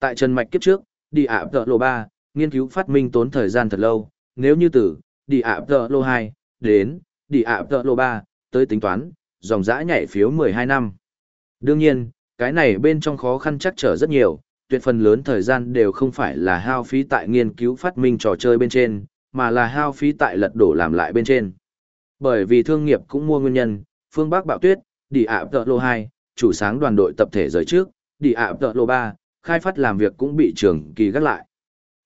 Tại Trần Mạch kiếp trước, đi ạ tợ lô 3, nghiên cứu phát minh tốn thời gian thật lâu, nếu như từ đi ạ tợ lô 2 đến đi ạ tợ lô 3 tới tính toán, dòng dã nhảy phiếu 12 năm. Đương nhiên, cái này bên trong khó khăn chắc trở rất nhiều, tuyệt phần lớn thời gian đều không phải là hao phí tại nghiên cứu phát minh trò chơi bên trên, mà là hao phí tại lật đổ làm lại bên trên. Bởi vì thương nghiệp cũng mua nguyên nhân, phương Bắc Bạo Tuyết, đi ạ tợ lô 2, chủ sáng đoàn đội tập thể rời trước, đi ạ tợ lô 3, khai phát làm việc cũng bị trường kỳ gác lại.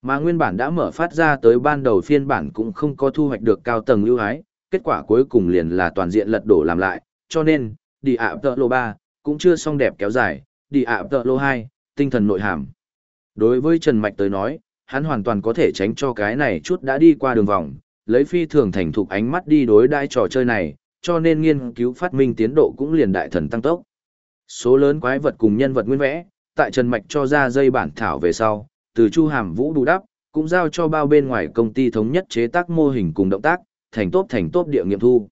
Mà nguyên bản đã mở phát ra tới ban đầu phiên bản cũng không có thu hoạch được cao tầng lưu hái, kết quả cuối cùng liền là toàn diện lật đổ làm lại, cho nên, đi ạ tợ lô 3, cũng chưa xong đẹp kéo dài, đi ạ tợ lô 2, tinh thần nội hàm. Đối với Trần Mạch tới nói, hắn hoàn toàn có thể tránh cho cái này chút đã đi qua đường vòng, lấy phi thường thành thục ánh mắt đi đối đãi trò chơi này, cho nên nghiên cứu phát minh tiến độ cũng liền đại thần tăng tốc. Số lớn quái vật cùng nhân vật nguyên vẽ, tại Trần Mạch cho ra dây bản thảo về sau, từ Chu Hàm Vũ đủ đắp, cũng giao cho bao bên ngoài công ty thống nhất chế tác mô hình cùng động tác, thành tốt thành tốt địa nghiệm thu.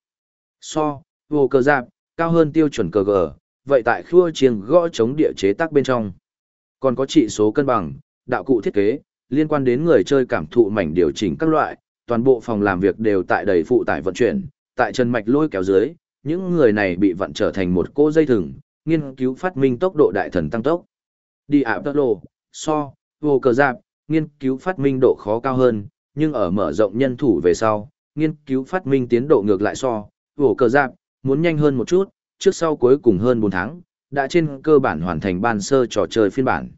So, vô cơ giạc, cao hơn tiêu chuẩn cờ gờ, vậy tại khua chiêng gõ chống địa chế tác bên trong. Còn có trị số cân bằng, đạo cụ thiết kế, liên quan đến người chơi cảm thụ mảnh điều chỉnh các loại, toàn bộ phòng làm việc đều tại đầy phụ tải vận chuyển, tại chân mạch lôi kéo dưới, những người này bị vận trở thành một cô dây thừng, nghiên cứu phát minh tốc độ đại thần tăng tốc. Đi ạ tốc độ, so, vô cờ giáp, nghiên cứu phát minh độ khó cao hơn, nhưng ở mở rộng nhân thủ về sau, nghiên cứu phát minh tiến độ ngược lại so, vô cờ giáp, muốn nhanh hơn một chút, trước sau cuối cùng hơn 4 tháng, đã trên cơ bản hoàn thành ban sơ trò chơi phiên bản.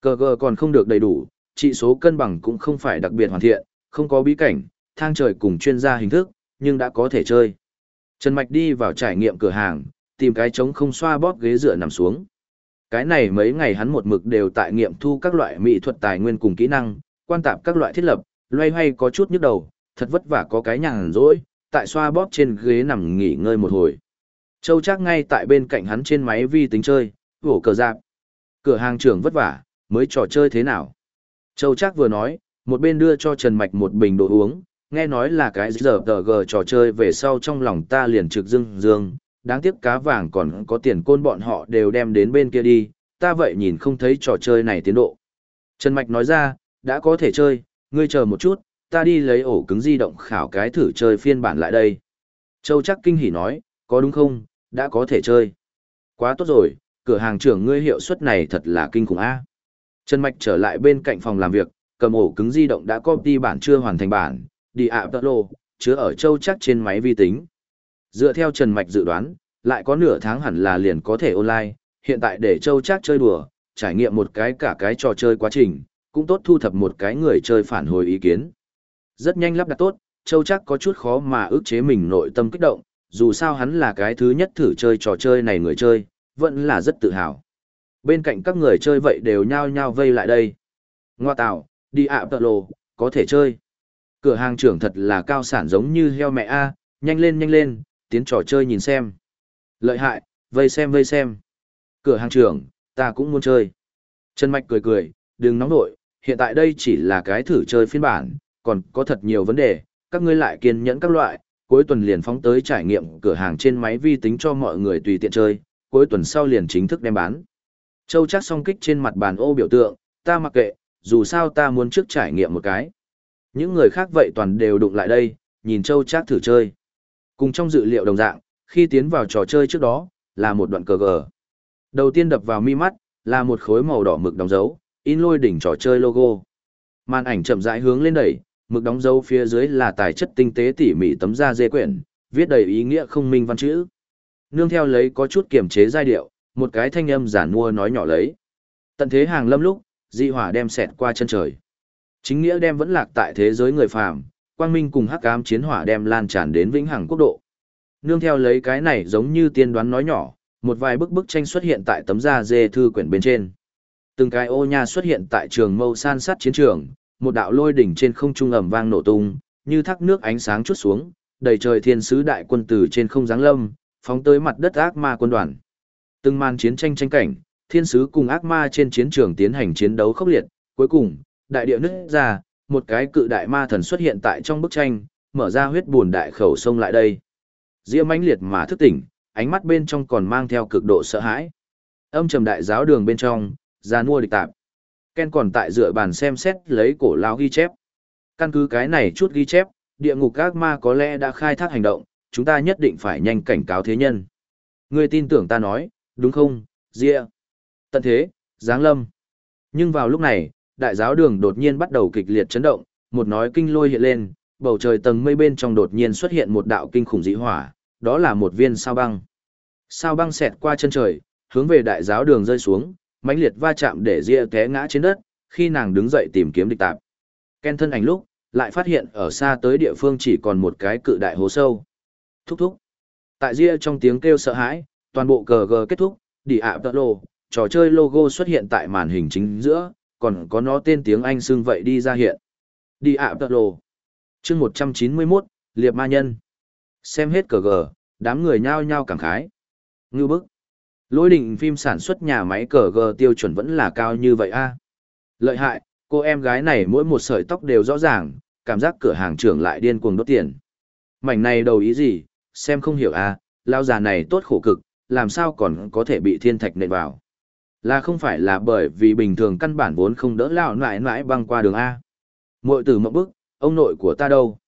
Cờ gờ còn không được đầy đủ, trị số cân bằng cũng không phải đặc biệt hoàn thiện, không có bí cảnh, thang trời cùng chuyên gia hình thức, nhưng đã có thể chơi. Trần Mạch đi vào trải nghiệm cửa hàng, tìm cái trống không xoa bóp ghế dựa nằm xuống. Cái này mấy ngày hắn một mực đều tại nghiệm thu các loại mỹ thuật tài nguyên cùng kỹ năng, quan tạp các loại thiết lập, loay hoay có chút nhức đầu, thật vất vả có cái nhàn rỗi, tại xoa bóp trên ghế nằm nghỉ ngơi một hồi. Châu chắc ngay tại bên cạnh hắn trên máy vi tính chơi, vỗ cờ dạp, Cửa hàng trưởng vất vả, mới trò chơi thế nào. Châu chắc vừa nói, một bên đưa cho Trần Mạch một bình đồ uống, nghe nói là cái giờ tờ gờ trò chơi về sau trong lòng ta liền trực dưng dương, đáng tiếc cá vàng còn có tiền côn bọn họ đều đem đến bên kia đi, ta vậy nhìn không thấy trò chơi này tiến độ. Trần Mạch nói ra, đã có thể chơi, ngươi chờ một chút, ta đi lấy ổ cứng di động khảo cái thử chơi phiên bản lại đây. Châu chắc kinh hỉ nói, có đúng không, đã có thể chơi. Quá tốt rồi, cửa hàng trưởng ngươi hiệu suất này thật là kinh khủng a. Trần Mạch trở lại bên cạnh phòng làm việc, cầm ổ cứng di động đã copy bản chưa hoàn thành bản, đi ạ tợ lô, chứa ở châu chắc trên máy vi tính. Dựa theo Trần Mạch dự đoán, lại có nửa tháng hẳn là liền có thể online, hiện tại để châu chắc chơi đùa, trải nghiệm một cái cả cái trò chơi quá trình, cũng tốt thu thập một cái người chơi phản hồi ý kiến. Rất nhanh lắp đặt tốt, châu chắc có chút khó mà ức chế mình nội tâm kích động, dù sao hắn là cái thứ nhất thử chơi trò chơi này người chơi, vẫn là rất tự hào. Bên cạnh các người chơi vậy đều nhao nhao vây lại đây. Ngoa tạo, đi ạ tợ lồ, có thể chơi. Cửa hàng trưởng thật là cao sản giống như heo mẹ A, nhanh lên nhanh lên, tiến trò chơi nhìn xem. Lợi hại, vây xem vây xem. Cửa hàng trưởng, ta cũng muốn chơi. Trần Mạch cười cười, đừng nóng nội, hiện tại đây chỉ là cái thử chơi phiên bản, còn có thật nhiều vấn đề, các ngươi lại kiên nhẫn các loại, cuối tuần liền phóng tới trải nghiệm cửa hàng trên máy vi tính cho mọi người tùy tiện chơi, cuối tuần sau liền chính thức đem bán. Châu chắc song kích trên mặt bàn ô biểu tượng, ta mặc kệ, dù sao ta muốn trước trải nghiệm một cái. Những người khác vậy toàn đều đụng lại đây, nhìn Châu chắc thử chơi. Cùng trong dự liệu đồng dạng, khi tiến vào trò chơi trước đó, là một đoạn cờ gờ. Đầu tiên đập vào mi mắt, là một khối màu đỏ mực đóng dấu, in lôi đỉnh trò chơi logo. Màn ảnh chậm rãi hướng lên đẩy, mực đóng dấu phía dưới là tài chất tinh tế tỉ mỉ tấm da dê quyển, viết đầy ý nghĩa không minh văn chữ. Nương theo lấy có chút kiềm chế giai điệu, một cái thanh âm giản mua nói nhỏ lấy. Tận thế hàng lâm lúc, dị hỏa đem xẹt qua chân trời. Chính nghĩa đem vẫn lạc tại thế giới người phàm, quang minh cùng hắc ám chiến hỏa đem lan tràn đến vĩnh hằng quốc độ. Nương theo lấy cái này giống như tiên đoán nói nhỏ, một vài bức bức tranh xuất hiện tại tấm da dê thư quyển bên trên. Từng cái ô nha xuất hiện tại trường mâu san sát chiến trường, một đạo lôi đỉnh trên không trung ầm vang nổ tung, như thác nước ánh sáng chút xuống, đầy trời thiên sứ đại quân từ trên không giáng lâm, phóng tới mặt đất ác ma quân đoàn. Từng màn chiến tranh tranh cảnh, thiên sứ cùng ác ma trên chiến trường tiến hành chiến đấu khốc liệt, cuối cùng, đại địa nứt ra, một cái cự đại ma thần xuất hiện tại trong bức tranh, mở ra huyết buồn đại khẩu sông lại đây. Diễm mãnh liệt mà thức tỉnh, ánh mắt bên trong còn mang theo cực độ sợ hãi. Âm trầm đại giáo đường bên trong, ra mua địch tạp. Ken còn tại dựa bàn xem xét lấy cổ lao ghi chép. Căn cứ cái này chút ghi chép, địa ngục các ma có lẽ đã khai thác hành động, chúng ta nhất định phải nhanh cảnh cáo thế nhân. Ngươi tin tưởng ta nói, đúng không, Dịa? Tận thế, Giáng Lâm. Nhưng vào lúc này, đại giáo đường đột nhiên bắt đầu kịch liệt chấn động, một nói kinh lôi hiện lên, bầu trời tầng mây bên trong đột nhiên xuất hiện một đạo kinh khủng dị hỏa, đó là một viên sao băng. Sao băng xẹt qua chân trời, hướng về đại giáo đường rơi xuống, mãnh liệt va chạm để ria té ngã trên đất, khi nàng đứng dậy tìm kiếm địch tạp. Ken thân ảnh lúc, lại phát hiện ở xa tới địa phương chỉ còn một cái cự đại hố sâu. Thúc thúc. Tại ria trong tiếng kêu sợ hãi, toàn bộ cờ gờ kết thúc, đi ạ tợ lô, trò chơi logo xuất hiện tại màn hình chính giữa, còn có nó tên tiếng Anh xưng vậy đi ra hiện. Đi ạ tật lô. chương 191, Liệp Ma Nhân. Xem hết cờ gờ, đám người nhao nhao cảm khái. Ngưu bức. Lôi định phim sản xuất nhà máy cờ gờ tiêu chuẩn vẫn là cao như vậy a Lợi hại, cô em gái này mỗi một sợi tóc đều rõ ràng, cảm giác cửa hàng trưởng lại điên cuồng đốt tiền. Mảnh này đầu ý gì, xem không hiểu a lao già này tốt khổ cực, làm sao còn có thể bị thiên thạch nện vào. Là không phải là bởi vì bình thường căn bản vốn không đỡ lao nãi nãi băng qua đường A. Mội tử mộng bức, ông nội của ta đâu?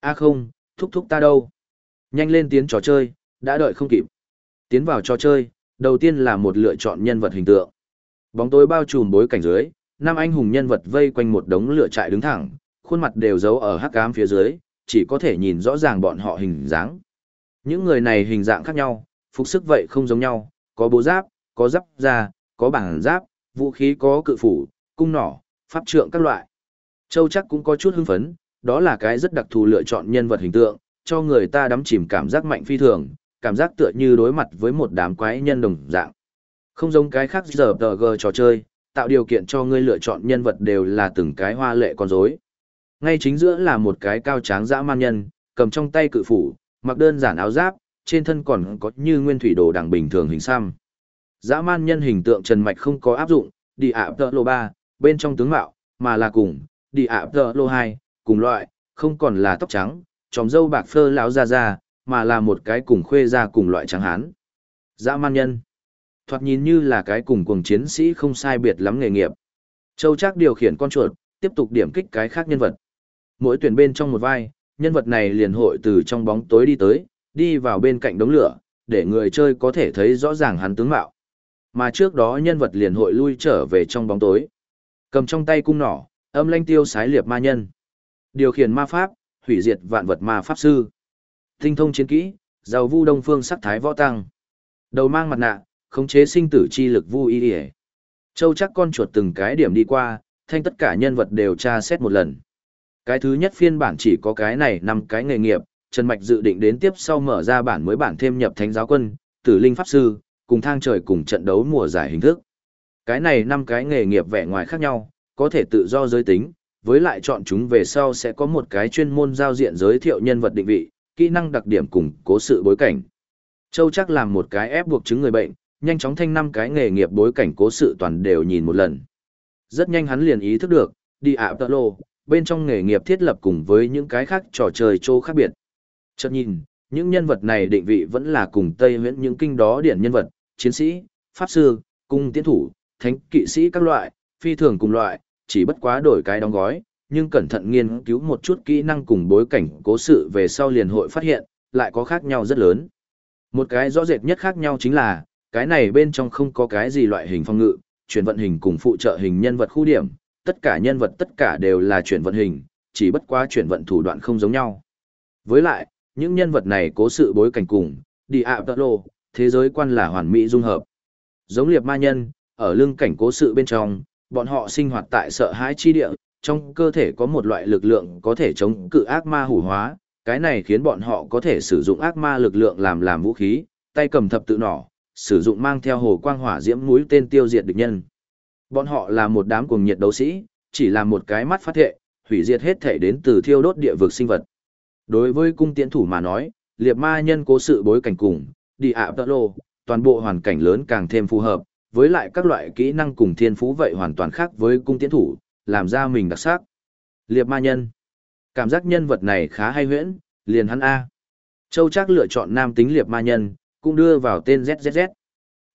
A không, thúc thúc ta đâu? Nhanh lên tiến trò chơi, đã đợi không kịp. Tiến vào trò chơi, đầu tiên là một lựa chọn nhân vật hình tượng. Bóng tối bao trùm bối cảnh dưới, năm anh hùng nhân vật vây quanh một đống lửa trại đứng thẳng, khuôn mặt đều giấu ở hắc ám phía dưới, chỉ có thể nhìn rõ ràng bọn họ hình dáng. Những người này hình dạng khác nhau, phục sức vậy không giống nhau, có bố giáp, có giáp da, có bảng giáp, vũ khí có cự phủ, cung nỏ, pháp trượng các loại. Châu chắc cũng có chút hưng phấn, đó là cái rất đặc thù lựa chọn nhân vật hình tượng, cho người ta đắm chìm cảm giác mạnh phi thường, cảm giác tựa như đối mặt với một đám quái nhân đồng dạng. Không giống cái khác giờ tờ gờ trò chơi, tạo điều kiện cho ngươi lựa chọn nhân vật đều là từng cái hoa lệ con rối. Ngay chính giữa là một cái cao tráng dã man nhân, cầm trong tay cự phủ, mặc đơn giản áo giáp, trên thân còn có như nguyên thủy đồ đằng bình thường hình xăm. Dã man nhân hình tượng Trần Mạch không có áp dụng, đi ạ tợ lô ba bên trong tướng mạo, mà là cùng, đi ạ tợ lô hai cùng loại, không còn là tóc trắng, tròm dâu bạc phơ lão ra ra, mà là một cái cùng khuê ra cùng loại trắng hán. Dã man nhân. Thoạt nhìn như là cái cùng cuồng chiến sĩ không sai biệt lắm nghề nghiệp. Châu chắc điều khiển con chuột, tiếp tục điểm kích cái khác nhân vật. Mỗi tuyển bên trong một vai, nhân vật này liền hội từ trong bóng tối đi tới, đi vào bên cạnh đống lửa, để người chơi có thể thấy rõ ràng hắn tướng mạo. Mà trước đó nhân vật liền hội lui trở về trong bóng tối. Cầm trong tay cung nỏ, âm lanh tiêu sái liệp ma nhân. Điều khiển ma pháp, hủy diệt vạn vật ma pháp sư. Tinh thông chiến kỹ, giàu vu đông phương sắc thái võ tăng. Đầu mang mặt nạ, khống chế sinh tử chi lực vu y y. Châu chắc con chuột từng cái điểm đi qua, thanh tất cả nhân vật đều tra xét một lần. Cái thứ nhất phiên bản chỉ có cái này năm cái nghề nghiệp, Trần Mạch dự định đến tiếp sau mở ra bản mới bản thêm nhập Thánh giáo quân, Tử Linh pháp sư, cùng thang trời cùng trận đấu mùa giải hình thức. Cái này năm cái nghề nghiệp vẻ ngoài khác nhau, có thể tự do giới tính, với lại chọn chúng về sau sẽ có một cái chuyên môn giao diện giới thiệu nhân vật định vị, kỹ năng đặc điểm cùng cố sự bối cảnh. Châu chắc làm một cái ép buộc chứng người bệnh, nhanh chóng thanh năm cái nghề nghiệp bối cảnh cố sự toàn đều nhìn một lần. Rất nhanh hắn liền ý thức được, đi ạ tợ lô, bên trong nghề nghiệp thiết lập cùng với những cái khác trò chơi chỗ khác biệt. Chợt nhìn, những nhân vật này định vị vẫn là cùng Tây Huyễn những kinh đó điển nhân vật, chiến sĩ, pháp sư, cung tiến thủ, thánh kỵ sĩ các loại, phi thường cùng loại, chỉ bất quá đổi cái đóng gói, nhưng cẩn thận nghiên cứu một chút kỹ năng cùng bối cảnh cố sự về sau liền hội phát hiện, lại có khác nhau rất lớn. Một cái rõ rệt nhất khác nhau chính là, cái này bên trong không có cái gì loại hình phong ngự, chuyển vận hình cùng phụ trợ hình nhân vật khu điểm, tất cả nhân vật tất cả đều là chuyển vận hình, chỉ bất quá chuyển vận thủ đoạn không giống nhau. Với lại, những nhân vật này cố sự bối cảnh cùng, đi ạ tợ lộ, thế giới quan là hoàn mỹ dung hợp. Giống liệp ma nhân, ở lưng cảnh cố sự bên trong, bọn họ sinh hoạt tại sợ hãi chi địa, trong cơ thể có một loại lực lượng có thể chống cự ác ma hủ hóa, cái này khiến bọn họ có thể sử dụng ác ma lực lượng làm làm vũ khí, tay cầm thập tự nỏ, sử dụng mang theo hồ quang hỏa diễm mũi tên tiêu diệt địch nhân. Bọn họ là một đám cuồng nhiệt đấu sĩ, chỉ là một cái mắt phát thệ, hủy diệt hết thể đến từ thiêu đốt địa vực sinh vật. Đối với cung tiễn thủ mà nói, liệt ma nhân cố sự bối cảnh cùng, đi ạ tợ lô, toàn bộ hoàn cảnh lớn càng thêm phù hợp, với lại các loại kỹ năng cùng thiên phú vậy hoàn toàn khác với cung tiến thủ, làm ra mình đặc sắc. Liệt ma nhân. Cảm giác nhân vật này khá hay huyễn, liền hắn A. Châu Trác lựa chọn nam tính liệt ma nhân, cũng đưa vào tên ZZZ.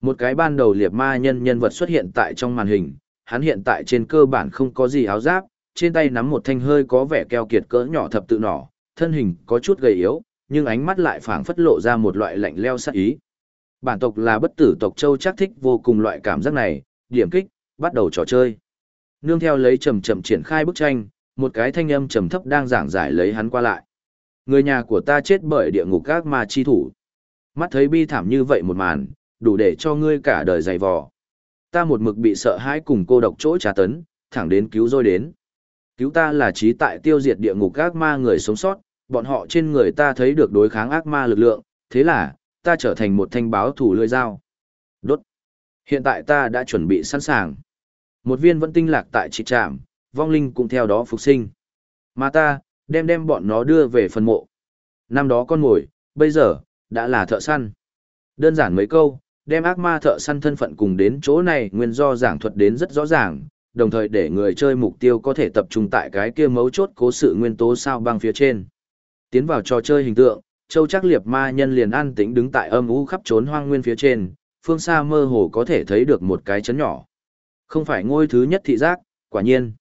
Một cái ban đầu liệt ma nhân nhân vật xuất hiện tại trong màn hình, hắn hiện tại trên cơ bản không có gì áo giáp, trên tay nắm một thanh hơi có vẻ keo kiệt cỡ nhỏ thập tự nỏ, thân hình có chút gầy yếu, nhưng ánh mắt lại phảng phất lộ ra một loại lạnh leo sát ý. Bản tộc là bất tử tộc châu chắc thích vô cùng loại cảm giác này, điểm kích, bắt đầu trò chơi. Nương theo lấy chậm chậm triển khai bức tranh, một cái thanh âm trầm thấp đang giảng giải lấy hắn qua lại. Người nhà của ta chết bởi địa ngục các ma chi thủ. Mắt thấy bi thảm như vậy một màn, đủ để cho ngươi cả đời dày vò. Ta một mực bị sợ hãi cùng cô độc chỗ trà tấn, thẳng đến cứu rồi đến. Cứu ta là trí tại tiêu diệt địa ngục các ma người sống sót, bọn họ trên người ta thấy được đối kháng ác ma lực lượng, thế là, ta trở thành một thanh báo thủ lưỡi dao. Đốt. Hiện tại ta đã chuẩn bị sẵn sàng. Một viên vẫn tinh lạc tại trị trạm, vong linh cũng theo đó phục sinh. Mà ta, đem đem bọn nó đưa về phần mộ. Năm đó con ngồi, bây giờ, đã là thợ săn. Đơn giản mấy câu, đem ác ma thợ săn thân phận cùng đến chỗ này nguyên do giảng thuật đến rất rõ ràng, đồng thời để người chơi mục tiêu có thể tập trung tại cái kia mấu chốt cố sự nguyên tố sao băng phía trên. Tiến vào trò chơi hình tượng, Châu Chắc Liệp Ma Nhân liền an tĩnh đứng tại âm u khắp trốn hoang nguyên phía trên, phương xa mơ hồ có thể thấy được một cái chấn nhỏ. Không phải ngôi thứ nhất thị giác, quả nhiên.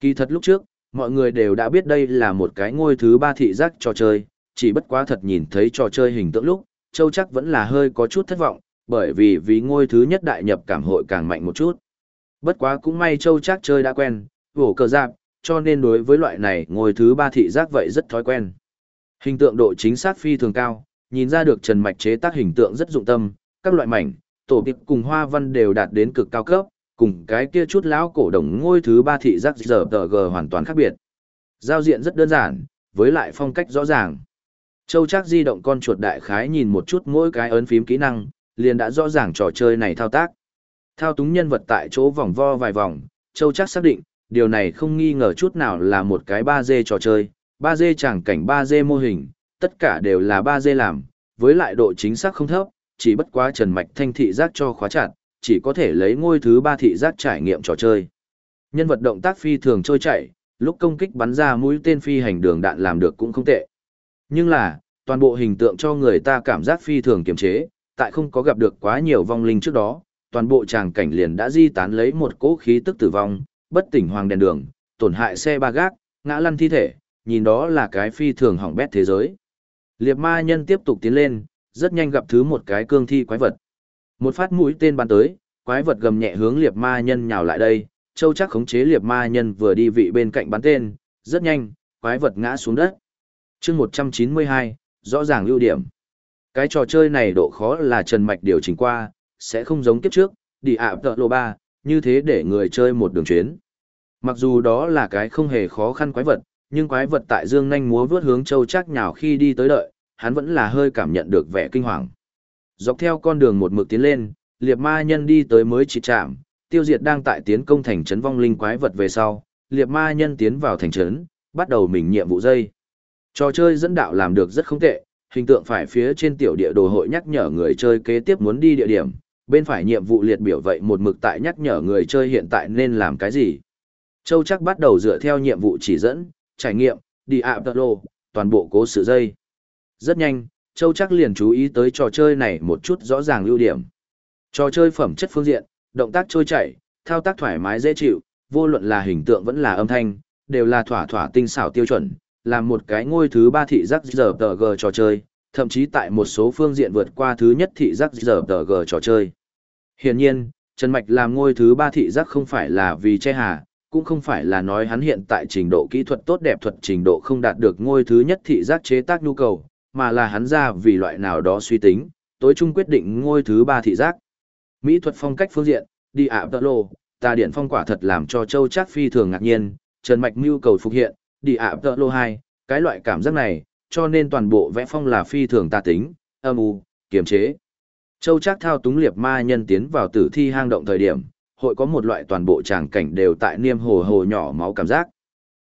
Kỳ thật lúc trước, mọi người đều đã biết đây là một cái ngôi thứ ba thị giác trò chơi, chỉ bất quá thật nhìn thấy trò chơi hình tượng lúc, Châu chắc vẫn là hơi có chút thất vọng, bởi vì vì ngôi thứ nhất đại nhập cảm hội càng mạnh một chút. Bất quá cũng may Châu chắc chơi đã quen, vổ cờ giáp, cho nên đối với loại này ngôi thứ ba thị giác vậy rất thói quen. Hình tượng độ chính xác phi thường cao, nhìn ra được Trần Mạch chế tác hình tượng rất dụng tâm, các loại mảnh, tổ tiệp cùng hoa văn đều đạt đến cực cao cấp, cùng cái kia chút lão cổ đồng ngôi thứ ba thị giác giờ tờ g hoàn toàn khác biệt. Giao diện rất đơn giản, với lại phong cách rõ ràng. Châu chắc di động con chuột đại khái nhìn một chút mỗi cái ấn phím kỹ năng, liền đã rõ ràng trò chơi này thao tác. Thao túng nhân vật tại chỗ vòng vo vài vòng, Châu chắc xác định, điều này không nghi ngờ chút nào là một cái 3D trò chơi, ba d tràng cảnh ba d mô hình, tất cả đều là ba d làm, với lại độ chính xác không thấp, chỉ bất quá trần mạch thanh thị giác cho khóa chặt, chỉ có thể lấy ngôi thứ ba thị giác trải nghiệm trò chơi. Nhân vật động tác phi thường trôi chảy, lúc công kích bắn ra mũi tên phi hành đường đạn làm được cũng không tệ. Nhưng là, toàn bộ hình tượng cho người ta cảm giác phi thường kiềm chế, tại không có gặp được quá nhiều vong linh trước đó, toàn bộ tràng cảnh liền đã di tán lấy một cỗ khí tức tử vong, bất tỉnh hoàng đèn đường, tổn hại xe ba gác, ngã lăn thi thể, nhìn đó là cái phi thường hỏng bét thế giới. Liệp ma nhân tiếp tục tiến lên, rất nhanh gặp thứ một cái cương thi quái vật. Một phát mũi tên bắn tới, quái vật gầm nhẹ hướng liệp ma nhân nhào lại đây, châu chắc khống chế liệp ma nhân vừa đi vị bên cạnh bắn tên, rất nhanh, quái vật ngã xuống đất. chương 192, rõ ràng lưu điểm. Cái trò chơi này độ khó là trần mạch điều chỉnh qua, sẽ không giống kiếp trước, đi ạ tợ lô ba, như thế để người chơi một đường chuyến. Mặc dù đó là cái không hề khó khăn quái vật, nhưng quái vật tại dương nhanh múa vớt hướng châu chắc nhào khi đi tới đợi, hắn vẫn là hơi cảm nhận được vẻ kinh hoàng. Dọc theo con đường một mực tiến lên, liệt ma nhân đi tới mới chỉ chạm, tiêu diệt đang tại tiến công thành trấn vong linh quái vật về sau, liệt ma nhân tiến vào thành trấn, bắt đầu mình nhiệm vụ dây. Trò chơi dẫn đạo làm được rất không tệ, hình tượng phải phía trên tiểu địa đồ hội nhắc nhở người chơi kế tiếp muốn đi địa điểm, bên phải nhiệm vụ liệt biểu vậy một mực tại nhắc nhở người chơi hiện tại nên làm cái gì. Châu chắc bắt đầu dựa theo nhiệm vụ chỉ dẫn, trải nghiệm, đi ạ tật lộ, toàn bộ cố sự dây. Rất nhanh, Châu chắc liền chú ý tới trò chơi này một chút rõ ràng ưu điểm. Trò chơi phẩm chất phương diện, động tác trôi chảy, thao tác thoải mái dễ chịu, vô luận là hình tượng vẫn là âm thanh, đều là thỏa thỏa tinh xảo tiêu chuẩn, là một cái ngôi thứ ba thị giác giờ tờ g trò chơi, thậm chí tại một số phương diện vượt qua thứ nhất thị giác giờ tờ g trò chơi. Hiển nhiên, Trần Mạch làm ngôi thứ ba thị giác không phải là vì che hà, cũng không phải là nói hắn hiện tại trình độ kỹ thuật tốt đẹp thuật trình độ không đạt được ngôi thứ nhất thị giác chế tác nhu cầu, mà là hắn ra vì loại nào đó suy tính, tối trung quyết định ngôi thứ ba thị giác. Mỹ thuật phong cách phương diện, đi ạ tợ lô, tà điện phong quả thật làm cho châu chắc phi thường ngạc nhiên, Trần Mạch mưu cầu phục hiện, đi ạ tợ lô 2, cái loại cảm giác này, cho nên toàn bộ vẽ phong là phi thường tà tính, âm u, kiềm chế. Châu chắc thao túng liệp ma nhân tiến vào tử thi hang động thời điểm, hội có một loại toàn bộ tràng cảnh đều tại niêm hồ hồ nhỏ máu cảm giác.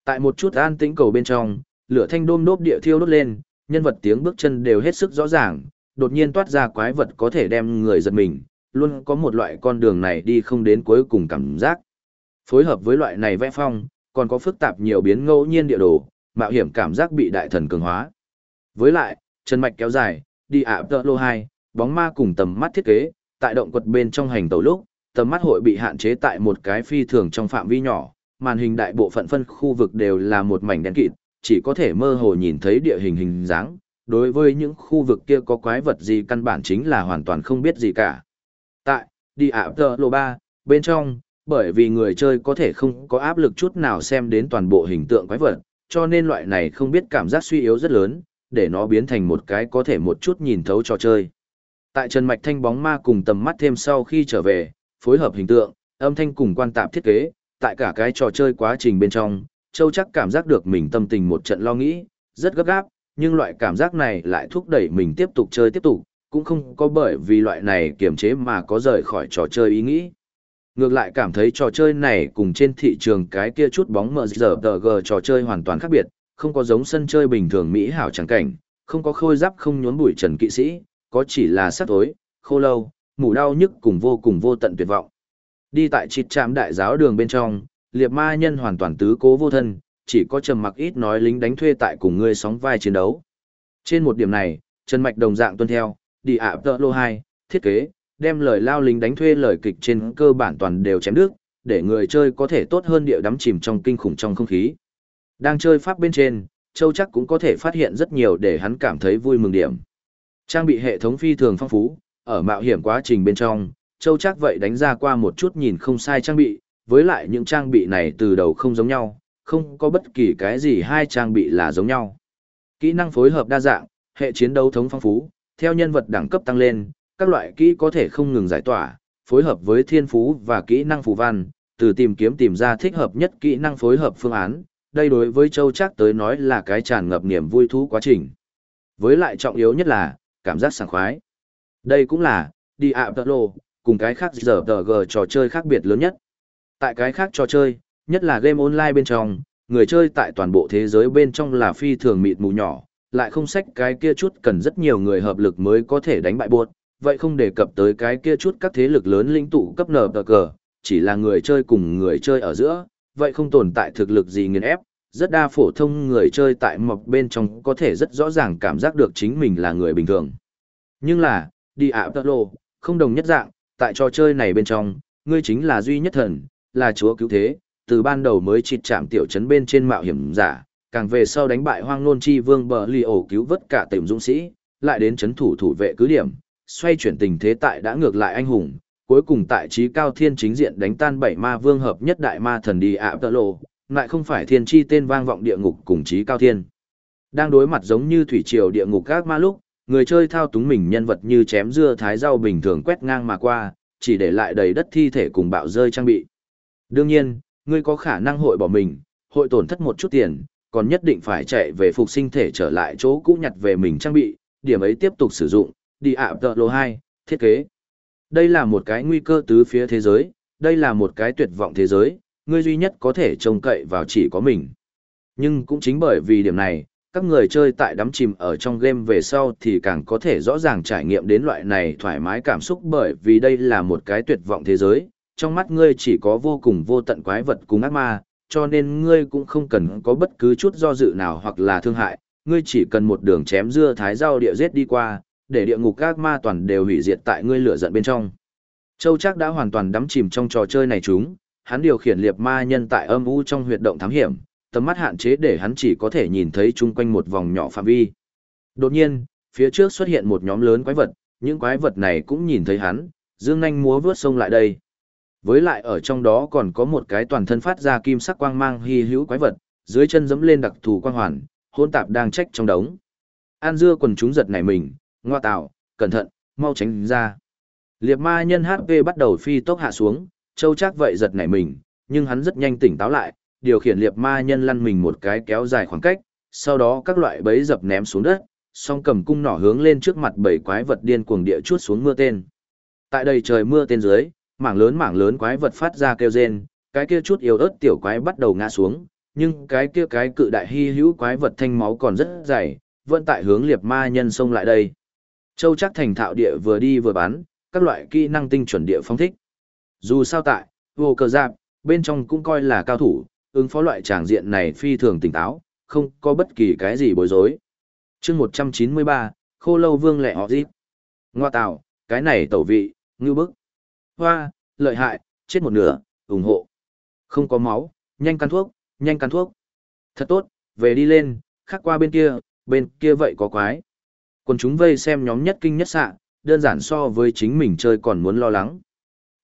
Tại một chút an tĩnh cầu bên trong, lửa thanh đôm nốt địa thiêu đốt lên, nhân vật tiếng bước chân đều hết sức rõ ràng, đột nhiên toát ra quái vật có thể đem người giật mình, luôn có một loại con đường này đi không đến cuối cùng cảm giác. Phối hợp với loại này vẽ phong, còn có phức tạp nhiều biến ngẫu nhiên địa đồ, mạo hiểm cảm giác bị đại thần cường hóa. Với lại, chân mạch kéo dài, đi ạ tợ lô 2, bóng ma cùng tầm mắt thiết kế, tại động quật bên trong hành tàu lúc, tầm mắt hội bị hạn chế tại một cái phi thường trong phạm vi nhỏ, màn hình đại bộ phận phân khu vực đều là một mảnh đen kịt, chỉ có thể mơ hồ nhìn thấy địa hình hình dáng. Đối với những khu vực kia có quái vật gì căn bản chính là hoàn toàn không biết gì cả. Tại, đi ạ tờ lô 3, bên trong, bởi vì người chơi có thể không có áp lực chút nào xem đến toàn bộ hình tượng quái vật, cho nên loại này không biết cảm giác suy yếu rất lớn, để nó biến thành một cái có thể một chút nhìn thấu trò chơi. Tại Trần Mạch Thanh bóng ma cùng tầm mắt thêm sau khi trở về, phối hợp hình tượng, âm thanh cùng quan tạp thiết kế, tại cả cái trò chơi quá trình bên trong, Châu chắc cảm giác được mình tâm tình một trận lo nghĩ, rất gấp gáp, nhưng loại cảm giác này lại thúc đẩy mình tiếp tục chơi tiếp tục, cũng không có bởi vì loại này kiềm chế mà có rời khỏi trò chơi ý nghĩ. Ngược lại cảm thấy trò chơi này cùng trên thị trường cái kia chút bóng mờ giờ tờ g trò chơi hoàn toàn khác biệt, không có giống sân chơi bình thường mỹ hảo chẳng cảnh, không có khôi giáp không nhốn bụi trần kỵ sĩ, có chỉ là sát tối, khô lâu, Ngủ đau nhức cùng vô cùng vô tận tuyệt vọng. Đi tại trịt trạm đại giáo đường bên trong, liệt ma nhân hoàn toàn tứ cố vô thân, chỉ có trầm mặc ít nói lính đánh thuê tại cùng ngươi sóng vai chiến đấu. Trên một điểm này, Trần Mạch đồng dạng tuân theo, đi ạ tợ lô 2, thiết kế, đem lời lao lính đánh thuê lời kịch trên cơ bản toàn đều chém đứt, để người chơi có thể tốt hơn địa đắm chìm trong kinh khủng trong không khí. Đang chơi pháp bên trên, Châu chắc cũng có thể phát hiện rất nhiều để hắn cảm thấy vui mừng điểm. Trang bị hệ thống phi thường phong phú, ở mạo hiểm quá trình bên trong, Châu chắc vậy đánh ra qua một chút nhìn không sai trang bị, với lại những trang bị này từ đầu không giống nhau, không có bất kỳ cái gì hai trang bị là giống nhau. Kỹ năng phối hợp đa dạng, hệ chiến đấu thống phong phú, theo nhân vật đẳng cấp tăng lên, các loại kỹ có thể không ngừng giải tỏa, phối hợp với thiên phú và kỹ năng phù văn, từ tìm kiếm tìm ra thích hợp nhất kỹ năng phối hợp phương án, đây đối với Châu Trác tới nói là cái tràn ngập niềm vui thú quá trình. Với lại trọng yếu nhất là, cảm giác sảng khoái. Đây cũng là, đi ạ tật lô, cùng cái khác giờ tờ g trò chơi khác biệt lớn nhất. Tại cái khác trò chơi, nhất là game online bên trong, người chơi tại toàn bộ thế giới bên trong là phi thường mịt mù nhỏ, lại không sách cái kia chút cần rất nhiều người hợp lực mới có thể đánh bại buộc, vậy không đề cập tới cái kia chút các thế lực lớn linh tụ cấp nở tờ cờ, chỉ là người chơi cùng người chơi ở giữa, vậy không tồn tại thực lực gì nghiền ép, rất đa phổ thông người chơi tại mọc bên trong có thể rất rõ ràng cảm giác được chính mình là người bình thường. Nhưng là, đi ạ tơ lô, không đồng nhất dạng, tại trò chơi này bên trong, ngươi chính là duy nhất thần, là chúa cứu thế, từ ban đầu mới chịt chạm tiểu trấn bên trên mạo hiểm giả, càng về sau đánh bại hoang nôn chi vương bờ li ổ cứu vớt cả tỉnh dũng sĩ, lại đến chấn thủ thủ vệ cứ điểm, xoay chuyển tình thế tại đã ngược lại anh hùng, cuối cùng tại trí cao thiên chính diện đánh tan bảy ma vương hợp nhất đại ma thần đi ạ tơ lộ, lại không phải thiên chi tên vang vọng địa ngục cùng trí cao thiên. Đang đối mặt giống như thủy triều địa ngục các ma lúc, người chơi thao túng mình nhân vật như chém dưa thái rau bình thường quét ngang mà qua, chỉ để lại đầy đất thi thể cùng bạo rơi trang bị. Đương nhiên, ngươi có khả năng hội bỏ mình, hội tổn thất một chút tiền, còn nhất định phải chạy về phục sinh thể trở lại chỗ cũ nhặt về mình trang bị, điểm ấy tiếp tục sử dụng, đi ạ tợ lô 2, thiết kế. Đây là một cái nguy cơ tứ phía thế giới, đây là một cái tuyệt vọng thế giới, ngươi duy nhất có thể trông cậy vào chỉ có mình. Nhưng cũng chính bởi vì điểm này, các người chơi tại đắm chìm ở trong game về sau thì càng có thể rõ ràng trải nghiệm đến loại này thoải mái cảm xúc bởi vì đây là một cái tuyệt vọng thế giới, trong mắt ngươi chỉ có vô cùng vô tận quái vật cùng ác ma, cho nên ngươi cũng không cần có bất cứ chút do dự nào hoặc là thương hại, ngươi chỉ cần một đường chém dưa thái rau địa giết đi qua, để địa ngục các ma toàn đều hủy diệt tại ngươi lửa giận bên trong. Châu chắc đã hoàn toàn đắm chìm trong trò chơi này chúng, hắn điều khiển liệp ma nhân tại âm u trong huyệt động thám hiểm, tầm mắt hạn chế để hắn chỉ có thể nhìn thấy chung quanh một vòng nhỏ phạm vi. Đột nhiên, phía trước xuất hiện một nhóm lớn quái vật, những quái vật này cũng nhìn thấy hắn, dương nhanh múa vướt sông lại đây. Với lại ở trong đó còn có một cái toàn thân phát ra kim sắc quang mang hy hữu quái vật, dưới chân dẫm lên đặc thù quang hoàn, hôn tạp đang trách trong đống. An dưa quần chúng giật nảy mình, ngoa tạo, cẩn thận, mau tránh ra. Liệp ma nhân HP bắt đầu phi tốc hạ xuống, châu chắc vậy giật nảy mình, nhưng hắn rất nhanh tỉnh táo lại, điều khiển liệp ma nhân lăn mình một cái kéo dài khoảng cách, sau đó các loại bẫy dập ném xuống đất, song cầm cung nỏ hướng lên trước mặt bảy quái vật điên cuồng địa chuốt xuống mưa tên. Tại đây trời mưa tên dưới, mảng lớn mảng lớn quái vật phát ra kêu rên, cái kia chút yếu ớt tiểu quái bắt đầu ngã xuống, nhưng cái kia cái cự đại hy hữu quái vật thanh máu còn rất dày, vẫn tại hướng liệp ma nhân xông lại đây. Châu chắc thành thạo địa vừa đi vừa bắn, các loại kỹ năng tinh chuẩn địa phong thích. Dù sao tại, vô cờ giáp, bên trong cũng coi là cao thủ, ứng phó loại tràng diện này phi thường tỉnh táo, không có bất kỳ cái gì bối rối. chương 193, khô lâu vương lẹ họ dịp. Ngoa tạo, cái này tẩu vị, ngư bức. Hoa, lợi hại, chết một nửa, ủng hộ. Không có máu, nhanh căn thuốc, nhanh căn thuốc. Thật tốt, về đi lên, khác qua bên kia, bên kia vậy có quái. Còn chúng vây xem nhóm nhất kinh nhất xạ, đơn giản so với chính mình chơi còn muốn lo lắng.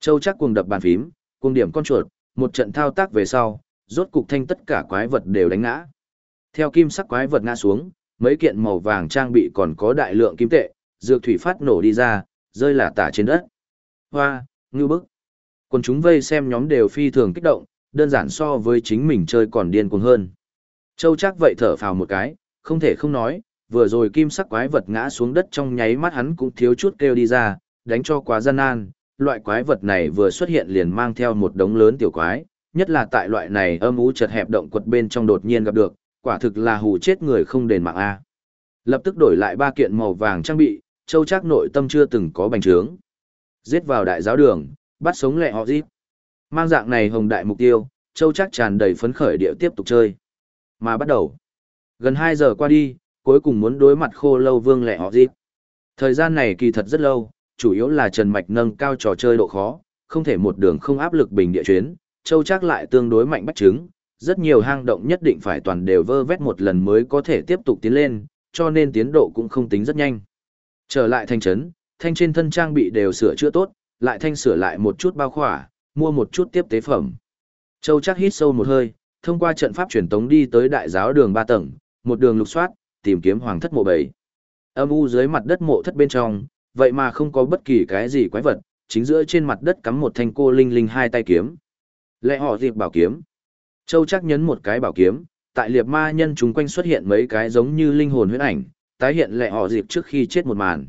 Châu chắc cuồng đập bàn phím, cuồng điểm con chuột, một trận thao tác về sau, rốt cục thanh tất cả quái vật đều đánh ngã. Theo kim sắc quái vật ngã xuống, mấy kiện màu vàng trang bị còn có đại lượng kim tệ, dược thủy phát nổ đi ra, rơi lả tả trên đất. Hoa, ngư bức. Còn chúng vây xem nhóm đều phi thường kích động, đơn giản so với chính mình chơi còn điên cuồng hơn. Châu chắc vậy thở phào một cái, không thể không nói, vừa rồi kim sắc quái vật ngã xuống đất trong nháy mắt hắn cũng thiếu chút kêu đi ra, đánh cho quá gian nan, loại quái vật này vừa xuất hiện liền mang theo một đống lớn tiểu quái, nhất là tại loại này âm ú chật hẹp động quật bên trong đột nhiên gặp được, quả thực là hù chết người không đền mạng A. Lập tức đổi lại ba kiện màu vàng trang bị, châu chắc nội tâm chưa từng có bành trướng. Giết vào đại giáo đường, bắt sống lẹ họ giết. Mang dạng này hồng đại mục tiêu, châu chắc tràn đầy phấn khởi địa tiếp tục chơi. Mà bắt đầu. Gần 2 giờ qua đi, cuối cùng muốn đối mặt khô lâu vương lẹ họ giết. Thời gian này kỳ thật rất lâu, chủ yếu là Trần Mạch nâng cao trò chơi độ khó, không thể một đường không áp lực bình địa chuyến, châu chắc lại tương đối mạnh bách trứng, rất nhiều hang động nhất định phải toàn đều vơ vét một lần mới có thể tiếp tục tiến lên, cho nên tiến độ cũng không tính rất nhanh. Trở lại thành trấn, thanh trên thân trang bị đều sửa chữa tốt, lại thanh sửa lại một chút bao khỏa, mua một chút tiếp tế phẩm. Châu chắc hít sâu một hơi, thông qua trận pháp truyền tống đi tới đại giáo đường ba tầng, một đường lục soát, tìm kiếm hoàng thất mộ bảy. Âm u dưới mặt đất mộ thất bên trong, vậy mà không có bất kỳ cái gì quái vật, chính giữa trên mặt đất cắm một thanh cô linh linh hai tay kiếm. Lệ họ dịp bảo kiếm. Châu chắc nhấn một cái bảo kiếm, tại liệt ma nhân chúng quanh xuất hiện mấy cái giống như linh hồn huyễn ảnh, tái hiện lệ họ dịp trước khi chết một màn.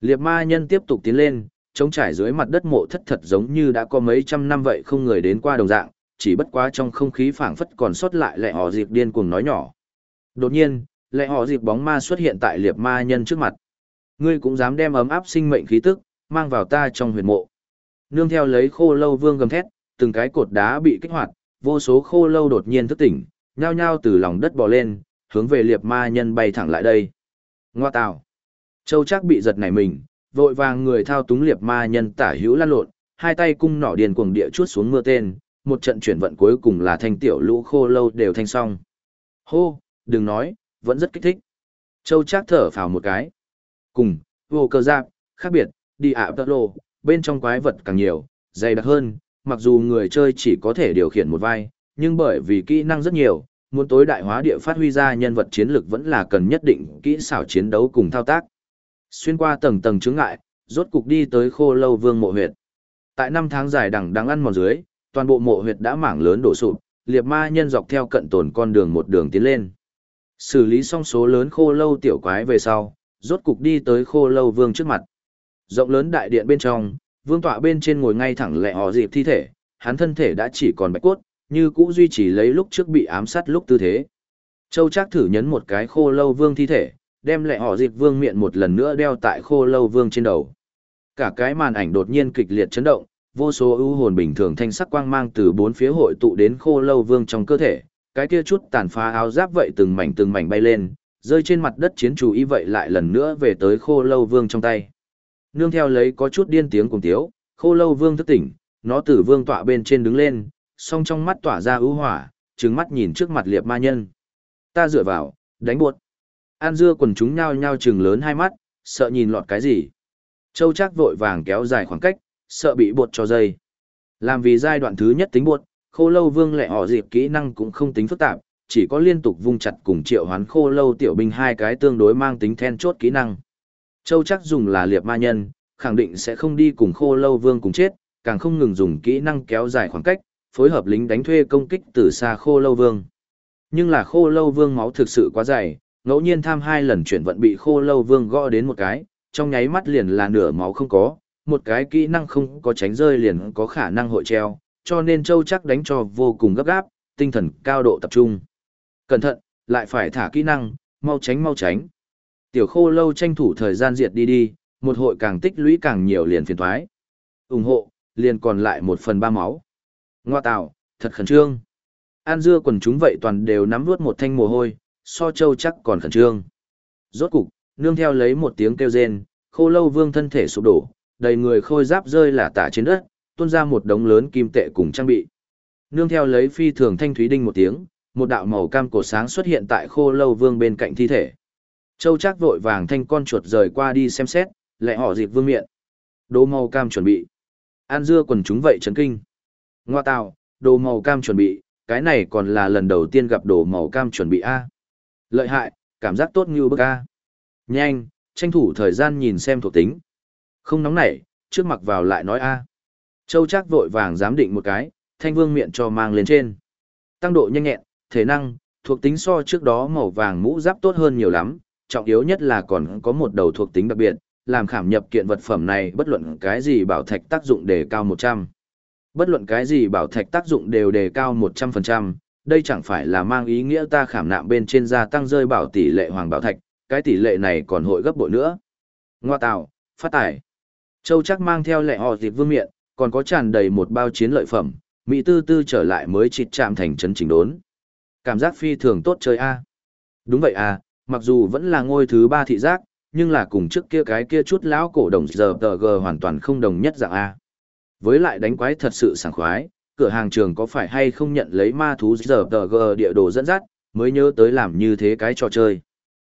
Liệt ma nhân tiếp tục tiến lên, trống trải dưới mặt đất mộ thất thật giống như đã có mấy trăm năm vậy không người đến qua đồng dạng, chỉ bất quá trong không khí phảng phất còn sót lại lệ họ dịp điên cuồng nói nhỏ. Đột nhiên, lệ họ dịp bóng ma xuất hiện tại liệt ma nhân trước mặt. Ngươi cũng dám đem ấm áp sinh mệnh khí tức, mang vào ta trong huyệt mộ. Nương theo lấy khô lâu vương gầm thét, từng cái cột đá bị kích hoạt, vô số khô lâu đột nhiên thức tỉnh, nhao nhao từ lòng đất bò lên, hướng về liệp ma nhân bay thẳng lại đây. Ngoa tào. Châu chắc bị giật nảy mình, vội vàng người thao túng liệp ma nhân tả hữu lan lộn, hai tay cung nỏ điền cuồng địa chuốt xuống mưa tên, một trận chuyển vận cuối cùng là thanh tiểu lũ khô lâu đều thanh xong. Hô, đừng nói, vẫn rất kích thích. Châu chắc thở phào một cái. Cùng, vô cơ giáp, khác biệt, đi ạ tơ lộ, bên trong quái vật càng nhiều, dày đặc hơn, mặc dù người chơi chỉ có thể điều khiển một vai, nhưng bởi vì kỹ năng rất nhiều, muốn tối đại hóa địa phát huy ra nhân vật chiến lược vẫn là cần nhất định kỹ xảo chiến đấu cùng thao tác. Xuyên qua tầng tầng chướng ngại, rốt cục đi tới khô lâu vương mộ huyệt. Tại năm tháng dài đằng đang ăn mòn dưới, toàn bộ mộ huyệt đã mảng lớn đổ sụp, liệt ma nhân dọc theo cận tồn con đường một đường tiến lên. Xử lý xong số lớn khô lâu tiểu quái về sau, rốt cục đi tới khô lâu vương trước mặt. Rộng lớn đại điện bên trong, vương tọa bên trên ngồi ngay thẳng lẹ họ dịp thi thể, hắn thân thể đã chỉ còn bạch cốt, như cũ duy trì lấy lúc trước bị ám sát lúc tư thế. Châu Trác thử nhấn một cái khô lâu vương thi thể, đem lẹ họ dịp vương miệng một lần nữa đeo tại khô lâu vương trên đầu. Cả cái màn ảnh đột nhiên kịch liệt chấn động, vô số ưu hồn bình thường thanh sắc quang mang từ bốn phía hội tụ đến khô lâu vương trong cơ thể, cái kia chút tàn phá áo giáp vậy từng mảnh từng mảnh bay lên, rơi trên mặt đất chiến chủ ý vậy lại lần nữa về tới khô lâu vương trong tay. Nương theo lấy có chút điên tiếng cùng tiếu, khô lâu vương thức tỉnh, nó từ vương tọa bên trên đứng lên, song trong mắt tỏa ra ưu hỏa, trừng mắt nhìn trước mặt liệp ma nhân. Ta dựa vào, đánh buột. An dưa quần chúng nhao nhao trừng lớn hai mắt, sợ nhìn lọt cái gì. Châu chắc vội vàng kéo dài khoảng cách, sợ bị buột cho dây. Làm vì giai đoạn thứ nhất tính buột, khô lâu vương lệ họ dịp kỹ năng cũng không tính phức tạp, chỉ có liên tục vung chặt cùng triệu hoán khô lâu tiểu binh hai cái tương đối mang tính then chốt kỹ năng. Châu chắc dùng là liệp ma nhân, khẳng định sẽ không đi cùng khô lâu vương cùng chết, càng không ngừng dùng kỹ năng kéo dài khoảng cách, phối hợp lính đánh thuê công kích từ xa khô lâu vương. Nhưng là khô lâu vương máu thực sự quá dày, ngẫu nhiên tham hai lần chuyển vận bị khô lâu vương gõ đến một cái, trong nháy mắt liền là nửa máu không có, một cái kỹ năng không có tránh rơi liền có khả năng hội treo, cho nên châu chắc đánh cho vô cùng gấp gáp, tinh thần cao độ tập trung. Cẩn thận, lại phải thả kỹ năng, mau tránh mau tránh. Tiểu khô lâu tranh thủ thời gian diệt đi đi, một hội càng tích lũy càng nhiều liền phiền thoái. ủng hộ, liền còn lại một phần ba máu. Ngoa tạo, thật khẩn trương. An dưa quần chúng vậy toàn đều nắm vuốt một thanh mồ hôi, so châu chắc còn khẩn trương. Rốt cục, nương theo lấy một tiếng kêu rên, khô lâu vương thân thể sụp đổ, đầy người khôi giáp rơi là tả trên đất, tuôn ra một đống lớn kim tệ cùng trang bị. Nương theo lấy phi thường thanh thúy đinh một tiếng, một đạo màu cam cổ sáng xuất hiện tại khô lâu vương bên cạnh thi thể. Châu Trác vội vàng thanh con chuột rời qua đi xem xét, lại họ dịp vương miệng. Đồ màu cam chuẩn bị. An dưa quần chúng vậy chấn kinh. Ngoa tào, đồ màu cam chuẩn bị, cái này còn là lần đầu tiên gặp đồ màu cam chuẩn bị A. Lợi hại, cảm giác tốt như bức A. Nhanh, tranh thủ thời gian nhìn xem thuộc tính. Không nóng nảy, trước mặt vào lại nói A. Châu Trác vội vàng giám định một cái, thanh vương miệng cho mang lên trên. Tăng độ nhanh nhẹn, thể năng, thuộc tính so trước đó màu vàng mũ giáp tốt hơn nhiều lắm, trọng yếu nhất là còn có một đầu thuộc tính đặc biệt, làm khảm nhập kiện vật phẩm này bất luận cái gì bảo thạch tác dụng đề cao 100. Bất luận cái gì bảo thạch tác dụng đều đề cao 100%, đây chẳng phải là mang ý nghĩa ta khảm nạm bên trên gia tăng rơi bảo tỷ lệ hoàng bảo thạch, cái tỷ lệ này còn hội gấp bội nữa. Ngoa tạo, phát tải. Châu chắc mang theo lệ họ dịp vương miện, còn có tràn đầy một bao chiến lợi phẩm, Mỹ tư tư trở lại mới chịt chạm thành trấn chỉnh đốn. Cảm giác phi thường tốt chơi a. Đúng vậy à, mặc dù vẫn là ngôi thứ ba thị giác, nhưng là cùng trước kia cái kia chút lão cổ đồng giờ tờ g hoàn toàn không đồng nhất dạng a. Với lại đánh quái thật sự sảng khoái, cửa hàng trường có phải hay không nhận lấy ma thú giờ tờ g địa đồ dẫn dắt, mới nhớ tới làm như thế cái trò chơi.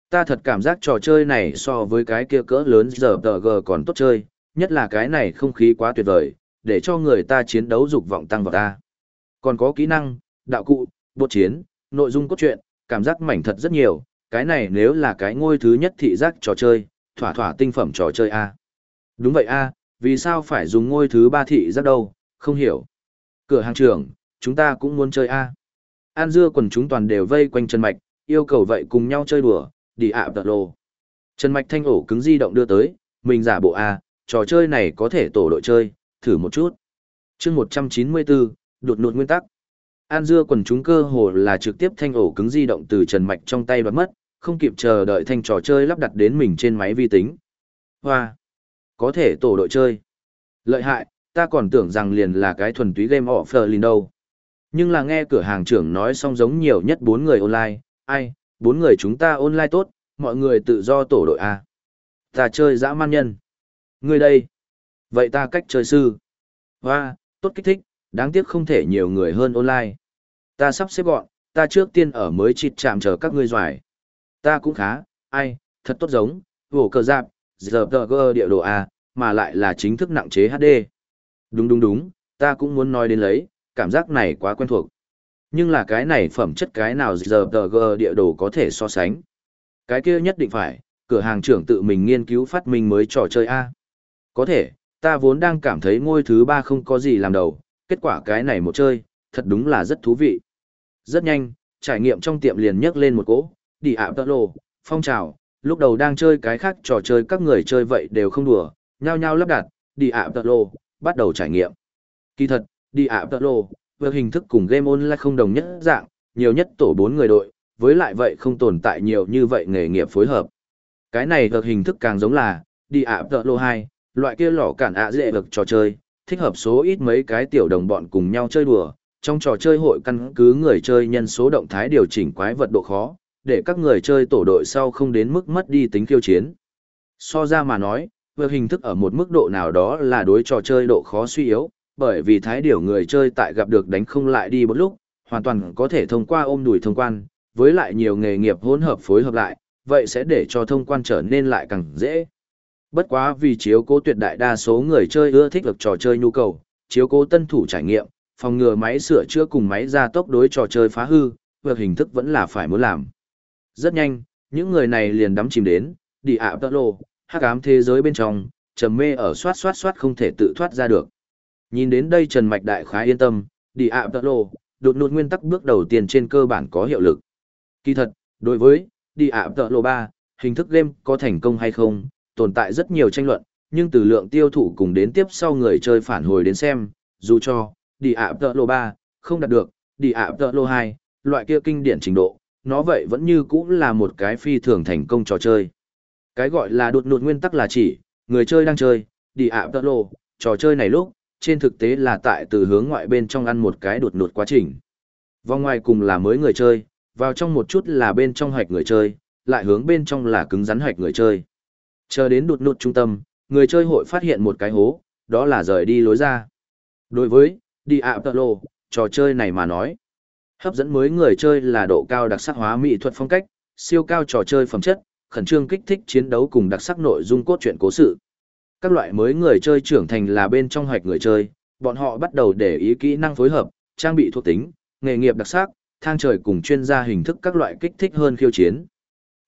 Ta thật cảm giác trò chơi này so với cái kia cỡ lớn giờ tờ g còn tốt chơi, nhất là cái này không khí quá tuyệt vời, để cho người ta chiến đấu dục vọng tăng vào ta. Còn có kỹ năng, đạo cụ, bột chiến, nội dung cốt truyện, cảm giác mảnh thật rất nhiều, cái này nếu là cái ngôi thứ nhất thị giác trò chơi, thỏa thỏa tinh phẩm trò chơi A. Đúng vậy A, vì sao phải dùng ngôi thứ ba thị giác đâu, không hiểu. Cửa hàng trưởng, chúng ta cũng muốn chơi A. An dưa quần chúng toàn đều vây quanh Trần Mạch, yêu cầu vậy cùng nhau chơi đùa, đi ạ tật lồ. Trần Mạch thanh ổ cứng di động đưa tới, mình giả bộ A, trò chơi này có thể tổ đội chơi, thử một chút. chương 194, đột nụt nguyên tắc. An dưa quần chúng cơ hồ là trực tiếp thanh ổ cứng di động từ Trần Mạch trong tay đoạt mất, không kịp chờ đợi thanh trò chơi lắp đặt đến mình trên máy vi tính. Hoa! Có thể tổ đội chơi. Lợi hại, ta còn tưởng rằng liền là cái thuần túy game offline đâu. Nhưng là nghe cửa hàng trưởng nói xong giống nhiều nhất bốn người online, ai, bốn người chúng ta online tốt, mọi người tự do tổ đội A. Ta chơi dã man nhân. Ngươi đây. Vậy ta cách chơi sư. Hoa, tốt kích thích, đáng tiếc không thể nhiều người hơn online. Ta sắp xếp gọn, ta trước tiên ở mới chịt chạm chờ các ngươi doài. Ta cũng khá, ai, thật tốt giống, vổ cờ giáp, giờ tờ gơ địa đồ A, mà lại là chính thức nặng chế HD. Đúng đúng đúng, ta cũng muốn nói đến lấy, cảm giác này quá quen thuộc. Nhưng là cái này phẩm chất cái nào giờ tờ gơ địa đồ có thể so sánh. Cái kia nhất định phải, cửa hàng trưởng tự mình nghiên cứu phát minh mới trò chơi A. Có thể, ta vốn đang cảm thấy ngôi thứ ba không có gì làm đầu, kết quả cái này một chơi, thật đúng là rất thú vị. Rất nhanh, trải nghiệm trong tiệm liền nhấc lên một cỗ, đi ạ tơ lô, phong trào, lúc đầu đang chơi cái khác trò chơi các người chơi vậy đều không đùa, nhao nhao lắp đặt, đi ạ tơ lô, bắt đầu trải nghiệm. Kỳ thật, đi ạ tơ lô, với hình thức cùng game online không đồng nhất dạng, nhiều nhất tổ bốn người đội, với lại vậy không tồn tại nhiều như vậy nghề nghiệp phối hợp. Cái này được hình thức càng giống là, đi ạ tơ lô 2, loại kia lỏ cản ạ dễ được trò chơi, thích hợp số ít mấy cái tiểu đồng bọn cùng nhau chơi đùa. Trong trò chơi hội căn cứ người chơi nhân số động thái điều chỉnh quái vật độ khó, để các người chơi tổ đội sau không đến mức mất đi tính khiêu chiến. So ra mà nói, việc hình thức ở một mức độ nào đó là đối trò chơi độ khó suy yếu, bởi vì thái điều người chơi tại gặp được đánh không lại đi một lúc, hoàn toàn có thể thông qua ôm đùi thông quan, với lại nhiều nghề nghiệp hỗn hợp phối hợp lại, vậy sẽ để cho thông quan trở nên lại càng dễ. Bất quá vì chiếu cố tuyệt đại đa số người chơi ưa thích được trò chơi nhu cầu, chiếu cố tân thủ trải nghiệm, phòng ngừa máy sửa chữa cùng máy gia tốc đối trò chơi phá hư, việc hình thức vẫn là phải muốn làm. Rất nhanh, những người này liền đắm chìm đến, đi ạ tơ lô, hắc ám thế giới bên trong, trầm mê ở soát soát soát không thể tự thoát ra được. Nhìn đến đây Trần Mạch Đại khá yên tâm, đi ạ tơ lô, đột nụt nguyên tắc bước đầu tiên trên cơ bản có hiệu lực. Kỳ thật, đối với, đi ạ tơ lô 3, hình thức game có thành công hay không, tồn tại rất nhiều tranh luận, nhưng từ lượng tiêu thụ cùng đến tiếp sau người chơi phản hồi đến xem, dù cho, đi ạ tơ lô 3, không đạt được, đi ạ tơ lô 2, loại kia kinh điển trình độ, nó vậy vẫn như cũng là một cái phi thường thành công trò chơi. Cái gọi là đột nụt nguyên tắc là chỉ, người chơi đang chơi, đi ạ tơ lô, trò chơi này lúc, trên thực tế là tại từ hướng ngoại bên trong ăn một cái đột nụt quá trình. Vòng ngoài cùng là mới người chơi, vào trong một chút là bên trong hoạch người chơi, lại hướng bên trong là cứng rắn hoạch người chơi. Chờ đến đột nụt trung tâm, người chơi hội phát hiện một cái hố, đó là rời đi lối ra. Đối với Diablo, trò chơi này mà nói, hấp dẫn mới người chơi là độ cao đặc sắc hóa mỹ thuật phong cách, siêu cao trò chơi phẩm chất, khẩn trương kích thích chiến đấu cùng đặc sắc nội dung cốt truyện cố sự. Các loại mới người chơi trưởng thành là bên trong hoạch người chơi, bọn họ bắt đầu để ý kỹ năng phối hợp, trang bị thuộc tính, nghề nghiệp đặc sắc, thang trời cùng chuyên gia hình thức các loại kích thích hơn khiêu chiến.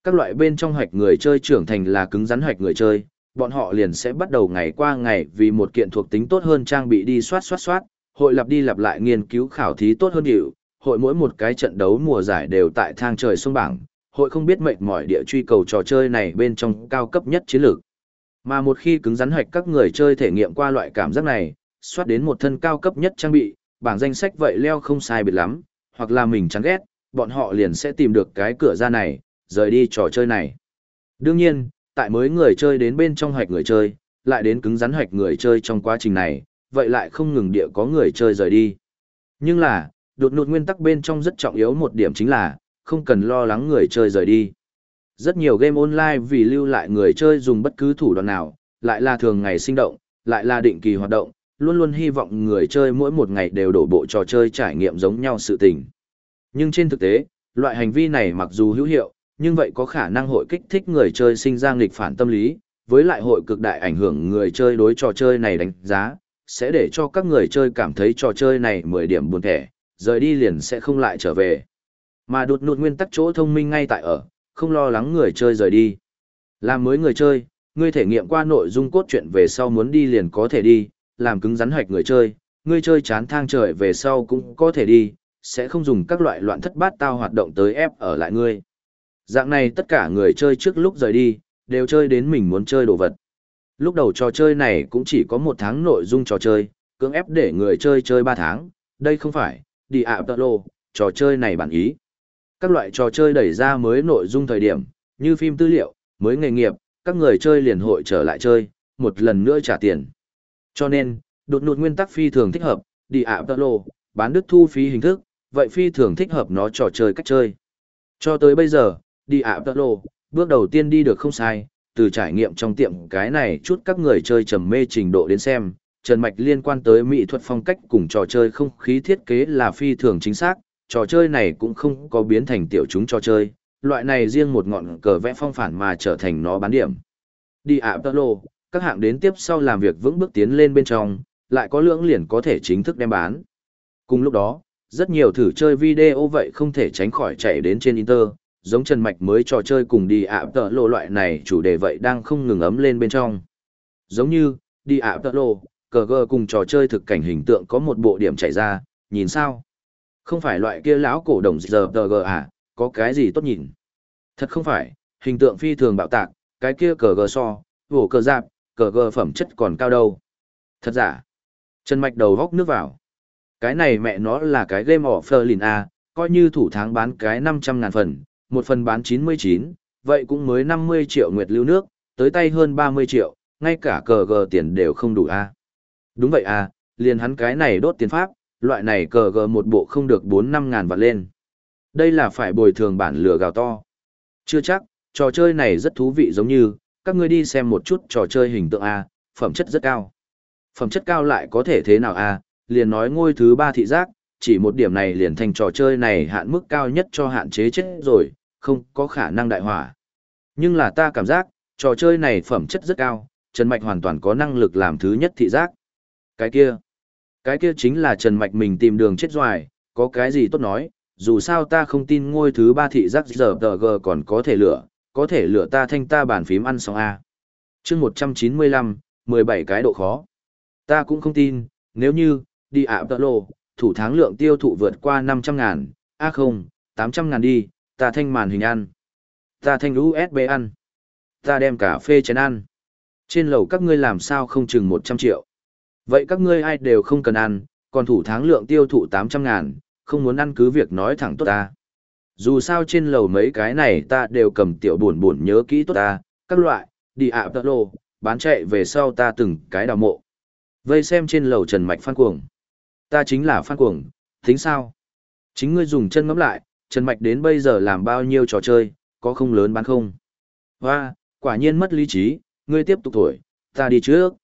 Các loại bên trong hoạch người chơi trưởng thành là cứng rắn hoạch người chơi, bọn họ liền sẽ bắt đầu ngày qua ngày vì một kiện thuộc tính tốt hơn trang bị đi soát soát soát, hội lặp đi lặp lại nghiên cứu khảo thí tốt hơn hiệu, hội mỗi một cái trận đấu mùa giải đều tại thang trời sông bảng, hội không biết mệt mỏi địa truy cầu trò chơi này bên trong cao cấp nhất chiến lược. Mà một khi cứng rắn hoạch các người chơi thể nghiệm qua loại cảm giác này, soát đến một thân cao cấp nhất trang bị, bảng danh sách vậy leo không sai biệt lắm, hoặc là mình chán ghét, bọn họ liền sẽ tìm được cái cửa ra này, rời đi trò chơi này. Đương nhiên, tại mới người chơi đến bên trong hoạch người chơi, lại đến cứng rắn hoạch người chơi trong quá trình này, vậy lại không ngừng địa có người chơi rời đi. Nhưng là, đột nụt nguyên tắc bên trong rất trọng yếu một điểm chính là, không cần lo lắng người chơi rời đi. Rất nhiều game online vì lưu lại người chơi dùng bất cứ thủ đoạn nào, lại là thường ngày sinh động, lại là định kỳ hoạt động, luôn luôn hy vọng người chơi mỗi một ngày đều đổ bộ trò chơi trải nghiệm giống nhau sự tình. Nhưng trên thực tế, loại hành vi này mặc dù hữu hiệu, nhưng vậy có khả năng hội kích thích người chơi sinh ra nghịch phản tâm lý, với lại hội cực đại ảnh hưởng người chơi đối trò chơi này đánh giá, sẽ để cho các người chơi cảm thấy trò chơi này 10 điểm buồn thẻ, rời đi liền sẽ không lại trở về. Mà đột nụt nguyên tắc chỗ thông minh ngay tại ở, không lo lắng người chơi rời đi. Làm mới người chơi, ngươi thể nghiệm qua nội dung cốt truyện về sau muốn đi liền có thể đi, làm cứng rắn hoạch người chơi, ngươi chơi chán thang trời về sau cũng có thể đi, sẽ không dùng các loại loạn thất bát tao hoạt động tới ép ở lại ngươi. Dạng này tất cả người chơi trước lúc rời đi, đều chơi đến mình muốn chơi đồ vật. Lúc đầu trò chơi này cũng chỉ có một tháng nội dung trò chơi, cưỡng ép để người chơi chơi ba tháng, đây không phải, đi ạ tợ lô, trò chơi này bản ý. Các loại trò chơi đẩy ra mới nội dung thời điểm, như phim tư liệu, mới nghề nghiệp, các người chơi liền hội trở lại chơi, một lần nữa trả tiền. Cho nên, đột nụt nguyên tắc phi thường thích hợp, đi ạ tợ lô, bán đứt thu phí hình thức, vậy phi thường thích hợp nó trò chơi cách chơi. Cho tới bây giờ, đi ạ tợ lô, bước đầu tiên đi được không sai, từ trải nghiệm trong tiệm cái này chút các người chơi trầm mê trình độ đến xem, Trần Mạch liên quan tới mỹ thuật phong cách cùng trò chơi không khí thiết kế là phi thường chính xác, trò chơi này cũng không có biến thành tiểu chúng trò chơi, loại này riêng một ngọn cờ vẽ phong phản mà trở thành nó bán điểm. Đi ạ tơ lô, các hạng đến tiếp sau làm việc vững bước tiến lên bên trong, lại có lưỡng liền có thể chính thức đem bán. Cùng lúc đó, rất nhiều thử chơi video vậy không thể tránh khỏi chạy đến trên Inter, giống Trần Mạch mới trò chơi cùng đi ạ tợ lộ loại này chủ đề vậy đang không ngừng ấm lên bên trong. Giống như, đi ạ tợ lộ, cờ gờ cùng trò chơi thực cảnh hình tượng có một bộ điểm chảy ra, nhìn sao? Không phải loại kia lão cổ đồng giờ tờ gờ à, có cái gì tốt nhìn? Thật không phải, hình tượng phi thường bạo tạc, cái kia cờ gờ so, vổ cờ giáp, cờ gờ phẩm chất còn cao đâu. Thật giả. Trần Mạch đầu góc nước vào. Cái này mẹ nó là cái game offer à, coi như thủ tháng bán cái 500 ngàn phần, một phần bán 99, vậy cũng mới 50 triệu nguyệt lưu nước, tới tay hơn 30 triệu, ngay cả cờ gờ tiền đều không đủ a. Đúng vậy à, liền hắn cái này đốt tiền pháp, loại này cờ gờ một bộ không được 4-5 ngàn vặt lên. Đây là phải bồi thường bản lừa gào to. Chưa chắc, trò chơi này rất thú vị giống như, các ngươi đi xem một chút trò chơi hình tượng A, phẩm chất rất cao. Phẩm chất cao lại có thể thế nào A, liền nói ngôi thứ ba thị giác, chỉ một điểm này liền thành trò chơi này hạn mức cao nhất cho hạn chế chết rồi, không có khả năng đại hỏa. Nhưng là ta cảm giác, trò chơi này phẩm chất rất cao, Trần Mạch hoàn toàn có năng lực làm thứ nhất thị giác. Cái kia, cái kia chính là Trần Mạch mình tìm đường chết doài, có cái gì tốt nói, dù sao ta không tin ngôi thứ ba thị giác giờ tờ g còn có thể lửa, có thể lửa ta thanh ta bàn phím ăn xong A. chương 195, 17 cái độ khó. Ta cũng không tin, nếu như, đi ạ tợ lô, thủ tháng lượng tiêu thụ vượt qua 500 ngàn, a không, 800 ngàn đi, ta thanh màn hình ăn. Ta thanh USB ăn. Ta đem cà phê chén ăn. Trên lầu các ngươi làm sao không chừng 100 triệu. Vậy các ngươi ai đều không cần ăn, còn thủ tháng lượng tiêu thụ 800 ngàn, không muốn ăn cứ việc nói thẳng tốt ta. Dù sao trên lầu mấy cái này ta đều cầm tiểu buồn buồn nhớ kỹ tốt ta, các loại, đi ạ tợ lô, bán chạy về sau ta từng cái đào mộ. Vây xem trên lầu trần mạch phan cuồng. Ta chính là phan cuồng, tính sao? Chính ngươi dùng chân ngắm lại, Trần Mạch đến bây giờ làm bao nhiêu trò chơi, có không lớn bán không? Hoa, quả nhiên mất lý trí, ngươi tiếp tục thổi, ta đi trước.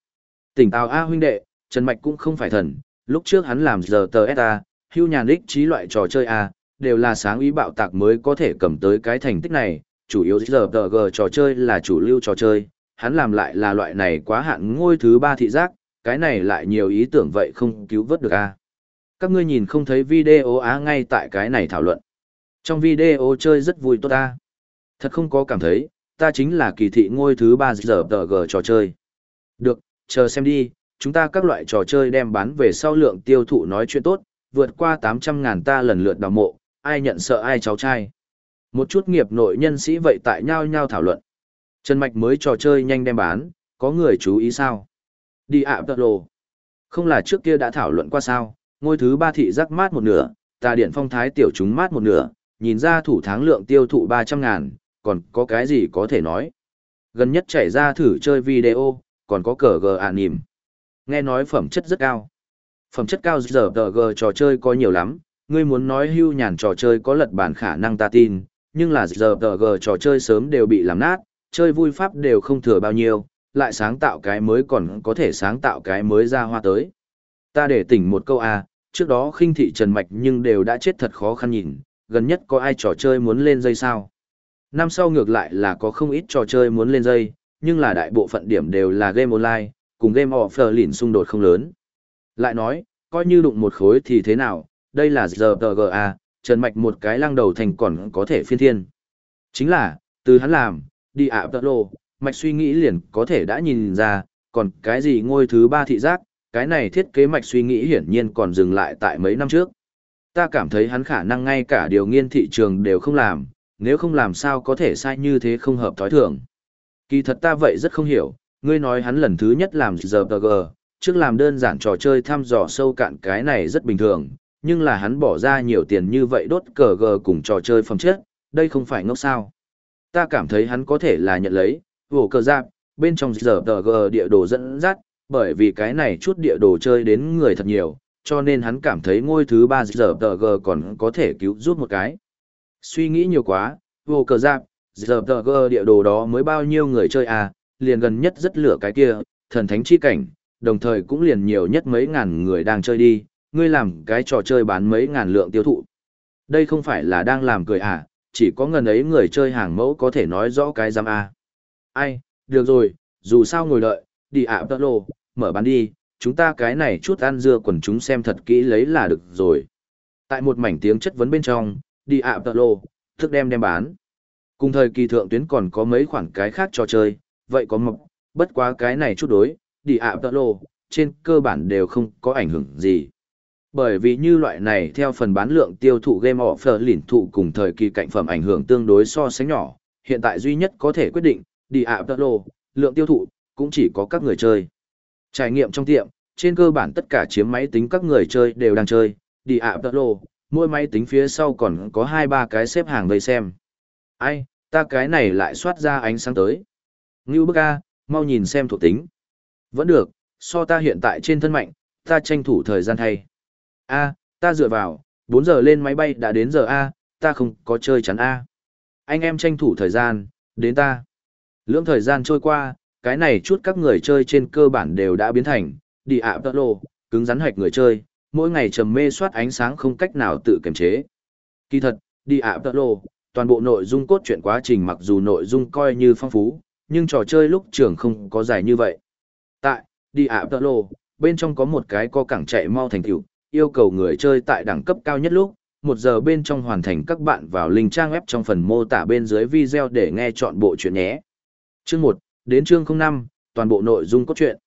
Tỉnh táo A huynh đệ, Trần Mạch cũng không phải thần, Lúc trước hắn làm giờ tờ SA, hưu nhàn ích trí loại trò chơi A, đều là sáng ý bạo tạc mới có thể cầm tới cái thành tích này, chủ yếu giờ tờ G trò chơi là chủ lưu trò chơi, hắn làm lại là loại này quá hạn ngôi thứ ba thị giác, cái này lại nhiều ý tưởng vậy không cứu vớt được A. Các ngươi nhìn không thấy video á ngay tại cái này thảo luận. Trong video chơi rất vui tốt ta. Thật không có cảm thấy, ta chính là kỳ thị ngôi thứ ba giờ tờ G trò chơi. Được, chờ xem đi, chúng ta các loại trò chơi đem bán về sau lượng tiêu thụ nói chuyện tốt, vượt qua 800 ngàn ta lần lượt đào mộ, ai nhận sợ ai cháu trai. Một chút nghiệp nội nhân sĩ vậy tại nhau nhau thảo luận. Trần Mạch mới trò chơi nhanh đem bán, có người chú ý sao? Đi ạ tật lồ. Không là trước kia đã thảo luận qua sao, ngôi thứ ba thị giác mát một nửa, tà điện phong thái tiểu chúng mát một nửa, nhìn ra thủ tháng lượng tiêu thụ 300 ngàn, còn có cái gì có thể nói. Gần nhất chảy ra thử chơi video, còn có cờ gờ ả nìm. Nghe nói phẩm chất rất cao. Phẩm chất cao giờ tờ gờ trò chơi có nhiều lắm, ngươi muốn nói hưu nhàn trò chơi có lật bản khả năng ta tin, nhưng là giờ tờ gờ trò chơi sớm đều bị làm nát, chơi vui pháp đều không thừa bao nhiêu, lại sáng tạo cái mới còn có thể sáng tạo cái mới ra hoa tới. Ta để tỉnh một câu A, trước đó khinh thị Trần Mạch nhưng đều đã chết thật khó khăn nhìn, gần nhất có ai trò chơi muốn lên dây sao. Năm sau ngược lại là có không ít trò chơi muốn lên dây, nhưng là đại bộ phận điểm đều là game online, cùng game offline xung đột không lớn. Lại nói, coi như đụng một khối thì thế nào, đây là giờ Trần Mạch một cái lăng đầu thành còn có thể phiên thiên. Chính là, từ hắn làm, đi ạ tật lộ, Mạch suy nghĩ liền có thể đã nhìn ra, còn cái gì ngôi thứ ba thị giác, cái này thiết kế Mạch suy nghĩ hiển nhiên còn dừng lại tại mấy năm trước. Ta cảm thấy hắn khả năng ngay cả điều nghiên thị trường đều không làm, nếu không làm sao có thể sai như thế không hợp thói thường. Kỳ thật ta vậy rất không hiểu, ngươi nói hắn lần thứ nhất làm giờ trước làm đơn giản trò chơi thăm dò sâu cạn cái này rất bình thường, nhưng là hắn bỏ ra nhiều tiền như vậy đốt cờ gờ cùng trò chơi phẩm chất, đây không phải ngốc sao. Ta cảm thấy hắn có thể là nhận lấy, vổ cờ giáp, bên trong giờ địa đồ dẫn dắt, bởi vì cái này chút địa đồ chơi đến người thật nhiều, cho nên hắn cảm thấy ngôi thứ ba giờ gờ còn có thể cứu giúp một cái. Suy nghĩ nhiều quá, vô cờ giáp, giờ gờ địa đồ đó mới bao nhiêu người chơi à, liền gần nhất rất lửa cái kia, thần thánh chi cảnh, đồng thời cũng liền nhiều nhất mấy ngàn người đang chơi đi, ngươi làm cái trò chơi bán mấy ngàn lượng tiêu thụ. Đây không phải là đang làm cười à, chỉ có ngần ấy người chơi hàng mẫu có thể nói rõ cái giam à. Ai, được rồi, dù sao ngồi đợi, đi ạ tơ lô, mở bán đi, chúng ta cái này chút ăn dưa quần chúng xem thật kỹ lấy là được rồi. Tại một mảnh tiếng chất vấn bên trong, đi ạ tơ lô, thức đem đem bán. Cùng thời kỳ thượng tuyến còn có mấy khoản cái khác cho chơi, vậy có mập, bất quá cái này chút đối, đi ạ tơ lô, trên cơ bản đều không có ảnh hưởng gì. Bởi vì như loại này theo phần bán lượng tiêu thụ game offer lỉn thụ cùng thời kỳ cạnh phẩm ảnh hưởng tương đối so sánh nhỏ, hiện tại duy nhất có thể quyết định, đi ạ tơ lô, lượng tiêu thụ, cũng chỉ có các người chơi. Trải nghiệm trong tiệm, trên cơ bản tất cả chiếm máy tính các người chơi đều đang chơi, đi ạ tơ lộ, mỗi máy tính phía sau còn có hai ba cái xếp hàng vây xem. Ai, ta cái này lại soát ra ánh sáng tới. Ngưu bức A, mau nhìn xem thuộc tính. Vẫn được, so ta hiện tại trên thân mạnh, ta tranh thủ thời gian thay. A, ta dựa vào, 4 giờ lên máy bay đã đến giờ A, ta không có chơi chắn A. Anh em tranh thủ thời gian, đến ta. Lưỡng thời gian trôi qua, cái này chút các người chơi trên cơ bản đều đã biến thành, đi ạ tơ lô, cứng rắn hạch người chơi, mỗi ngày trầm mê soát ánh sáng không cách nào tự kiềm chế. Kỳ thật, đi ạ tơ lô, toàn bộ nội dung cốt truyện quá trình mặc dù nội dung coi như phong phú, nhưng trò chơi lúc trường không có dài như vậy. Tại, đi ạ tơ lô, bên trong có một cái co cẳng chạy mau thành tựu yêu cầu người chơi tại đẳng cấp cao nhất lúc, một giờ bên trong hoàn thành các bạn vào link trang web trong phần mô tả bên dưới video để nghe chọn bộ chuyện nhé. Chương 1, đến chương 05, toàn bộ nội dung cốt truyện.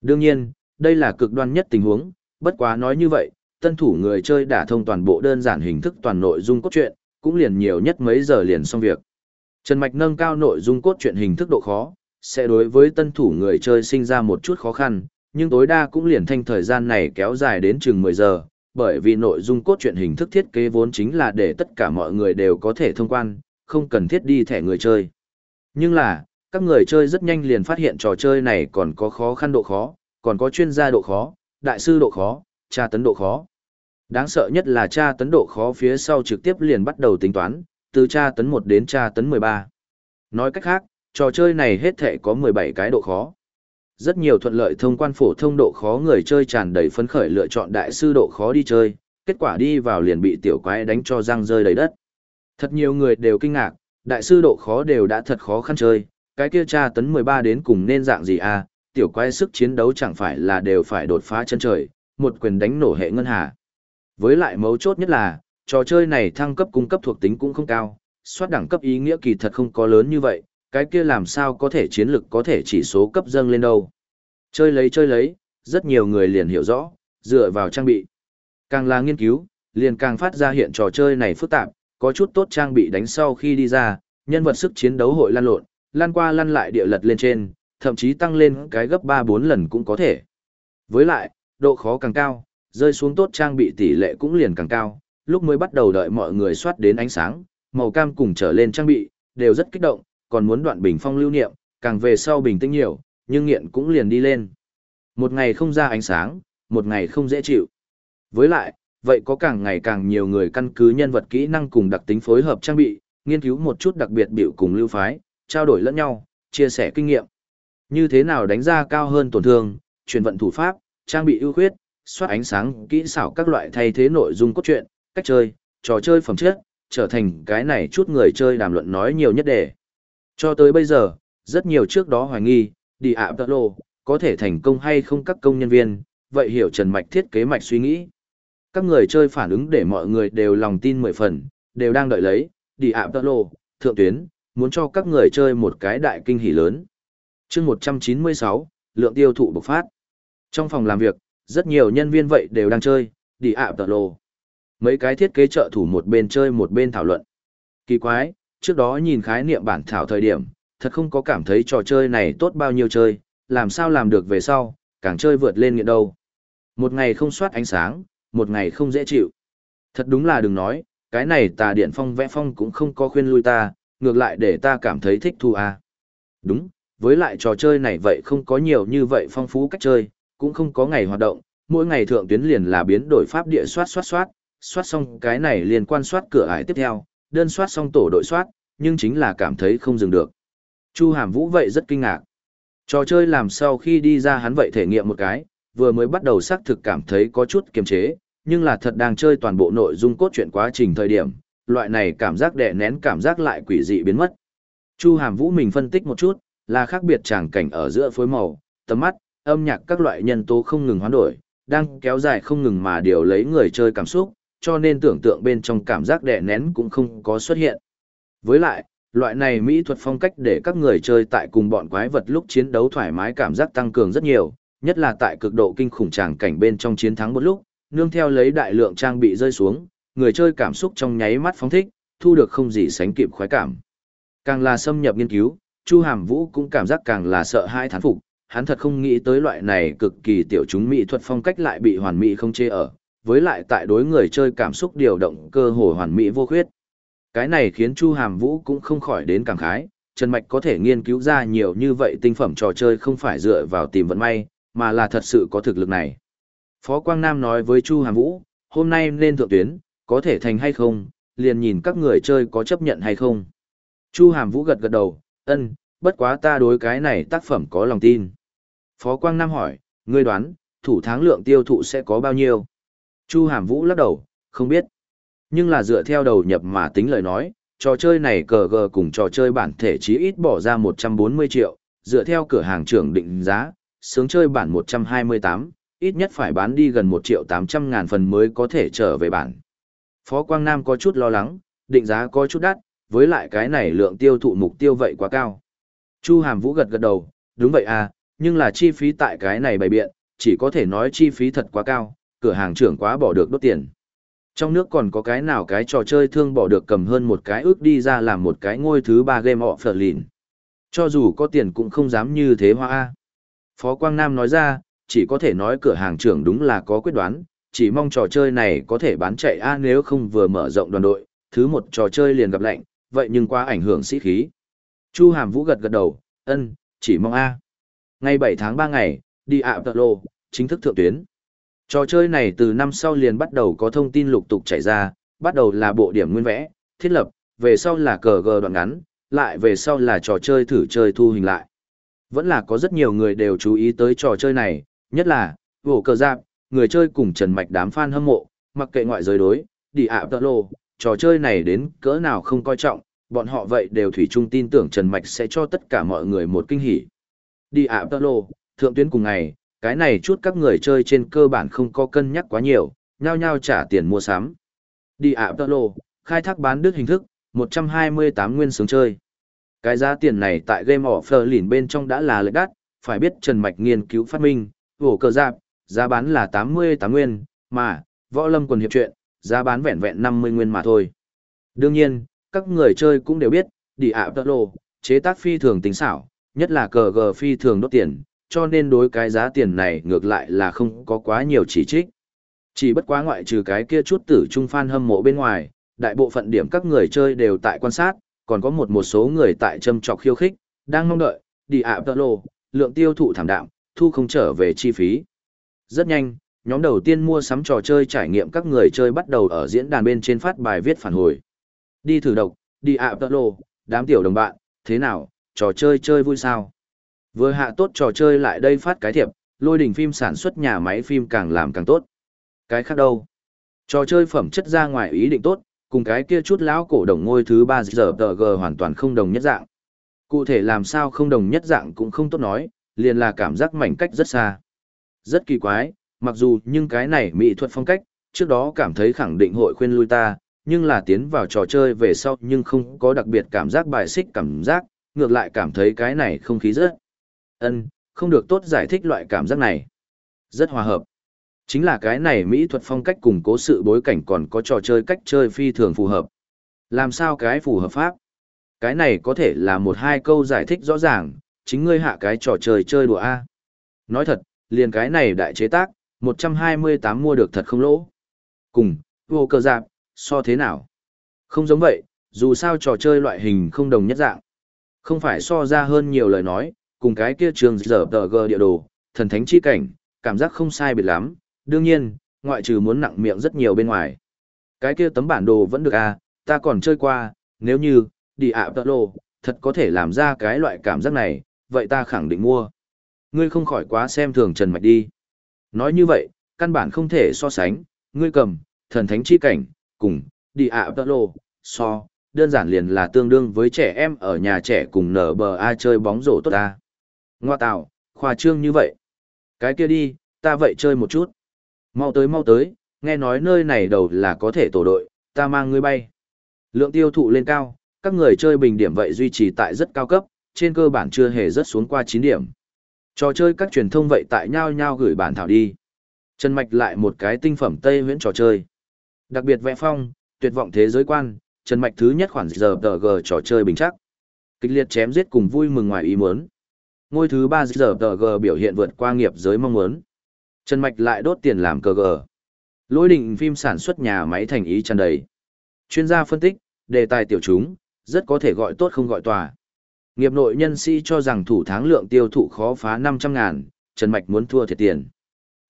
Đương nhiên, đây là cực đoan nhất tình huống, bất quá nói như vậy, tân thủ người chơi đã thông toàn bộ đơn giản hình thức toàn nội dung cốt truyện, cũng liền nhiều nhất mấy giờ liền xong việc. Trần Mạch nâng cao nội dung cốt truyện hình thức độ khó, sẽ đối với tân thủ người chơi sinh ra một chút khó khăn, nhưng tối đa cũng liền thanh thời gian này kéo dài đến chừng 10 giờ, bởi vì nội dung cốt truyện hình thức thiết kế vốn chính là để tất cả mọi người đều có thể thông quan, không cần thiết đi thẻ người chơi. Nhưng là, các người chơi rất nhanh liền phát hiện trò chơi này còn có khó khăn độ khó, còn có chuyên gia độ khó, đại sư độ khó, tra tấn độ khó. Đáng sợ nhất là tra tấn độ khó phía sau trực tiếp liền bắt đầu tính toán, từ tra tấn 1 đến tra tấn 13. Nói cách khác, trò chơi này hết thể có 17 cái độ khó. rất nhiều thuận lợi thông quan phổ thông độ khó người chơi tràn đầy phấn khởi lựa chọn đại sư độ khó đi chơi, kết quả đi vào liền bị tiểu quái đánh cho răng rơi đầy đất. Thật nhiều người đều kinh ngạc, đại sư độ khó đều đã thật khó khăn chơi, cái kia tra tấn 13 đến cùng nên dạng gì à, tiểu quái sức chiến đấu chẳng phải là đều phải đột phá chân trời, một quyền đánh nổ hệ ngân hà. Với lại mấu chốt nhất là, trò chơi này thăng cấp cung cấp thuộc tính cũng không cao, soát đẳng cấp ý nghĩa kỳ thật không có lớn như vậy, cái kia làm sao có thể chiến lực có thể chỉ số cấp dâng lên đâu. Chơi lấy chơi lấy, rất nhiều người liền hiểu rõ, dựa vào trang bị. Càng là nghiên cứu, liền càng phát ra hiện trò chơi này phức tạp, có chút tốt trang bị đánh sau khi đi ra, nhân vật sức chiến đấu hội lan lộn, lan qua lăn lại địa lật lên trên, thậm chí tăng lên cái gấp 3-4 lần cũng có thể. Với lại, độ khó càng cao, rơi xuống tốt trang bị tỷ lệ cũng liền càng cao, lúc mới bắt đầu đợi mọi người soát đến ánh sáng, màu cam cùng trở lên trang bị, đều rất kích động, còn muốn đoạn bình phong lưu niệm, càng về sau bình tĩnh nhiều, nhưng nghiện cũng liền đi lên. Một ngày không ra ánh sáng, một ngày không dễ chịu. Với lại, vậy có càng ngày càng nhiều người căn cứ nhân vật kỹ năng cùng đặc tính phối hợp trang bị, nghiên cứu một chút đặc biệt biểu cùng lưu phái, trao đổi lẫn nhau, chia sẻ kinh nghiệm. Như thế nào đánh ra cao hơn tổn thương, chuyển vận thủ pháp, trang bị ưu khuyết, soát ánh sáng, kỹ xảo các loại thay thế nội dung cốt truyện, cách chơi, trò chơi phẩm chất, trở thành cái này chút người chơi đàm luận nói nhiều nhất để Cho tới bây giờ, rất nhiều trước đó hoài nghi, đi ạ tợ lộ, có thể thành công hay không các công nhân viên, vậy hiểu Trần Mạch thiết kế mạch suy nghĩ. Các người chơi phản ứng để mọi người đều lòng tin mười phần, đều đang đợi lấy, đi ạ tợ lộ, thượng tuyến, muốn cho các người chơi một cái đại kinh hỉ lớn. chương 196, lượng tiêu thụ bộc phát. Trong phòng làm việc, rất nhiều nhân viên vậy đều đang chơi, đi ạ tờ lộ. Mấy cái thiết kế trợ thủ một bên chơi một bên thảo luận. Kỳ quái, trước đó nhìn khái niệm bản thảo thời điểm, thật không có cảm thấy trò chơi này tốt bao nhiêu chơi, làm sao làm được về sau, càng chơi vượt lên nghiện đâu. Một ngày không soát ánh sáng, một ngày không dễ chịu. Thật đúng là đừng nói, cái này tà điện phong vẽ phong cũng không có khuyên lui ta, ngược lại để ta cảm thấy thích thu à. Đúng, với lại trò chơi này vậy không có nhiều như vậy phong phú cách chơi, cũng không có ngày hoạt động, mỗi ngày thượng tuyến liền là biến đổi pháp địa soát soát soát, soát xong cái này liền quan soát cửa ải tiếp theo, đơn soát xong tổ đội soát, nhưng chính là cảm thấy không dừng được. Chu Hàm Vũ vậy rất kinh ngạc. Trò chơi làm sau khi đi ra hắn vậy thể nghiệm một cái, vừa mới bắt đầu xác thực cảm thấy có chút kiềm chế, nhưng là thật đang chơi toàn bộ nội dung cốt truyện quá trình thời điểm, loại này cảm giác đè nén cảm giác lại quỷ dị biến mất. Chu Hàm Vũ mình phân tích một chút, là khác biệt tràng cảnh ở giữa phối màu, tầm mắt, âm nhạc các loại nhân tố không ngừng hoán đổi, đang kéo dài không ngừng mà điều lấy người chơi cảm xúc, cho nên tưởng tượng bên trong cảm giác đè nén cũng không có xuất hiện. Với lại, loại này mỹ thuật phong cách để các người chơi tại cùng bọn quái vật lúc chiến đấu thoải mái cảm giác tăng cường rất nhiều, nhất là tại cực độ kinh khủng tràng cảnh bên trong chiến thắng một lúc, nương theo lấy đại lượng trang bị rơi xuống, người chơi cảm xúc trong nháy mắt phóng thích, thu được không gì sánh kịp khoái cảm. Càng là xâm nhập nghiên cứu, Chu Hàm Vũ cũng cảm giác càng là sợ hãi thán phục, hắn thật không nghĩ tới loại này cực kỳ tiểu chúng mỹ thuật phong cách lại bị hoàn mỹ không chê ở, với lại tại đối người chơi cảm xúc điều động cơ hội hoàn mỹ vô khuyết. Cái này khiến Chu Hàm Vũ cũng không khỏi đến cảm khái, Trần Mạch có thể nghiên cứu ra nhiều như vậy tinh phẩm trò chơi không phải dựa vào tìm vận may, mà là thật sự có thực lực này. Phó Quang Nam nói với Chu Hàm Vũ, hôm nay nên thượng tuyến, có thể thành hay không, liền nhìn các người chơi có chấp nhận hay không. Chu Hàm Vũ gật gật đầu, ân, bất quá ta đối cái này tác phẩm có lòng tin. Phó Quang Nam hỏi, ngươi đoán, thủ tháng lượng tiêu thụ sẽ có bao nhiêu? Chu Hàm Vũ lắc đầu, không biết. Nhưng là dựa theo đầu nhập mà tính lời nói, trò chơi này cờ gờ cùng trò chơi bản thể chí ít bỏ ra 140 triệu, dựa theo cửa hàng trưởng định giá, sướng chơi bản 128, ít nhất phải bán đi gần 1 triệu 800 ngàn phần mới có thể trở về bản. Phó Quang Nam có chút lo lắng, định giá có chút đắt, với lại cái này lượng tiêu thụ mục tiêu vậy quá cao. Chu Hàm Vũ gật gật đầu, đúng vậy à, nhưng là chi phí tại cái này bày biện, chỉ có thể nói chi phí thật quá cao, cửa hàng trưởng quá bỏ được đốt tiền. Trong nước còn có cái nào cái trò chơi thương bỏ được cầm hơn một cái ước đi ra làm một cái ngôi thứ ba game họ phở lìn. Cho dù có tiền cũng không dám như thế hoa Phó Quang Nam nói ra, chỉ có thể nói cửa hàng trưởng đúng là có quyết đoán, chỉ mong trò chơi này có thể bán chạy A nếu không vừa mở rộng đoàn đội, thứ một trò chơi liền gặp lạnh, vậy nhưng quá ảnh hưởng sĩ khí. Chu Hàm Vũ gật gật đầu, ân, chỉ mong A. Ngày 7 tháng 3 ngày, đi ạ tợ lô, chính thức thượng tuyến. Trò chơi này từ năm sau liền bắt đầu có thông tin lục tục chảy ra, bắt đầu là bộ điểm nguyên vẽ, thiết lập, về sau là cờ gờ đoạn ngắn, lại về sau là trò chơi thử chơi thu hình lại. Vẫn là có rất nhiều người đều chú ý tới trò chơi này, nhất là, vổ cờ giáp, người chơi cùng Trần Mạch đám fan hâm mộ, mặc kệ ngoại giới đối, đi ạ tợ lô, trò chơi này đến cỡ nào không coi trọng, bọn họ vậy đều thủy chung tin tưởng Trần Mạch sẽ cho tất cả mọi người một kinh hỉ. Đi ạ tợ lô, thượng tuyến cùng ngày, cái này chút các người chơi trên cơ bản không có cân nhắc quá nhiều, nhao nhao trả tiền mua sắm. Đi ạ tợ lô, khai thác bán đứt hình thức, 128 nguyên sướng chơi. Cái giá tiền này tại Game of Berlin bên trong đã là lợi đắt, phải biết Trần Mạch nghiên cứu phát minh, vổ cờ giáp, giá bán là 88 nguyên, mà, võ lâm quần hiệp chuyện, giá bán vẹn vẹn 50 nguyên mà thôi. Đương nhiên, các người chơi cũng đều biết, đi ạ tợ lô, chế tác phi thường tính xảo, nhất là cờ gờ phi thường đốt tiền, cho nên đối cái giá tiền này ngược lại là không có quá nhiều chỉ trích. Chỉ bất quá ngoại trừ cái kia chút tử trung fan hâm mộ bên ngoài, đại bộ phận điểm các người chơi đều tại quan sát, còn có một một số người tại châm trọc khiêu khích, đang mong đợi, đi ạ tợ lô, lượng tiêu thụ thảm đạm, thu không trở về chi phí. Rất nhanh, nhóm đầu tiên mua sắm trò chơi trải nghiệm các người chơi bắt đầu ở diễn đàn bên trên phát bài viết phản hồi. Đi thử độc, đi ạ tợ lô, đám tiểu đồng bạn, thế nào, trò chơi chơi vui sao? Vừa hạ tốt trò chơi lại đây phát cái thiệp, lôi đỉnh phim sản xuất nhà máy phim càng làm càng tốt. Cái khác đâu? Trò chơi phẩm chất ra ngoài ý định tốt, cùng cái kia chút lão cổ đồng ngôi thứ ba giờ tờ g hoàn toàn không đồng nhất dạng. Cụ thể làm sao không đồng nhất dạng cũng không tốt nói, liền là cảm giác mảnh cách rất xa. Rất kỳ quái, mặc dù nhưng cái này mỹ thuật phong cách, trước đó cảm thấy khẳng định hội khuyên lui ta, nhưng là tiến vào trò chơi về sau nhưng không có đặc biệt cảm giác bài xích cảm giác, ngược lại cảm thấy cái này không khí rất ân không được tốt giải thích loại cảm giác này. Rất hòa hợp. Chính là cái này mỹ thuật phong cách cùng cố sự bối cảnh còn có trò chơi cách chơi phi thường phù hợp. Làm sao cái phù hợp pháp? Cái này có thể là một hai câu giải thích rõ ràng, chính ngươi hạ cái trò chơi chơi đùa A. Nói thật, liền cái này đại chế tác, 128 mua được thật không lỗ. Cùng, vô cơ giáp, so thế nào? Không giống vậy, dù sao trò chơi loại hình không đồng nhất dạng. Không phải so ra hơn nhiều lời nói, cùng cái kia trường giờ tờ gờ địa đồ, thần thánh chi cảnh, cảm giác không sai biệt lắm, đương nhiên, ngoại trừ muốn nặng miệng rất nhiều bên ngoài. Cái kia tấm bản đồ vẫn được à, ta còn chơi qua, nếu như, đi ạ tợ lô, thật có thể làm ra cái loại cảm giác này, vậy ta khẳng định mua. Ngươi không khỏi quá xem thường Trần Mạch đi. Nói như vậy, căn bản không thể so sánh, ngươi cầm, thần thánh chi cảnh, cùng, đi ạ tợ lô, so, đơn giản liền là tương đương với trẻ em ở nhà trẻ cùng nở bờ ai chơi bóng rổ tốt ta. Ngoa tạo, khoa trương như vậy. Cái kia đi, ta vậy chơi một chút. Mau tới mau tới, nghe nói nơi này đầu là có thể tổ đội, ta mang ngươi bay. Lượng tiêu thụ lên cao, các người chơi bình điểm vậy duy trì tại rất cao cấp, trên cơ bản chưa hề rớt xuống qua 9 điểm. Trò chơi các truyền thông vậy tại nhau nhau gửi bản thảo đi. Trần Mạch lại một cái tinh phẩm Tây huyễn trò chơi. Đặc biệt vẽ phong, tuyệt vọng thế giới quan, Trần Mạch thứ nhất khoản giờ tờ g trò chơi bình chắc. Kịch liệt chém giết cùng vui mừng ngoài ý muốn. Ngôi thứ 3 giờ tờ g biểu hiện vượt qua nghiệp giới mong muốn. Trần Mạch lại đốt tiền làm cờ g. Lối định phim sản xuất nhà máy thành ý tràn đầy. Chuyên gia phân tích, đề tài tiểu chúng, rất có thể gọi tốt không gọi tòa. Nghiệp nội nhân sĩ cho rằng thủ tháng lượng tiêu thụ khó phá 500 ngàn, Trần Mạch muốn thua thiệt tiền.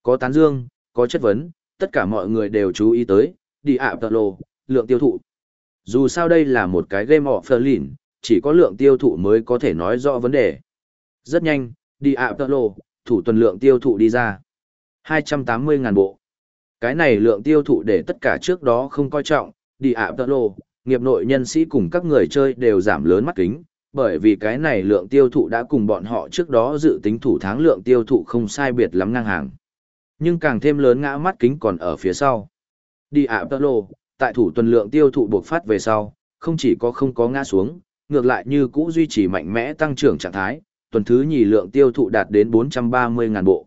Có tán dương, có chất vấn, tất cả mọi người đều chú ý tới, đi ạ tờ lô, lượng tiêu thụ. Dù sao đây là một cái game of lìn, chỉ có lượng tiêu thụ mới có thể nói rõ vấn đề. Rất nhanh, đi ạ tờ lô, thủ tuần lượng tiêu thụ đi ra. 280.000 bộ. Cái này lượng tiêu thụ để tất cả trước đó không coi trọng, đi ạ tợ lô, nghiệp nội nhân sĩ cùng các người chơi đều giảm lớn mắt kính, bởi vì cái này lượng tiêu thụ đã cùng bọn họ trước đó dự tính thủ tháng lượng tiêu thụ không sai biệt lắm ngang hàng. Nhưng càng thêm lớn ngã mắt kính còn ở phía sau. Đi ạ tơ lô, tại thủ tuần lượng tiêu thụ buộc phát về sau, không chỉ có không có ngã xuống, ngược lại như cũ duy trì mạnh mẽ tăng trưởng trạng thái, tuần thứ nhì lượng tiêu thụ đạt đến 430.000 bộ.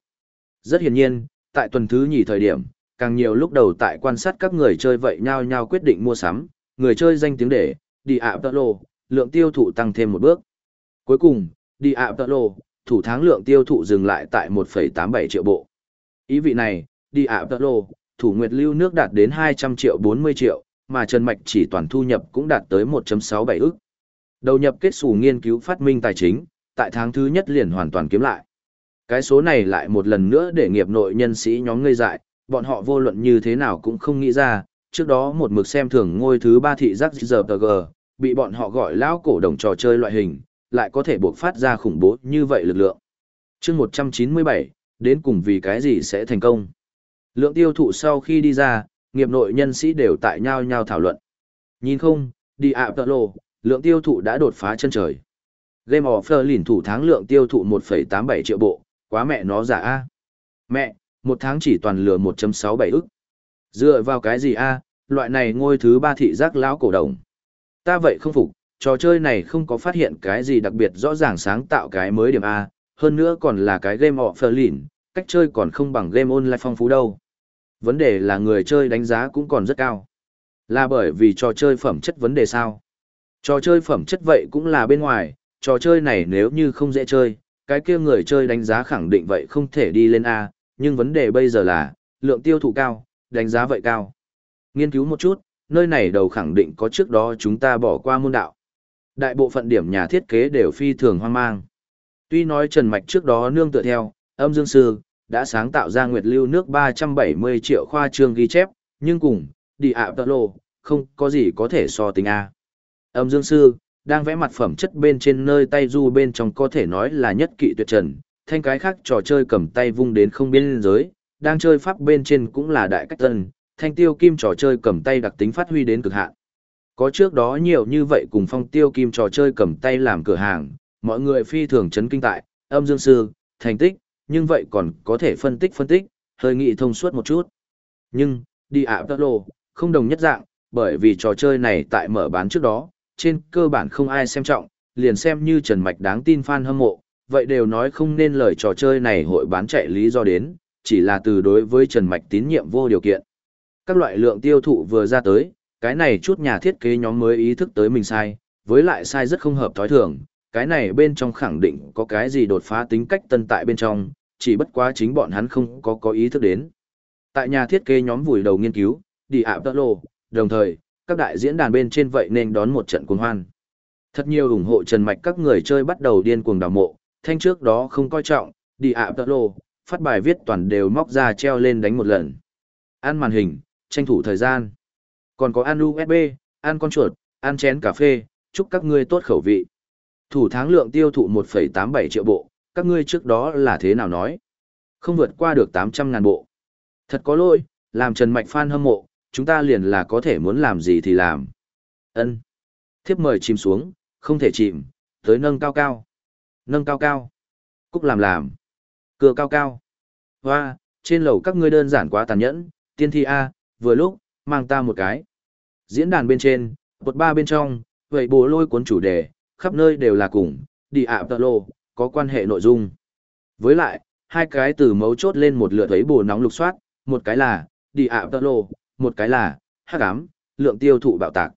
Rất hiển nhiên, tại tuần thứ nhì thời điểm, càng nhiều lúc đầu tại quan sát các người chơi vậy nhau nhau quyết định mua sắm, người chơi danh tiếng để, đi ạ tơ lô, lượng tiêu thụ tăng thêm một bước. Cuối cùng, đi ạ tợ lô, thủ tháng lượng tiêu thụ dừng lại tại 1,87 triệu bộ. Ý vị này, đi ạ tợ lô, thủ nguyệt lưu nước đạt đến 200 triệu 40 triệu, mà Trần Mạch chỉ toàn thu nhập cũng đạt tới 1.67 ức. Đầu nhập kết xù nghiên cứu phát minh tài chính, tại tháng thứ nhất liền hoàn toàn kiếm lại. Cái số này lại một lần nữa để nghiệp nội nhân sĩ nhóm ngây dại, bọn họ vô luận như thế nào cũng không nghĩ ra, trước đó một mực xem thường ngôi thứ ba thị giác giờ tờ gờ bị bọn họ gọi lão cổ đồng trò chơi loại hình, lại có thể buộc phát ra khủng bố như vậy lực lượng. chương 197, đến cùng vì cái gì sẽ thành công. Lượng tiêu thụ sau khi đi ra, nghiệp nội nhân sĩ đều tại nhau nhau thảo luận. Nhìn không, đi ạ tợ lộ, lượng tiêu thụ đã đột phá chân trời. Game of lìn thủ tháng lượng tiêu thụ 1,87 triệu bộ, quá mẹ nó giả a. Mẹ, một tháng chỉ toàn lừa 1.67 ức. Dựa vào cái gì a, loại này ngôi thứ ba thị giác lão cổ đồng. Ta vậy không phục, trò chơi này không có phát hiện cái gì đặc biệt rõ ràng sáng tạo cái mới điểm A, hơn nữa còn là cái game offline, cách chơi còn không bằng game online phong phú đâu. Vấn đề là người chơi đánh giá cũng còn rất cao. Là bởi vì trò chơi phẩm chất vấn đề sao? Trò chơi phẩm chất vậy cũng là bên ngoài, trò chơi này nếu như không dễ chơi, cái kia người chơi đánh giá khẳng định vậy không thể đi lên A, nhưng vấn đề bây giờ là, lượng tiêu thụ cao, đánh giá vậy cao. Nghiên cứu một chút, nơi này đầu khẳng định có trước đó chúng ta bỏ qua môn đạo. Đại bộ phận điểm nhà thiết kế đều phi thường hoang mang. Tuy nói Trần Mạch trước đó nương tựa theo, âm dương sư, đã sáng tạo ra nguyệt lưu nước 370 triệu khoa trương ghi chép, nhưng cùng, đi ạ tợ lộ, không có gì có thể so tính A. Âm dương sư, đang vẽ mặt phẩm chất bên trên nơi tay du bên trong có thể nói là nhất kỵ tuyệt trần, thanh cái khác trò chơi cầm tay vung đến không biên giới, đang chơi pháp bên trên cũng là đại cách tân, thanh tiêu kim trò chơi cầm tay đặc tính phát huy đến cực hạn. Có trước đó nhiều như vậy cùng phong tiêu kim trò chơi cầm tay làm cửa hàng, mọi người phi thường chấn kinh tại, âm dương sư, thành tích, nhưng vậy còn có thể phân tích phân tích, hơi nghị thông suốt một chút. Nhưng, đi ạ tơ lộ, không đồng nhất dạng, bởi vì trò chơi này tại mở bán trước đó, trên cơ bản không ai xem trọng, liền xem như Trần Mạch đáng tin fan hâm mộ, vậy đều nói không nên lời trò chơi này hội bán chạy lý do đến, chỉ là từ đối với Trần Mạch tín nhiệm vô điều kiện. Các loại lượng tiêu thụ vừa ra tới, cái này chút nhà thiết kế nhóm mới ý thức tới mình sai, với lại sai rất không hợp thói thường, cái này bên trong khẳng định có cái gì đột phá tính cách tân tại bên trong, chỉ bất quá chính bọn hắn không có có ý thức đến. Tại nhà thiết kế nhóm vùi đầu nghiên cứu, đi ạ tơ lô, đồng thời, các đại diễn đàn bên trên vậy nên đón một trận cuồng hoan. Thật nhiều ủng hộ Trần Mạch các người chơi bắt đầu điên cuồng đào mộ, thanh trước đó không coi trọng, đi ạ tơ lô, phát bài viết toàn đều móc ra treo lên đánh một lần. Ăn màn hình, tranh thủ thời gian. Còn có ăn USB, ăn con chuột, ăn chén cà phê, chúc các ngươi tốt khẩu vị. Thủ tháng lượng tiêu thụ 1,87 triệu bộ, các ngươi trước đó là thế nào nói? Không vượt qua được 800 ngàn bộ. Thật có lỗi, làm Trần Mạch fan hâm mộ, chúng ta liền là có thể muốn làm gì thì làm. ân Thiếp mời chìm xuống, không thể chìm, tới nâng cao cao. Nâng cao cao. Cúc làm làm. Cưa cao cao. Hoa, trên lầu các ngươi đơn giản quá tàn nhẫn, tiên thi A, vừa lúc, mang ta một cái. Diễn đàn bên trên, bột ba bên trong, vậy bồ lôi cuốn chủ đề, khắp nơi đều là cùng, đi ạ tợ lô, có quan hệ nội dung. Với lại, hai cái từ mấu chốt lên một lượt thấy bồ nóng lục soát, một cái là, đi ạ tợ lô, một cái là, hắc ám, lượng tiêu thụ bạo tạc.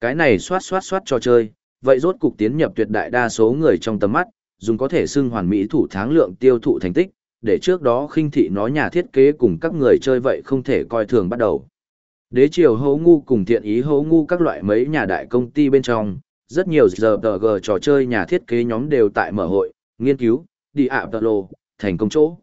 Cái này soát soát soát cho chơi, vậy rốt cục tiến nhập tuyệt đại đa số người trong tầm mắt, dùng có thể xưng hoàn mỹ thủ tháng lượng tiêu thụ thành tích, để trước đó khinh thị nó nhà thiết kế cùng các người chơi vậy không thể coi thường bắt đầu. Đế triều hấu ngu cùng thiện ý hấu ngu các loại mấy nhà đại công ty bên trong, rất nhiều giờ tờ trò chơi nhà thiết kế nhóm đều tại mở hội, nghiên cứu, đi ạ tờ lô, thành công chỗ.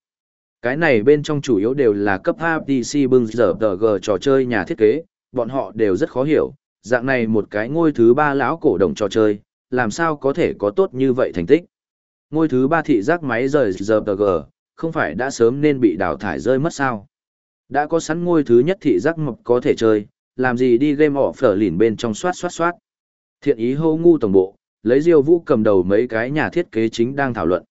Cái này bên trong chủ yếu đều là cấp APC bưng giờ tờ trò chơi nhà thiết kế, bọn họ đều rất khó hiểu, dạng này một cái ngôi thứ ba lão cổ đồng trò chơi, làm sao có thể có tốt như vậy thành tích. Ngôi thứ ba thị giác máy rời giờ tờ không phải đã sớm nên bị đào thải rơi mất sao. Đã có sẵn ngôi thứ nhất thị giác mộc có thể chơi, làm gì đi game ỏ phở lìn bên trong soát soát soát. Thiện ý hô ngu tổng bộ, lấy Diêu Vũ cầm đầu mấy cái nhà thiết kế chính đang thảo luận.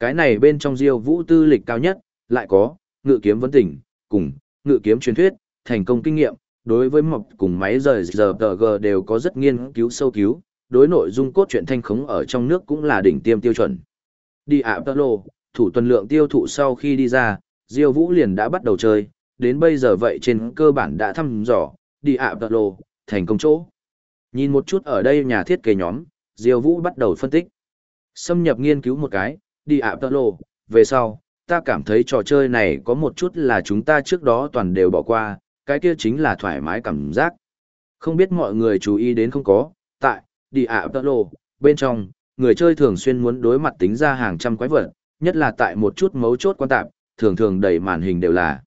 Cái này bên trong Diêu Vũ tư lịch cao nhất, lại có, ngự kiếm vấn tỉnh, cùng, ngự kiếm truyền thuyết, thành công kinh nghiệm, đối với mộc cùng máy rời giờ g đều có rất nghiên cứu sâu cứu, đối nội dung cốt truyện thanh khống ở trong nước cũng là đỉnh tiêm tiêu chuẩn. Đi ạ tơ lô, thủ tuần lượng tiêu thụ sau khi đi ra, Diêu Vũ liền đã bắt đầu chơi, đến bây giờ vậy trên cơ bản đã thăm dò, đi ạ tật lồ thành công chỗ. Nhìn một chút ở đây nhà thiết kế nhóm, Diêu Vũ bắt đầu phân tích. Xâm nhập nghiên cứu một cái, đi ạ tật lồ về sau, ta cảm thấy trò chơi này có một chút là chúng ta trước đó toàn đều bỏ qua, cái kia chính là thoải mái cảm giác. Không biết mọi người chú ý đến không có, tại, đi ạ tật lồ bên trong, người chơi thường xuyên muốn đối mặt tính ra hàng trăm quái vật, nhất là tại một chút mấu chốt quan tạp, thường thường đầy màn hình đều là.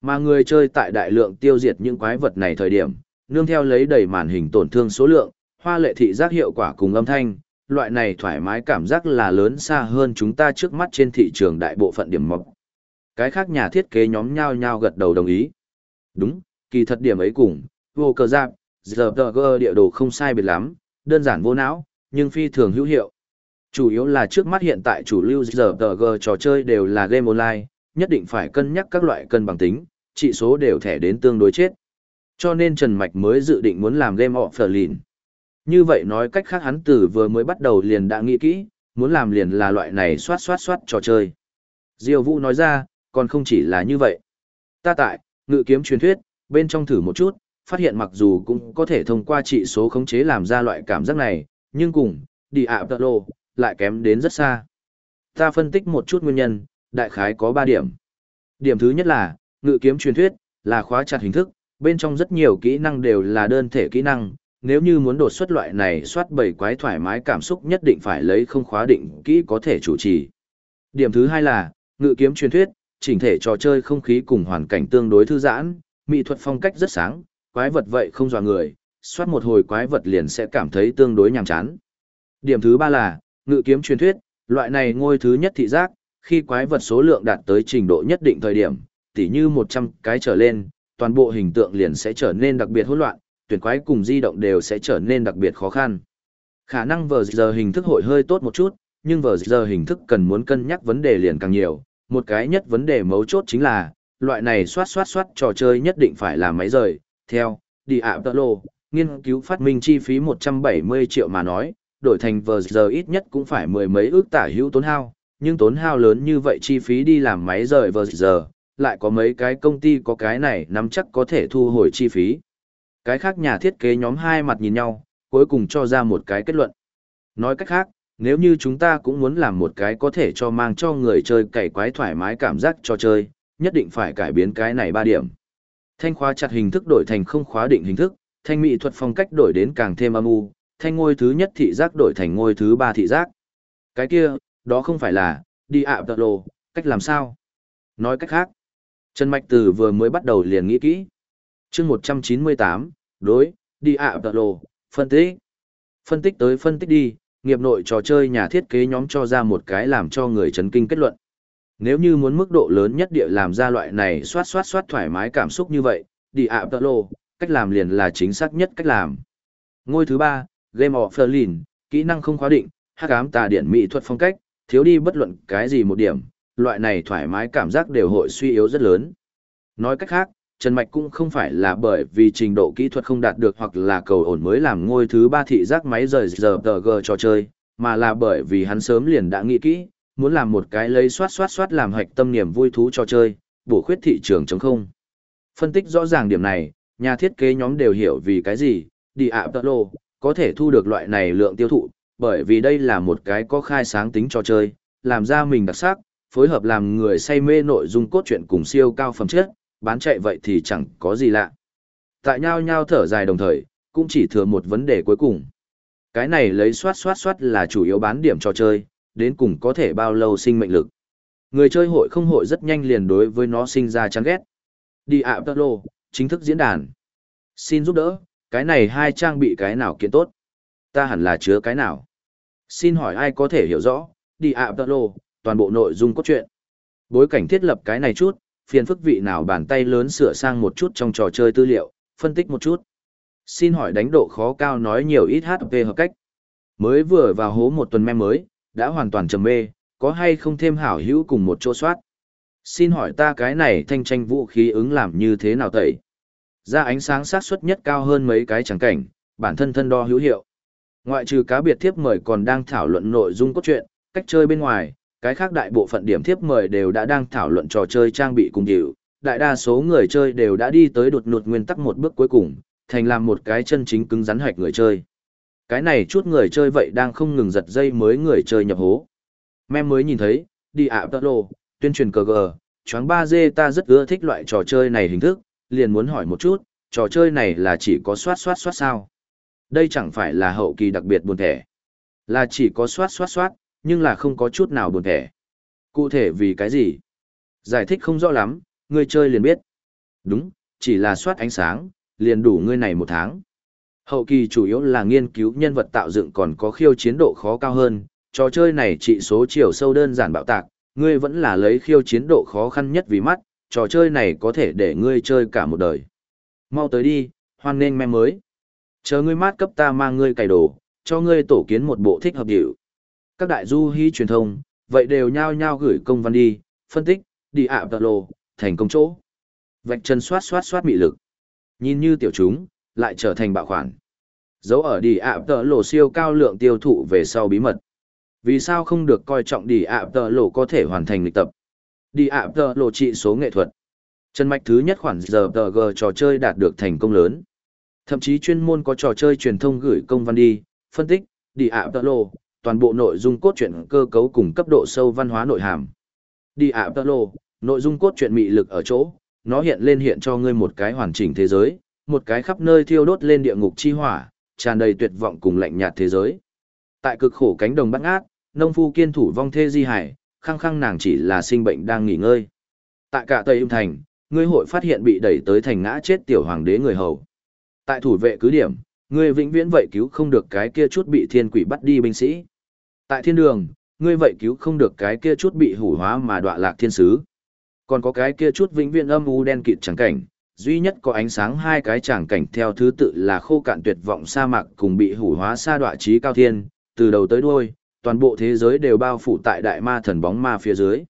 Mà người chơi tại đại lượng tiêu diệt những quái vật này thời điểm, nương theo lấy đầy màn hình tổn thương số lượng, hoa lệ thị giác hiệu quả cùng âm thanh, loại này thoải mái cảm giác là lớn xa hơn chúng ta trước mắt trên thị trường đại bộ phận điểm mộc. Cái khác nhà thiết kế nhóm nhau nhau gật đầu đồng ý. Đúng, kỳ thật điểm ấy cùng, vô cờ giáp, giờ địa đồ không sai biệt lắm, đơn giản vô não, nhưng phi thường hữu hiệu. Chủ yếu là trước mắt hiện tại chủ lưu giờ tờ g trò chơi đều là game online, nhất định phải cân nhắc các loại cân bằng tính, trị số đều thẻ đến tương đối chết. Cho nên Trần Mạch mới dự định muốn làm game offline. Như vậy nói cách khác hắn từ vừa mới bắt đầu liền đã nghĩ kỹ, muốn làm liền là loại này xoát xoát xoát trò chơi. Diêu Vũ nói ra, còn không chỉ là như vậy. Ta tại, ngự kiếm truyền thuyết, bên trong thử một chút, phát hiện mặc dù cũng có thể thông qua trị số khống chế làm ra loại cảm giác này, nhưng cùng, đi ạ tợ lộ lại kém đến rất xa. Ta phân tích một chút nguyên nhân, đại khái có 3 điểm. Điểm thứ nhất là, ngự kiếm truyền thuyết, là khóa chặt hình thức, bên trong rất nhiều kỹ năng đều là đơn thể kỹ năng, nếu như muốn đột xuất loại này soát bảy quái thoải mái cảm xúc nhất định phải lấy không khóa định kỹ có thể chủ trì. Điểm thứ hai là, ngự kiếm truyền thuyết, chỉnh thể trò chơi không khí cùng hoàn cảnh tương đối thư giãn, mỹ thuật phong cách rất sáng, quái vật vậy không dò người, soát một hồi quái vật liền sẽ cảm thấy tương đối nhàm chán. Điểm thứ ba là, ngự kiếm truyền thuyết, loại này ngôi thứ nhất thị giác, khi quái vật số lượng đạt tới trình độ nhất định thời điểm, tỉ như 100 cái trở lên, toàn bộ hình tượng liền sẽ trở nên đặc biệt hỗn loạn, tuyển quái cùng di động đều sẽ trở nên đặc biệt khó khăn. Khả năng vờ giờ hình thức hội hơi tốt một chút, nhưng vờ giờ hình thức cần muốn cân nhắc vấn đề liền càng nhiều. Một cái nhất vấn đề mấu chốt chính là, loại này soát soát soát trò chơi nhất định phải là máy rời. Theo, đi ạ tợ lô, nghiên cứu phát minh chi phí 170 triệu mà nói, đổi thành vờ giờ ít nhất cũng phải mười mấy ước tả hữu tốn hao, nhưng tốn hao lớn như vậy chi phí đi làm máy rời vờ giờ, lại có mấy cái công ty có cái này nắm chắc có thể thu hồi chi phí. Cái khác nhà thiết kế nhóm hai mặt nhìn nhau, cuối cùng cho ra một cái kết luận. Nói cách khác, nếu như chúng ta cũng muốn làm một cái có thể cho mang cho người chơi cày quái thoải mái cảm giác cho chơi, nhất định phải cải biến cái này ba điểm. Thanh khóa chặt hình thức đổi thành không khóa định hình thức, thanh mỹ thuật phong cách đổi đến càng thêm âm u, thanh ngôi thứ nhất thị giác đổi thành ngôi thứ ba thị giác. Cái kia, đó không phải là, đi ạ tợ lộ, cách làm sao? Nói cách khác, Trần Mạch Tử vừa mới bắt đầu liền nghĩ kỹ. chương 198, đối, đi ạ tợ lộ, phân tích. Phân tích tới phân tích đi, nghiệp nội trò chơi nhà thiết kế nhóm cho ra một cái làm cho người chấn kinh kết luận. Nếu như muốn mức độ lớn nhất địa làm ra loại này xoát xoát xoát thoải mái cảm xúc như vậy, đi ạ tợ lộ, cách làm liền là chính xác nhất cách làm. Ngôi thứ ba, Game of Berlin, kỹ năng không khóa định, hắc ám tà điện mỹ thuật phong cách, thiếu đi bất luận cái gì một điểm, loại này thoải mái cảm giác đều hội suy yếu rất lớn. Nói cách khác, Trần Mạch cũng không phải là bởi vì trình độ kỹ thuật không đạt được hoặc là cầu ổn mới làm ngôi thứ ba thị giác máy rời giờ tờ g trò chơi, mà là bởi vì hắn sớm liền đã nghĩ kỹ, muốn làm một cái lấy soát soát soát làm hạch tâm niềm vui thú trò chơi, bổ khuyết thị trường chống không. Phân tích rõ ràng điểm này, nhà thiết kế nhóm đều hiểu vì cái gì, đi ạ tờ lộ, có thể thu được loại này lượng tiêu thụ, bởi vì đây là một cái có khai sáng tính trò chơi, làm ra mình đặc sắc, phối hợp làm người say mê nội dung cốt truyện cùng siêu cao phẩm chất, bán chạy vậy thì chẳng có gì lạ. Tại nhau nhau thở dài đồng thời, cũng chỉ thừa một vấn đề cuối cùng. Cái này lấy soát soát soát là chủ yếu bán điểm trò chơi, đến cùng có thể bao lâu sinh mệnh lực. Người chơi hội không hội rất nhanh liền đối với nó sinh ra chán ghét. Đi ạ lô, chính thức diễn đàn. Xin giúp đỡ, cái này hai trang bị cái nào kiện tốt? Ta hẳn là chứa cái nào? Xin hỏi ai có thể hiểu rõ, đi ạ tơ lô, toàn bộ nội dung cốt truyện. Bối cảnh thiết lập cái này chút, phiền phức vị nào bàn tay lớn sửa sang một chút trong trò chơi tư liệu, phân tích một chút. Xin hỏi đánh độ khó cao nói nhiều ít HP hợp cách. Mới vừa vào hố một tuần mem mới, đã hoàn toàn trầm mê, có hay không thêm hảo hữu cùng một chỗ soát. Xin hỏi ta cái này thanh tranh vũ khí ứng làm như thế nào tẩy? Ra ánh sáng sát suất nhất cao hơn mấy cái chẳng cảnh, bản thân thân đo hữu hiệu. Ngoại trừ cá biệt thiếp mời còn đang thảo luận nội dung cốt truyện, cách chơi bên ngoài, cái khác đại bộ phận điểm thiếp mời đều đã đang thảo luận trò chơi trang bị cùng điệu, đại đa số người chơi đều đã đi tới đột nụt nguyên tắc một bước cuối cùng, thành làm một cái chân chính cứng rắn hạch người chơi. Cái này chút người chơi vậy đang không ngừng giật dây mới người chơi nhập hố. Mem mới nhìn thấy, đi ạ tơ lô, tuyên truyền cờ gờ, choáng 3G ta rất ưa thích loại trò chơi này hình thức, liền muốn hỏi một chút, trò chơi này là chỉ có soát soát soát sao? Đây chẳng phải là hậu kỳ đặc biệt buồn thẻ. Là chỉ có soát soát soát, nhưng là không có chút nào buồn thẻ. Cụ thể vì cái gì? Giải thích không rõ lắm, người chơi liền biết. Đúng, chỉ là soát ánh sáng, liền đủ ngươi này một tháng. Hậu kỳ chủ yếu là nghiên cứu nhân vật tạo dựng còn có khiêu chiến độ khó cao hơn, trò chơi này trị số chiều sâu đơn giản bạo tạc, ngươi vẫn là lấy khiêu chiến độ khó khăn nhất vì mắt, trò chơi này có thể để ngươi chơi cả một đời. Mau tới đi, hoan nên mem mới. Chờ ngươi mát cấp ta mang ngươi cày đồ, cho ngươi tổ kiến một bộ thích hợp điệu. Các đại du hí truyền thông, vậy đều nhao nhao gửi công văn đi, phân tích, đi ạ tờ lồ, thành công chỗ. Vạch chân xoát xoát xoát mị lực. Nhìn như tiểu chúng, lại trở thành bạo khoản. Dấu ở đi ạ tờ lồ siêu cao lượng tiêu thụ về sau bí mật. Vì sao không được coi trọng đi ạ tờ lồ có thể hoàn thành lịch tập? Đi ạ tờ lộ trị số nghệ thuật. Chân mạch thứ nhất khoản giờ tờ g trò chơi đạt được thành công lớn. Thậm chí chuyên môn có trò chơi truyền thông gửi công văn đi, phân tích, đi ạ tờ lộ, toàn bộ nội dung cốt truyện cơ cấu cùng cấp độ sâu văn hóa nội hàm. Đi ạ tờ lộ, nội dung cốt truyện mị lực ở chỗ, nó hiện lên hiện cho ngươi một cái hoàn chỉnh thế giới, một cái khắp nơi thiêu đốt lên địa ngục chi hỏa, tràn đầy tuyệt vọng cùng lạnh nhạt thế giới. Tại cực khổ cánh đồng bắt ngát, nông phu kiên thủ vong thê di hải, khăng khăng nàng chỉ là sinh bệnh đang nghỉ ngơi. Tại cả Tây Ưng Thành, ngươi hội phát hiện bị đẩy tới thành ngã chết tiểu hoàng đế người hầu. Tại thủ vệ cứ điểm, ngươi vĩnh viễn vậy cứu không được cái kia chút bị thiên quỷ bắt đi binh sĩ. Tại thiên đường, ngươi vậy cứu không được cái kia chút bị hủ hóa mà đọa lạc thiên sứ. Còn có cái kia chút vĩnh viễn âm u đen kịt trắng cảnh, duy nhất có ánh sáng hai cái tràng cảnh theo thứ tự là khô cạn tuyệt vọng sa mạc cùng bị hủ hóa sa đọa trí cao thiên, từ đầu tới đuôi, toàn bộ thế giới đều bao phủ tại đại ma thần bóng ma phía dưới.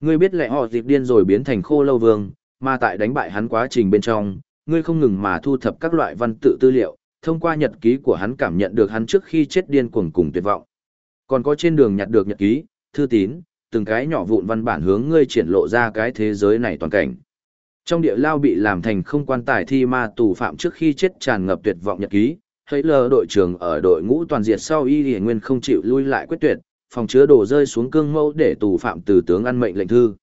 Ngươi biết lẽ họ dịp điên rồi biến thành khô lâu vương, mà tại đánh bại hắn quá trình bên trong, ngươi không ngừng mà thu thập các loại văn tự tư liệu, thông qua nhật ký của hắn cảm nhận được hắn trước khi chết điên cuồng cùng tuyệt vọng. Còn có trên đường nhặt được nhật ký, thư tín, từng cái nhỏ vụn văn bản hướng ngươi triển lộ ra cái thế giới này toàn cảnh. Trong địa lao bị làm thành không quan tài thi ma tù phạm trước khi chết tràn ngập tuyệt vọng nhật ký, thấy lờ đội trưởng ở đội ngũ toàn diệt sau y hiển nguyên không chịu lui lại quyết tuyệt, phòng chứa đồ rơi xuống cương mẫu để tù phạm từ tướng ăn mệnh lệnh thư.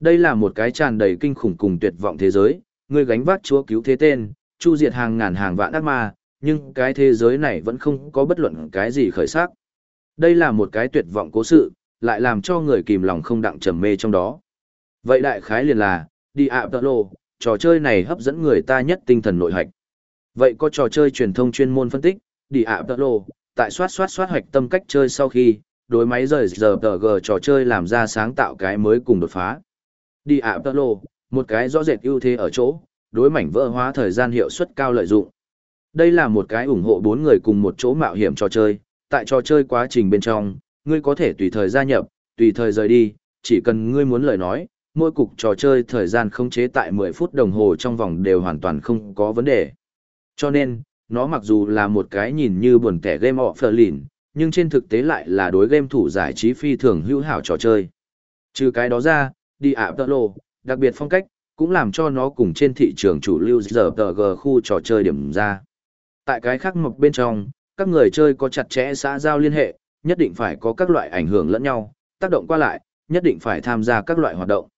Đây là một cái tràn đầy kinh khủng cùng tuyệt vọng thế giới, người gánh vác chúa cứu thế tên, chu diệt hàng ngàn hàng vạn ác ma, nhưng cái thế giới này vẫn không có bất luận cái gì khởi sắc. Đây là một cái tuyệt vọng cố sự, lại làm cho người kìm lòng không đặng trầm mê trong đó. Vậy đại khái liền là, đi ạ tợ lô, trò chơi này hấp dẫn người ta nhất tinh thần nội hạch. Vậy có trò chơi truyền thông chuyên môn phân tích, đi ạ tợ lô, tại soát soát soát hoạch tâm cách chơi sau khi, đối máy rời giờ tờ g trò chơi làm ra sáng tạo cái mới cùng đột phá. Đi ạ tợ lô, một cái rõ rệt ưu thế ở chỗ, đối mảnh vỡ hóa thời gian hiệu suất cao lợi dụng. Đây là một cái ủng hộ bốn người cùng một chỗ mạo hiểm trò chơi, tại trò chơi quá trình bên trong, ngươi có thể tùy thời gia nhập, tùy thời rời đi, chỉ cần ngươi muốn lời nói, mỗi cục trò chơi thời gian không chế tại 10 phút đồng hồ trong vòng đều hoàn toàn không có vấn đề. Cho nên, nó mặc dù là một cái nhìn như buồn kẻ game offline, nhưng trên thực tế lại là đối game thủ giải trí phi thường hữu hảo trò chơi. Trừ cái đó ra, đi ạ tợ lộ, đặc biệt phong cách, cũng làm cho nó cùng trên thị trường chủ lưu giờ tờ g khu trò chơi điểm ra. Tại cái khác mộc bên trong, các người chơi có chặt chẽ xã giao liên hệ, nhất định phải có các loại ảnh hưởng lẫn nhau, tác động qua lại, nhất định phải tham gia các loại hoạt động.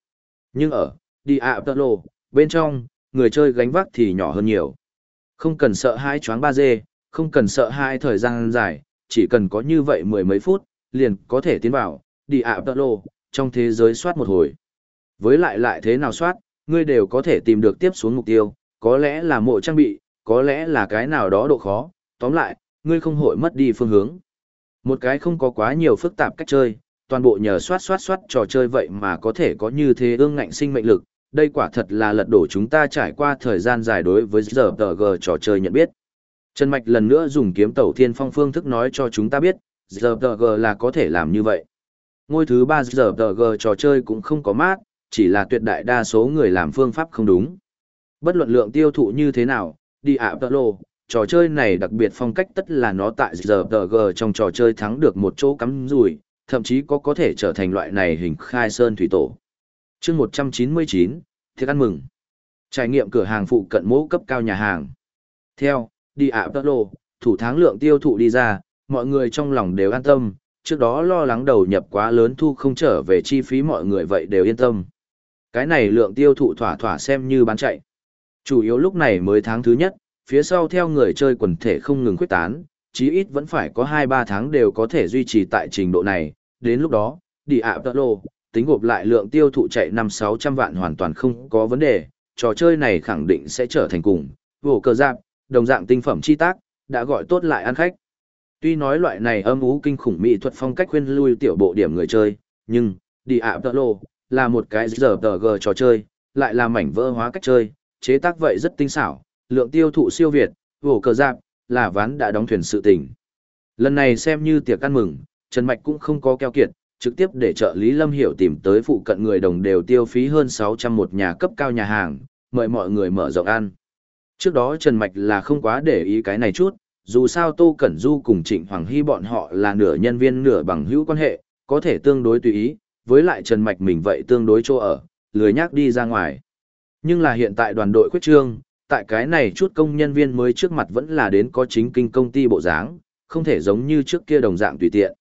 Nhưng ở Diablo, bên trong, người chơi gánh vác thì nhỏ hơn nhiều. Không cần sợ hai choáng ba dê, không cần sợ hai thời gian dài, chỉ cần có như vậy mười mấy phút, liền có thể tiến vào Diablo, trong thế giới soát một hồi. Với lại lại thế nào soát, ngươi đều có thể tìm được tiếp xuống mục tiêu, có lẽ là mộ trang bị, có lẽ là cái nào đó độ khó, tóm lại, ngươi không hội mất đi phương hướng. Một cái không có quá nhiều phức tạp cách chơi, toàn bộ nhờ soát soát soát trò chơi vậy mà có thể có như thế ương ngạnh sinh mệnh lực, đây quả thật là lật đổ chúng ta trải qua thời gian dài đối với giờ tờ g trò chơi nhận biết. Trần Mạch lần nữa dùng kiếm tẩu thiên phong phương thức nói cho chúng ta biết, giờ tờ g là có thể làm như vậy. Ngôi thứ ba giờ tờ g trò chơi cũng không có mát, chỉ là tuyệt đại đa số người làm phương pháp không đúng. Bất luận lượng tiêu thụ như thế nào, đi ạ tờ lô, trò chơi này đặc biệt phong cách tất là nó tại giờ tờ g trong trò chơi thắng được một chỗ cắm rùi, thậm chí có có thể trở thành loại này hình khai sơn thủy tổ chương 199, thiệt ăn mừng. Trải nghiệm cửa hàng phụ cận mẫu cấp cao nhà hàng. Theo, đi ạ tơ lô, thủ tháng lượng tiêu thụ đi ra, mọi người trong lòng đều an tâm, trước đó lo lắng đầu nhập quá lớn thu không trở về chi phí mọi người vậy đều yên tâm. Cái này lượng tiêu thụ thỏa thỏa xem như bán chạy. Chủ yếu lúc này mới tháng thứ nhất, phía sau theo người chơi quần thể không ngừng quyết tán, chí ít vẫn phải có 2-3 tháng đều có thể duy trì tại trình độ này, đến lúc đó, đi ạ tơ lô, tính gộp lại lượng tiêu thụ chạy 5-600 vạn hoàn toàn không có vấn đề, trò chơi này khẳng định sẽ trở thành cùng, vô cờ giáp, đồng dạng tinh phẩm chi tác, đã gọi tốt lại ăn khách. Tuy nói loại này âm ú kinh khủng mỹ thuật phong cách khuyên lui tiểu bộ điểm người chơi, nhưng, đi ạ tợ lô, là một cái giờ tờ g trò chơi, lại là mảnh vỡ hóa cách chơi, chế tác vậy rất tinh xảo, lượng tiêu thụ siêu việt, vô cờ giáp, là ván đã đóng thuyền sự tình. Lần này xem như tiệc ăn mừng, Trần Mạch cũng không có keo kiệt, trực tiếp để trợ lý Lâm Hiểu tìm tới phụ cận người đồng đều tiêu phí hơn 600 một nhà cấp cao nhà hàng, mời mọi người mở rộng ăn. Trước đó Trần Mạch là không quá để ý cái này chút, dù sao Tô Cẩn Du cùng Trịnh Hoàng Hy bọn họ là nửa nhân viên nửa bằng hữu quan hệ, có thể tương đối tùy ý, với lại Trần Mạch mình vậy tương đối chỗ ở, lười nhác đi ra ngoài. Nhưng là hiện tại đoàn đội khuyết trương, tại cái này chút công nhân viên mới trước mặt vẫn là đến có chính kinh công ty bộ dáng, không thể giống như trước kia đồng dạng tùy tiện.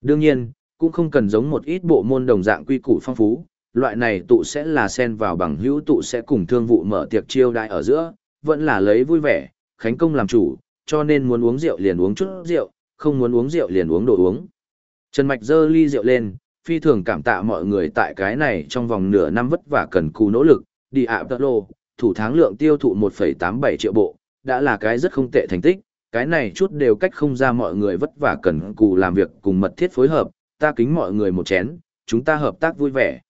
Đương nhiên, cũng không cần giống một ít bộ môn đồng dạng quy củ phong phú, loại này tụ sẽ là xen vào bằng hữu tụ sẽ cùng thương vụ mở tiệc chiêu đại ở giữa, vẫn là lấy vui vẻ, khánh công làm chủ, cho nên muốn uống rượu liền uống chút rượu, không muốn uống rượu liền uống đồ uống. Trần Mạch dơ ly rượu lên, phi thường cảm tạ mọi người tại cái này trong vòng nửa năm vất vả cần cù nỗ lực, đi ạ tật lô, thủ tháng lượng tiêu thụ 1,87 triệu bộ, đã là cái rất không tệ thành tích, cái này chút đều cách không ra mọi người vất vả cần cù làm việc cùng mật thiết phối hợp, ta kính mọi người một chén, chúng ta hợp tác vui vẻ.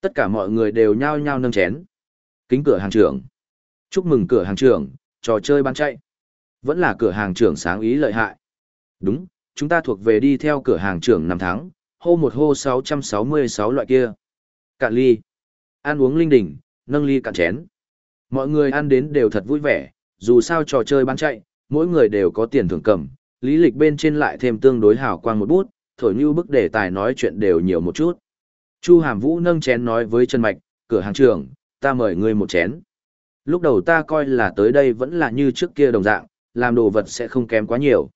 Tất cả mọi người đều nhao nhao nâng chén. Kính cửa hàng trưởng. Chúc mừng cửa hàng trưởng, trò chơi bán chạy. Vẫn là cửa hàng trưởng sáng ý lợi hại. Đúng, chúng ta thuộc về đi theo cửa hàng trưởng năm tháng, hô một hô 666 loại kia. Cạn ly. Ăn uống linh đỉnh, nâng ly cạn chén. Mọi người ăn đến đều thật vui vẻ, dù sao trò chơi bán chạy, mỗi người đều có tiền thưởng cầm, lý lịch bên trên lại thêm tương đối hào quang một bút, thổi như bức đề tài nói chuyện đều nhiều một chút. Chu Hàm Vũ nâng chén nói với Trần Mạch, cửa hàng trưởng, ta mời ngươi một chén. Lúc đầu ta coi là tới đây vẫn là như trước kia đồng dạng, làm đồ vật sẽ không kém quá nhiều.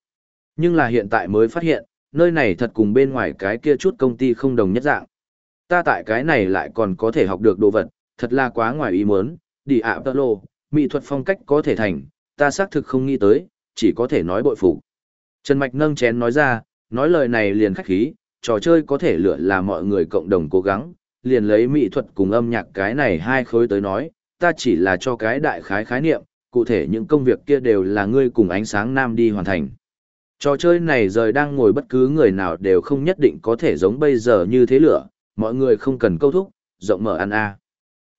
Nhưng là hiện tại mới phát hiện, nơi này thật cùng bên ngoài cái kia chút công ty không đồng nhất dạng. Ta tại cái này lại còn có thể học được đồ vật, thật là quá ngoài ý muốn, đi ạ tơ lô, mỹ thuật phong cách có thể thành, ta xác thực không nghĩ tới, chỉ có thể nói bội phục. Trần Mạch nâng chén nói ra, nói lời này liền khách khí, trò chơi có thể lựa là mọi người cộng đồng cố gắng, liền lấy mỹ thuật cùng âm nhạc cái này hai khối tới nói, ta chỉ là cho cái đại khái khái niệm, cụ thể những công việc kia đều là ngươi cùng ánh sáng nam đi hoàn thành. Trò chơi này rời đang ngồi bất cứ người nào đều không nhất định có thể giống bây giờ như thế lửa, mọi người không cần câu thúc, rộng mở ăn a.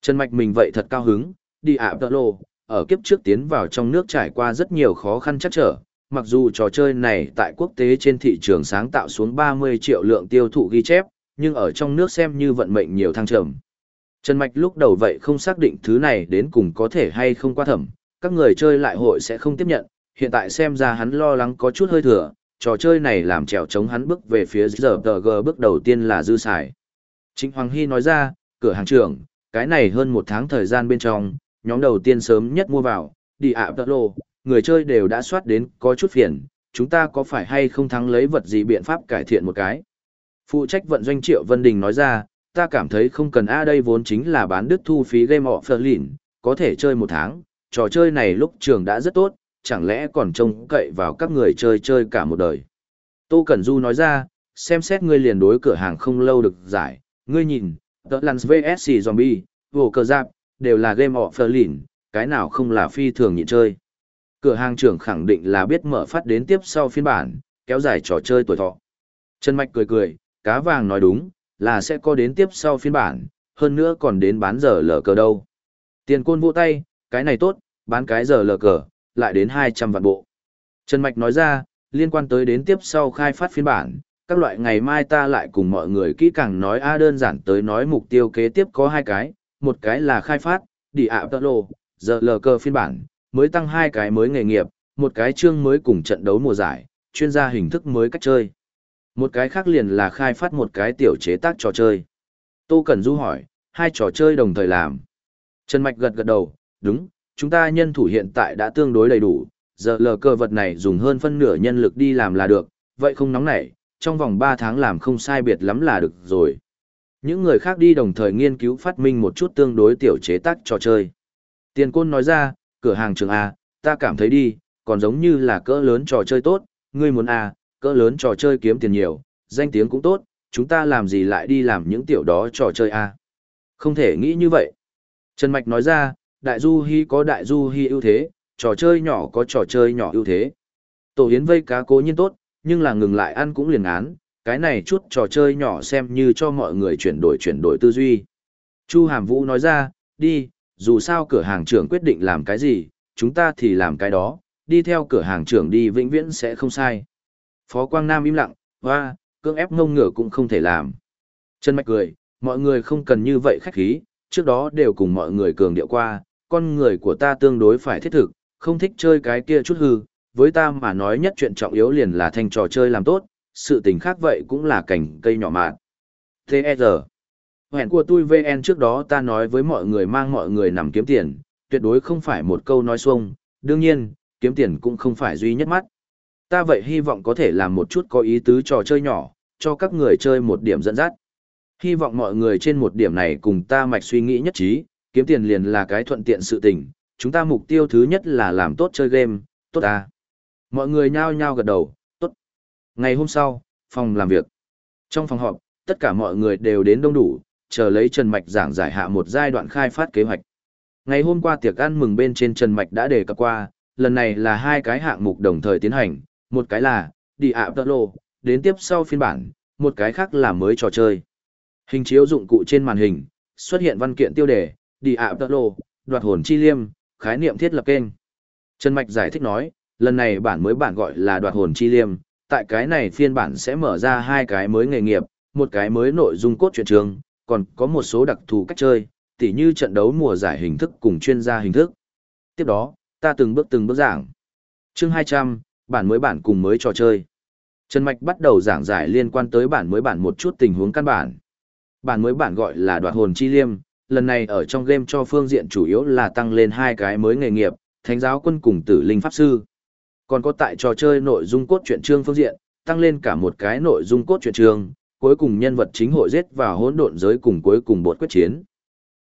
Trần Mạch mình vậy thật cao hứng, đi ạ tợ lô, ở kiếp trước tiến vào trong nước trải qua rất nhiều khó khăn chắc trở, mặc dù trò chơi này tại quốc tế trên thị trường sáng tạo xuống 30 triệu lượng tiêu thụ ghi chép, nhưng ở trong nước xem như vận mệnh nhiều thăng trầm. Trần Mạch lúc đầu vậy không xác định thứ này đến cùng có thể hay không qua thẩm, các người chơi lại hội sẽ không tiếp nhận, hiện tại xem ra hắn lo lắng có chút hơi thừa, trò chơi này làm trèo chống hắn bước về phía giờ bước đầu tiên là dư xài. Trịnh Hoàng Hy nói ra, cửa hàng trưởng, cái này hơn một tháng thời gian bên trong, nhóm đầu tiên sớm nhất mua vào, đi ạ tờ lô, người chơi đều đã soát đến có chút phiền, chúng ta có phải hay không thắng lấy vật gì biện pháp cải thiện một cái. Phụ trách vận doanh Triệu Vân Đình nói ra, ta cảm thấy không cần A đây vốn chính là bán đứt thu phí game offline, có thể chơi một tháng, trò chơi này lúc trường đã rất tốt, chẳng lẽ còn trông cậy vào các người chơi chơi cả một đời. Tô Cẩn Du nói ra, xem xét ngươi liền đối cửa hàng không lâu được giải, ngươi nhìn, The Lance VSC Zombie, Vô Cờ Giáp, đều là game offline, cái nào không là phi thường nhịn chơi. Cửa hàng trưởng khẳng định là biết mở phát đến tiếp sau phiên bản, kéo dài trò chơi tuổi thọ. Trần Mạch cười cười, cá vàng nói đúng, là sẽ có đến tiếp sau phiên bản, hơn nữa còn đến bán giờ lờ cờ đâu. Tiền côn vỗ tay, cái này tốt, bán cái giờ lờ cờ, lại đến 200 vạn bộ. Trần Mạch nói ra, liên quan tới đến tiếp sau khai phát phiên bản, các loại ngày mai ta lại cùng mọi người kỹ càng nói A đơn giản tới nói mục tiêu kế tiếp có hai cái, một cái là khai phát, đi ạ tơ lộ, giờ lờ cờ phiên bản, mới tăng hai cái mới nghề nghiệp, một cái chương mới cùng trận đấu mùa giải, chuyên gia hình thức mới cách chơi. Một cái khác liền là khai phát một cái tiểu chế tác trò chơi. Tô Cẩn Du hỏi, hai trò chơi đồng thời làm. Trần Mạch gật gật đầu, đúng, chúng ta nhân thủ hiện tại đã tương đối đầy đủ, giờ lờ cơ vật này dùng hơn phân nửa nhân lực đi làm là được, vậy không nóng nảy, trong vòng 3 tháng làm không sai biệt lắm là được rồi. Những người khác đi đồng thời nghiên cứu phát minh một chút tương đối tiểu chế tác trò chơi. Tiền côn nói ra, cửa hàng trường A, ta cảm thấy đi, còn giống như là cỡ lớn trò chơi tốt, ngươi muốn A, cỡ lớn trò chơi kiếm tiền nhiều, danh tiếng cũng tốt, chúng ta làm gì lại đi làm những tiểu đó trò chơi A. Không thể nghĩ như vậy. Trần Mạch nói ra, đại du hy có đại du hy ưu thế, trò chơi nhỏ có trò chơi nhỏ ưu thế. Tổ yến vây cá cố nhiên tốt, nhưng là ngừng lại ăn cũng liền án, cái này chút trò chơi nhỏ xem như cho mọi người chuyển đổi chuyển đổi tư duy. Chu Hàm Vũ nói ra, đi, dù sao cửa hàng trưởng quyết định làm cái gì, chúng ta thì làm cái đó, đi theo cửa hàng trưởng đi vĩnh viễn sẽ không sai. Phó Quang Nam im lặng, hoa, cưỡng ép ngông ngửa cũng không thể làm. Trần Mạch cười, mọi người không cần như vậy khách khí, trước đó đều cùng mọi người cường điệu qua, con người của ta tương đối phải thiết thực, không thích chơi cái kia chút hư, với ta mà nói nhất chuyện trọng yếu liền là thành trò chơi làm tốt, sự tình khác vậy cũng là cảnh cây nhỏ mạn. T.E.G. Hẹn của tôi VN trước đó ta nói với mọi người mang mọi người nằm kiếm tiền, tuyệt đối không phải một câu nói xuông, đương nhiên, kiếm tiền cũng không phải duy nhất mắt. Ta vậy hy vọng có thể làm một chút có ý tứ trò chơi nhỏ, cho các người chơi một điểm dẫn dắt. Hy vọng mọi người trên một điểm này cùng ta mạch suy nghĩ nhất trí, kiếm tiền liền là cái thuận tiện sự tình, chúng ta mục tiêu thứ nhất là làm tốt chơi game, tốt à. Mọi người nhao nhao gật đầu, tốt. Ngày hôm sau, phòng làm việc. Trong phòng họp, tất cả mọi người đều đến đông đủ, chờ lấy Trần Mạch giảng giải hạ một giai đoạn khai phát kế hoạch. Ngày hôm qua tiệc ăn mừng bên trên Trần Mạch đã đề cập qua, lần này là hai cái hạng mục đồng thời tiến hành, một cái là đi ạ tơ lô, đến tiếp sau phiên bản, một cái khác là mới trò chơi. Hình chiếu dụng cụ trên màn hình, xuất hiện văn kiện tiêu đề, đi ạ tơ lô, đoạt hồn chi liêm, khái niệm thiết lập kênh. Trần Mạch giải thích nói, lần này bản mới bản gọi là đoạt hồn chi liêm, tại cái này phiên bản sẽ mở ra hai cái mới nghề nghiệp, một cái mới nội dung cốt truyện trường, còn có một số đặc thù cách chơi, tỉ như trận đấu mùa giải hình thức cùng chuyên gia hình thức. Tiếp đó, ta từng bước từng bước giảng. Chương 200, bản mới bản cùng mới trò chơi. Trần Mạch bắt đầu giảng giải liên quan tới bản mới bản một chút tình huống căn bản. Bản mới bản gọi là đoạt hồn chi liêm, lần này ở trong game cho phương diện chủ yếu là tăng lên hai cái mới nghề nghiệp, thánh giáo quân cùng tử linh pháp sư. Còn có tại trò chơi nội dung cốt truyện chương phương diện, tăng lên cả một cái nội dung cốt truyện chương, cuối cùng nhân vật chính hội giết vào hỗn độn giới cùng cuối cùng bột quyết chiến.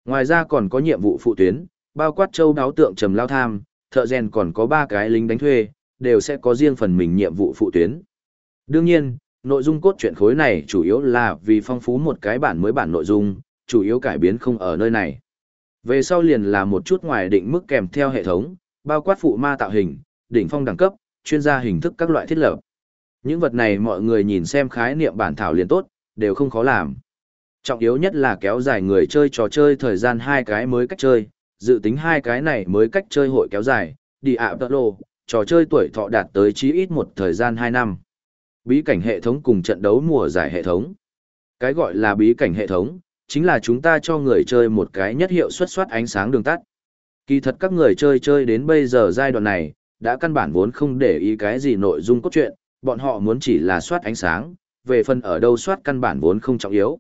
Ngoài ra còn có nhiệm vụ phụ tuyến, bao quát châu đáo tượng trầm lao tham, thợ rèn còn có ba cái lính đánh thuê, đều sẽ có riêng phần mình nhiệm vụ phụ tuyến. Đương nhiên, nội dung cốt truyện khối này chủ yếu là vì phong phú một cái bản mới bản nội dung, chủ yếu cải biến không ở nơi này. Về sau liền là một chút ngoài định mức kèm theo hệ thống, bao quát phụ ma tạo hình, đỉnh phong đẳng cấp, chuyên gia hình thức các loại thiết lập. Những vật này mọi người nhìn xem khái niệm bản thảo liền tốt, đều không khó làm. Trọng yếu nhất là kéo dài người chơi trò chơi thời gian hai cái mới cách chơi, dự tính hai cái này mới cách chơi hội kéo dài, đi ạ tợ lộ, trò chơi tuổi thọ đạt tới chí ít một thời gian 2 năm. Bí cảnh hệ thống cùng trận đấu mùa giải hệ thống. Cái gọi là bí cảnh hệ thống, chính là chúng ta cho người chơi một cái nhất hiệu xuất soát ánh sáng đường tắt. Kỳ thật các người chơi chơi đến bây giờ giai đoạn này, đã căn bản vốn không để ý cái gì nội dung cốt truyện, bọn họ muốn chỉ là soát ánh sáng, về phần ở đâu soát căn bản vốn không trọng yếu.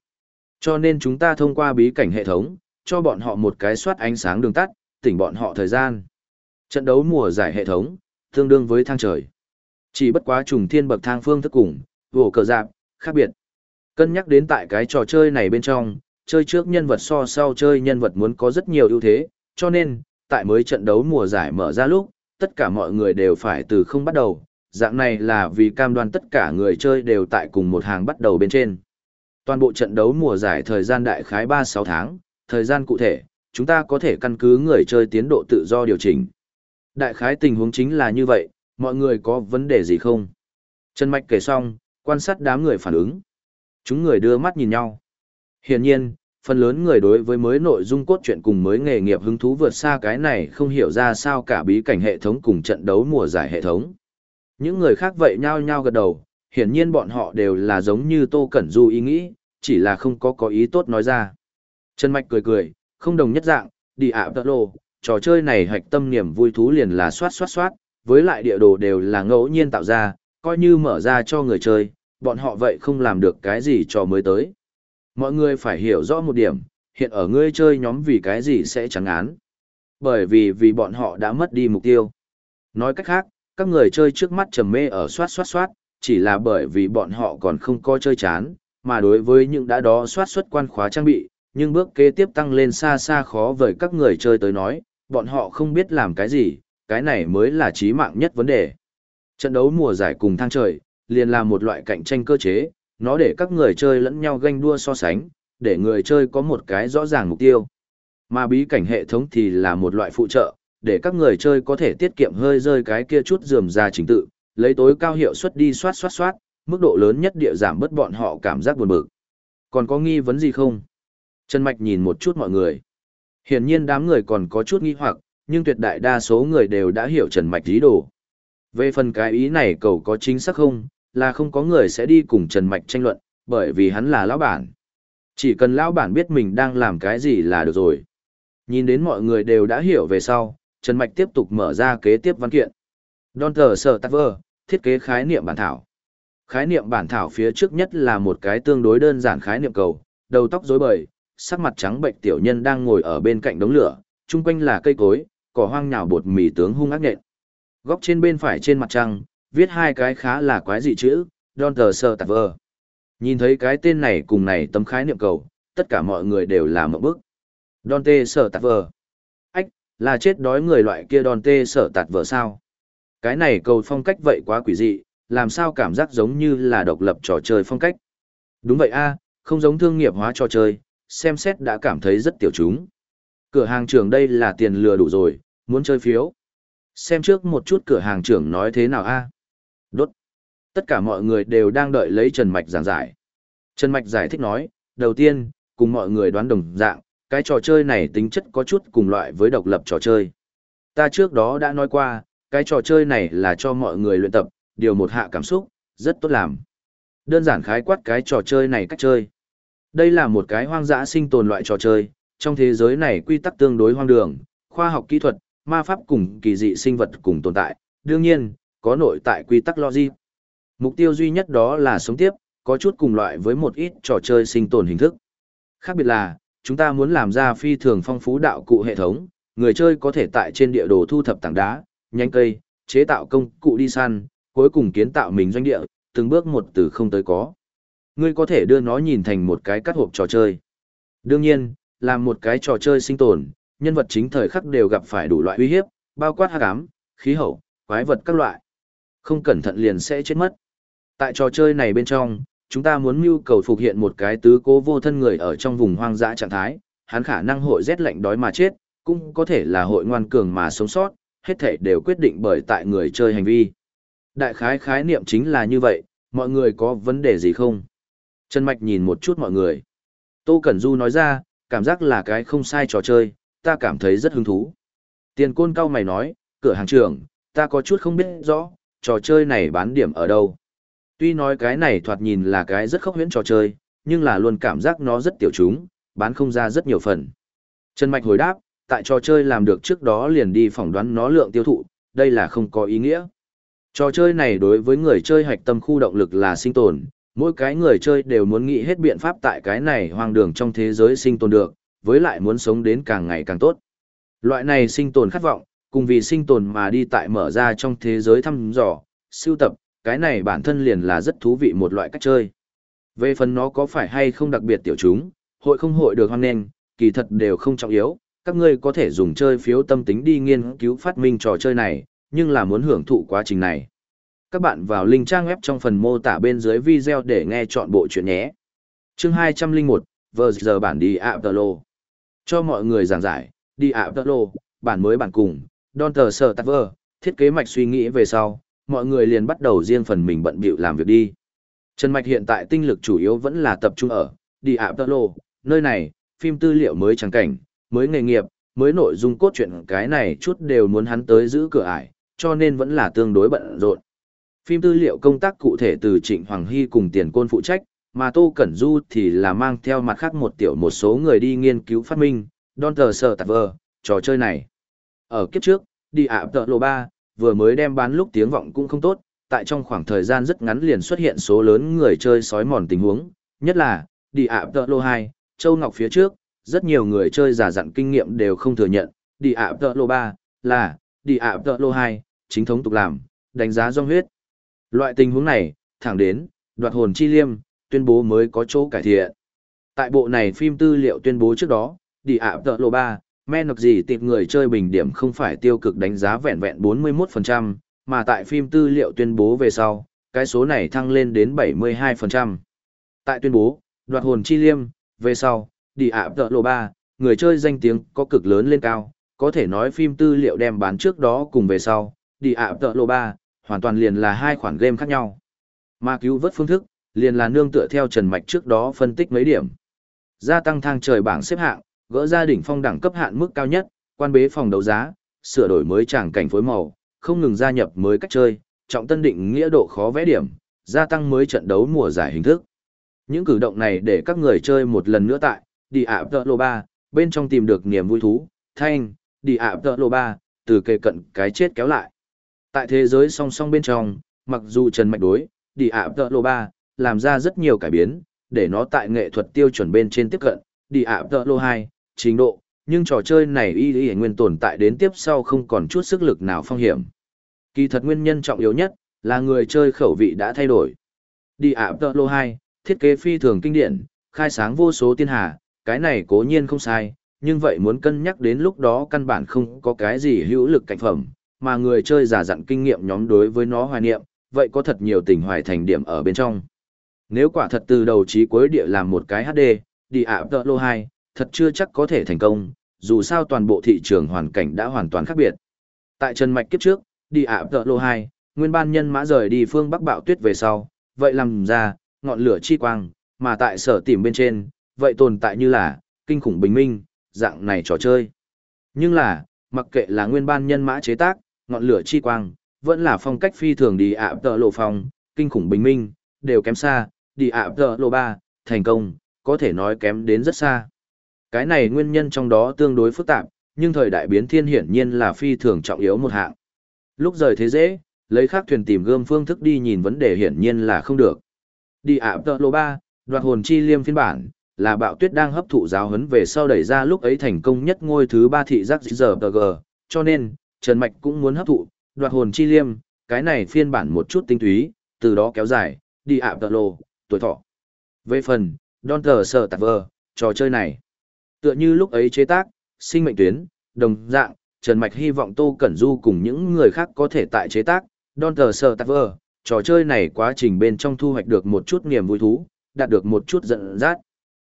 Cho nên chúng ta thông qua bí cảnh hệ thống, cho bọn họ một cái soát ánh sáng đường tắt, tỉnh bọn họ thời gian. Trận đấu mùa giải hệ thống, tương đương với thang trời. Chỉ bất quá trùng thiên bậc thang phương thức cùng, vổ cờ dạp, khác biệt. Cân nhắc đến tại cái trò chơi này bên trong, chơi trước nhân vật so sau chơi nhân vật muốn có rất nhiều ưu thế, cho nên, tại mới trận đấu mùa giải mở ra lúc, tất cả mọi người đều phải từ không bắt đầu, dạng này là vì cam đoan tất cả người chơi đều tại cùng một hàng bắt đầu bên trên. Toàn bộ trận đấu mùa giải thời gian đại khái 3-6 tháng, thời gian cụ thể, chúng ta có thể căn cứ người chơi tiến độ tự do điều chỉnh. Đại khái tình huống chính là như vậy, mọi người có vấn đề gì không? Trần Mạch kể xong, quan sát đám người phản ứng. Chúng người đưa mắt nhìn nhau. Hiển nhiên, phần lớn người đối với mới nội dung cốt truyện cùng mới nghề nghiệp hứng thú vượt xa cái này không hiểu ra sao cả bí cảnh hệ thống cùng trận đấu mùa giải hệ thống. Những người khác vậy nhao nhao gật đầu, hiển nhiên bọn họ đều là giống như Tô Cẩn Du ý nghĩ, chỉ là không có có ý tốt nói ra. Trần Mạch cười cười, không đồng nhất dạng, đi ạ tợ lô, trò chơi này hạch tâm niềm vui thú liền là soát soát soát, với lại địa đồ đều là ngẫu nhiên tạo ra, coi như mở ra cho người chơi, bọn họ vậy không làm được cái gì cho mới tới. Mọi người phải hiểu rõ một điểm, hiện ở ngươi chơi nhóm vì cái gì sẽ chẳng án. Bởi vì vì bọn họ đã mất đi mục tiêu. Nói cách khác, các người chơi trước mắt trầm mê ở soát soát soát, chỉ là bởi vì bọn họ còn không coi chơi chán, mà đối với những đã đó soát xuất quan khóa trang bị, nhưng bước kế tiếp tăng lên xa xa khó với các người chơi tới nói, bọn họ không biết làm cái gì, cái này mới là chí mạng nhất vấn đề. Trận đấu mùa giải cùng thang trời, liền là một loại cạnh tranh cơ chế, nó để các người chơi lẫn nhau ganh đua so sánh, để người chơi có một cái rõ ràng mục tiêu. Mà bí cảnh hệ thống thì là một loại phụ trợ, để các người chơi có thể tiết kiệm hơi rơi cái kia chút dườm ra chính tự, lấy tối cao hiệu suất đi soát soát soát, mức độ lớn nhất địa giảm bớt bọn họ cảm giác buồn bực. Còn có nghi vấn gì không? Trần Mạch nhìn một chút mọi người. Hiển nhiên đám người còn có chút nghi hoặc, nhưng tuyệt đại đa số người đều đã hiểu Trần Mạch ý đồ. Về phần cái ý này cầu có chính xác không, là không có người sẽ đi cùng Trần Mạch tranh luận, bởi vì hắn là lão bản. Chỉ cần lão bản biết mình đang làm cái gì là được rồi. Nhìn đến mọi người đều đã hiểu về sau, Trần Mạch tiếp tục mở ra kế tiếp văn kiện. Don thờ sở tạc vơ, thiết kế khái niệm bản thảo. Khái niệm bản thảo phía trước nhất là một cái tương đối đơn giản khái niệm cầu, đầu tóc rối bời, sắc mặt trắng bệnh tiểu nhân đang ngồi ở bên cạnh đống lửa, chung quanh là cây cối, cỏ hoang nhào bột mì tướng hung ác nện. Góc trên bên phải trên mặt trăng, viết hai cái khá là quái dị chữ, Don thờ sở tạc vơ. Nhìn thấy cái tên này cùng này tấm khái niệm cầu, tất cả mọi người đều là một bức. Don tê sở tạc vơ. Là chết đói người loại kia đòn tê sở tạt vợ sao? Cái này cầu phong cách vậy quá quỷ dị, làm sao cảm giác giống như là độc lập trò chơi phong cách. Đúng vậy a, không giống thương nghiệp hóa trò chơi, xem xét đã cảm thấy rất tiểu chúng. Cửa hàng trưởng đây là tiền lừa đủ rồi, muốn chơi phiếu. Xem trước một chút cửa hàng trưởng nói thế nào a. Đốt. Tất cả mọi người đều đang đợi lấy Trần Mạch giảng giải. Trần Mạch giải thích nói, đầu tiên, cùng mọi người đoán đồng dạng, cái trò chơi này tính chất có chút cùng loại với độc lập trò chơi. Ta trước đó đã nói qua, cái trò chơi này là cho mọi người luyện tập, điều một hạ cảm xúc, rất tốt làm. Đơn giản khái quát cái trò chơi này cách chơi. Đây là một cái hoang dã sinh tồn loại trò chơi, trong thế giới này quy tắc tương đối hoang đường, khoa học kỹ thuật, ma pháp cùng kỳ dị sinh vật cùng tồn tại, đương nhiên, có nội tại quy tắc logic. Mục tiêu duy nhất đó là sống tiếp, có chút cùng loại với một ít trò chơi sinh tồn hình thức. Khác biệt là, chúng ta muốn làm ra phi thường phong phú đạo cụ hệ thống, người chơi có thể tại trên địa đồ thu thập tảng đá, nhánh cây, chế tạo công cụ đi săn, cuối cùng kiến tạo mình doanh địa, từng bước một từ không tới có. Ngươi có thể đưa nó nhìn thành một cái cắt hộp trò chơi. Đương nhiên, làm một cái trò chơi sinh tồn, nhân vật chính thời khắc đều gặp phải đủ loại uy hiếp, bao quát hắc ám, khí hậu, quái vật các loại. Không cẩn thận liền sẽ chết mất. Tại trò chơi này bên trong, chúng ta muốn mưu cầu phục hiện một cái tứ cố vô thân người ở trong vùng hoang dã trạng thái, hắn khả năng hội rét lạnh đói mà chết, cũng có thể là hội ngoan cường mà sống sót, hết thể đều quyết định bởi tại người chơi hành vi. Đại khái khái niệm chính là như vậy, mọi người có vấn đề gì không? Trần Mạch nhìn một chút mọi người. Tô Cẩn Du nói ra, cảm giác là cái không sai trò chơi, ta cảm thấy rất hứng thú. Tiền côn cao mày nói, cửa hàng trưởng, ta có chút không biết rõ, trò chơi này bán điểm ở đâu. Tuy nói cái này thoạt nhìn là cái rất khốc huyễn trò chơi, nhưng là luôn cảm giác nó rất tiểu chúng, bán không ra rất nhiều phần. Trần Mạch hồi đáp, tại trò chơi làm được trước đó liền đi phỏng đoán nó lượng tiêu thụ, đây là không có ý nghĩa. Trò chơi này đối với người chơi hạch tâm khu động lực là sinh tồn, mỗi cái người chơi đều muốn nghĩ hết biện pháp tại cái này hoang đường trong thế giới sinh tồn được, với lại muốn sống đến càng ngày càng tốt. Loại này sinh tồn khát vọng, cùng vì sinh tồn mà đi tại mở ra trong thế giới thăm dò, sưu tập, cái này bản thân liền là rất thú vị một loại cách chơi. Về phần nó có phải hay không đặc biệt tiểu chúng, hội không hội được hoan nghênh, kỳ thật đều không trọng yếu, các ngươi có thể dùng chơi phiếu tâm tính đi nghiên cứu phát minh trò chơi này, nhưng là muốn hưởng thụ quá trình này. Các bạn vào link trang web trong phần mô tả bên dưới video để nghe chọn bộ chuyện nhé. Chương 201, vờ giờ bản đi Apollo. Cho mọi người giảng giải, đi Apollo, bản mới bản cùng, Don Tờ Sở Tạc thiết kế mạch suy nghĩ về sau, mọi người liền bắt đầu riêng phần mình bận bịu làm việc đi. Trần Mạch hiện tại tinh lực chủ yếu vẫn là tập trung ở, đi Apollo, nơi này, phim tư liệu mới trắng cảnh, mới nghề nghiệp, mới nội dung cốt truyện cái này chút đều muốn hắn tới giữ cửa ải, cho nên vẫn là tương đối bận rộn. Phim tư liệu công tác cụ thể từ Trịnh Hoàng Hy cùng tiền côn phụ trách, mà Tô Cẩn Du thì là mang theo mặt khác một tiểu một số người đi nghiên cứu phát minh, Don Tờ Sở Vơ, trò chơi này. Ở kiếp trước, đi ạ tợ lộ 3, vừa mới đem bán lúc tiếng vọng cũng không tốt, tại trong khoảng thời gian rất ngắn liền xuất hiện số lớn người chơi sói mòn tình huống, nhất là, đi ạ tợ lô 2, Châu Ngọc phía trước, rất nhiều người chơi giả dặn kinh nghiệm đều không thừa nhận, đi ạ tợ lô 3, là, đi ạ tợ lô 2, chính thống tục làm, đánh giá dòng huyết. Loại tình huống này, thẳng đến, đoạt hồn chi liêm, tuyên bố mới có chỗ cải thiện. Tại bộ này phim tư liệu tuyên bố trước đó, đi ạ tợ lô 3, men nọc gì tịp người chơi bình điểm không phải tiêu cực đánh giá vẹn vẹn 41%, mà tại phim tư liệu tuyên bố về sau, cái số này thăng lên đến 72%. Tại tuyên bố, đoạt hồn chi liêm, về sau, đi ạ tợ lộ ba người chơi danh tiếng có cực lớn lên cao có thể nói phim tư liệu đem bán trước đó cùng về sau đi ạ tợ lộ ba hoàn toàn liền là hai khoản game khác nhau. Mà cứu vớt phương thức, liền là nương tựa theo Trần Mạch trước đó phân tích mấy điểm. Gia tăng thang trời bảng xếp hạng, gỡ ra đỉnh phong đẳng cấp hạn mức cao nhất, quan bế phòng đấu giá, sửa đổi mới tràng cảnh phối màu, không ngừng gia nhập mới cách chơi, trọng tân định nghĩa độ khó vẽ điểm, gia tăng mới trận đấu mùa giải hình thức. Những cử động này để các người chơi một lần nữa tại đi ạ tợ lô Ba bên trong tìm được niềm vui thú, thanh, đi ạ tợ lô Ba từ kề cận cái chết kéo lại. Tại thế giới song song bên trong, mặc dù Trần Mạch đối, đi ạ tợ lô Ba làm ra rất nhiều cải biến, để nó tại nghệ thuật tiêu chuẩn bên trên tiếp cận, đi ạ tợ lô Hai trình độ, nhưng trò chơi này y y nguyên tồn tại đến tiếp sau không còn chút sức lực nào phong hiểm. Kỳ thật nguyên nhân trọng yếu nhất là người chơi khẩu vị đã thay đổi. Đi ạ tợ lô 2, thiết kế phi thường kinh điển, khai sáng vô số tiên hà, cái này cố nhiên không sai, nhưng vậy muốn cân nhắc đến lúc đó căn bản không có cái gì hữu lực cạnh phẩm, mà người chơi giả dặn kinh nghiệm nhóm đối với nó hoài niệm, vậy có thật nhiều tình hoài thành điểm ở bên trong. Nếu quả thật từ đầu chí cuối địa làm một cái HD, đi ạ tợ lô 2, thật chưa chắc có thể thành công, dù sao toàn bộ thị trường hoàn cảnh đã hoàn toàn khác biệt. Tại Trần Mạch kiếp trước, đi ạ tợ lô 2, nguyên ban nhân mã rời đi phương Bắc bạo tuyết về sau, vậy làm ra, ngọn lửa chi quang, mà tại sở tìm bên trên, vậy tồn tại như là, kinh khủng bình minh, dạng này trò chơi. Nhưng là, mặc kệ là nguyên ban nhân mã chế tác, ngọn lửa chi quang, vẫn là phong cách phi thường đi ạ tợ lộ phong, kinh khủng bình minh, đều kém xa, đi ạ tợ lộ 3, thành công, có thể nói kém đến rất xa. Cái này nguyên nhân trong đó tương đối phức tạp, nhưng thời đại biến thiên hiển nhiên là phi thường trọng yếu một hạng. Lúc rời thế dễ, lấy khác thuyền tìm gươm phương thức đi nhìn vấn đề hiển nhiên là không được. Đi ạ tợ lô 3, đoạt hồn chi liêm phiên bản, là bạo tuyết đang hấp thụ giáo huấn về sau đẩy ra lúc ấy thành công nhất ngôi thứ ba thị giác giờ g cho nên, Trần Mạch cũng muốn hấp thụ, đoạt hồn chi liêm, cái này phiên bản một chút tinh túy, từ đó kéo dài, đi ạ tợ lô tuổi thọ. Về phần, Don Tờ Sở Tạc Vơ, trò chơi này. Tựa như lúc ấy chế tác, sinh mệnh tuyến, đồng dạng, Trần Mạch hy vọng Tô Cẩn Du cùng những người khác có thể tại chế tác, Don Tờ Tạc Vơ, trò chơi này quá trình bên trong thu hoạch được một chút niềm vui thú, đạt được một chút giận dắt.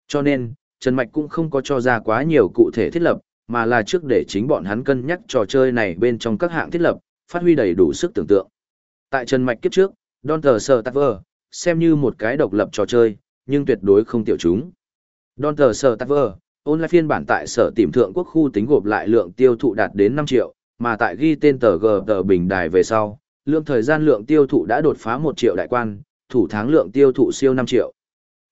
Cho nên, Trần Mạch cũng không có cho ra quá nhiều cụ thể thiết lập, mà là trước để chính bọn hắn cân nhắc trò chơi này bên trong các hạng thiết lập, phát huy đầy đủ sức tưởng tượng. Tại Trần Mạch kiếp trước, Don Tờ Tạc Vơ, xem như một cái độc lập trò chơi, nhưng tuyệt đối không tiểu chúng. Don Tờ Tạc Vơ, online phiên bản tại sở tìm thượng quốc khu tính gộp lại lượng tiêu thụ đạt đến 5 triệu, mà tại ghi tên tờ G tờ bình đài về sau, lượng thời gian lượng tiêu thụ đã đột phá 1 triệu đại quan, thủ tháng lượng tiêu thụ siêu 5 triệu.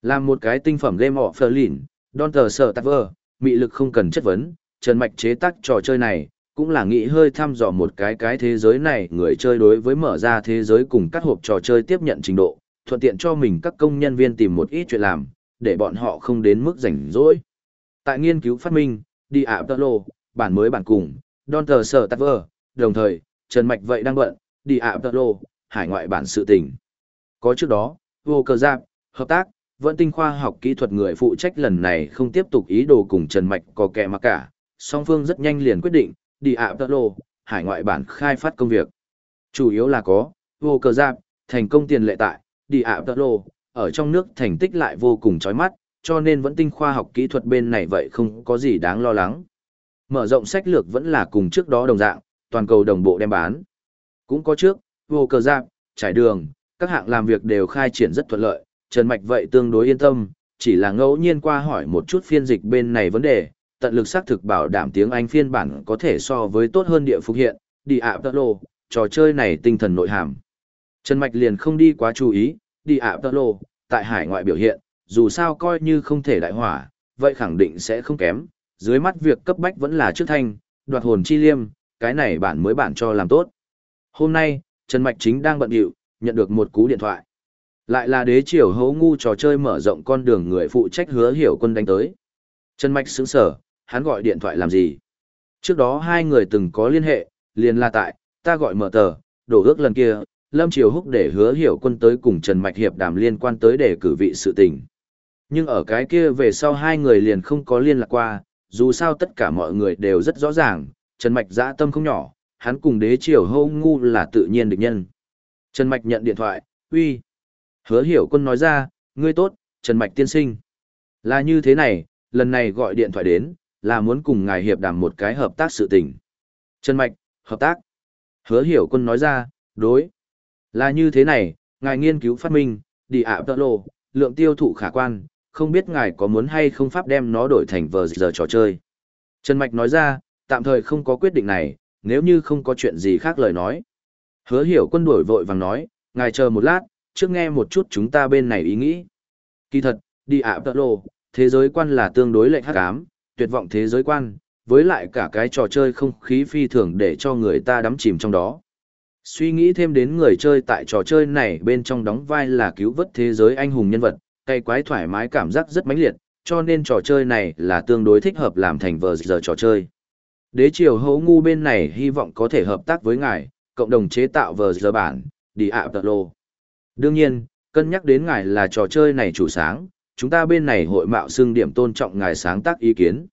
Làm một cái tinh phẩm game of lìn, Don tờ sở tạc vơ, mị lực không cần chất vấn, Trần Mạch chế tác trò chơi này, cũng là nghĩ hơi thăm dò một cái cái thế giới này người chơi đối với mở ra thế giới cùng các hộp trò chơi tiếp nhận trình độ, thuận tiện cho mình các công nhân viên tìm một ít chuyện làm, để bọn họ không đến mức rảnh rỗi. Tại nghiên cứu phát minh, đi ạ tơ lô, bản mới bản cùng, Don tờ sở tạc vơ, đồng thời, Trần Mạch vậy đang bận, đi ạ tơ lô, hải ngoại bản sự tình. Có trước đó, vô cờ giáp, hợp tác, vẫn tinh khoa học kỹ thuật người phụ trách lần này không tiếp tục ý đồ cùng Trần Mạch có kẻ mà cả, song phương rất nhanh liền quyết định, đi ạ tơ lô, hải ngoại bản khai phát công việc. Chủ yếu là có, vô cờ giáp, thành công tiền lệ tại, đi ạ tơ lô, ở trong nước thành tích lại vô cùng chói mắt, cho nên vẫn tinh khoa học kỹ thuật bên này vậy không có gì đáng lo lắng. Mở rộng sách lược vẫn là cùng trước đó đồng dạng, toàn cầu đồng bộ đem bán. Cũng có trước, vô cờ giáp, trải đường, các hạng làm việc đều khai triển rất thuận lợi, Trần Mạch vậy tương đối yên tâm, chỉ là ngẫu nhiên qua hỏi một chút phiên dịch bên này vấn đề, tận lực xác thực bảo đảm tiếng Anh phiên bản có thể so với tốt hơn địa phục hiện, đi ạ tơ lô, trò chơi này tinh thần nội hàm. Trần Mạch liền không đi quá chú ý, đi ạ tơ lô, tại hải ngoại biểu hiện, dù sao coi như không thể đại hỏa, vậy khẳng định sẽ không kém, dưới mắt việc cấp bách vẫn là trước thanh, đoạt hồn chi liêm, cái này bản mới bản cho làm tốt. Hôm nay, Trần Mạch chính đang bận điệu, nhận được một cú điện thoại. Lại là đế triều hấu ngu trò chơi mở rộng con đường người phụ trách hứa hiểu quân đánh tới. Trần Mạch sững sở, hắn gọi điện thoại làm gì? Trước đó hai người từng có liên hệ, liền là tại, ta gọi mở tờ, đổ ước lần kia, Lâm Triều Húc để hứa hiểu quân tới cùng Trần Mạch hiệp đàm liên quan tới để cử vị sự tình. Nhưng ở cái kia về sau hai người liền không có liên lạc qua, dù sao tất cả mọi người đều rất rõ ràng, Trần Mạch dã tâm không nhỏ, hắn cùng đế triều hô ngu là tự nhiên địch nhân. Trần Mạch nhận điện thoại, uy. Hứa hiểu quân nói ra, ngươi tốt, Trần Mạch tiên sinh. Là như thế này, lần này gọi điện thoại đến, là muốn cùng ngài hiệp đàm một cái hợp tác sự tình. Trần Mạch, hợp tác. Hứa hiểu quân nói ra, đối. Là như thế này, ngài nghiên cứu phát minh, đi ạ tợ lộ, lượng tiêu thụ khả quan, không biết ngài có muốn hay không pháp đem nó đổi thành vờ giờ trò chơi. Trần Mạch nói ra, tạm thời không có quyết định này, nếu như không có chuyện gì khác lời nói. Hứa hiểu quân đổi vội vàng nói, ngài chờ một lát, trước nghe một chút chúng ta bên này ý nghĩ. Kỳ thật, đi ạ tợ lộ, thế giới quan là tương đối lệnh hắc ám, tuyệt vọng thế giới quan, với lại cả cái trò chơi không khí phi thường để cho người ta đắm chìm trong đó. Suy nghĩ thêm đến người chơi tại trò chơi này bên trong đóng vai là cứu vớt thế giới anh hùng nhân vật, cây quái thoải mái cảm giác rất mãnh liệt, cho nên trò chơi này là tương đối thích hợp làm thành vờ giờ trò chơi. Đế triều hấu ngu bên này hy vọng có thể hợp tác với ngài, cộng đồng chế tạo vờ giờ bản, đi ạ tật lô. Đương nhiên, cân nhắc đến ngài là trò chơi này chủ sáng, chúng ta bên này hội mạo xưng điểm tôn trọng ngài sáng tác ý kiến.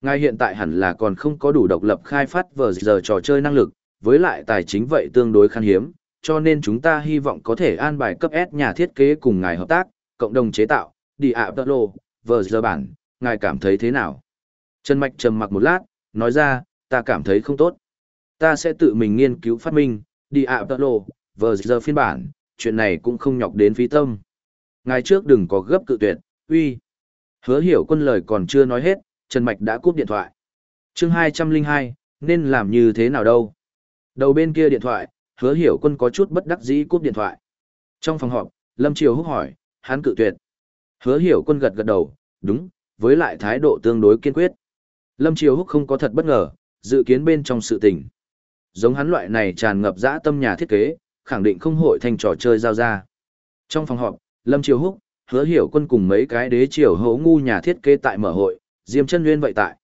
Ngài hiện tại hẳn là còn không có đủ độc lập khai phát vờ giờ trò chơi năng lực, với lại tài chính vậy tương đối khan hiếm, cho nên chúng ta hy vọng có thể an bài cấp S nhà thiết kế cùng ngài hợp tác, cộng đồng chế tạo, đi ạ tật lộ, vờ giờ bản, ngài cảm thấy thế nào? Trần Mạch trầm mặc một lát, nói ra, ta cảm thấy không tốt. Ta sẽ tự mình nghiên cứu phát minh, đi ạ tật lộ, vờ giờ phiên bản, chuyện này cũng không nhọc đến phí tâm. Ngài trước đừng có gấp cự tuyệt, uy. Hứa hiểu quân lời còn chưa nói hết, Trần Mạch đã cúp điện thoại. chương 202, nên làm như thế nào đâu? Đầu bên kia điện thoại, hứa hiểu quân có chút bất đắc dĩ cúp điện thoại. Trong phòng họp, Lâm Triều húc hỏi, hắn cự tuyệt. Hứa hiểu quân gật gật đầu, đúng, với lại thái độ tương đối kiên quyết. Lâm Triều húc không có thật bất ngờ, dự kiến bên trong sự tình. Giống hắn loại này tràn ngập dã tâm nhà thiết kế, khẳng định không hội thành trò chơi giao ra. Trong phòng họp, Lâm Triều húc, hứa hiểu quân cùng mấy cái đế triều hấu ngu nhà thiết kế tại mở hội, Diêm chân nguyên vậy tại.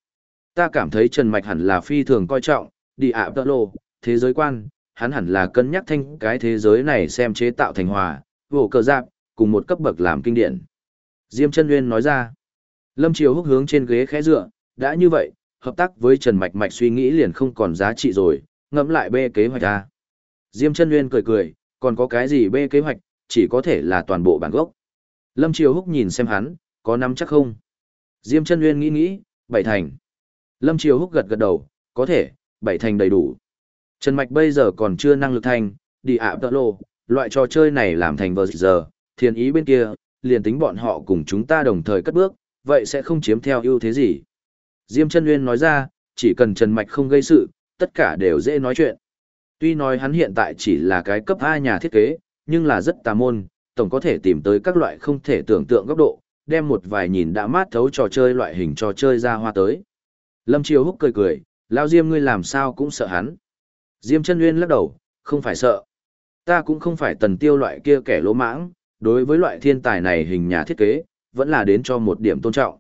Ta cảm thấy Trần Mạch hẳn là phi thường coi trọng, đi ạ tơ lô, thế giới quan, hắn hẳn là cân nhắc thanh cái thế giới này xem chế tạo thành hòa, vổ cờ giáp, cùng một cấp bậc làm kinh điển. Diêm chân Nguyên nói ra, Lâm Triều húc hướng trên ghế khẽ dựa, đã như vậy, hợp tác với Trần Mạch Mạch suy nghĩ liền không còn giá trị rồi, ngẫm lại bê kế hoạch ra. Diêm chân Nguyên cười cười, còn có cái gì bê kế hoạch, chỉ có thể là toàn bộ bản gốc. Lâm Triều húc nhìn xem hắn, có nắm chắc không? Diêm chân Nguyên nghĩ nghĩ, bảy thành. Lâm Triều húc gật gật đầu, có thể, bảy thành đầy đủ. Trần Mạch bây giờ còn chưa năng lực thành, đi ạ tợ lô, loại trò chơi này làm thành vờ giờ, thiền ý bên kia, liền tính bọn họ cùng chúng ta đồng thời cất bước, vậy sẽ không chiếm theo ưu thế gì. Diêm chân Nguyên nói ra, chỉ cần Trần Mạch không gây sự, tất cả đều dễ nói chuyện. Tuy nói hắn hiện tại chỉ là cái cấp A nhà thiết kế, nhưng là rất tà môn, tổng có thể tìm tới các loại không thể tưởng tượng góc độ, đem một vài nhìn đã mát thấu trò chơi loại hình trò chơi ra hoa tới. Lâm Triều Húc cười cười, lao Diêm ngươi làm sao cũng sợ hắn. Diêm chân Nguyên lắc đầu, không phải sợ. Ta cũng không phải tần tiêu loại kia kẻ lỗ mãng, đối với loại thiên tài này hình nhà thiết kế, vẫn là đến cho một điểm tôn trọng.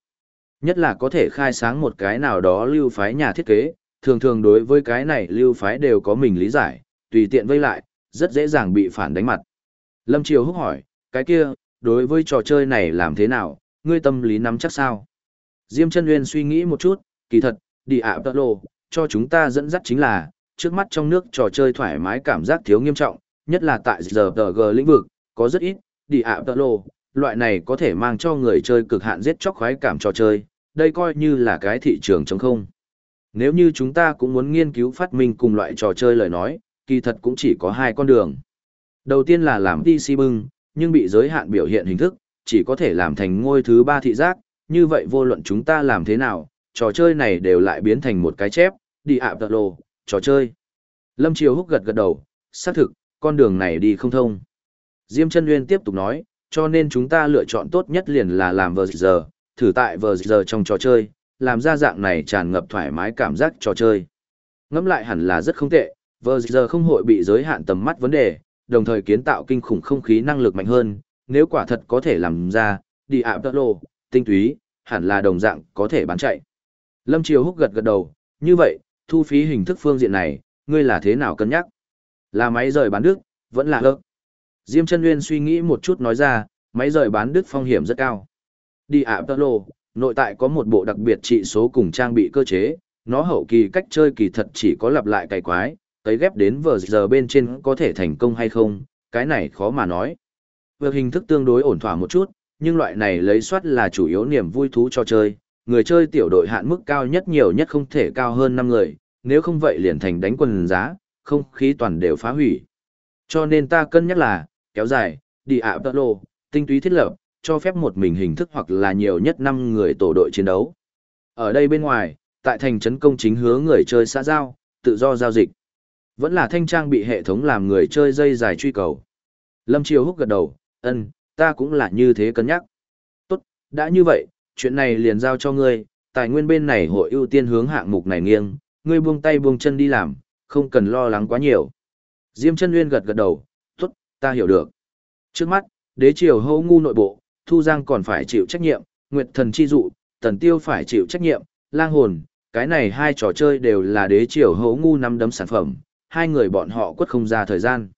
Nhất là có thể khai sáng một cái nào đó lưu phái nhà thiết kế, thường thường đối với cái này lưu phái đều có mình lý giải, tùy tiện vây lại, rất dễ dàng bị phản đánh mặt. Lâm Triều húc hỏi, cái kia, đối với trò chơi này làm thế nào, ngươi tâm lý nắm chắc sao? Diêm chân Nguyên suy nghĩ một chút, kỳ thật, đi ạ tơ lộ, cho chúng ta dẫn dắt chính là, trước mắt trong nước trò chơi thoải mái cảm giác thiếu nghiêm trọng, nhất là tại giờ g lĩnh vực, có rất ít, đi ạ tơ lô, loại này có thể mang cho người chơi cực hạn giết chóc khoái cảm trò chơi, đây coi như là cái thị trường chống không. Nếu như chúng ta cũng muốn nghiên cứu phát minh cùng loại trò chơi lời nói, kỳ thật cũng chỉ có hai con đường. Đầu tiên là làm DC bưng, nhưng bị giới hạn biểu hiện hình thức, chỉ có thể làm thành ngôi thứ ba thị giác, như vậy vô luận chúng ta làm thế nào, trò chơi này đều lại biến thành một cái chép, đi ạ tật lô, trò chơi. Lâm Triều Húc gật gật đầu, xác thực, con đường này đi không thông. Diêm chân Nguyên tiếp tục nói, cho nên chúng ta lựa chọn tốt nhất liền là làm vờ giờ, thử tại vờ giờ trong trò chơi, làm ra dạng này tràn ngập thoải mái cảm giác trò chơi. Ngẫm lại hẳn là rất không tệ, vờ giờ không hội bị giới hạn tầm mắt vấn đề, đồng thời kiến tạo kinh khủng không khí năng lực mạnh hơn, nếu quả thật có thể làm ra, đi ạ tơ lộ, tinh túy, hẳn là đồng dạng có thể bán chạy. Lâm Triều Húc gật gật đầu, như vậy, thu phí hình thức phương diện này, ngươi là thế nào cân nhắc? Là máy rời bán đức, vẫn là ơ. Diêm chân Nguyên suy nghĩ một chút nói ra, máy rời bán đứt phong hiểm rất cao. Đi ạ tơ lộ, nội tại có một bộ đặc biệt trị số cùng trang bị cơ chế, nó hậu kỳ cách chơi kỳ thật chỉ có lặp lại cày quái, tới ghép đến vờ giờ bên trên có thể thành công hay không, cái này khó mà nói. Việc hình thức tương đối ổn thỏa một chút, nhưng loại này lấy soát là chủ yếu niềm vui thú cho chơi, người chơi tiểu đội hạn mức cao nhất nhiều nhất không thể cao hơn 5 người, nếu không vậy liền thành đánh quần giá, không khí toàn đều phá hủy. Cho nên ta cân nhắc là, kéo dài, đi ạ tợ lộ, tinh túy thiết lập, cho phép một mình hình thức hoặc là nhiều nhất 5 người tổ đội chiến đấu. Ở đây bên ngoài, tại thành trấn công chính hứa người chơi xã giao, tự do giao dịch. Vẫn là thanh trang bị hệ thống làm người chơi dây dài truy cầu. Lâm Triều Húc gật đầu, ân, ta cũng là như thế cân nhắc. Tốt, đã như vậy, chuyện này liền giao cho ngươi, tài nguyên bên này hội ưu tiên hướng hạng mục này nghiêng, ngươi buông tay buông chân đi làm, không cần lo lắng quá nhiều. Diêm chân Nguyên gật gật đầu, ta hiểu được. Trước mắt, đế triều hô ngu nội bộ, Thu Giang còn phải chịu trách nhiệm, Nguyệt Thần chi dụ, Tần Tiêu phải chịu trách nhiệm, Lang Hồn, cái này hai trò chơi đều là đế triều hấu ngu năm đấm sản phẩm, hai người bọn họ quất không ra thời gian.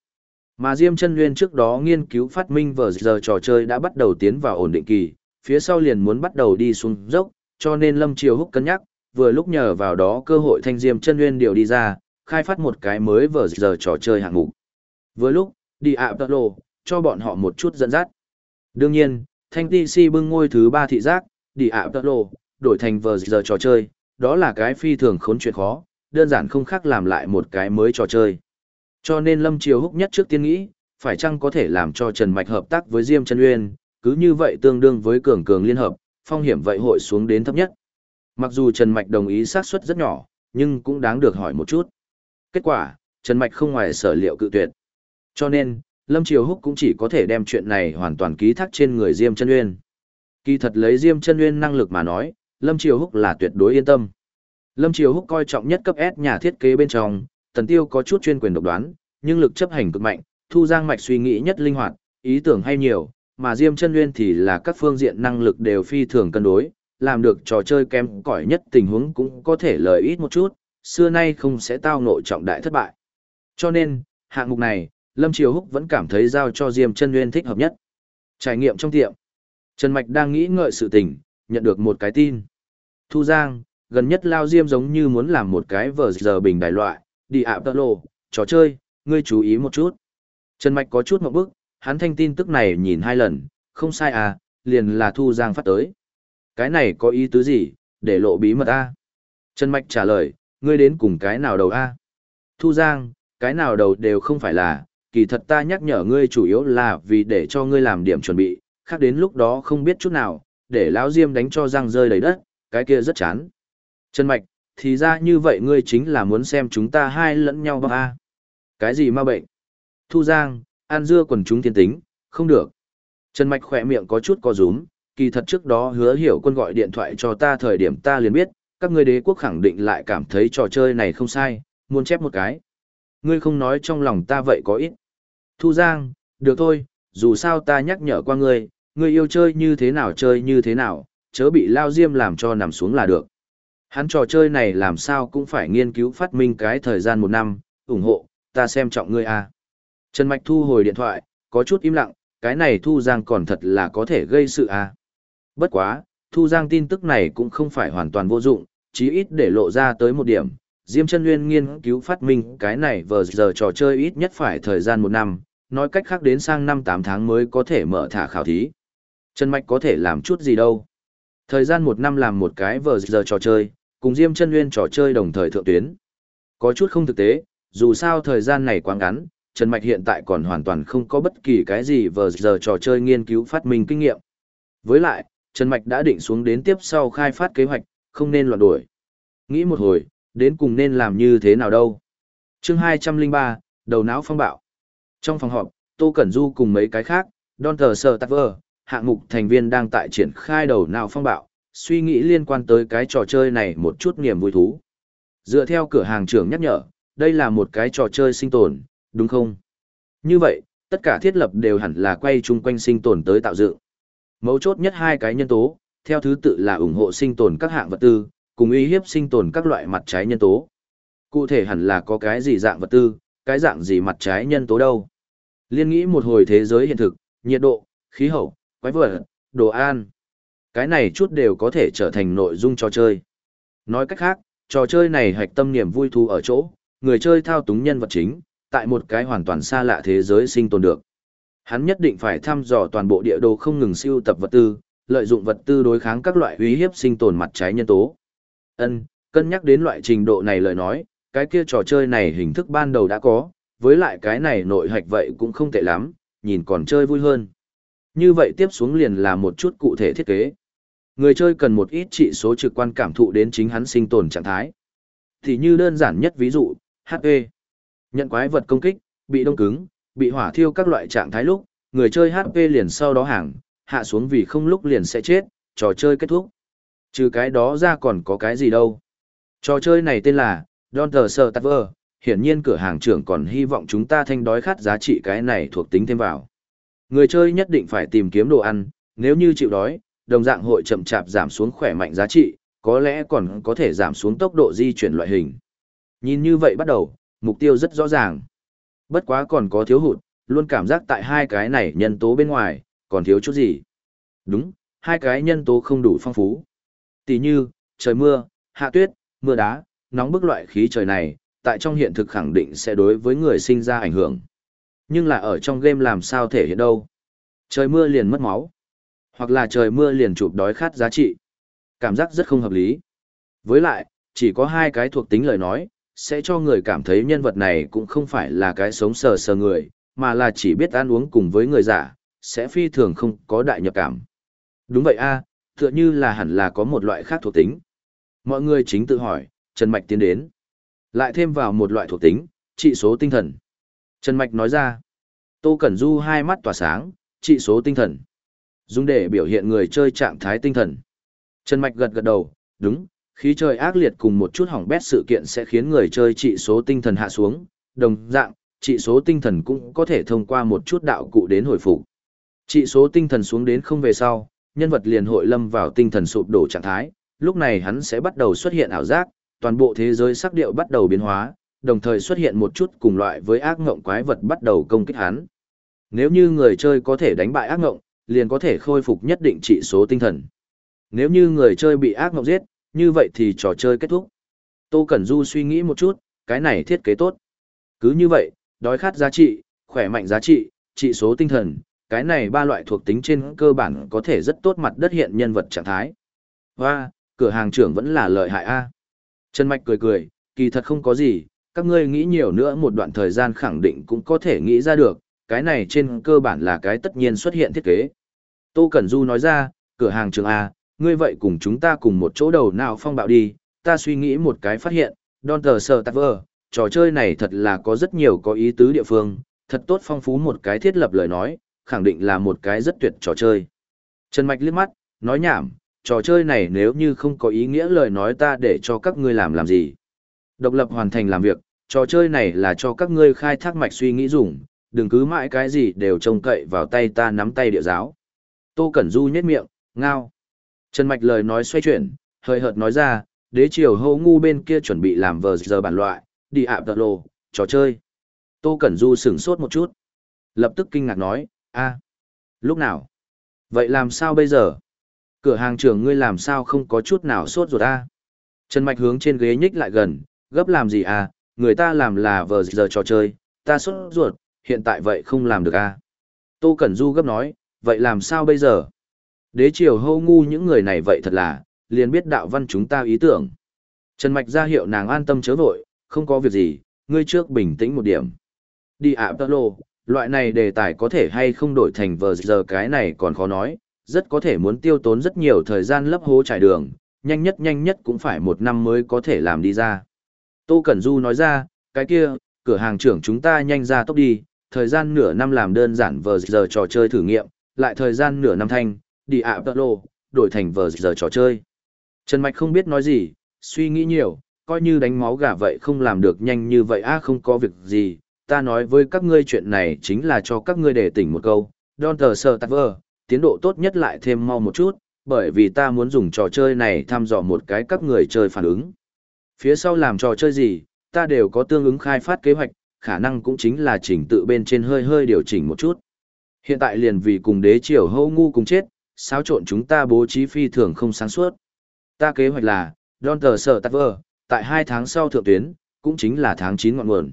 Mà Diêm chân Nguyên trước đó nghiên cứu phát minh vở giờ trò chơi đã bắt đầu tiến vào ổn định kỳ, phía sau liền muốn bắt đầu đi xuống dốc, cho nên Lâm Triều Húc cân nhắc, vừa lúc nhờ vào đó cơ hội thanh Diêm chân Nguyên điều đi ra, khai phát một cái mới vở giờ trò chơi hạng mục. Vừa lúc, đi ạ tật lộ, cho bọn họ một chút dẫn dắt. Đương nhiên, thanh Ti Si bưng ngôi thứ ba thị giác, đi ạ tật lộ, đổi thành vờ giờ trò chơi, đó là cái phi thường khốn chuyện khó, đơn giản không khác làm lại một cái mới trò chơi. Cho nên Lâm Triều Húc nhất trước tiên nghĩ, phải chăng có thể làm cho Trần Mạch hợp tác với Diêm Trân Uyên, cứ như vậy tương đương với cường cường liên hợp, phong hiểm vậy hội xuống đến thấp nhất. Mặc dù Trần Mạch đồng ý xác suất rất nhỏ, nhưng cũng đáng được hỏi một chút. Kết quả, Trần Mạch không ngoài sở liệu cự tuyệt. Cho nên, Lâm Triều Húc cũng chỉ có thể đem chuyện này hoàn toàn ký thác trên người Diêm Trân Uyên. Kỳ thật lấy Diêm Trân Uyên năng lực mà nói, Lâm Triều Húc là tuyệt đối yên tâm. Lâm Triều Húc coi trọng nhất cấp S nhà thiết kế bên trong, Tần Tiêu có chút chuyên quyền độc đoán, nhưng lực chấp hành cực mạnh, Thu Giang Mạch suy nghĩ nhất linh hoạt, ý tưởng hay nhiều, mà Diêm Chân Uyên thì là các phương diện năng lực đều phi thường cân đối, làm được trò chơi kém cỏi nhất tình huống cũng có thể lợi ít một chút, xưa nay không sẽ tao ngộ trọng đại thất bại. Cho nên, hạng mục này, Lâm Triều Húc vẫn cảm thấy giao cho Diêm Chân Nguyên thích hợp nhất. Trải nghiệm trong tiệm. Trần Mạch đang nghĩ ngợi sự tình, nhận được một cái tin. Thu Giang, gần nhất Lao Diêm giống như muốn làm một cái vở giờ bình đại loại, đi ạ tơ lộ, trò chơi, ngươi chú ý một chút. Trần Mạch có chút một bức, hắn thanh tin tức này nhìn hai lần, không sai à, liền là Thu Giang phát tới. Cái này có ý tứ gì, để lộ bí mật a Trần Mạch trả lời, ngươi đến cùng cái nào đầu a Thu Giang, cái nào đầu đều không phải là, kỳ thật ta nhắc nhở ngươi chủ yếu là vì để cho ngươi làm điểm chuẩn bị, khác đến lúc đó không biết chút nào, để lão Diêm đánh cho răng rơi đầy đất, cái kia rất chán. Trần Mạch, thì ra như vậy ngươi chính là muốn xem chúng ta hai lẫn nhau ba a Cái gì ma bệnh? Thu Giang, An dưa quần chúng thiên tính, không được. Trần Mạch khỏe miệng có chút co rúm, kỳ thật trước đó hứa hiểu quân gọi điện thoại cho ta thời điểm ta liền biết, các ngươi đế quốc khẳng định lại cảm thấy trò chơi này không sai, muốn chép một cái. Ngươi không nói trong lòng ta vậy có ít. Thu Giang, được thôi, dù sao ta nhắc nhở qua ngươi, ngươi yêu chơi như thế nào chơi như thế nào, chớ bị lao diêm làm cho nằm xuống là được. Hắn trò chơi này làm sao cũng phải nghiên cứu phát minh cái thời gian một năm, ủng hộ, ta xem trọng ngươi à. Trần Mạch thu hồi điện thoại, có chút im lặng, cái này Thu Giang còn thật là có thể gây sự à. Bất quá, Thu Giang tin tức này cũng không phải hoàn toàn vô dụng, chí ít để lộ ra tới một điểm. Diêm chân Nguyên nghiên cứu phát minh cái này vừa giờ trò chơi ít nhất phải thời gian một năm, nói cách khác đến sang năm 8 tháng mới có thể mở thả khảo thí. Trần Mạch có thể làm chút gì đâu. Thời gian một năm làm một cái vừa giờ trò chơi, cùng Diêm chân Nguyên trò chơi đồng thời thượng tuyến. Có chút không thực tế, dù sao thời gian này quá ngắn, Trần Mạch hiện tại còn hoàn toàn không có bất kỳ cái gì vừa giờ trò chơi nghiên cứu phát minh kinh nghiệm. Với lại, Trần Mạch đã định xuống đến tiếp sau khai phát kế hoạch, không nên loạn đuổi. Nghĩ một hồi, đến cùng nên làm như thế nào đâu. chương 203, đầu não phong bạo. Trong phòng họp, Tô Cẩn Du cùng mấy cái khác, Don Thờ Sơ Tạc Vơ, hạng mục thành viên đang tại triển khai đầu não phong bạo, suy nghĩ liên quan tới cái trò chơi này một chút niềm vui thú. Dựa theo cửa hàng trưởng nhắc nhở, đây là một cái trò chơi sinh tồn, đúng không? Như vậy, tất cả thiết lập đều hẳn là quay chung quanh sinh tồn tới tạo dựng. Mấu chốt nhất hai cái nhân tố, theo thứ tự là ủng hộ sinh tồn các hạng vật tư, cùng uy hiếp sinh tồn các loại mặt trái nhân tố. Cụ thể hẳn là có cái gì dạng vật tư, cái dạng gì mặt trái nhân tố đâu. Liên nghĩ một hồi thế giới hiện thực, nhiệt độ, khí hậu, quái vật, đồ an. Cái này chút đều có thể trở thành nội dung trò chơi. Nói cách khác, trò chơi này hạch tâm niềm vui thú ở chỗ, người chơi thao túng nhân vật chính, tại một cái hoàn toàn xa lạ thế giới sinh tồn được. Hắn nhất định phải thăm dò toàn bộ địa đồ không ngừng siêu tập vật tư, lợi dụng vật tư đối kháng các loại uy hiếp sinh tồn mặt trái nhân tố. Ân, cân nhắc đến loại trình độ này lời nói, cái kia trò chơi này hình thức ban đầu đã có, với lại cái này nội hạch vậy cũng không tệ lắm, nhìn còn chơi vui hơn. Như vậy tiếp xuống liền là một chút cụ thể thiết kế. Người chơi cần một ít trị số trực quan cảm thụ đến chính hắn sinh tồn trạng thái. Thì như đơn giản nhất ví dụ, HP. Nhận quái vật công kích, bị đông cứng, bị hỏa thiêu các loại trạng thái lúc, người chơi HP liền sau đó hàng, hạ xuống vì không lúc liền sẽ chết, trò chơi kết thúc. Trừ cái đó ra còn có cái gì đâu. Trò chơi này tên là Don The Server, hiển nhiên cửa hàng trưởng còn hy vọng chúng ta thanh đói khát giá trị cái này thuộc tính thêm vào. Người chơi nhất định phải tìm kiếm đồ ăn, nếu như chịu đói, đồng dạng hội chậm chạp giảm xuống khỏe mạnh giá trị, có lẽ còn có thể giảm xuống tốc độ di chuyển loại hình. Nhìn như vậy bắt đầu, mục tiêu rất rõ ràng. Bất quá còn có thiếu hụt, luôn cảm giác tại hai cái này nhân tố bên ngoài, còn thiếu chút gì. Đúng, hai cái nhân tố không đủ phong phú tỉ như, trời mưa, hạ tuyết, mưa đá, nóng bức loại khí trời này, tại trong hiện thực khẳng định sẽ đối với người sinh ra ảnh hưởng. Nhưng là ở trong game làm sao thể hiện đâu. Trời mưa liền mất máu. Hoặc là trời mưa liền chụp đói khát giá trị. Cảm giác rất không hợp lý. Với lại, chỉ có hai cái thuộc tính lời nói, sẽ cho người cảm thấy nhân vật này cũng không phải là cái sống sờ sờ người, mà là chỉ biết ăn uống cùng với người giả, sẽ phi thường không có đại nhập cảm. Đúng vậy a, tựa như là hẳn là có một loại khác thuộc tính. Mọi người chính tự hỏi, Trần Mạch tiến đến. Lại thêm vào một loại thuộc tính, trị số tinh thần. Trần Mạch nói ra. Tô Cẩn Du hai mắt tỏa sáng, trị số tinh thần. Dùng để biểu hiện người chơi trạng thái tinh thần. Trần Mạch gật gật đầu, đúng, khí trời ác liệt cùng một chút hỏng bét sự kiện sẽ khiến người chơi trị số tinh thần hạ xuống, đồng dạng, trị số tinh thần cũng có thể thông qua một chút đạo cụ đến hồi phục. Trị số tinh thần xuống đến không về sau, nhân vật liền hội lâm vào tinh thần sụp đổ trạng thái, lúc này hắn sẽ bắt đầu xuất hiện ảo giác, toàn bộ thế giới sắc điệu bắt đầu biến hóa, đồng thời xuất hiện một chút cùng loại với ác ngộng quái vật bắt đầu công kích hắn. Nếu như người chơi có thể đánh bại ác ngộng, liền có thể khôi phục nhất định trị số tinh thần. Nếu như người chơi bị ác ngộng giết, như vậy thì trò chơi kết thúc. Tô Cẩn Du suy nghĩ một chút, cái này thiết kế tốt. Cứ như vậy, đói khát giá trị, khỏe mạnh giá trị, trị số tinh thần, cái này ba loại thuộc tính trên cơ bản có thể rất tốt mặt đất hiện nhân vật trạng thái. Và, cửa hàng trưởng vẫn là lợi hại a. Trần Mạch cười cười, kỳ thật không có gì, các ngươi nghĩ nhiều nữa một đoạn thời gian khẳng định cũng có thể nghĩ ra được, cái này trên cơ bản là cái tất nhiên xuất hiện thiết kế. Tô Cẩn Du nói ra, cửa hàng trường A, ngươi vậy cùng chúng ta cùng một chỗ đầu nào phong bạo đi, ta suy nghĩ một cái phát hiện, Don Tờ Sờ Tạc Vơ, trò chơi này thật là có rất nhiều có ý tứ địa phương, thật tốt phong phú một cái thiết lập lời nói, khẳng định là một cái rất tuyệt trò chơi. Trần Mạch liếc mắt, nói nhảm, trò chơi này nếu như không có ý nghĩa lời nói ta để cho các ngươi làm làm gì. Độc lập hoàn thành làm việc, trò chơi này là cho các ngươi khai thác mạch suy nghĩ dùng, đừng cứ mãi cái gì đều trông cậy vào tay ta nắm tay địa giáo. Tô Cẩn Du nhếch miệng, ngao. Trần Mạch lời nói xoay chuyển, hơi hợt nói ra, đế triều hô ngu bên kia chuẩn bị làm vờ giờ bản loại, đi ạ tật lồ, trò chơi. Tô Cẩn Du sửng sốt một chút. Lập tức kinh ngạc nói, a lúc nào? Vậy làm sao bây giờ? Cửa hàng trưởng ngươi làm sao không có chút nào sốt ruột a? Trần Mạch hướng trên ghế nhích lại gần, gấp làm gì à, người ta làm là vờ giờ trò chơi, ta sốt ruột, hiện tại vậy không làm được à. Tô Cẩn Du gấp nói, vậy làm sao bây giờ? Đế triều hô ngu những người này vậy thật là, liền biết đạo văn chúng ta ý tưởng. Trần Mạch ra hiệu nàng an tâm chớ vội, không có việc gì, ngươi trước bình tĩnh một điểm. Đi ạ tơ lô, loại này đề tài có thể hay không đổi thành vờ giờ cái này còn khó nói, rất có thể muốn tiêu tốn rất nhiều thời gian lấp hố trải đường, nhanh nhất nhanh nhất cũng phải một năm mới có thể làm đi ra. Tô Cẩn Du nói ra, cái kia, cửa hàng trưởng chúng ta nhanh ra tốc đi, thời gian nửa năm làm đơn giản vờ giờ trò chơi thử nghiệm, lại thời gian nửa năm thanh, đi ạ tơ lô, đổi thành vờ giờ trò chơi. Trần Mạch không biết nói gì, suy nghĩ nhiều, coi như đánh máu gà vậy không làm được nhanh như vậy a không có việc gì, ta nói với các ngươi chuyện này chính là cho các ngươi để tỉnh một câu, Don tờ sơ tạc vơ, tiến độ tốt nhất lại thêm mau một chút, bởi vì ta muốn dùng trò chơi này thăm dò một cái các người chơi phản ứng. Phía sau làm trò chơi gì, ta đều có tương ứng khai phát kế hoạch, khả năng cũng chính là chỉnh tự bên trên hơi hơi điều chỉnh một chút. Hiện tại liền vì cùng đế triều hâu ngu cùng chết, xáo trộn chúng ta bố trí phi thường không sáng suốt. Ta kế hoạch là, Don tờ sở tạc vơ, tại hai tháng sau thượng tuyến, cũng chính là tháng 9 ngọn nguồn.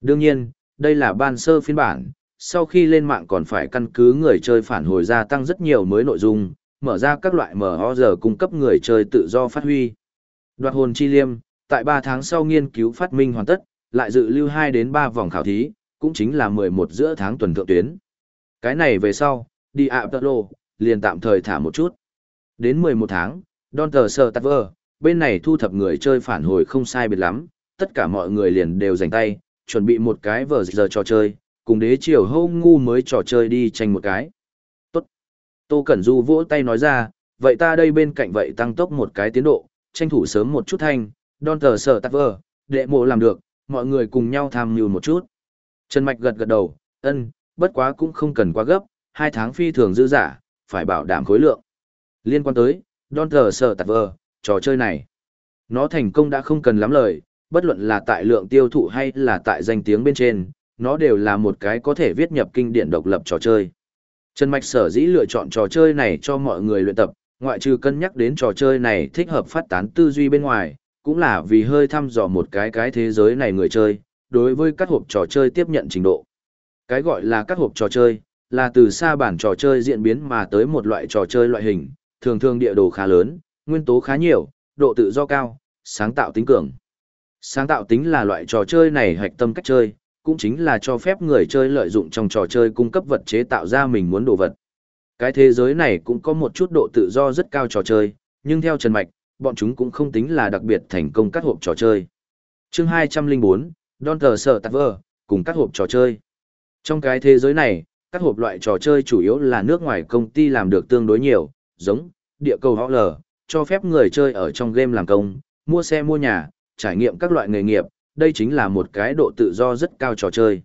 Đương nhiên, đây là ban sơ phiên bản, sau khi lên mạng còn phải căn cứ người chơi phản hồi ra tăng rất nhiều mới nội dung, mở ra các loại mở giờ cung cấp người chơi tự do phát huy. Đoạt hồn chi liêm, tại 3 tháng sau nghiên cứu phát minh hoàn tất, lại dự lưu 2 đến 3 vòng khảo thí, cũng chính là 11 giữa tháng tuần thượng tuyến. Cái này về sau, đi ạ tật lộ, liền tạm thời thả một chút. Đến 11 tháng, Don Tờ Sơ Tạc Vơ, bên này thu thập người chơi phản hồi không sai biệt lắm, tất cả mọi người liền đều dành tay, chuẩn bị một cái vở giờ trò chơi, cùng đế triều hâu ngu mới trò chơi đi tranh một cái. Tốt. Tô Cẩn Du vỗ tay nói ra, vậy ta đây bên cạnh vậy tăng tốc một cái tiến độ, tranh thủ sớm một chút thanh, đon Tờ sở Tạc Vơ, đệ mộ làm được, mọi người cùng nhau tham mưu một chút. Trần Mạch gật gật đầu, ân, bất quá cũng không cần quá gấp, hai tháng phi thường dư giả, phải bảo đảm khối lượng. Liên quan tới, đon Tờ Sở Tạc Vơ, trò chơi này. Nó thành công đã không cần lắm lời, bất luận là tại lượng tiêu thụ hay là tại danh tiếng bên trên, nó đều là một cái có thể viết nhập kinh điển độc lập trò chơi. Trần Mạch sở dĩ lựa chọn trò chơi này cho mọi người luyện tập, ngoại trừ cân nhắc đến trò chơi này thích hợp phát tán tư duy bên ngoài, cũng là vì hơi thăm dò một cái cái thế giới này người chơi, đối với các hộp trò chơi tiếp nhận trình độ. Cái gọi là các hộp trò chơi, là từ xa bản trò chơi diễn biến mà tới một loại trò chơi loại hình, thường thường địa đồ khá lớn, nguyên tố khá nhiều, độ tự do cao, sáng tạo tính cường. Sáng tạo tính là loại trò chơi này hạch tâm cách chơi, cũng chính là cho phép người chơi lợi dụng trong trò chơi cung cấp vật chế tạo ra mình muốn đồ vật. Cái thế giới này cũng có một chút độ tự do rất cao trò chơi, nhưng theo Trần Mạch, bọn chúng cũng không tính là đặc biệt thành công các hộp trò chơi. chương 204, Don Tờ Sở Tạc Vơ, cùng các hộp trò chơi. Trong cái thế giới này, các hộp loại trò chơi chủ yếu là nước ngoài công ty làm được tương đối nhiều, giống, địa cầu họ lờ, cho phép người chơi ở trong game làm công, mua xe mua nhà, trải nghiệm các loại nghề nghiệp, đây chính là một cái độ tự do rất cao trò chơi.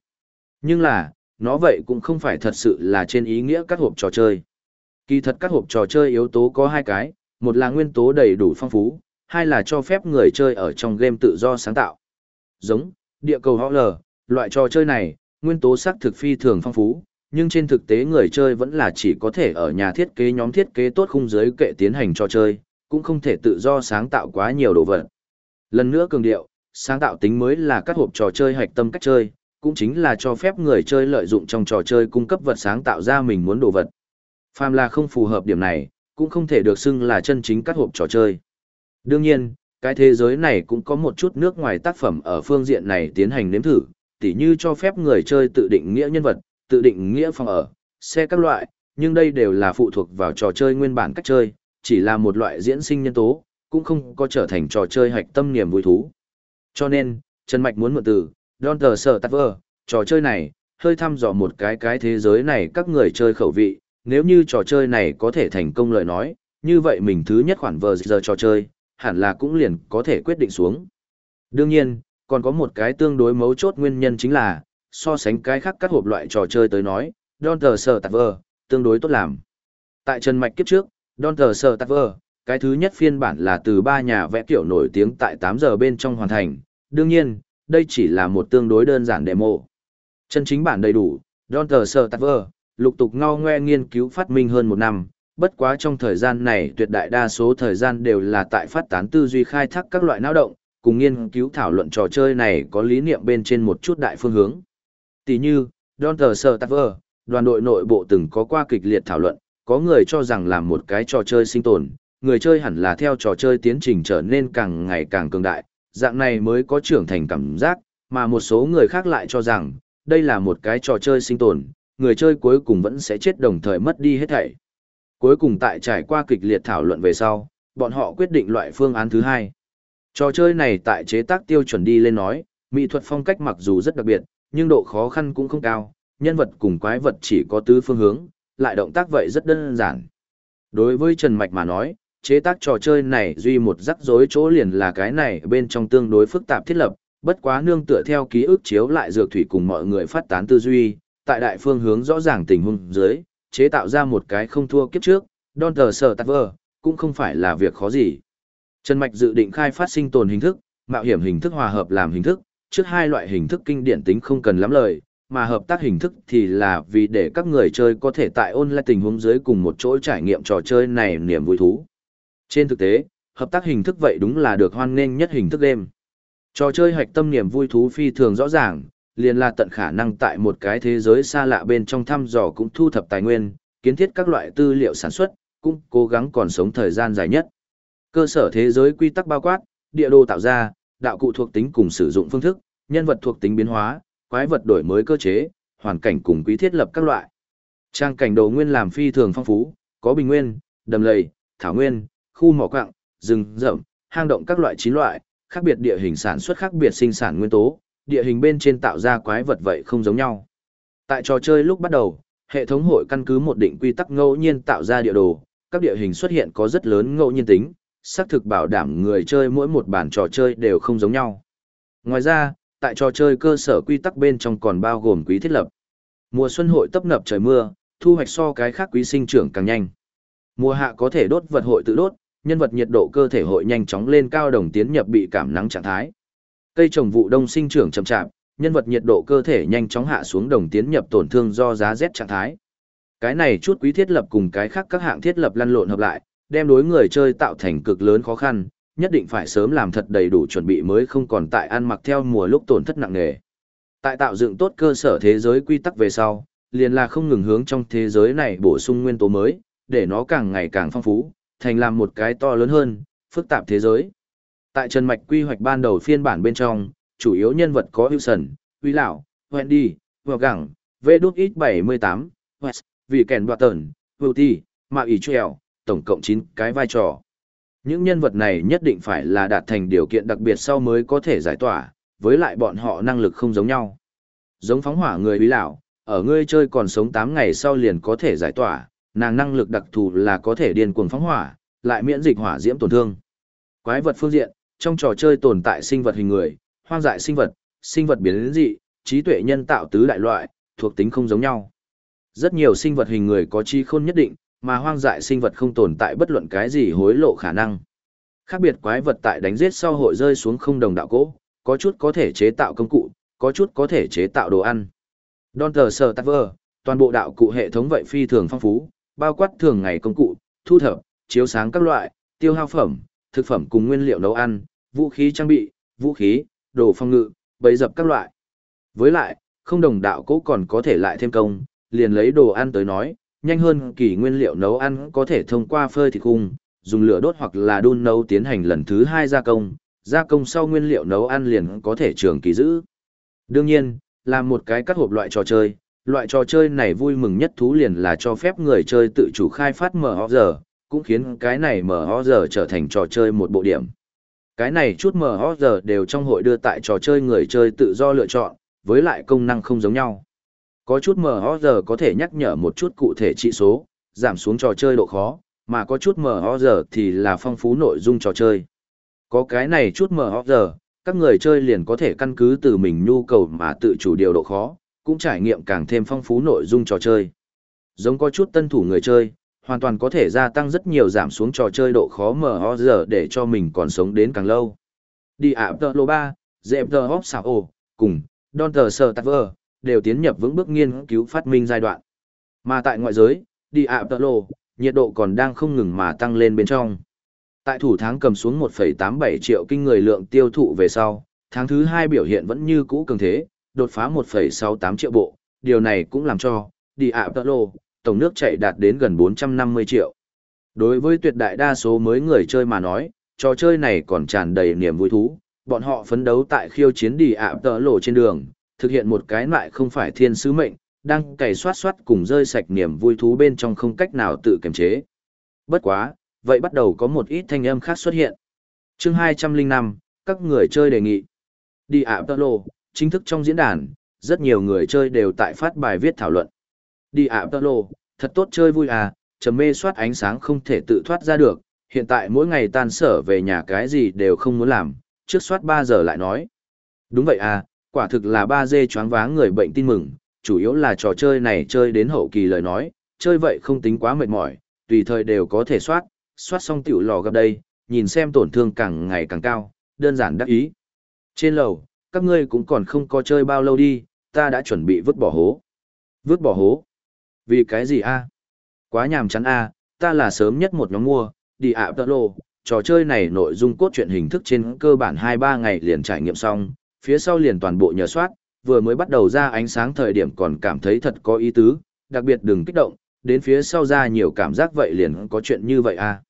Nhưng là, nó vậy cũng không phải thật sự là trên ý nghĩa các hộp trò chơi. Kỳ thật các hộp trò chơi yếu tố có hai cái, một là nguyên tố đầy đủ phong phú, hai là cho phép người chơi ở trong game tự do sáng tạo. Giống, địa cầu họ lờ, loại trò chơi này, nguyên tố sắc thực phi thường phong phú, nhưng trên thực tế người chơi vẫn là chỉ có thể ở nhà thiết kế nhóm thiết kế tốt khung giới kệ tiến hành trò chơi, cũng không thể tự do sáng tạo quá nhiều đồ vật. Lần nữa cường điệu, sáng tạo tính mới là các hộp trò chơi hạch tâm cách chơi, cũng chính là cho phép người chơi lợi dụng trong trò chơi cung cấp vật sáng tạo ra mình muốn đồ vật. Phàm là không phù hợp điểm này, cũng không thể được xưng là chân chính các hộp trò chơi. Đương nhiên, cái thế giới này cũng có một chút nước ngoài tác phẩm ở phương diện này tiến hành nếm thử, tỉ như cho phép người chơi tự định nghĩa nhân vật, tự định nghĩa phòng ở, xe các loại, nhưng đây đều là phụ thuộc vào trò chơi nguyên bản cách chơi, chỉ là một loại diễn sinh nhân tố, cũng không có trở thành trò chơi hạch tâm niềm vui thú. Cho nên, Trần Mạch muốn mượn từ, Don Tờ Sở Tạc Vơ, trò chơi này, hơi thăm dò một cái cái thế giới này các người chơi khẩu vị, nếu như trò chơi này có thể thành công lời nói, như vậy mình thứ nhất khoản vờ giờ trò chơi, hẳn là cũng liền có thể quyết định xuống. Đương nhiên, còn có một cái tương đối mấu chốt nguyên nhân chính là, so sánh cái khác các hộp loại trò chơi tới nói, Don Tờ Sở Tạc Vơ, tương đối tốt làm. Tại Trần Mạch kiếp trước, Don Tờ Sở Tạc Vơ, cái thứ nhất phiên bản là từ ba nhà vẽ kiểu nổi tiếng tại 8 giờ bên trong hoàn thành, đương nhiên, đây chỉ là một tương đối đơn giản demo. Chân chính bản đầy đủ, Don Tờ lục tục ngao ngoe nghiên cứu phát minh hơn một năm, bất quá trong thời gian này tuyệt đại đa số thời gian đều là tại phát tán tư duy khai thác các loại não động, cùng nghiên cứu thảo luận trò chơi này có lý niệm bên trên một chút đại phương hướng. Tỷ như, Don Tờ đoàn đội nội bộ từng có qua kịch liệt thảo luận, có người cho rằng làm một cái trò chơi sinh tồn, người chơi hẳn là theo trò chơi tiến trình trở nên càng ngày càng cường đại, dạng này mới có trưởng thành cảm giác, mà một số người khác lại cho rằng, đây là một cái trò chơi sinh tồn, người chơi cuối cùng vẫn sẽ chết đồng thời mất đi hết thảy. Cuối cùng tại trải qua kịch liệt thảo luận về sau, bọn họ quyết định loại phương án thứ hai. Trò chơi này tại chế tác tiêu chuẩn đi lên nói, mỹ thuật phong cách mặc dù rất đặc biệt, nhưng độ khó khăn cũng không cao, nhân vật cùng quái vật chỉ có tứ phương hướng, lại động tác vậy rất đơn giản. Đối với Trần Mạch mà nói, chế tác trò chơi này duy một rắc rối chỗ liền là cái này bên trong tương đối phức tạp thiết lập, bất quá nương tựa theo ký ức chiếu lại dược thủy cùng mọi người phát tán tư duy, tại đại phương hướng rõ ràng tình huống dưới, chế tạo ra một cái không thua kiếp trước, Don Tờ Sở Tạc Vơ, cũng không phải là việc khó gì. Trần Mạch dự định khai phát sinh tồn hình thức, mạo hiểm hình thức hòa hợp làm hình thức, trước hai loại hình thức kinh điển tính không cần lắm lời, mà hợp tác hình thức thì là vì để các người chơi có thể tại online tình huống dưới cùng một chỗ trải nghiệm trò chơi này niềm vui thú. Trên thực tế, hợp tác hình thức vậy đúng là được hoan nghênh nhất hình thức game. Trò chơi hạch tâm niềm vui thú phi thường rõ ràng, liền là tận khả năng tại một cái thế giới xa lạ bên trong thăm dò cũng thu thập tài nguyên, kiến thiết các loại tư liệu sản xuất, cũng cố gắng còn sống thời gian dài nhất. Cơ sở thế giới quy tắc bao quát, địa đồ tạo ra, đạo cụ thuộc tính cùng sử dụng phương thức, nhân vật thuộc tính biến hóa, quái vật đổi mới cơ chế, hoàn cảnh cùng quý thiết lập các loại. Trang cảnh đồ nguyên làm phi thường phong phú, có bình nguyên, đầm lầy, thảo nguyên, khu mỏ quặng, rừng rậm, hang động các loại chín loại, khác biệt địa hình sản xuất khác biệt sinh sản nguyên tố, địa hình bên trên tạo ra quái vật vậy không giống nhau. Tại trò chơi lúc bắt đầu, hệ thống hội căn cứ một định quy tắc ngẫu nhiên tạo ra địa đồ, các địa hình xuất hiện có rất lớn ngẫu nhiên tính, xác thực bảo đảm người chơi mỗi một bản trò chơi đều không giống nhau. Ngoài ra, tại trò chơi cơ sở quy tắc bên trong còn bao gồm quý thiết lập. Mùa xuân hội tấp nập trời mưa, thu hoạch so cái khác quý sinh trưởng càng nhanh. Mùa hạ có thể đốt vật hội tự đốt, nhân vật nhiệt độ cơ thể hội nhanh chóng lên cao đồng tiến nhập bị cảm nắng trạng thái. Cây trồng vụ đông sinh trưởng chậm chạp, nhân vật nhiệt độ cơ thể nhanh chóng hạ xuống đồng tiến nhập tổn thương do giá rét trạng thái. Cái này chút quý thiết lập cùng cái khác các hạng thiết lập lăn lộn hợp lại, đem đối người chơi tạo thành cực lớn khó khăn, nhất định phải sớm làm thật đầy đủ chuẩn bị mới không còn tại ăn mặc theo mùa lúc tổn thất nặng nề. Tại tạo dựng tốt cơ sở thế giới quy tắc về sau, liền là không ngừng hướng trong thế giới này bổ sung nguyên tố mới, để nó càng ngày càng phong phú, thành làm một cái to lớn hơn, phức tạp thế giới. Tại Trần Mạch quy hoạch ban đầu phiên bản bên trong, chủ yếu nhân vật có Wilson, Huy Lão, Wendy, Vừa Gẳng, V78, West, Vì Kèn Đoạt Tờn, Wilty, Mạo Ý Trèo, tổng cộng 9 cái vai trò. Những nhân vật này nhất định phải là đạt thành điều kiện đặc biệt sau mới có thể giải tỏa, với lại bọn họ năng lực không giống nhau. Giống phóng hỏa người Huy Lão, ở ngươi chơi còn sống 8 ngày sau liền có thể giải tỏa, nàng năng lực đặc thù là có thể điên cuồng phóng hỏa, lại miễn dịch hỏa diễm tổn thương. Quái vật phương diện, trong trò chơi tồn tại sinh vật hình người, hoang dại sinh vật, sinh vật biến dị, trí tuệ nhân tạo tứ đại loại, thuộc tính không giống nhau. Rất nhiều sinh vật hình người có trí khôn nhất định, mà hoang dại sinh vật không tồn tại bất luận cái gì hối lộ khả năng. Khác biệt quái vật tại đánh giết sau hội rơi xuống không đồng đạo cỗ, có chút có thể chế tạo công cụ, có chút có thể chế tạo đồ ăn. Don't tờ toàn bộ đạo cụ hệ thống vậy phi thường phong phú, bao quát thường ngày công cụ, thu thập, chiếu sáng các loại, tiêu hao phẩm, thực phẩm cùng nguyên liệu nấu ăn, vũ khí trang bị, vũ khí, đồ phòng ngự, bấy dập các loại. Với lại, không đồng đạo cố còn có thể lại thêm công, liền lấy đồ ăn tới nói, nhanh hơn kỳ nguyên liệu nấu ăn có thể thông qua phơi thịt khung, dùng lửa đốt hoặc là đun nấu tiến hành lần thứ hai gia công, gia công sau nguyên liệu nấu ăn liền có thể trường kỳ giữ. Đương nhiên, là một cái cắt hộp loại trò chơi, loại trò chơi này vui mừng nhất thú liền là cho phép người chơi tự chủ khai phát mở giờ, cũng khiến cái này mở giờ trở thành trò chơi một bộ điểm. Cái này chút mở giờ đều trong hội đưa tại trò chơi người chơi tự do lựa chọn, với lại công năng không giống nhau. Có chút mở giờ có thể nhắc nhở một chút cụ thể trị số, giảm xuống trò chơi độ khó, mà có chút mở giờ thì là phong phú nội dung trò chơi. Có cái này chút mở giờ, các người chơi liền có thể căn cứ từ mình nhu cầu mà tự chủ điều độ khó, cũng trải nghiệm càng thêm phong phú nội dung trò chơi. Giống có chút tân thủ người chơi, hoàn toàn có thể gia tăng rất nhiều giảm xuống trò chơi độ khó mở giờ để cho mình còn sống đến càng lâu. Đi ạ tờ lô 3, dẹp tờ hóp xảo ồ, cùng, Don tờ sờ tạc vờ, đều tiến nhập vững bước nghiên cứu phát minh giai đoạn. Mà tại ngoại giới, đi ạ tờ lô, nhiệt độ còn đang không ngừng mà tăng lên bên trong. Tại thủ tháng cầm xuống 1,87 triệu kinh người lượng tiêu thụ về sau, tháng thứ hai biểu hiện vẫn như cũ cường thế, đột phá 1,68 triệu bộ, điều này cũng làm cho, đi ạ lô, tổng nước chạy đạt đến gần 450 triệu. Đối với tuyệt đại đa số mới người chơi mà nói, trò chơi này còn tràn đầy niềm vui thú, bọn họ phấn đấu tại khiêu chiến đi ạ tờ trên đường, thực hiện một cái lại không phải thiên sứ mệnh, đang cày soát soát cùng rơi sạch niềm vui thú bên trong không cách nào tự kiềm chế. Bất quá, vậy bắt đầu có một ít thanh âm khác xuất hiện. chương 205, các người chơi đề nghị. Đi ạ tờ chính thức trong diễn đàn, rất nhiều người chơi đều tại phát bài viết thảo luận. Đi ạ tơ lô, thật tốt chơi vui à, trầm mê soát ánh sáng không thể tự thoát ra được, hiện tại mỗi ngày tan sở về nhà cái gì đều không muốn làm, trước soát 3 giờ lại nói. Đúng vậy à, quả thực là 3G choáng váng người bệnh tin mừng, chủ yếu là trò chơi này chơi đến hậu kỳ lời nói, chơi vậy không tính quá mệt mỏi, tùy thời đều có thể soát, soát xong tiểu lò gặp đây, nhìn xem tổn thương càng ngày càng cao, đơn giản đắc ý. Trên lầu, các ngươi cũng còn không có chơi bao lâu đi, ta đã chuẩn bị vứt bỏ hố. Vứt bỏ hố. Vì cái gì a? Quá nhàm chán a, ta là sớm nhất một nhóm mua, đi ạ tợ lô, trò chơi này nội dung cốt truyện hình thức trên cơ bản 2-3 ngày liền trải nghiệm xong, phía sau liền toàn bộ nhờ soát, vừa mới bắt đầu ra ánh sáng thời điểm còn cảm thấy thật có ý tứ, đặc biệt đừng kích động, đến phía sau ra nhiều cảm giác vậy liền có chuyện như vậy a.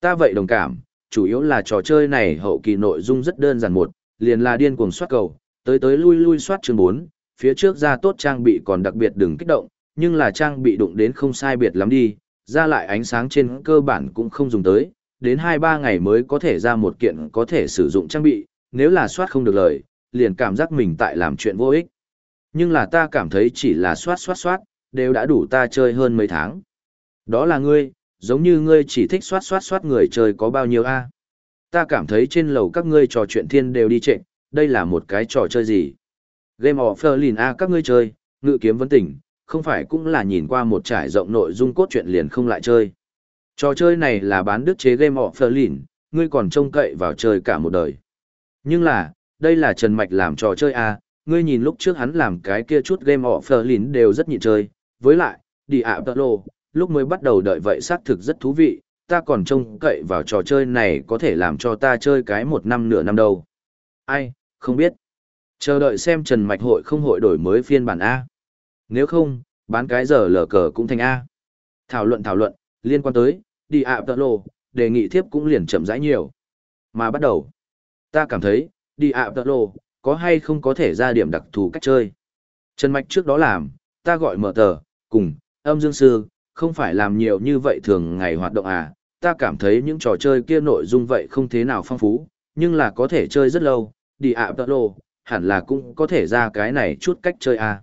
Ta vậy đồng cảm, chủ yếu là trò chơi này hậu kỳ nội dung rất đơn giản một, liền là điên cuồng soát cầu, tới tới lui lui soát chương 4, phía trước ra tốt trang bị còn đặc biệt đừng kích động, nhưng là trang bị đụng đến không sai biệt lắm đi, ra lại ánh sáng trên cơ bản cũng không dùng tới, đến 2-3 ngày mới có thể ra một kiện có thể sử dụng trang bị, nếu là soát không được lời, liền cảm giác mình tại làm chuyện vô ích. Nhưng là ta cảm thấy chỉ là soát soát soát, đều đã đủ ta chơi hơn mấy tháng. Đó là ngươi, giống như ngươi chỉ thích soát soát soát người chơi có bao nhiêu a? Ta cảm thấy trên lầu các ngươi trò chuyện thiên đều đi trệ, đây là một cái trò chơi gì? Game of Berlin a à, các ngươi chơi, ngự kiếm vấn tỉnh, không phải cũng là nhìn qua một trải rộng nội dung cốt truyện liền không lại chơi. Trò chơi này là bán đức chế Game of Berlin, ngươi còn trông cậy vào chơi cả một đời. Nhưng là, đây là Trần Mạch làm trò chơi a ngươi nhìn lúc trước hắn làm cái kia chút Game of Berlin đều rất nhịn chơi, với lại, đi ạ tợ lộ, lúc mới bắt đầu đợi vậy xác thực rất thú vị, ta còn trông cậy vào trò chơi này có thể làm cho ta chơi cái một năm nửa năm đâu. Ai, không biết. Chờ đợi xem Trần Mạch hội không hội đổi mới phiên bản A. Nếu không, bán cái giờ lờ cờ cũng thành A. Thảo luận thảo luận, liên quan tới, đi ạ tợ lộ, đề nghị thiếp cũng liền chậm rãi nhiều. Mà bắt đầu, ta cảm thấy, đi ạ tợ lộ, có hay không có thể ra điểm đặc thù cách chơi. Trần Mạch trước đó làm, ta gọi mở tờ, cùng, âm dương sư, không phải làm nhiều như vậy thường ngày hoạt động à, ta cảm thấy những trò chơi kia nội dung vậy không thế nào phong phú, nhưng là có thể chơi rất lâu, đi ạ tợ lô, hẳn là cũng có thể ra cái này chút cách chơi à.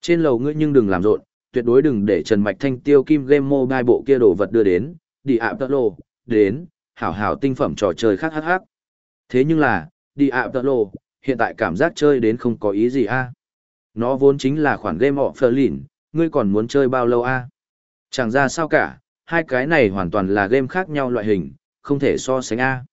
Trên lầu ngươi nhưng đừng làm rộn, tuyệt đối đừng để Trần Mạch Thanh tiêu kim game mobile bộ kia đồ vật đưa đến, đi ạ tợ lô, đến, hảo hảo tinh phẩm trò chơi khác hắc hắc. Thế nhưng là, đi ạ tợ lô, hiện tại cảm giác chơi đến không có ý gì a à? Nó vốn chính là khoản game of Berlin, ngươi còn muốn chơi bao lâu a à? Chẳng ra sao cả, hai cái này hoàn toàn là game khác nhau loại hình, không thể so sánh a.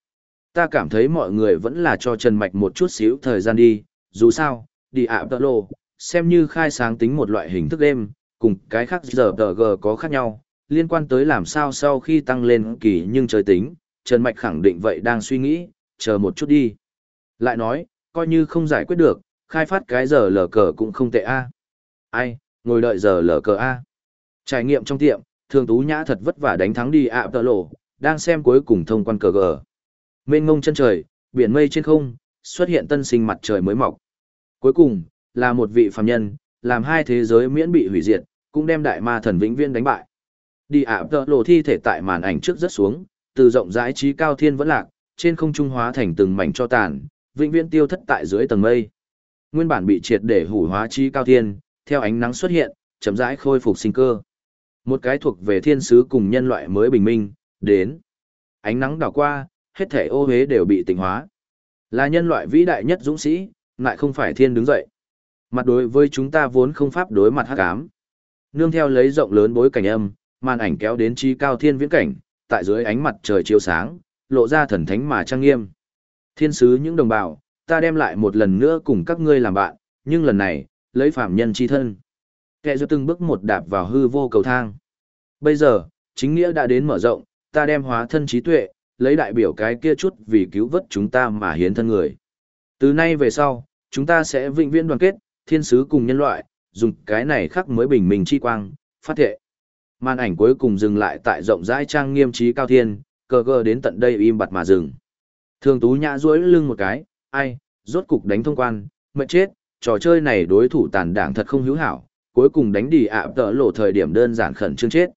Ta cảm thấy mọi người vẫn là cho Trần Mạch một chút xíu thời gian đi, dù sao, đi ạ tợ lô, xem như khai sáng tính một loại hình thức game, cùng cái khác giờ tờ g có khác nhau, liên quan tới làm sao sau khi tăng lên kỳ nhưng chơi tính, Trần Mạch khẳng định vậy đang suy nghĩ, chờ một chút đi. Lại nói, coi như không giải quyết được, khai phát cái giờ lờ cờ cũng không tệ a. Ai, ngồi đợi giờ lờ cờ a. Trải nghiệm trong tiệm, thường tú nhã thật vất vả đánh thắng đi ạ tờ lộ, đang xem cuối cùng thông quan cờ gờ. Mênh ngông chân trời, biển mây trên không, xuất hiện tân sinh mặt trời mới mọc. Cuối cùng, là một vị phàm nhân, làm hai thế giới miễn bị hủy diệt, cũng đem đại ma thần vĩnh viễn đánh bại. Đi ạ tờ lộ thi thể tại màn ảnh trước rất xuống, từ rộng rãi trí cao thiên vẫn lạc, trên không trung hóa thành từng mảnh cho tàn, vĩnh viễn tiêu thất tại dưới tầng mây. Nguyên bản bị triệt để hủ hóa trí cao thiên, theo ánh nắng xuất hiện, chậm rãi khôi phục sinh cơ. Một cái thuộc về thiên sứ cùng nhân loại mới bình minh, đến. Ánh nắng đảo qua, hết thể ô hế đều bị tỉnh hóa. Là nhân loại vĩ đại nhất dũng sĩ, lại không phải thiên đứng dậy. Mặt đối với chúng ta vốn không pháp đối mặt hắc ám. Nương theo lấy rộng lớn bối cảnh âm, màn ảnh kéo đến chi cao thiên viễn cảnh, tại dưới ánh mặt trời chiếu sáng, lộ ra thần thánh mà trang nghiêm. Thiên sứ những đồng bào, ta đem lại một lần nữa cùng các ngươi làm bạn, nhưng lần này, lấy phạm nhân chi thân. Kẻ dù từng bước một đạp vào hư vô cầu thang. Bây giờ, chính nghĩa đã đến mở rộng, ta đem hóa thân trí tuệ, lấy đại biểu cái kia chút vì cứu vớt chúng ta mà hiến thân người. Từ nay về sau, chúng ta sẽ vĩnh viễn đoàn kết, thiên sứ cùng nhân loại, dùng cái này khắc mới bình minh chi quang, phát thệ. Màn ảnh cuối cùng dừng lại tại rộng rãi trang nghiêm trí cao thiên, cờ gờ đến tận đây im bặt mà dừng. Thường tú nhã duỗi lưng một cái, ai, rốt cục đánh thông quan, mệt chết, trò chơi này đối thủ tàn đảng thật không hữu hảo, cuối cùng đánh đi ạ tợ lộ thời điểm đơn giản khẩn trương chết.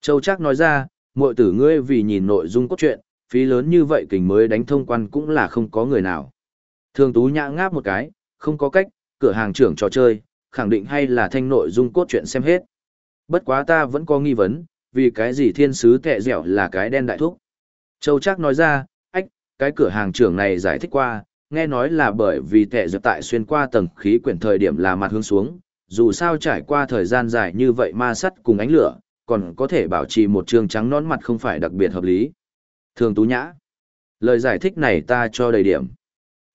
Châu chắc nói ra, muội tử ngươi vì nhìn nội dung cốt truyện, phí lớn như vậy kình mới đánh thông quan cũng là không có người nào. Thường tú nhã ngáp một cái, không có cách, cửa hàng trưởng trò chơi, khẳng định hay là thanh nội dung cốt truyện xem hết. Bất quá ta vẫn có nghi vấn, vì cái gì thiên sứ tệ dẻo là cái đen đại thúc. Châu Trác nói ra, ách, cái cửa hàng trưởng này giải thích qua, nghe nói là bởi vì tệ dẻo tại xuyên qua tầng khí quyển thời điểm là mặt hướng xuống, dù sao trải qua thời gian dài như vậy ma sắt cùng ánh lửa, còn có thể bảo trì một trường trắng nón mặt không phải đặc biệt hợp lý. Thường Tú Nhã. Lời giải thích này ta cho đầy điểm.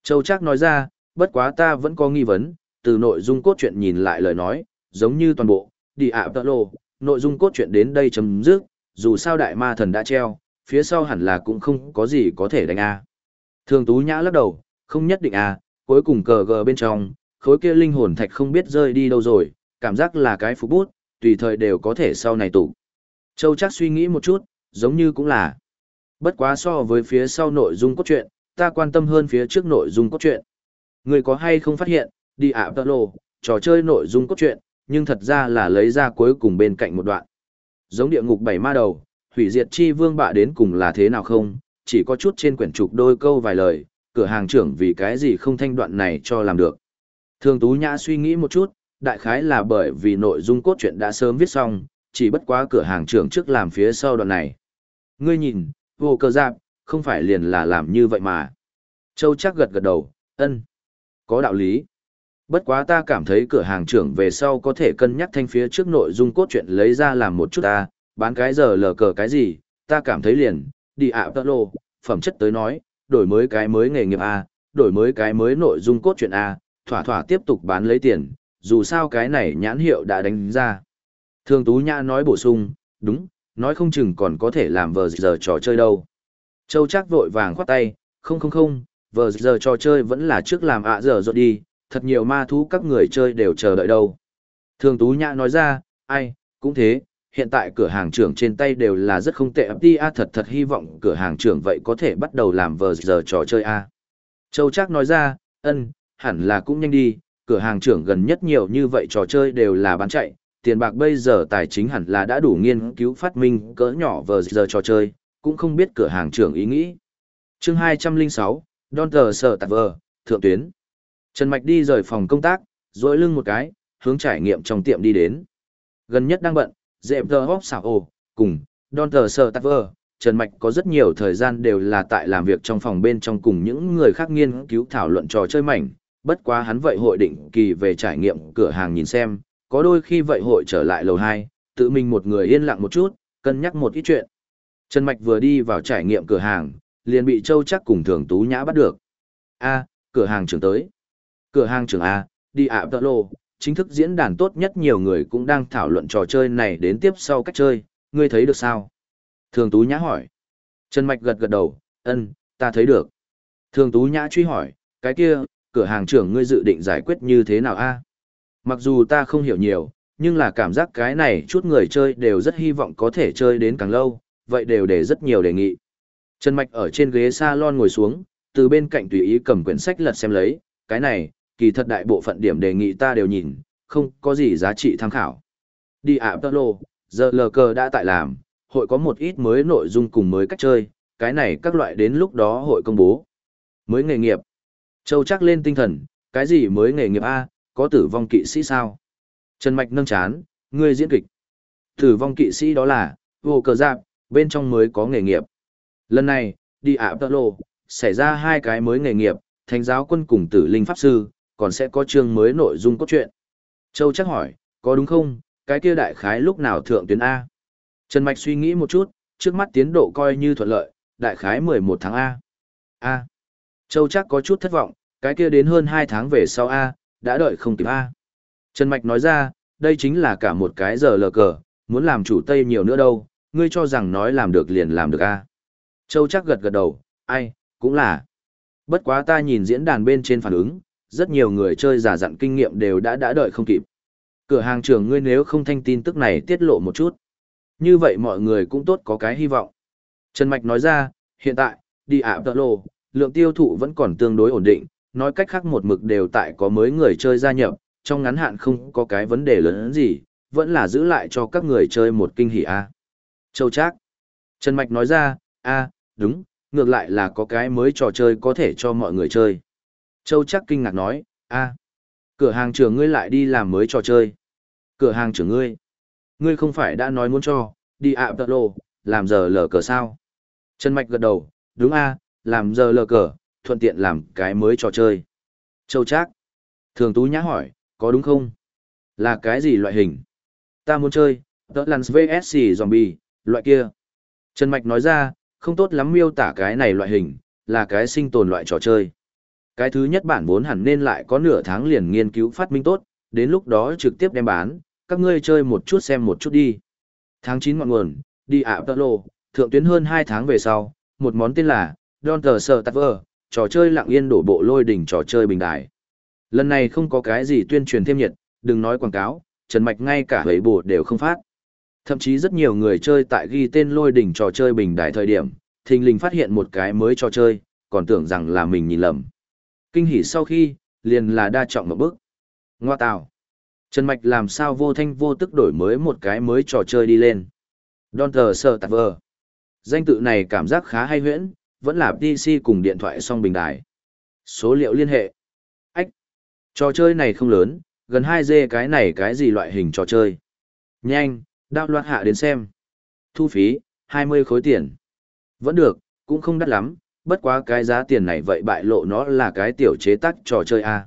Châu Trác nói ra, bất quá ta vẫn có nghi vấn, từ nội dung cốt truyện nhìn lại lời nói, giống như toàn bộ, đi ạ tợ lô, nội dung cốt truyện đến đây chấm dứt, dù sao đại ma thần đã treo, phía sau hẳn là cũng không có gì có thể đánh a. Thường Tú Nhã lắc đầu, không nhất định a, cuối cùng cờ gờ bên trong, khối kia linh hồn thạch không biết rơi đi đâu rồi, cảm giác là cái phục bút, tùy thời đều có thể sau này tụ. Châu chắc suy nghĩ một chút, giống như cũng là. Bất quá so với phía sau nội dung cốt truyện, ta quan tâm hơn phía trước nội dung cốt truyện. Người có hay không phát hiện, đi ạ tơ lô, trò chơi nội dung cốt truyện, nhưng thật ra là lấy ra cuối cùng bên cạnh một đoạn. Giống địa ngục bảy ma đầu, hủy diệt chi vương bạ đến cùng là thế nào không, chỉ có chút trên quyển trục đôi câu vài lời, cửa hàng trưởng vì cái gì không thanh đoạn này cho làm được. Thường Tú Nhã suy nghĩ một chút, đại khái là bởi vì nội dung cốt truyện đã sớm viết xong, chỉ bất quá cửa hàng trưởng trước làm phía sau đoạn này. Ngươi nhìn, vô cơ giáp, không phải liền là làm như vậy mà. Châu chắc gật gật đầu, ân, có đạo lý. Bất quá ta cảm thấy cửa hàng trưởng về sau có thể cân nhắc thanh phía trước nội dung cốt truyện lấy ra làm một chút ta, bán cái giờ lờ cờ cái gì, ta cảm thấy liền, đi ạ tơ lô, phẩm chất tới nói, đổi mới cái mới nghề nghiệp A, đổi mới cái mới nội dung cốt truyện A, thỏa thỏa tiếp tục bán lấy tiền, dù sao cái này nhãn hiệu đã đánh ra. Thường Tú Nhã nói bổ sung, đúng, nói không chừng còn có thể làm vờ giờ trò chơi đâu. Châu chắc vội vàng khoát tay, không không không, vờ giờ trò chơi vẫn là trước làm ạ giờ rồi đi, thật nhiều ma thú các người chơi đều chờ đợi đâu. Thường Tú Nhã nói ra, ai, cũng thế, hiện tại cửa hàng trưởng trên tay đều là rất không tệ đi a thật thật hy vọng cửa hàng trưởng vậy có thể bắt đầu làm vờ giờ trò chơi a. Châu chắc nói ra, ân, hẳn là cũng nhanh đi, cửa hàng trưởng gần nhất nhiều như vậy trò chơi đều là bán chạy, tiền bạc bây giờ tài chính hẳn là đã đủ nghiên cứu phát minh cỡ nhỏ vờ giờ trò chơi, cũng không biết cửa hàng trưởng ý nghĩ. chương 206, Don Tờ Sở Tạc Vờ, Thượng Tuyến. Trần Mạch đi rời phòng công tác, dối lưng một cái, hướng trải nghiệm trong tiệm đi đến. Gần nhất đang bận, dẹp tờ hóc xảo ồ, cùng, Don Tờ Sở Tạc Vờ, Trần Mạch có rất nhiều thời gian đều là tại làm việc trong phòng bên trong cùng những người khác nghiên cứu thảo luận trò chơi mảnh, bất quá hắn vậy hội định kỳ về trải nghiệm cửa hàng nhìn xem, có đôi khi vậy hội trở lại lầu 2, tự mình một người yên lặng một chút, cân nhắc một ít chuyện. Trần Mạch vừa đi vào trải nghiệm cửa hàng, liền bị Châu chắc cùng Thường Tú Nhã bắt được. A, cửa hàng trưởng tới. Cửa hàng trưởng A, đi ạ tợ lô, chính thức diễn đàn tốt nhất nhiều người cũng đang thảo luận trò chơi này đến tiếp sau cách chơi, ngươi thấy được sao? Thường Tú Nhã hỏi. Trần Mạch gật gật đầu, ân, ta thấy được. Thường Tú Nhã truy hỏi, cái kia, cửa hàng trưởng ngươi dự định giải quyết như thế nào a? Mặc dù ta không hiểu nhiều, nhưng là cảm giác cái này chút người chơi đều rất hy vọng có thể chơi đến càng lâu, vậy đều để rất nhiều đề nghị. Trần Mạch ở trên ghế salon ngồi xuống, từ bên cạnh tùy ý cầm quyển sách lật xem lấy, cái này, kỳ thật đại bộ phận điểm đề nghị ta đều nhìn, không có gì giá trị tham khảo. Đi ạ tơ lô, giờ lờ cờ đã tại làm, hội có một ít mới nội dung cùng mới cách chơi, cái này các loại đến lúc đó hội công bố. Mới nghề nghiệp. Châu chắc lên tinh thần, cái gì mới nghề nghiệp A, có tử vong kỵ sĩ sao? Trần Mạch nâng chán, ngươi diễn kịch. Tử vong kỵ sĩ đó là, vô cờ giáp, bên trong mới có nghề nghiệp. Lần này, đi ạ tợ lô, xảy ra hai cái mới nghề nghiệp, thánh giáo quân cùng tử linh pháp sư, còn sẽ có chương mới nội dung cốt truyện. Châu chắc hỏi, có đúng không, cái kia đại khái lúc nào thượng tuyến A? Trần Mạch suy nghĩ một chút, trước mắt tiến độ coi như thuận lợi, đại khái 11 tháng A. A. Châu chắc có chút thất vọng, cái kia đến hơn 2 tháng về sau A, đã đợi không kịp A. Trần Mạch nói ra, đây chính là cả một cái giờ lờ cờ, muốn làm chủ Tây nhiều nữa đâu, ngươi cho rằng nói làm được liền làm được A. Châu chắc gật gật đầu, ai, cũng là. Bất quá ta nhìn diễn đàn bên trên phản ứng, rất nhiều người chơi giả dặn kinh nghiệm đều đã đã đợi không kịp. Cửa hàng trưởng ngươi nếu không thanh tin tức này tiết lộ một chút. Như vậy mọi người cũng tốt có cái hy vọng. Trần Mạch nói ra, hiện tại, đi ạ tợ lô, lượng tiêu thụ vẫn còn tương đối ổn định, nói cách khác một mực đều tại có mới người chơi gia nhập, trong ngắn hạn không có cái vấn đề lớn gì, vẫn là giữ lại cho các người chơi một kinh hỉ a. Châu Trác. Trần Mạch nói ra, a, đúng, ngược lại là có cái mới trò chơi có thể cho mọi người chơi. Châu Trác kinh ngạc nói, a, cửa hàng trưởng ngươi lại đi làm mới trò chơi. Cửa hàng trưởng ngươi. Ngươi không phải đã nói muốn cho, đi ạ tật lô, làm giờ lở cờ sao? Trần Mạch gật đầu, đúng a, làm giờ lờ cờ, thuận tiện làm cái mới trò chơi. Châu Trác. Thường Tú Nhã hỏi, có đúng không? Là cái gì loại hình? Ta muốn chơi, tớ lăn VSC Zombie, loại kia. Trần Mạch nói ra, không tốt lắm miêu tả cái này loại hình, là cái sinh tồn loại trò chơi. Cái thứ nhất bản vốn hẳn nên lại có nửa tháng liền nghiên cứu phát minh tốt, đến lúc đó trực tiếp đem bán, các ngươi chơi một chút xem một chút đi. Tháng 9 ngọn nguồn, đi ạ tơ lô, thượng tuyến hơn 2 tháng về sau, một món tên là Don Tờ Sờ Tạc trò chơi lặng yên đổ bộ lôi đỉnh trò chơi bình đài. Lần này không có cái gì tuyên truyền thêm nhiệt, đừng nói quảng cáo, Trần Mạch ngay cả hấy bộ đều không phát. Thậm chí rất nhiều người chơi tại ghi tên lôi đỉnh trò chơi bình đài thời điểm, thình lình phát hiện một cái mới trò chơi, còn tưởng rằng là mình nhìn lầm. Kinh hỉ sau khi, liền là đa trọng một bước. Ngoa tạo. Trần Mạch làm sao vô thanh vô tức đổi mới một cái mới trò chơi đi lên. Don tờ sơ tạc vờ. Danh tự này cảm giác khá hay huyễn, vẫn là PC cùng điện thoại song bình đài. Số liệu liên hệ. Ách. Trò chơi này không lớn, gần 2G cái này cái gì loại hình trò chơi. Nhanh, Đạo loạt hạ đến xem. Thu phí, 20 khối tiền. Vẫn được, cũng không đắt lắm, bất quá cái giá tiền này vậy bại lộ nó là cái tiểu chế tác trò chơi A.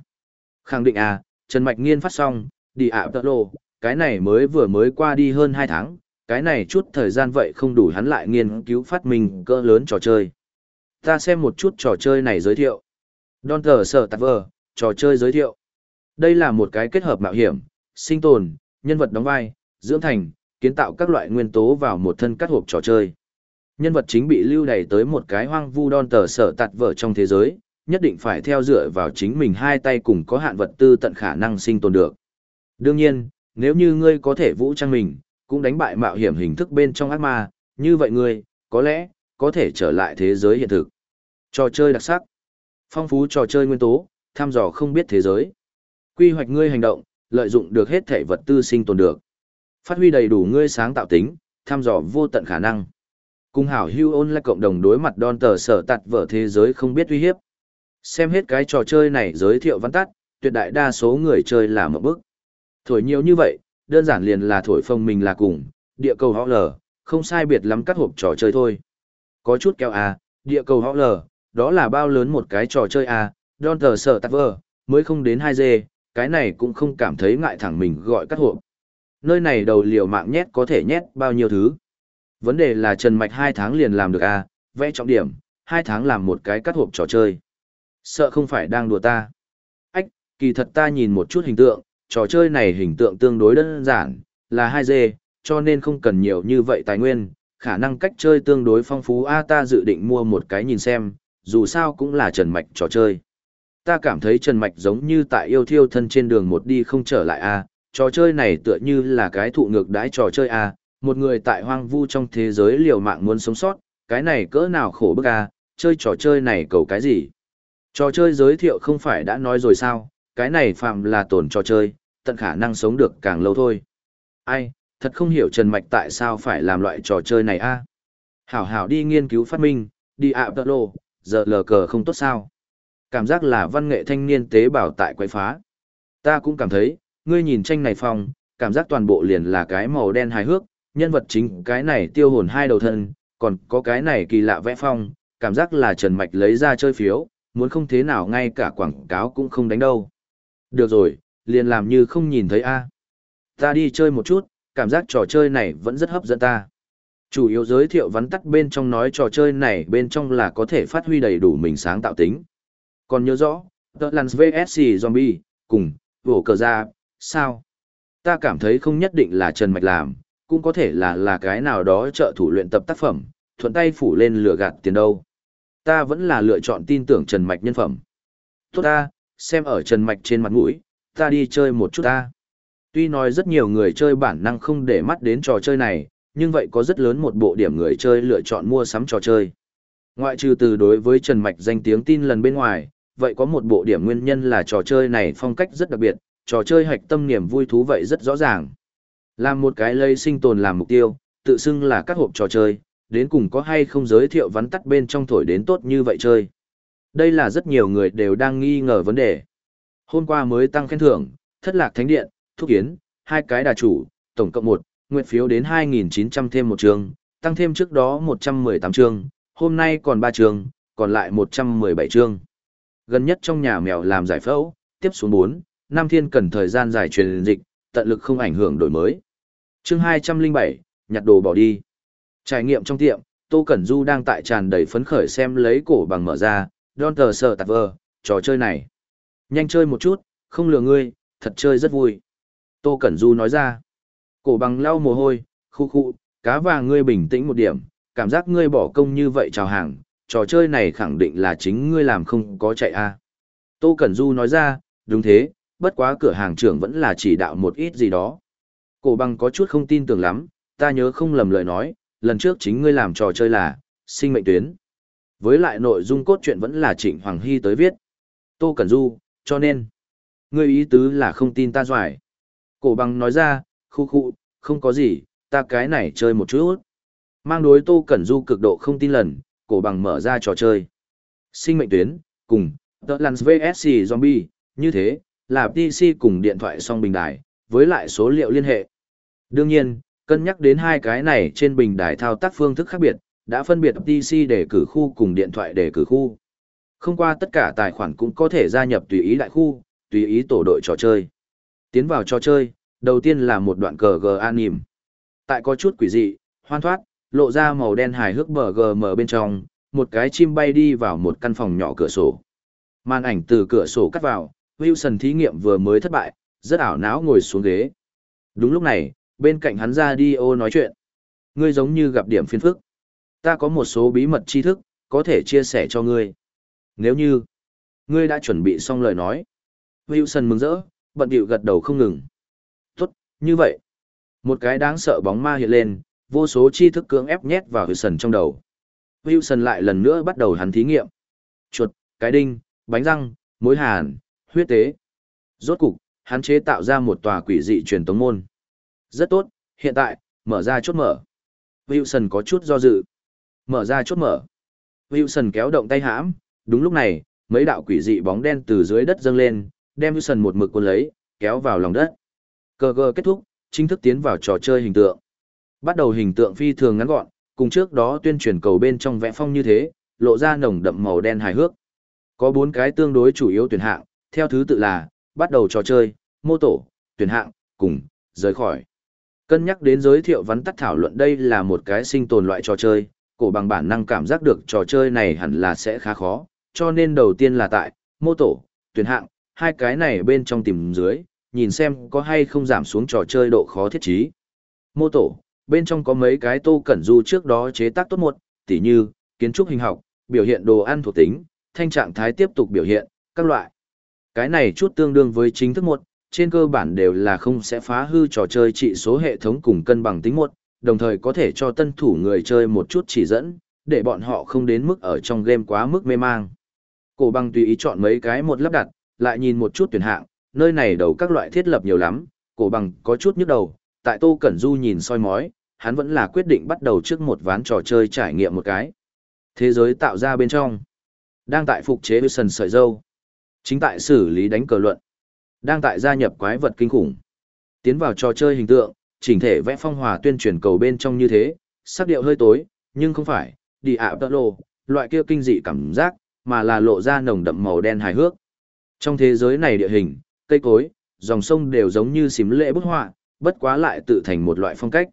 Khẳng định A, Trần Mạch Nghiên phát xong, đi ạ tật lộ, cái này mới vừa mới qua đi hơn 2 tháng, cái này chút thời gian vậy không đủ hắn lại nghiên cứu phát minh cỡ lớn trò chơi. Ta xem một chút trò chơi này giới thiệu. Don tờ sở tạc vờ, trò chơi giới thiệu. Đây là một cái kết hợp mạo hiểm, sinh tồn, nhân vật đóng vai, dưỡng thành, kiến tạo các loại nguyên tố vào một thân cắt hộp trò chơi. Nhân vật chính bị lưu đày tới một cái hoang vu đon tờ sở tạt vở trong thế giới, nhất định phải theo dựa vào chính mình hai tay cùng có hạn vật tư tận khả năng sinh tồn được. Đương nhiên, nếu như ngươi có thể vũ trang mình, cũng đánh bại mạo hiểm hình thức bên trong ác ma, như vậy ngươi, có lẽ, có thể trở lại thế giới hiện thực. Trò chơi đặc sắc, phong phú trò chơi nguyên tố, tham dò không biết thế giới. Quy hoạch ngươi hành động, lợi dụng được hết thể vật tư sinh tồn được. Phát huy đầy đủ ngươi sáng tạo tính, tham dò vô tận khả năng. Cùng hảo hưu ôn là cộng đồng đối mặt đòn tờ sở tạt vở thế giới không biết uy hiếp. Xem hết cái trò chơi này giới thiệu văn tắt, tuyệt đại đa số người chơi là một bức. Thổi nhiều như vậy, đơn giản liền là thổi phông mình là cùng, địa cầu họ lở, không sai biệt lắm các hộp trò chơi thôi. Có chút keo à, địa cầu họ lờ, đó là bao lớn một cái trò chơi à, đòn tờ sở tạc vờ, mới không đến 2G, cái này cũng không cảm thấy ngại thẳng mình gọi cắt hộp. Nơi này đầu liều mạng nhét có thể nhét bao nhiêu thứ. Vấn đề là Trần Mạch hai tháng liền làm được à, vẽ trọng điểm, hai tháng làm một cái cắt hộp trò chơi. Sợ không phải đang đùa ta. Ách, kỳ thật ta nhìn một chút hình tượng, trò chơi này hình tượng tương đối đơn giản, là 2D, cho nên không cần nhiều như vậy tài nguyên, khả năng cách chơi tương đối phong phú a ta dự định mua một cái nhìn xem, dù sao cũng là Trần Mạch trò chơi. Ta cảm thấy Trần Mạch giống như tại yêu thiêu thân trên đường một đi không trở lại a trò chơi này tựa như là cái thụ ngược đãi trò chơi a một người tại hoang vu trong thế giới liều mạng muốn sống sót, cái này cỡ nào khổ bức a chơi trò chơi này cầu cái gì. Trò chơi giới thiệu không phải đã nói rồi sao, cái này phạm là tổn trò chơi, tận khả năng sống được càng lâu thôi. Ai, thật không hiểu Trần Mạch tại sao phải làm loại trò chơi này a Hảo hảo đi nghiên cứu phát minh, đi ạ tợ lô, giờ lờ cờ không tốt sao. Cảm giác là văn nghệ thanh niên tế bảo tại quay phá. Ta cũng cảm thấy, ngươi nhìn tranh này phong, cảm giác toàn bộ liền là cái màu đen hài hước, nhân vật chính cái này tiêu hồn hai đầu thân, còn có cái này kỳ lạ vẽ phong, cảm giác là Trần Mạch lấy ra chơi phiếu, muốn không thế nào ngay cả quảng cáo cũng không đánh đâu. Được rồi, liền làm như không nhìn thấy a Ta đi chơi một chút, cảm giác trò chơi này vẫn rất hấp dẫn ta. Chủ yếu giới thiệu vắn tắt bên trong nói trò chơi này bên trong là có thể phát huy đầy đủ mình sáng tạo tính. Còn nhớ rõ, The Lance VSC Zombie, cùng, vổ cờ ra, sao? Ta cảm thấy không nhất định là Trần Mạch làm, cũng có thể là là cái nào đó trợ thủ luyện tập tác phẩm, thuận tay phủ lên lửa gạt tiền đâu. Ta vẫn là lựa chọn tin tưởng Trần Mạch nhân phẩm. Tốt ta, xem ở Trần Mạch trên mặt mũi, ta đi chơi một chút ta. Tuy nói rất nhiều người chơi bản năng không để mắt đến trò chơi này, nhưng vậy có rất lớn một bộ điểm người chơi lựa chọn mua sắm trò chơi. Ngoại trừ từ đối với Trần Mạch danh tiếng tin lần bên ngoài, vậy có một bộ điểm nguyên nhân là trò chơi này phong cách rất đặc biệt, trò chơi hạch tâm niềm vui thú vậy rất rõ ràng. Làm một cái lây sinh tồn làm mục tiêu, tự xưng là các hộp trò chơi, đến cùng có hay không giới thiệu vắn tắt bên trong thổi đến tốt như vậy chơi. Đây là rất nhiều người đều đang nghi ngờ vấn đề. Hôm qua mới tăng khen thưởng, thất lạc thánh điện, thúc yến, hai cái đà chủ, tổng cộng một, nguyện phiếu đến 2.900 thêm một trường, tăng thêm trước đó 118 trường, hôm nay còn 3 trường, còn lại 117 trường. Gần nhất trong nhà mèo làm giải phẫu, tiếp xuống 4, Nam Thiên cần thời gian giải truyền dịch, tận lực không ảnh hưởng đổi mới. chương 207, nhặt đồ bỏ đi. Trải nghiệm trong tiệm, Tô Cẩn Du đang tại tràn đầy phấn khởi xem lấy cổ bằng mở ra, Don tờ sờ tạp vờ, trò chơi này. Nhanh chơi một chút, không lừa ngươi, thật chơi rất vui. Tô Cẩn Du nói ra. Cổ bằng lau mồ hôi, khu khu, cá vàng ngươi bình tĩnh một điểm, cảm giác ngươi bỏ công như vậy chào hàng, trò chơi này khẳng định là chính ngươi làm không có chạy a à. Tô Cẩn Du nói ra, đúng thế, bất quá cửa hàng trưởng vẫn là chỉ đạo một ít gì đó. Cổ bằng có chút không tin tưởng lắm, ta nhớ không lầm lời nói, lần trước chính ngươi làm trò chơi là, sinh mệnh tuyến. Với lại nội dung cốt truyện vẫn là Trịnh Hoàng Hy tới viết. Tô Cẩn Du, Cho nên, ngươi ý tứ là không tin ta doài. Cổ bằng nói ra, khu khu, không có gì, ta cái này chơi một chút. Mang đối Tô Cẩn Du cực độ không tin lần, cổ bằng mở ra trò chơi. Sinh mệnh tuyến, cùng, The Lance VSC Zombie, như thế, là PC cùng điện thoại song bình đài, với lại số liệu liên hệ. Đương nhiên, cân nhắc đến hai cái này trên bình đài thao tác phương thức khác biệt, đã phân biệt PC để cử khu cùng điện thoại để cử khu. Không qua tất cả tài khoản cũng có thể gia nhập tùy ý đại khu, tùy ý tổ đội trò chơi. Tiến vào trò chơi, đầu tiên là một đoạn cờ gờ anim. Tại có chút quỷ dị, hoan thoát, lộ ra màu đen hài hước bờ mở bên trong, một cái chim bay đi vào một căn phòng nhỏ cửa sổ. Màn ảnh từ cửa sổ cắt vào, Wilson thí nghiệm vừa mới thất bại, rất ảo não ngồi xuống ghế. Đúng lúc này, bên cạnh hắn ra đi ô nói chuyện. Ngươi giống như gặp điểm phiền phức. Ta có một số bí mật tri thức, có thể chia sẻ cho ngươi. Nếu như, ngươi đã chuẩn bị xong lời nói. Wilson mừng rỡ, bận bịu gật đầu không ngừng. Tốt, như vậy. Một cái đáng sợ bóng ma hiện lên, vô số tri thức cưỡng ép nhét vào Wilson trong đầu. Wilson lại lần nữa bắt đầu hắn thí nghiệm. Chuột, cái đinh, bánh răng, mối hàn, huyết tế. Rốt cục, hắn chế tạo ra một tòa quỷ dị truyền tống môn. Rất tốt, hiện tại, mở ra chốt mở. Wilson có chút do dự. Mở ra chốt mở. Wilson kéo động tay hãm, đúng lúc này, mấy đạo quỷ dị bóng đen từ dưới đất dâng lên, đem Wilson một mực cuốn lấy, kéo vào lòng đất. Cờ gờ kết thúc, chính thức tiến vào trò chơi hình tượng. Bắt đầu hình tượng phi thường ngắn gọn, cùng trước đó tuyên truyền cầu bên trong vẽ phong như thế, lộ ra nồng đậm màu đen hài hước. Có bốn cái tương đối chủ yếu tuyển hạng, theo thứ tự là, bắt đầu trò chơi, mô tổ, tuyển hạng, cùng, rời khỏi. Cân nhắc đến giới thiệu vắn tắt thảo luận đây là một cái sinh tồn loại trò chơi, cổ bằng bản năng cảm giác được trò chơi này hẳn là sẽ khá khó, cho nên đầu tiên là tại, mô tổ, tuyển hạng, hai cái này bên trong tìm dưới, nhìn xem có hay không giảm xuống trò chơi độ khó thiết trí. Mô tổ, bên trong có mấy cái tô cẩn du trước đó chế tác tốt một, tỉ như, kiến trúc hình học, biểu hiện đồ ăn thuộc tính, thanh trạng thái tiếp tục biểu hiện, các loại. Cái này chút tương đương với chính thức một, trên cơ bản đều là không sẽ phá hư trò chơi trị số hệ thống cùng cân bằng tính một, đồng thời có thể cho tân thủ người chơi một chút chỉ dẫn, để bọn họ không đến mức ở trong game quá mức mê mang. Cổ băng tùy ý chọn mấy cái một lắp đặt, lại nhìn một chút tuyển hạng, nơi này đầu các loại thiết lập nhiều lắm, cổ bằng có chút nhức đầu, tại Tô Cẩn Du nhìn soi mói, hắn vẫn là quyết định bắt đầu trước một ván trò chơi trải nghiệm một cái. Thế giới tạo ra bên trong, đang tại phục chế Wilson sợi dâu, chính tại xử lý đánh cờ luận, đang tại gia nhập quái vật kinh khủng. Tiến vào trò chơi hình tượng, chỉnh thể vẽ phong hòa tuyên truyền cầu bên trong như thế, sắc điệu hơi tối, nhưng không phải, đi ạ tơ lô, loại kia kinh dị cảm giác, mà là lộ ra nồng đậm màu đen hài hước. Trong thế giới này địa hình, cây cối, dòng sông đều giống như xím lệ bức họa, bất quá lại tự thành một loại phong cách.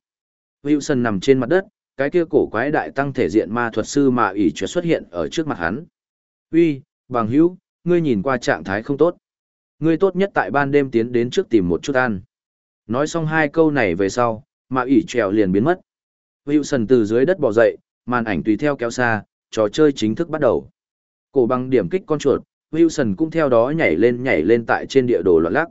Wilson nằm trên mặt đất, cái kia cổ quái đại tăng thể diện ma thuật sư mà ỷ chuyện xuất hiện ở trước mặt hắn. Uy, bằng hữu, ngươi nhìn qua trạng thái không tốt. Ngươi tốt nhất tại ban đêm tiến đến trước tìm một chút ăn. Nói xong hai câu này về sau, mà ỷ trèo liền biến mất. Wilson từ dưới đất bò dậy, màn ảnh tùy theo kéo xa, trò chơi chính thức bắt đầu. Cổ bằng điểm kích con chuột, Wilson cũng theo đó nhảy lên nhảy lên tại trên địa đồ loạn lắc.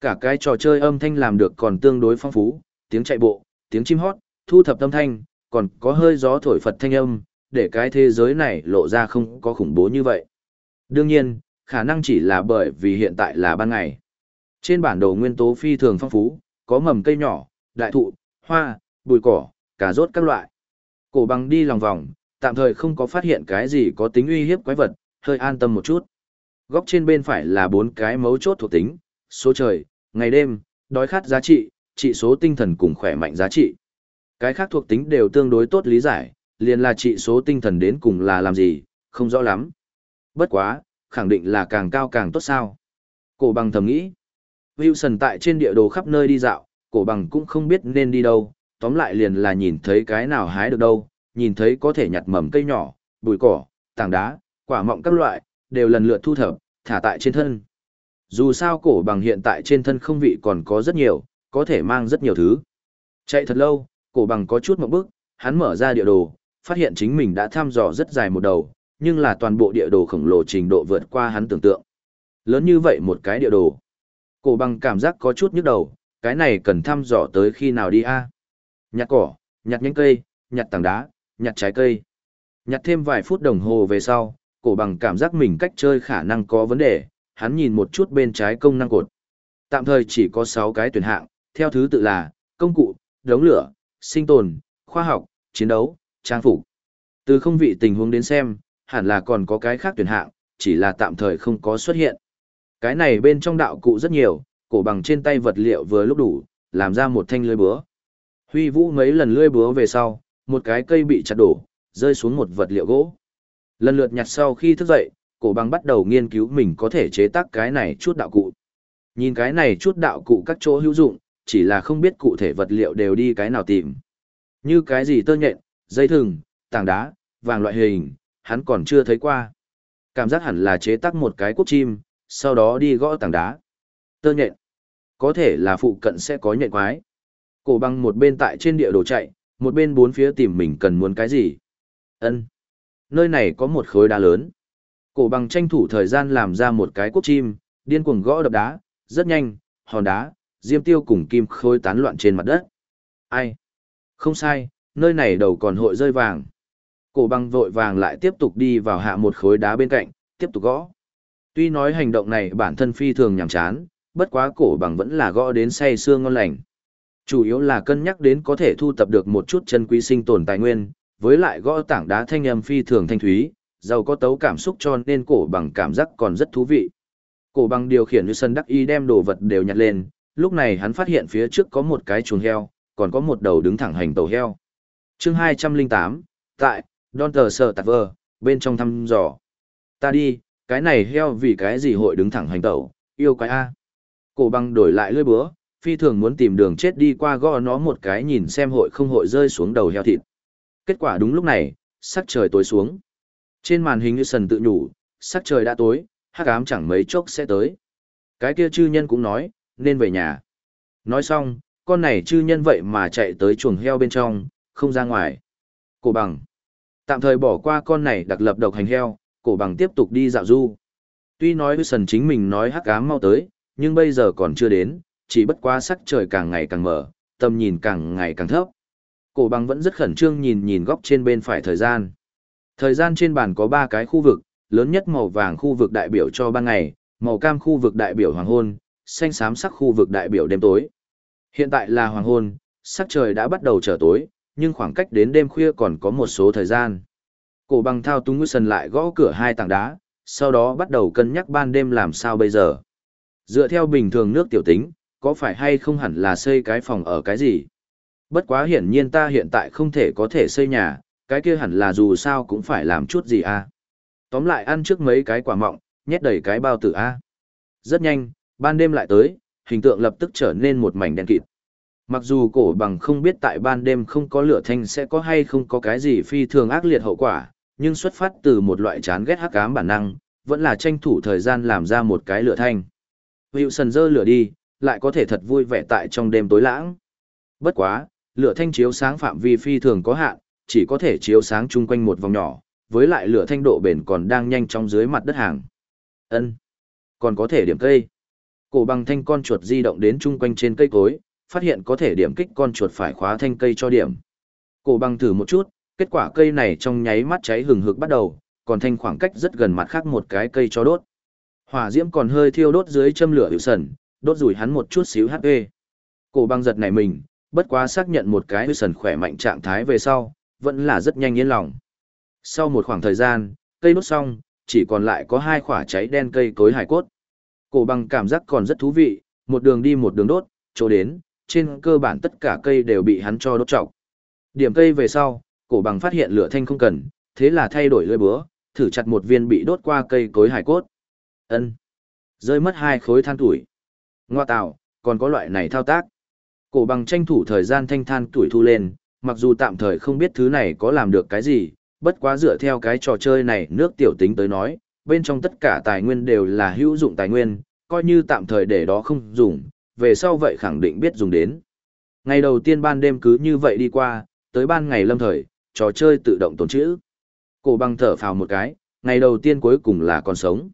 Cả cái trò chơi âm thanh làm được còn tương đối phong phú, tiếng chạy bộ, tiếng chim hót, thu thập âm thanh, còn có hơi gió thổi phật thanh âm, để cái thế giới này lộ ra không có khủng bố như vậy. Đương nhiên, khả năng chỉ là bởi vì hiện tại là ban ngày. Trên bản đồ nguyên tố phi thường phong phú, có mầm cây nhỏ, đại thụ, hoa, bụi cỏ, cà rốt các loại. Cổ bằng đi lòng vòng, tạm thời không có phát hiện cái gì có tính uy hiếp quái vật, hơi an tâm một chút. Góc trên bên phải là bốn cái mấu chốt thuộc tính, số trời, ngày đêm, đói khát giá trị, trị số tinh thần cùng khỏe mạnh giá trị. Cái khác thuộc tính đều tương đối tốt lý giải, liền là trị số tinh thần đến cùng là làm gì, không rõ lắm. Bất quá, khẳng định là càng cao càng tốt sao. Cổ bằng thầm nghĩ. Wilson tại trên địa đồ khắp nơi đi dạo, cổ bằng cũng không biết nên đi đâu, tóm lại liền là nhìn thấy cái nào hái được đâu, nhìn thấy có thể nhặt mầm cây nhỏ, bụi cỏ, tảng đá, quả mọng các loại, đều lần lượt thu thập, thả tại trên thân. Dù sao cổ bằng hiện tại trên thân không vị còn có rất nhiều, có thể mang rất nhiều thứ. Chạy thật lâu, cổ bằng có chút một bước, hắn mở ra địa đồ, phát hiện chính mình đã thăm dò rất dài một đầu, nhưng là toàn bộ địa đồ khổng lồ trình độ vượt qua hắn tưởng tượng. Lớn như vậy một cái địa đồ. Cổ bằng cảm giác có chút nhức đầu, cái này cần thăm dò tới khi nào đi a? Nhặt cỏ, nhặt nhánh cây, nhặt tảng đá, nhặt trái cây. Nhặt thêm vài phút đồng hồ về sau, cổ bằng cảm giác mình cách chơi khả năng có vấn đề, hắn nhìn một chút bên trái công năng cột. Tạm thời chỉ có 6 cái tuyển hạng, theo thứ tự là công cụ, đống lửa, sinh tồn, khoa học, chiến đấu, trang phục. Từ không vị tình huống đến xem, hẳn là còn có cái khác tuyển hạng, chỉ là tạm thời không có xuất hiện. Cái này bên trong đạo cụ rất nhiều, cổ bằng trên tay vật liệu vừa lúc đủ, làm ra một thanh lưới búa. Huy vũ mấy lần lưới búa về sau, một cái cây bị chặt đổ, rơi xuống một vật liệu gỗ. Lần lượt nhặt sau khi thức dậy, cổ bằng bắt đầu nghiên cứu mình có thể chế tác cái này chút đạo cụ. Nhìn cái này chút đạo cụ các chỗ hữu dụng, chỉ là không biết cụ thể vật liệu đều đi cái nào tìm. Như cái gì tơ nhện, dây thừng, tảng đá, vàng loại hình, hắn còn chưa thấy qua. Cảm giác hẳn là chế tác một cái quốc chim, sau đó đi gõ tảng đá. Tơ nhện. Có thể là phụ cận sẽ có nhện quái. Cổ bằng một bên tại trên địa đồ chạy, một bên bốn phía tìm mình cần muốn cái gì. ân Nơi này có một khối đá lớn. Cổ bằng tranh thủ thời gian làm ra một cái quốc chim, điên cuồng gõ đập đá, rất nhanh, hòn đá, diêm tiêu cùng kim khôi tán loạn trên mặt đất. Ai? Không sai, nơi này đầu còn hội rơi vàng. Cổ bằng vội vàng lại tiếp tục đi vào hạ một khối đá bên cạnh, tiếp tục gõ. Tuy nói hành động này bản thân phi thường nhàm chán, bất quá cổ bằng vẫn là gõ đến say xương ngon lành. Chủ yếu là cân nhắc đến có thể thu tập được một chút chân quý sinh tồn tài nguyên, với lại gõ tảng đá thanh âm phi thường thanh thúy, giàu có tấu cảm xúc cho nên cổ bằng cảm giác còn rất thú vị. Cổ bằng điều khiển như sân đắc y đem đồ vật đều nhặt lên, lúc này hắn phát hiện phía trước có một cái chuồng heo, còn có một đầu đứng thẳng hành tàu heo. chương 208, tại, Don Tờ Sở Tạc Vơ, bên trong thăm dò. Ta đi, cái này heo vì cái gì hội đứng thẳng hành tàu, yêu quái A. Cổ bằng đổi lại lưỡi búa, phi thường muốn tìm đường chết đi qua gõ nó một cái nhìn xem hội không hội rơi xuống đầu heo thịt. Kết quả đúng lúc này, sắc trời tối xuống. Trên màn hình như sần tự nhủ, sắc trời đã tối, hắc ám chẳng mấy chốc sẽ tới. Cái kia chư nhân cũng nói, nên về nhà. Nói xong, con này chư nhân vậy mà chạy tới chuồng heo bên trong, không ra ngoài. Cổ bằng. Tạm thời bỏ qua con này đặc lập độc hành heo, cổ bằng tiếp tục đi dạo du. Tuy nói với sần chính mình nói hắc ám mau tới, nhưng bây giờ còn chưa đến, chỉ bất quá sắc trời càng ngày càng mở, tầm nhìn càng ngày càng thấp. Cổ bằng vẫn rất khẩn trương nhìn nhìn góc trên bên phải thời gian. Thời gian trên bàn có 3 cái khu vực, lớn nhất màu vàng khu vực đại biểu cho ban ngày, màu cam khu vực đại biểu hoàng hôn, xanh xám sắc khu vực đại biểu đêm tối. Hiện tại là hoàng hôn, sắc trời đã bắt đầu trở tối, nhưng khoảng cách đến đêm khuya còn có một số thời gian. Cổ bằng thao túng ngư sần lại gõ cửa hai tảng đá, sau đó bắt đầu cân nhắc ban đêm làm sao bây giờ. Dựa theo bình thường nước tiểu tính, có phải hay không hẳn là xây cái phòng ở cái gì? Bất quá hiển nhiên ta hiện tại không thể có thể xây nhà, cái kia hẳn là dù sao cũng phải làm chút gì à. Tóm lại ăn trước mấy cái quả mọng, nhét đầy cái bao tử a. Rất nhanh, ban đêm lại tới, hình tượng lập tức trở nên một mảnh đen kịt. Mặc dù cổ bằng không biết tại ban đêm không có lửa thanh sẽ có hay không có cái gì phi thường ác liệt hậu quả, nhưng xuất phát từ một loại chán ghét hắc ám bản năng, vẫn là tranh thủ thời gian làm ra một cái lửa thanh. sần dơ lửa đi, lại có thể thật vui vẻ tại trong đêm tối lãng. Bất quá, lửa thanh chiếu sáng phạm vi phi thường có hạn, chỉ có thể chiếu sáng chung quanh một vòng nhỏ, với lại lửa thanh độ bền còn đang nhanh trong dưới mặt đất hàng. Ân, còn có thể điểm cây. Cổ bằng thanh con chuột di động đến chung quanh trên cây cối, phát hiện có thể điểm kích con chuột phải khóa thanh cây cho điểm. Cổ bằng thử một chút, kết quả cây này trong nháy mắt cháy hừng hực bắt đầu, còn thanh khoảng cách rất gần mặt khác một cái cây cho đốt. Hỏa diễm còn hơi thiêu đốt dưới châm lửa hữu sần, đốt rủi hắn một chút xíu HP. Cổ băng giật này mình, bất quá xác nhận một cái hư sần khỏe mạnh trạng thái về sau, vẫn là rất nhanh yên lòng. Sau một khoảng thời gian, cây đốt xong, chỉ còn lại có hai quả cháy đen cây cối hải cốt. Cổ bằng cảm giác còn rất thú vị, một đường đi một đường đốt, chỗ đến, trên cơ bản tất cả cây đều bị hắn cho đốt trọc. Điểm cây về sau, cổ bằng phát hiện lửa thanh không cần, thế là thay đổi lưỡi búa, thử chặt một viên bị đốt qua cây cối hải cốt. Ân, rơi mất hai khối than tuổi. Ngoa tạo, còn có loại này thao tác. Cổ bằng tranh thủ thời gian thanh than tuổi thu lên, mặc dù tạm thời không biết thứ này có làm được cái gì, bất quá dựa theo cái trò chơi này nước tiểu tính tới nói, bên trong tất cả tài nguyên đều là hữu dụng tài nguyên, coi như tạm thời để đó không dùng, về sau vậy khẳng định biết dùng đến. Ngày đầu tiên ban đêm cứ như vậy đi qua, tới ban ngày lâm thời, trò chơi tự động tồn chữ. Cổ băng thở phào một cái, ngày đầu tiên cuối cùng là còn sống.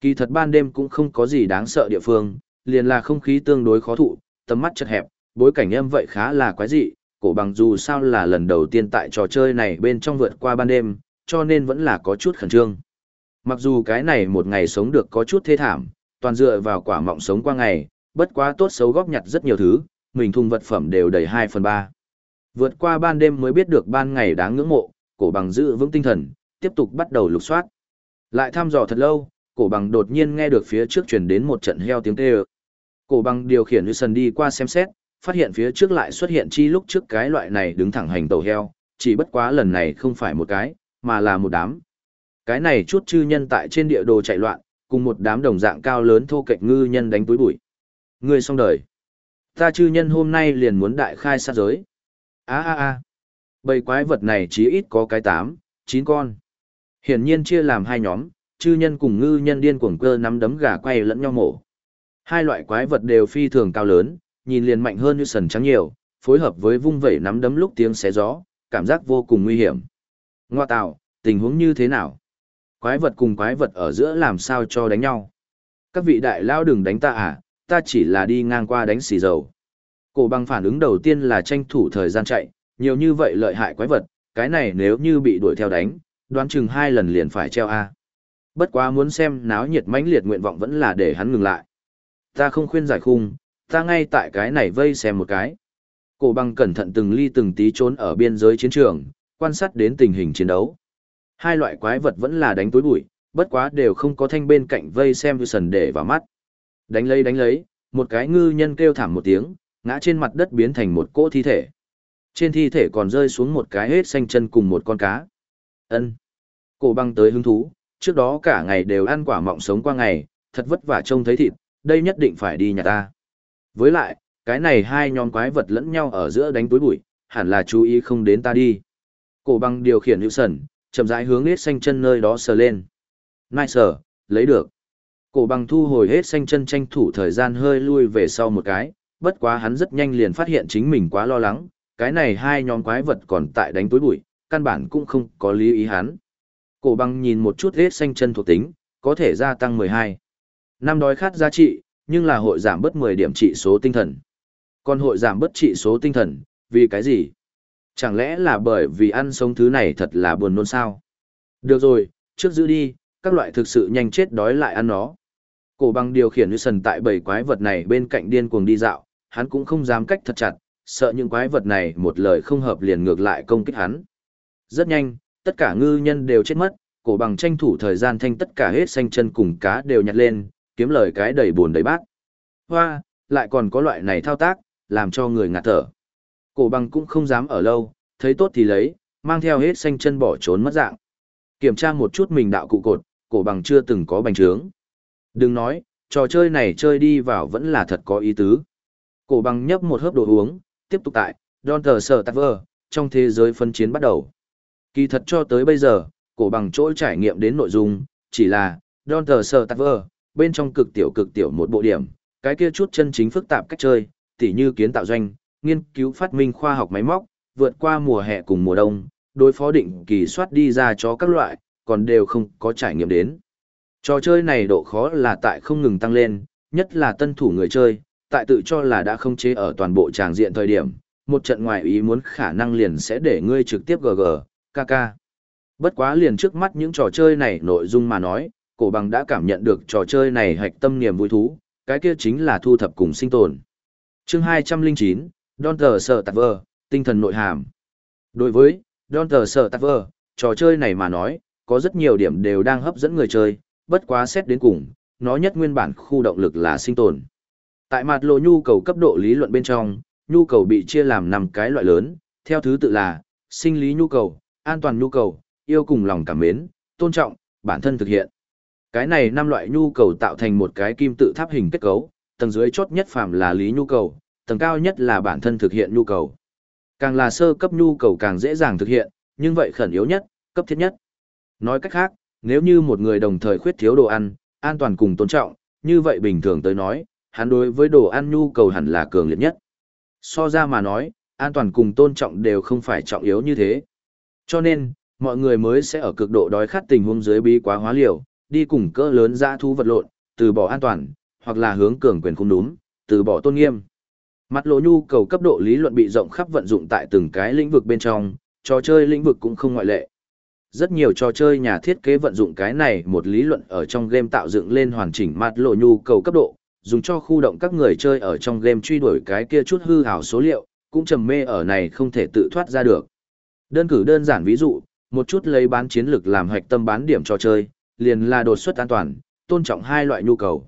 Kỳ thật ban đêm cũng không có gì đáng sợ địa phương, liền là không khí tương đối khó thụ, tầm mắt chật hẹp, bối cảnh em vậy khá là quái dị, cổ bằng dù sao là lần đầu tiên tại trò chơi này bên trong vượt qua ban đêm, cho nên vẫn là có chút khẩn trương. Mặc dù cái này một ngày sống được có chút thê thảm, toàn dựa vào quả mọng sống qua ngày, bất quá tốt xấu góp nhặt rất nhiều thứ, mình thùng vật phẩm đều đầy 2 phần 3. Vượt qua ban đêm mới biết được ban ngày đáng ngưỡng mộ, cổ bằng giữ vững tinh thần, tiếp tục bắt đầu lục soát. Lại thăm dò thật lâu, cổ bằng đột nhiên nghe được phía trước truyền đến một trận heo tiếng kêu. Cổ bằng điều khiển Wilson đi qua xem xét, phát hiện phía trước lại xuất hiện chi lúc trước cái loại này đứng thẳng hành tàu heo, chỉ bất quá lần này không phải một cái, mà là một đám. Cái này chút chư nhân tại trên địa đồ chạy loạn, cùng một đám đồng dạng cao lớn thô kệch ngư nhân đánh túi bụi. người xong đời. Ta chư nhân hôm nay liền muốn đại khai sát giới. a a a Bầy quái vật này chí ít có cái tám, chín con. Hiển nhiên chia làm hai nhóm, chư nhân cùng ngư nhân điên cuồng cơ nắm đấm gà quay lẫn nhau mổ. Hai loại quái vật đều phi thường cao lớn, nhìn liền mạnh hơn như sần trắng nhiều, phối hợp với vung vẩy nắm đấm lúc tiếng xé gió, cảm giác vô cùng nguy hiểm. Ngoa tạo, tình huống như thế nào? Quái vật cùng quái vật ở giữa làm sao cho đánh nhau? Các vị đại lao đừng đánh ta à, ta chỉ là đi ngang qua đánh xì dầu. Cổ bằng phản ứng đầu tiên là tranh thủ thời gian chạy, nhiều như vậy lợi hại quái vật, cái này nếu như bị đuổi theo đánh, đoán chừng hai lần liền phải treo A. Bất quá muốn xem náo nhiệt mãnh liệt nguyện vọng vẫn là để hắn ngừng lại. Ta không khuyên giải khung, ta ngay tại cái này vây xem một cái. Cổ bằng cẩn thận từng ly từng tí trốn ở biên giới chiến trường, quan sát đến tình hình chiến đấu. Hai loại quái vật vẫn là đánh tối bụi, bất quá đều không có thanh bên cạnh vây xem sần để vào mắt. Đánh lấy đánh lấy, một cái ngư nhân kêu thảm một tiếng, ngã trên mặt đất biến thành một cỗ thi thể. Trên thi thể còn rơi xuống một cái hết xanh chân cùng một con cá. Ân. Cổ băng tới hứng thú, trước đó cả ngày đều ăn quả mọng sống qua ngày, thật vất vả trông thấy thịt, đây nhất định phải đi nhà ta. Với lại, cái này hai nhóm quái vật lẫn nhau ở giữa đánh túi bụi, hẳn là chú ý không đến ta đi. Cổ băng điều khiển hữu sần, chậm rãi hướng hết xanh chân nơi đó sờ lên. Nai sờ, lấy được. Cổ băng thu hồi hết xanh chân tranh thủ thời gian hơi lui về sau một cái, bất quá hắn rất nhanh liền phát hiện chính mình quá lo lắng, cái này hai nhóm quái vật còn tại đánh túi bụi, căn bản cũng không có lý ý hắn. Cổ băng nhìn một chút hết xanh chân thuộc tính, có thể gia tăng 12. Năm đói khát giá trị, nhưng là hội giảm bớt 10 điểm trị số tinh thần. Còn hội giảm bớt trị số tinh thần, vì cái gì? Chẳng lẽ là bởi vì ăn sống thứ này thật là buồn nôn sao? Được rồi, trước giữ đi, các loại thực sự nhanh chết đói lại ăn nó. Cổ băng điều khiển như sần tại bầy quái vật này bên cạnh điên cuồng đi dạo, hắn cũng không dám cách thật chặt, sợ những quái vật này một lời không hợp liền ngược lại công kích hắn. Rất nhanh, tất cả ngư nhân đều chết mất, cổ bằng tranh thủ thời gian thanh tất cả hết xanh chân cùng cá đều nhặt lên, kiếm lời cái đầy buồn đầy bát. Hoa, lại còn có loại này thao tác, làm cho người ngạt thở. Cổ bằng cũng không dám ở lâu, thấy tốt thì lấy, mang theo hết xanh chân bỏ trốn mất dạng. Kiểm tra một chút mình đạo cụ cột, cổ bằng chưa từng có bành trướng. Đừng nói, trò chơi này chơi đi vào vẫn là thật có ý tứ. Cổ bằng nhấp một hớp đồ uống, tiếp tục tại, Don Thờ Sở Tạc Vơ, trong thế giới phân chiến bắt đầu. Kỳ thật cho tới bây giờ, cổ bằng chỗ trải nghiệm đến nội dung, chỉ là, Don Thờ Sở Tạc Vơ, bên trong cực tiểu cực tiểu một bộ điểm, cái kia chút chân chính phức tạp cách chơi, tỉ như kiến tạo doanh, nghiên cứu phát minh khoa học máy móc, vượt qua mùa hè cùng mùa đông, đối phó định kỳ soát đi ra cho các loại, còn đều không có trải nghiệm đến. Trò chơi này độ khó là tại không ngừng tăng lên, nhất là tân thủ người chơi, tại tự cho là đã không chế ở toàn bộ tràng diện thời điểm, một trận ngoài ý muốn khả năng liền sẽ để ngươi trực tiếp GG, KK. Bất quá liền trước mắt những trò chơi này nội dung mà nói, cổ bằng đã cảm nhận được trò chơi này hạch tâm niềm vui thú, cái kia chính là thu thập cùng sinh tồn. chương 209, Don Tờ Sở Tạc Vơ, tinh thần nội hàm. Đối với Don Tờ Sở Tạc Vơ, trò chơi này mà nói, có rất nhiều điểm đều đang hấp dẫn người chơi, bất quá xét đến cùng, nó nhất nguyên bản khu động lực là sinh tồn. Tại mặt lộ nhu cầu cấp độ lý luận bên trong, nhu cầu bị chia làm 5 cái loại lớn, theo thứ tự là sinh lý nhu cầu, an toàn nhu cầu, yêu cùng lòng cảm mến, tôn trọng, bản thân thực hiện. Cái này năm loại nhu cầu tạo thành một cái kim tự tháp hình kết cấu, tầng dưới chốt nhất phàm là lý nhu cầu, tầng cao nhất là bản thân thực hiện nhu cầu. Càng là sơ cấp nhu cầu càng dễ dàng thực hiện, nhưng vậy khẩn yếu nhất, cấp thiết nhất. Nói cách khác, nếu như một người đồng thời khuyết thiếu đồ ăn, an toàn cùng tôn trọng, như vậy bình thường tới nói, hắn đối với đồ ăn nhu cầu hẳn là cường liệt nhất. So ra mà nói, an toàn cùng tôn trọng đều không phải trọng yếu như thế. Cho nên, mọi người mới sẽ ở cực độ đói khát tình huống dưới bí quá hóa liều, đi cùng cỡ lớn dã thu vật lộn, từ bỏ an toàn, hoặc là hướng cường quyền không đúng, từ bỏ tôn nghiêm. Mặt lộ nhu cầu cấp độ lý luận bị rộng khắp vận dụng tại từng cái lĩnh vực bên trong, trò chơi lĩnh vực cũng không ngoại lệ. Rất nhiều trò chơi nhà thiết kế vận dụng cái này một lý luận ở trong game tạo dựng lên hoàn chỉnh mặt lộ nhu cầu cấp độ, dùng cho khu động các người chơi ở trong game truy đuổi cái kia chút hư ảo số liệu, cũng trầm mê ở này không thể tự thoát ra được. Đơn cử đơn giản ví dụ, một chút lấy bán chiến lược làm hoạch tâm bán điểm trò chơi, liền là đột xuất an toàn, tôn trọng hai loại nhu cầu.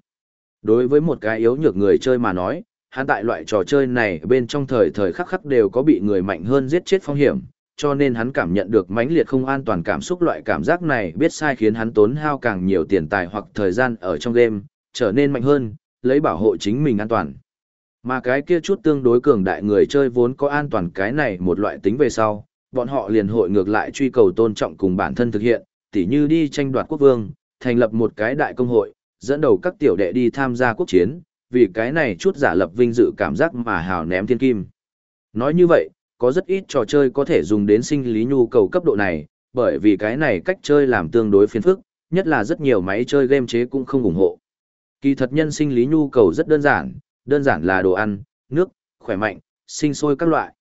Đối với một cái yếu nhược người chơi mà nói, hắn tại loại trò chơi này bên trong thời thời khắc khắc đều có bị người mạnh hơn giết chết phong hiểm, cho nên hắn cảm nhận được mãnh liệt không an toàn cảm xúc loại cảm giác này biết sai khiến hắn tốn hao càng nhiều tiền tài hoặc thời gian ở trong game, trở nên mạnh hơn, lấy bảo hộ chính mình an toàn. Mà cái kia chút tương đối cường đại người chơi vốn có an toàn cái này một loại tính về sau, bọn họ liền hội ngược lại truy cầu tôn trọng cùng bản thân thực hiện, tỉ như đi tranh đoạt quốc vương, thành lập một cái đại công hội, dẫn đầu các tiểu đệ đi tham gia quốc chiến, vì cái này chút giả lập vinh dự cảm giác mà hào ném thiên kim. Nói như vậy, có rất ít trò chơi có thể dùng đến sinh lý nhu cầu cấp độ này, bởi vì cái này cách chơi làm tương đối phiền phức, nhất là rất nhiều máy chơi game chế cũng không ủng hộ. Kỳ thật nhân sinh lý nhu cầu rất đơn giản, đơn giản là đồ ăn, nước, khỏe mạnh, sinh sôi các loại.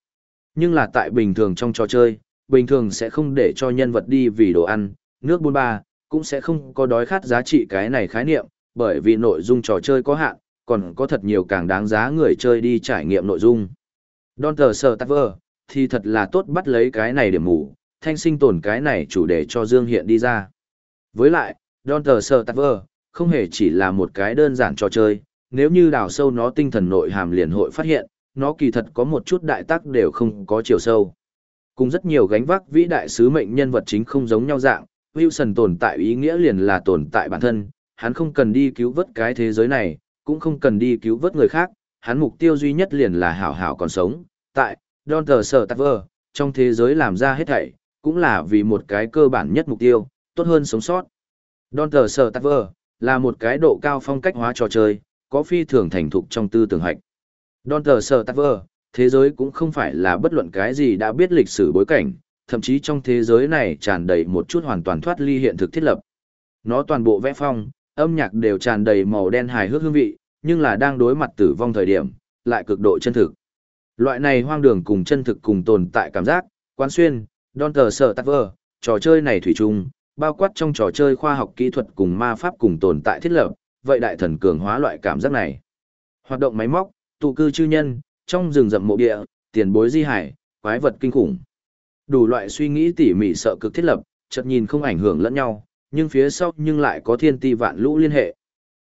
Nhưng là tại bình thường trong trò chơi, bình thường sẽ không để cho nhân vật đi vì đồ ăn, nước bùn ba, cũng sẽ không có đói khát giá trị cái này khái niệm, bởi vì nội dung trò chơi có hạn, còn có thật nhiều càng đáng giá người chơi đi trải nghiệm nội dung. Don tờ sờ thì thật là tốt bắt lấy cái này điểm mù, thanh sinh tồn cái này chủ đề cho Dương Hiện đi ra. Với lại, Don tờ sờ không hề chỉ là một cái đơn giản trò chơi, nếu như đào sâu nó tinh thần nội hàm liền hội phát hiện, nó kỳ thật có một chút đại tác đều không có chiều sâu. Cùng rất nhiều gánh vác vĩ đại sứ mệnh nhân vật chính không giống nhau dạng, Wilson tồn tại ý nghĩa liền là tồn tại bản thân, hắn không cần đi cứu vớt cái thế giới này, cũng không cần đi cứu vớt người khác, hắn mục tiêu duy nhất liền là hảo hảo còn sống. Tại, Don'ter Sở Taver, trong thế giới làm ra hết thảy, cũng là vì một cái cơ bản nhất mục tiêu, tốt hơn sống sót. Don'ter Sở Taver là một cái độ cao phong cách hóa trò chơi, có phi thường thành thục trong tư tưởng hạch. Don'ter Sở Taver, thế giới cũng không phải là bất luận cái gì đã biết lịch sử bối cảnh, thậm chí trong thế giới này tràn đầy một chút hoàn toàn thoát ly hiện thực thiết lập. Nó toàn bộ vẽ phong, âm nhạc đều tràn đầy màu đen hài hước hương vị, nhưng là đang đối mặt tử vong thời điểm, lại cực độ chân thực. Loại này hoang đường cùng chân thực cùng tồn tại cảm giác, quán xuyên, đòn Tờ Sở Tạc vờ, trò chơi này thủy chung, bao quát trong trò chơi khoa học kỹ thuật cùng ma pháp cùng tồn tại thiết lập, vậy đại thần cường hóa loại cảm giác này. Hoạt động máy móc, tụ cư chư nhân, trong rừng rậm mộ địa, tiền bối di hải, quái vật kinh khủng. Đủ loại suy nghĩ tỉ mỉ sợ cực thiết lập, chợt nhìn không ảnh hưởng lẫn nhau, nhưng phía sau nhưng lại có thiên ti vạn lũ liên hệ.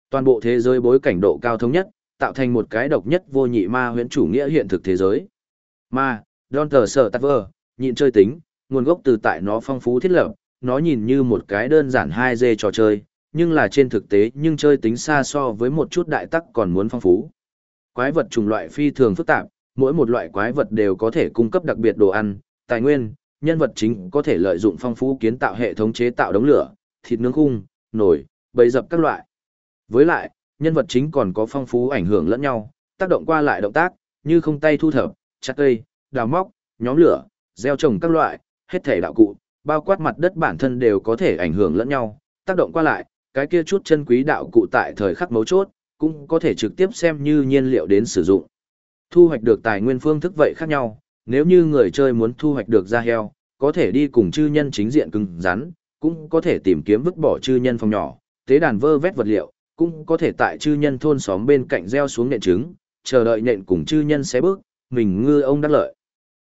Toàn bộ thế giới bối cảnh độ cao thống nhất, tạo thành một cái độc nhất vô nhị ma huyễn chủ nghĩa hiện thực thế giới. Ma, Don Tờ Sở Tạc Vơ, nhịn chơi tính, nguồn gốc từ tại nó phong phú thiết lập, nó nhìn như một cái đơn giản 2D trò chơi, nhưng là trên thực tế nhưng chơi tính xa so với một chút đại tắc còn muốn phong phú. Quái vật chủng loại phi thường phức tạp, mỗi một loại quái vật đều có thể cung cấp đặc biệt đồ ăn, tài nguyên, nhân vật chính có thể lợi dụng phong phú kiến tạo hệ thống chế tạo đống lửa, thịt nướng khung, nồi, bầy dập các loại. Với lại, nhân vật chính còn có phong phú ảnh hưởng lẫn nhau, tác động qua lại động tác, như không tay thu thập, chặt cây, đào móc, nhóm lửa, gieo trồng các loại, hết thể đạo cụ, bao quát mặt đất bản thân đều có thể ảnh hưởng lẫn nhau, tác động qua lại, cái kia chút chân quý đạo cụ tại thời khắc mấu chốt, cũng có thể trực tiếp xem như nhiên liệu đến sử dụng. Thu hoạch được tài nguyên phương thức vậy khác nhau, nếu như người chơi muốn thu hoạch được da heo, có thể đi cùng chư nhân chính diện cứng rắn, cũng có thể tìm kiếm vứt bỏ chư nhân phòng nhỏ, tế đàn vơ vét vật liệu, cũng có thể tại chư nhân thôn xóm bên cạnh gieo xuống nện trứng, chờ đợi nện cùng chư nhân xé bước, mình ngư ông đắc lợi.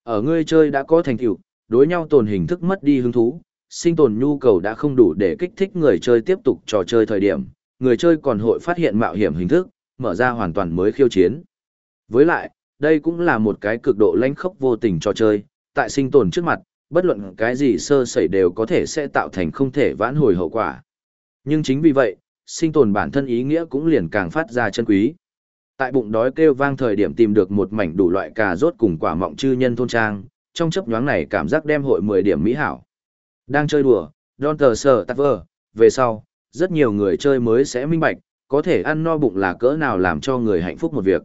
Ở ngươi chơi đã có thành tựu, đối nhau tồn hình thức mất đi hứng thú, sinh tồn nhu cầu đã không đủ để kích thích người chơi tiếp tục trò chơi thời điểm, người chơi còn hội phát hiện mạo hiểm hình thức, mở ra hoàn toàn mới khiêu chiến. Với lại, đây cũng là một cái cực độ lãnh khốc vô tình trò chơi, tại sinh tồn trước mặt, bất luận cái gì sơ sẩy đều có thể sẽ tạo thành không thể vãn hồi hậu quả. Nhưng chính vì vậy, sinh tồn bản thân ý nghĩa cũng liền càng phát ra chân quý. Tại bụng đói kêu vang thời điểm tìm được một mảnh đủ loại cà rốt cùng quả mọng chư nhân thôn trang, trong chấp nhoáng này cảm giác đem hội 10 điểm mỹ hảo. Đang chơi đùa, Don tờ sờ tạc vơ, về sau, rất nhiều người chơi mới sẽ minh bạch, có thể ăn no bụng là cỡ nào làm cho người hạnh phúc một việc.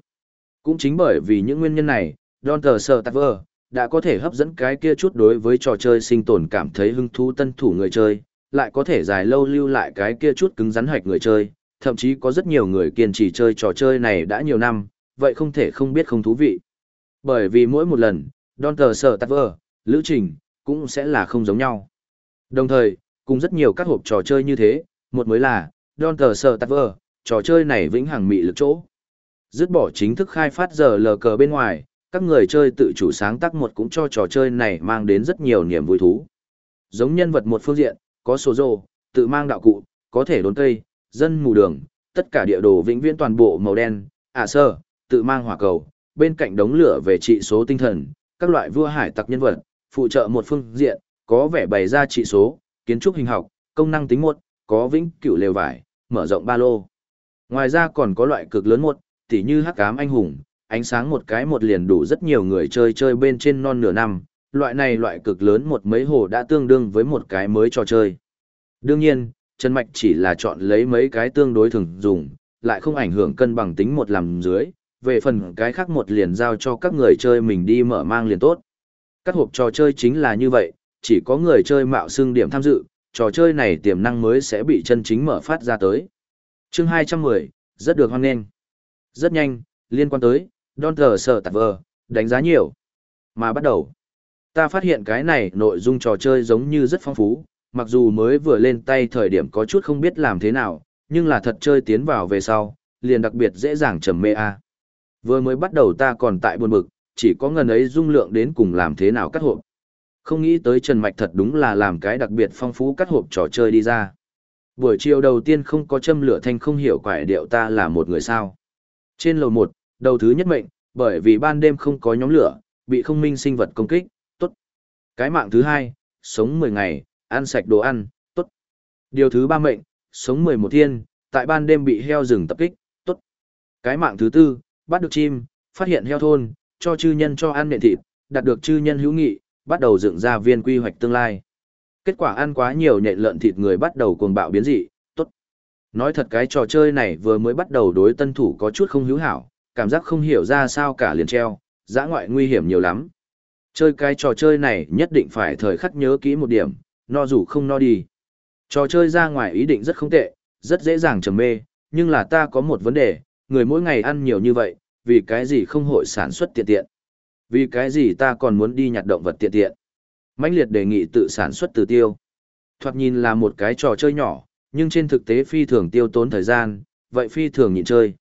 Cũng chính bởi vì những nguyên nhân này, Don tờ sờ tạc vơ, đã có thể hấp dẫn cái kia chút đối với trò chơi sinh tồn cảm thấy hứng thú tân thủ người chơi, lại có thể dài lâu lưu lại cái kia chút cứng rắn hạch người chơi, thậm chí có rất nhiều người kiên trì chơi trò chơi này đã nhiều năm, vậy không thể không biết không thú vị. Bởi vì mỗi một lần, Don tờ sở tạc vơ, lữ trình, cũng sẽ là không giống nhau. Đồng thời, cùng rất nhiều các hộp trò chơi như thế, một mới là, Don Tờ Sở Tạc Vơ, trò chơi này vĩnh hằng mị lực chỗ. Dứt bỏ chính thức khai phát giờ lờ cờ bên ngoài, các người chơi tự chủ sáng tác một cũng cho trò chơi này mang đến rất nhiều niềm vui thú. Giống nhân vật một phương diện, có số rô, tự mang đạo cụ, có thể đốn cây, dân mù đường, tất cả địa đồ vĩnh viễn toàn bộ màu đen, ả sơ, tự mang hỏa cầu, bên cạnh đống lửa về trị số tinh thần, các loại vua hải tặc nhân vật, phụ trợ một phương diện, có vẻ bày ra trị số, kiến trúc hình học, công năng tính một, có vĩnh cửu lều vải, mở rộng ba lô. Ngoài ra còn có loại cực lớn một, tỉ như hắc ám anh hùng, ánh sáng một cái một liền đủ rất nhiều người chơi chơi bên trên non nửa năm, loại này loại cực lớn một mấy hồ đã tương đương với một cái mới trò chơi. Đương nhiên, Trần Mạch chỉ là chọn lấy mấy cái tương đối thường dùng, lại không ảnh hưởng cân bằng tính một làm dưới, về phần cái khác một liền giao cho các người chơi mình đi mở mang liền tốt. Các hộp trò chơi chính là như vậy, chỉ có người chơi mạo xưng điểm tham dự, trò chơi này tiềm năng mới sẽ bị chân chính mở phát ra tới. chương 210, rất được hoan nghênh. Rất nhanh, liên quan tới, Don Thờ Sở Tạc Vờ, đánh giá nhiều. Mà bắt đầu, ta phát hiện cái này nội dung trò chơi giống như rất phong phú, mặc dù mới vừa lên tay thời điểm có chút không biết làm thế nào, nhưng là thật chơi tiến vào về sau, liền đặc biệt dễ dàng trầm mê a. À. Vừa mới bắt đầu ta còn tại buồn bực, chỉ có ngần ấy dung lượng đến cùng làm thế nào cắt hộp. Không nghĩ tới Trần Mạch thật đúng là làm cái đặc biệt phong phú cắt hộp trò chơi đi ra. Buổi chiều đầu tiên không có châm lửa thanh không hiểu quải điệu ta là một người sao. Trên lầu 1, đầu thứ nhất mệnh, bởi vì ban đêm không có nhóm lửa, bị không minh sinh vật công kích, tốt. Cái mạng thứ hai, sống 10 ngày, ăn sạch đồ ăn, tốt. Điều thứ ba mệnh, sống 11 thiên, tại ban đêm bị heo rừng tập kích, tốt. Cái mạng thứ tư, bắt được chim, phát hiện heo thôn, cho chư nhân cho ăn nện thịt, đạt được chư nhân hữu nghị, bắt đầu dựng ra viên quy hoạch tương lai. Kết quả ăn quá nhiều nhện lợn thịt người bắt đầu cuồng bạo biến dị. Nói thật cái trò chơi này vừa mới bắt đầu đối tân thủ có chút không hữu hảo, cảm giác không hiểu ra sao cả liền treo, giã ngoại nguy hiểm nhiều lắm. Chơi cái trò chơi này nhất định phải thời khắc nhớ kỹ một điểm, no dù không no đi. Trò chơi ra ngoài ý định rất không tệ, rất dễ dàng trầm mê, nhưng là ta có một vấn đề, người mỗi ngày ăn nhiều như vậy, vì cái gì không hội sản xuất tiện tiện. Vì cái gì ta còn muốn đi nhặt động vật tiện tiện. mãnh liệt đề nghị tự sản xuất từ tiêu. Thoạt nhìn là một cái trò chơi nhỏ, nhưng trên thực tế phi thường tiêu tốn thời gian, vậy phi thường nhịn chơi.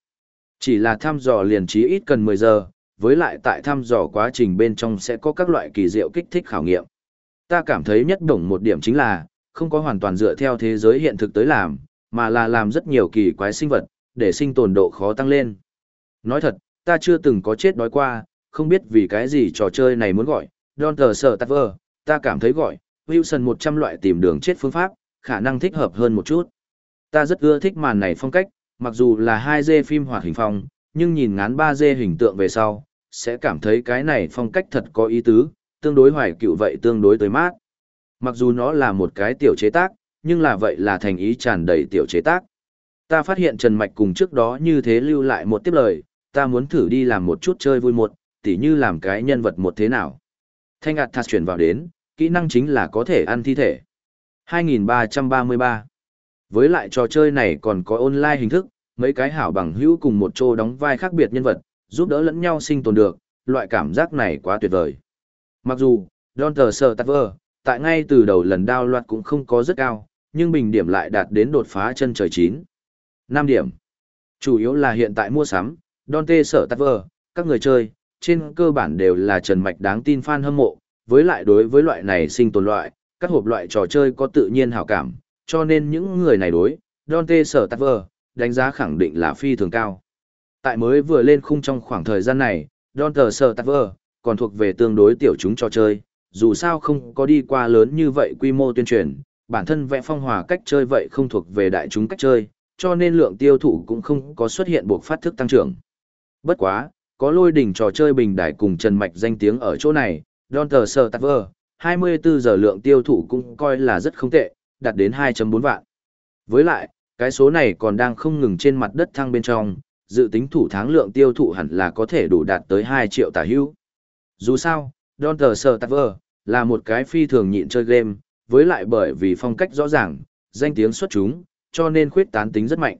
Chỉ là thăm dò liền trí ít cần 10 giờ, với lại tại thăm dò quá trình bên trong sẽ có các loại kỳ diệu kích thích khảo nghiệm. Ta cảm thấy nhất đồng một điểm chính là, không có hoàn toàn dựa theo thế giới hiện thực tới làm, mà là làm rất nhiều kỳ quái sinh vật, để sinh tồn độ khó tăng lên. Nói thật, ta chưa từng có chết đói qua, không biết vì cái gì trò chơi này muốn gọi, Don't the Sở ta cảm thấy gọi, Wilson 100 loại tìm đường chết phương pháp, khả năng thích hợp hơn một chút. Ta rất ưa thích màn này phong cách, mặc dù là 2D phim hoạt hình phong, nhưng nhìn ngán 3D hình tượng về sau, sẽ cảm thấy cái này phong cách thật có ý tứ, tương đối hoài cựu vậy tương đối tới mát. Mặc dù nó là một cái tiểu chế tác, nhưng là vậy là thành ý tràn đầy tiểu chế tác. Ta phát hiện Trần Mạch cùng trước đó như thế lưu lại một tiếp lời, ta muốn thử đi làm một chút chơi vui một, tỉ như làm cái nhân vật một thế nào. Thanh ạt thạt chuyển vào đến, kỹ năng chính là có thể ăn thi thể. 2333 Với lại trò chơi này còn có online hình thức, mấy cái hảo bằng hữu cùng một chỗ đóng vai khác biệt nhân vật, giúp đỡ lẫn nhau sinh tồn được, loại cảm giác này quá tuyệt vời. Mặc dù, Donter Sir Sơ tại ngay từ đầu lần đao loạt cũng không có rất cao, nhưng bình điểm lại đạt đến đột phá chân trời chín. 5 điểm. Chủ yếu là hiện tại mua sắm, Don Tê Sở các người chơi, trên cơ bản đều là Trần Mạch đáng tin fan hâm mộ, với lại đối với loại này sinh tồn loại, các hộp loại trò chơi có tự nhiên hảo cảm, cho nên những người này đối, Dante Sở Tạc Vơ, đánh giá khẳng định là phi thường cao. Tại mới vừa lên khung trong khoảng thời gian này, Dante Sở Tạc Vơ, còn thuộc về tương đối tiểu chúng trò chơi, dù sao không có đi qua lớn như vậy quy mô tuyên truyền, bản thân vẽ phong hòa cách chơi vậy không thuộc về đại chúng cách chơi, cho nên lượng tiêu thụ cũng không có xuất hiện buộc phát thức tăng trưởng. Bất quá, có lôi đỉnh trò chơi bình đại cùng Trần Mạch danh tiếng ở chỗ này, Don Tờ Sơ Tạc Vơ, 24 giờ lượng tiêu thụ cũng coi là rất không tệ, đạt đến 2.4 vạn. Với lại, cái số này còn đang không ngừng trên mặt đất thăng bên trong, dự tính thủ tháng lượng tiêu thụ hẳn là có thể đủ đạt tới 2 triệu tả hữu. Dù sao, Don Tờ Tạc Vơ, là một cái phi thường nhịn chơi game, với lại bởi vì phong cách rõ ràng, danh tiếng xuất chúng, cho nên khuyết tán tính rất mạnh.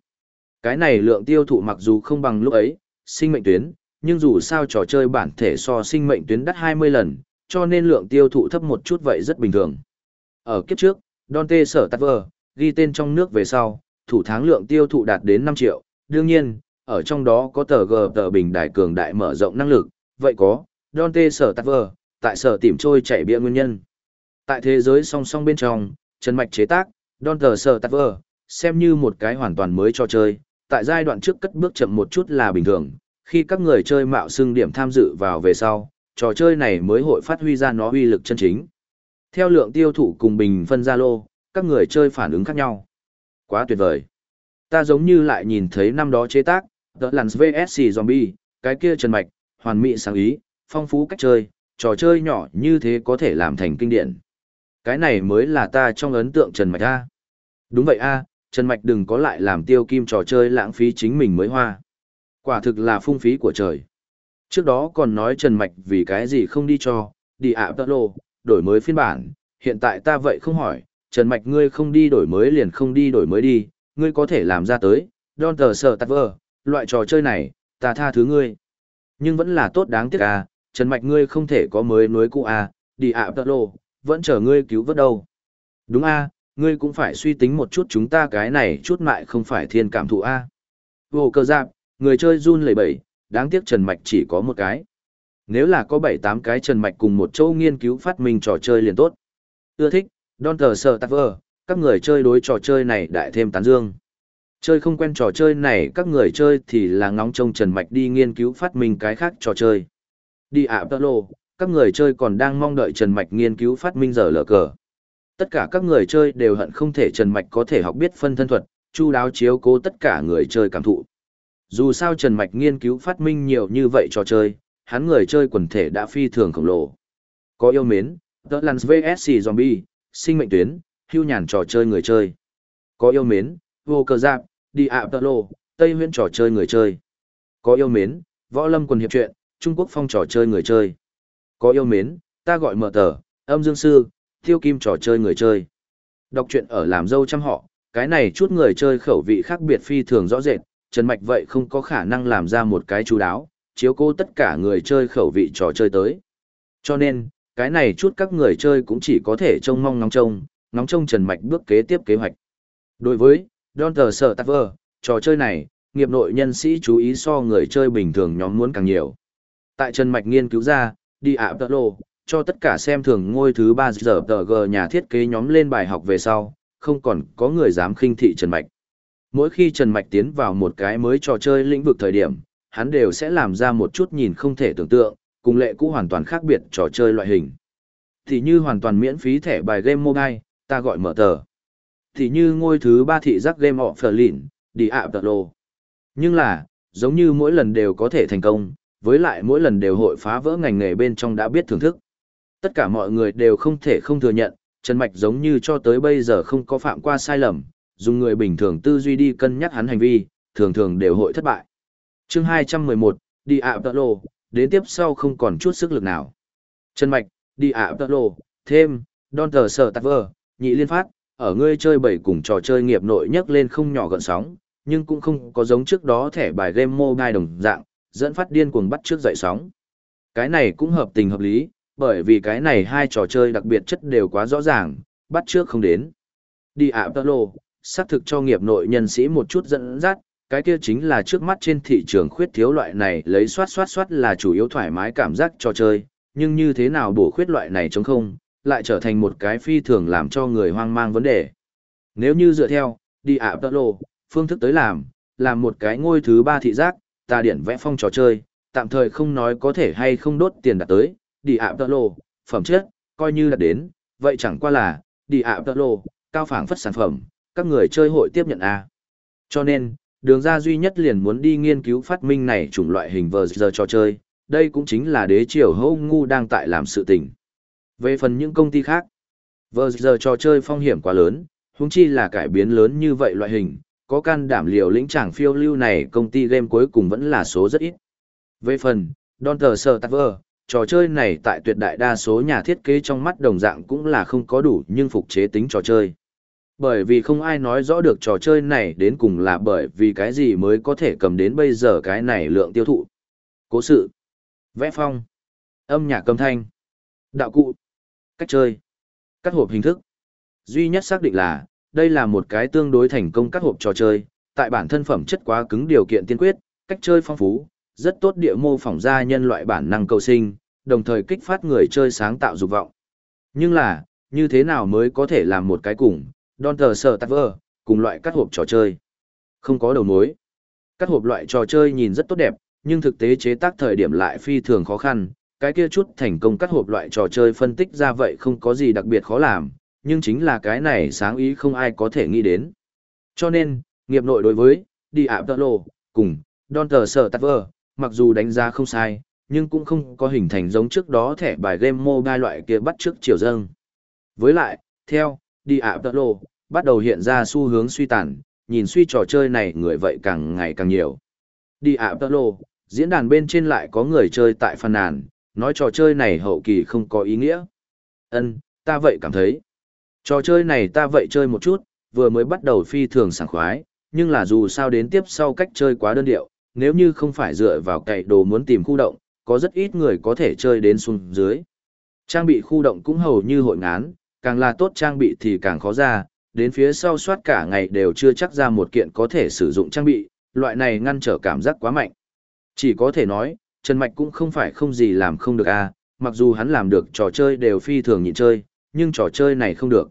Cái này lượng tiêu thụ mặc dù không bằng lúc ấy, sinh mệnh tuyến, nhưng dù sao trò chơi bản thể so sinh mệnh tuyến đắt 20 lần, cho nên lượng tiêu thụ thấp một chút vậy rất bình thường. Ở kiếp trước, Dante sở tắt vờ, ghi tên trong nước về sau, thủ tháng lượng tiêu thụ đạt đến 5 triệu, đương nhiên, ở trong đó có tờ G tờ bình đại cường đại mở rộng năng lực, vậy có, Dante sở tắt vờ, tại sở tìm trôi chạy bia nguyên nhân. Tại thế giới song song bên trong, Trần Mạch chế tác, Dante sở tắt vờ, xem như một cái hoàn toàn mới cho chơi, tại giai đoạn trước cất bước chậm một chút là bình thường, khi các người chơi mạo xưng điểm tham dự vào về sau, trò chơi này mới hội phát huy ra nó uy lực chân chính. Theo lượng tiêu thụ cùng bình phân gia lô, các người chơi phản ứng khác nhau. Quá tuyệt vời. Ta giống như lại nhìn thấy năm đó chế tác, The Lands VSC Zombie, cái kia trần mạch, hoàn mỹ sáng ý, phong phú cách chơi, trò chơi nhỏ như thế có thể làm thành kinh điển. Cái này mới là ta trong ấn tượng Trần Mạch A. Đúng vậy A, Trần Mạch đừng có lại làm tiêu kim trò chơi lãng phí chính mình mới hoa. Quả thực là phung phí của trời. Trước đó còn nói Trần Mạch vì cái gì không đi cho, đi ạ tợ lô, đổi mới phiên bản, hiện tại ta vậy không hỏi, Trần Mạch ngươi không đi đổi mới liền không đi đổi mới đi, ngươi có thể làm ra tới, Don't sợ tạc vờ, loại trò chơi này, ta tha thứ ngươi. Nhưng vẫn là tốt đáng tiếc à, Trần Mạch ngươi không thể có mới nối cũ à, đi ạ tợ lô, vẫn chờ ngươi cứu vớt đâu. Đúng à, ngươi cũng phải suy tính một chút chúng ta cái này chút mại không phải thiên cảm thụ a à. vô cơ giáp người chơi run lẩy bẩy đáng tiếc trần mạch chỉ có một cái. Nếu là có bảy tám cái trần mạch cùng một chỗ nghiên cứu phát minh trò chơi liền tốt. Ưa thích don tờ Sờ Tạc vơ các người chơi đối trò chơi này đại thêm tán dương. Chơi không quen trò chơi này các người chơi thì là ngóng trông trần mạch đi nghiên cứu phát minh cái khác trò chơi. Đi ạ tơ lô các người chơi còn đang mong đợi trần mạch nghiên cứu phát minh giờ lở cờ. Tất cả các người chơi đều hận không thể Trần Mạch có thể học biết phân thân thuật, chu đáo chiếu cố tất cả người chơi cảm thụ. Dù sao Trần Mạch nghiên cứu phát minh nhiều như vậy trò chơi, hắn người chơi quần thể đã phi thường khổng lồ. Có yêu mến, The Lands VSC Zombie, sinh mệnh tuyến, hưu nhàn trò chơi người chơi. Có yêu mến, vô cờ giáp, đi ạ tợ lô, Tây huyễn trò chơi người chơi. Có yêu mến, võ lâm quần hiệp truyện, Trung Quốc phong trò chơi người chơi. Có yêu mến, ta gọi mở tờ, âm dương sư, tiêu kim trò chơi người chơi. Đọc truyện ở làm dâu trăm họ, cái này chút người chơi khẩu vị khác biệt phi thường rõ rệt, Trần Mạch vậy không có khả năng làm ra một cái chú đáo, chiếu cố tất cả người chơi khẩu vị trò chơi tới. Cho nên, cái này chút các người chơi cũng chỉ có thể trông mong ngóng trông, ngóng trông Trần Mạch bước kế tiếp kế hoạch. Đối với Don't Sở Tạc trò chơi này, nghiệp nội nhân sĩ chú ý so người chơi bình thường nhóm muốn càng nhiều. Tại Trần Mạch nghiên cứu ra, đi ạ tợ lộ, cho tất cả xem thường ngôi thứ ba giờ tờ g nhà thiết kế nhóm lên bài học về sau, không còn có người dám khinh thị Trần Mạch. Mỗi khi Trần Mạch tiến vào một cái mới trò chơi lĩnh vực thời điểm, hắn đều sẽ làm ra một chút nhìn không thể tưởng tượng, cùng lệ cũ hoàn toàn khác biệt trò chơi loại hình. Thì như hoàn toàn miễn phí thẻ bài game mobile, ta gọi mở tờ. Thì như ngôi thứ ba thị giác game họ offline, đi ạ tờ lô. Nhưng là, giống như mỗi lần đều có thể thành công, với lại mỗi lần đều hội phá vỡ ngành nghề bên trong đã biết thưởng thức. Tất cả mọi người đều không thể không thừa nhận, Trần Mạch giống như cho tới bây giờ không có phạm qua sai lầm, dùng người bình thường tư duy đi cân nhắc hắn hành vi, thường thường đều hội thất bại. chương 211, đi ạ tợ lô, đến tiếp sau không còn chút sức lực nào. Trần Mạch, đi ạ tợ lô, thêm, đòn tờ sở tạc vờ nhị liên phát, ở ngươi chơi bảy cùng trò chơi nghiệp nội nhất lên không nhỏ gợn sóng, nhưng cũng không có giống trước đó thẻ bài game mobile đồng dạng, dẫn phát điên cuồng bắt trước dậy sóng. Cái này cũng hợp tình hợp lý, bởi vì cái này hai trò chơi đặc biệt chất đều quá rõ ràng, bắt trước không đến. Đi ạ tơ lô, xác thực cho nghiệp nội nhân sĩ một chút dẫn dắt, cái kia chính là trước mắt trên thị trường khuyết thiếu loại này lấy soát soát soát là chủ yếu thoải mái cảm giác cho chơi, nhưng như thế nào bổ khuyết loại này chống không, lại trở thành một cái phi thường làm cho người hoang mang vấn đề. Nếu như dựa theo, đi ạ tơ lô, phương thức tới làm, làm một cái ngôi thứ ba thị giác, ta điển vẽ phong trò chơi, tạm thời không nói có thể hay không đốt tiền đặt tới, đi ạ tơ lô, phẩm chất, coi như là đến, vậy chẳng qua là, đi ạ tơ lô, cao phảng phất sản phẩm, các người chơi hội tiếp nhận A. Cho nên, đường ra duy nhất liền muốn đi nghiên cứu phát minh này chủng loại hình vờ giờ trò chơi, đây cũng chính là đế triều hâu ngu đang tại làm sự tình. Về phần những công ty khác, vờ giờ trò chơi phong hiểm quá lớn, huống chi là cải biến lớn như vậy loại hình, có can đảm liều lĩnh trảng phiêu lưu này công ty game cuối cùng vẫn là số rất ít. Về phần, Don Tờ Sơ Tạc Vơ, trò chơi này tại tuyệt đại đa số nhà thiết kế trong mắt đồng dạng cũng là không có đủ nhưng phục chế tính trò chơi. Bởi vì không ai nói rõ được trò chơi này đến cùng là bởi vì cái gì mới có thể cầm đến bây giờ cái này lượng tiêu thụ. Cố sự, vẽ phong, âm nhạc cầm thanh, đạo cụ, cách chơi, cắt hộp hình thức. Duy nhất xác định là, đây là một cái tương đối thành công các hộp trò chơi, tại bản thân phẩm chất quá cứng điều kiện tiên quyết, cách chơi phong phú, rất tốt địa mô phỏng ra nhân loại bản năng cầu sinh, đồng thời kích phát người chơi sáng tạo dục vọng. Nhưng là, như thế nào mới có thể làm một cái cùng, đòn tờ sở tạc vơ, cùng loại các hộp trò chơi. Không có đầu mối. Các hộp loại trò chơi nhìn rất tốt đẹp, nhưng thực tế chế tác thời điểm lại phi thường khó khăn, cái kia chút thành công cắt hộp loại trò chơi phân tích ra vậy không có gì đặc biệt khó làm, nhưng chính là cái này sáng ý không ai có thể nghĩ đến. Cho nên, nghiệp nội đối với, đi ạ tợ lộ, cùng, đòn tờ sở tạc vơ, mặc dù đánh giá không sai, nhưng cũng không có hình thành giống trước đó thẻ bài game mobile loại kia bắt trước chiều dâng. Với lại, theo, đi ạ tợ lộ, bắt đầu hiện ra xu hướng suy tàn, nhìn suy trò chơi này người vậy càng ngày càng nhiều. Đi ạ tợ lộ, diễn đàn bên trên lại có người chơi tại phàn nàn, nói trò chơi này hậu kỳ không có ý nghĩa. Ân, ta vậy cảm thấy. Trò chơi này ta vậy chơi một chút, vừa mới bắt đầu phi thường sảng khoái, nhưng là dù sao đến tiếp sau cách chơi quá đơn điệu, nếu như không phải dựa vào cậy đồ muốn tìm khu động, có rất ít người có thể chơi đến xuống dưới. Trang bị khu động cũng hầu như hội ngán, càng là tốt trang bị thì càng khó ra, đến phía sau soát cả ngày đều chưa chắc ra một kiện có thể sử dụng trang bị, loại này ngăn trở cảm giác quá mạnh. Chỉ có thể nói, Trần Mạch cũng không phải không gì làm không được a à, mặc dù hắn làm được trò chơi đều phi thường nhịn chơi, nhưng trò chơi này không được.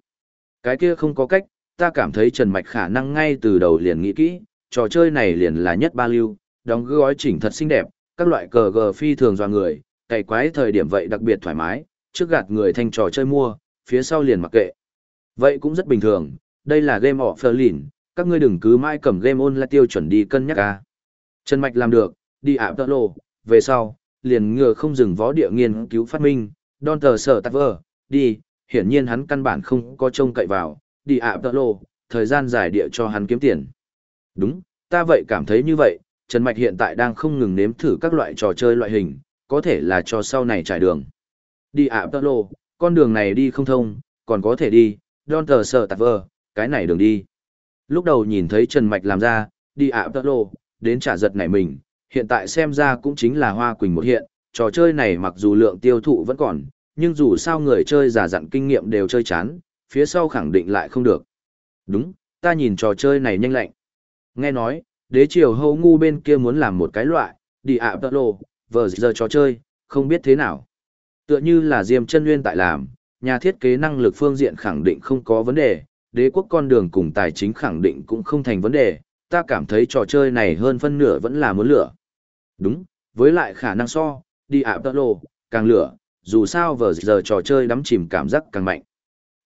Cái kia không có cách, ta cảm thấy Trần Mạch khả năng ngay từ đầu liền nghĩ kỹ, trò chơi này liền là nhất ba lưu, đóng gói chỉnh thật xinh đẹp, các loại cờ gờ phi thường dò người, cày quái thời điểm vậy đặc biệt thoải mái, trước gạt người thành trò chơi mua, phía sau liền mặc kệ. Vậy cũng rất bình thường, đây là game offline, các ngươi đừng cứ mãi cầm game online tiêu chuẩn đi cân nhắc ca. Trần Mạch làm được, đi ạ tợ lộ, về sau, liền ngừa không dừng võ địa nghiên cứu phát minh, đòn tờ sở tạc vờ, đi, hiển nhiên hắn căn bản không có trông cậy vào, đi ạ tợ lộ, thời gian dài địa cho hắn kiếm tiền. Đúng, ta vậy cảm thấy như vậy, Trần Mạch hiện tại đang không ngừng nếm thử các loại trò chơi loại hình, có thể là cho sau này trải đường. Đi ạ tợ lộ, con đường này đi không thông, còn có thể đi, đòn tờ sở tạc cái này đường đi. Lúc đầu nhìn thấy Trần Mạch làm ra, đi ạ tơ lô, đến trả giật này mình, hiện tại xem ra cũng chính là hoa quỳnh một hiện, trò chơi này mặc dù lượng tiêu thụ vẫn còn, nhưng dù sao người chơi giả dặn kinh nghiệm đều chơi chán, phía sau khẳng định lại không được. Đúng, ta nhìn trò chơi này nhanh lạnh. Nghe nói, đế triều hâu ngu bên kia muốn làm một cái loại, đi ạ tơ lô, vờ giờ trò chơi, không biết thế nào. Tựa như là Diêm chân Nguyên tại làm, nhà thiết kế năng lực phương diện khẳng định không có vấn đề, đế quốc con đường cùng tài chính khẳng định cũng không thành vấn đề, ta cảm thấy trò chơi này hơn phân nửa vẫn là muốn lửa. Đúng, với lại khả năng so, đi ạ tơ lô, càng lửa, dù sao vờ giờ trò chơi đắm chìm cảm giác càng mạnh.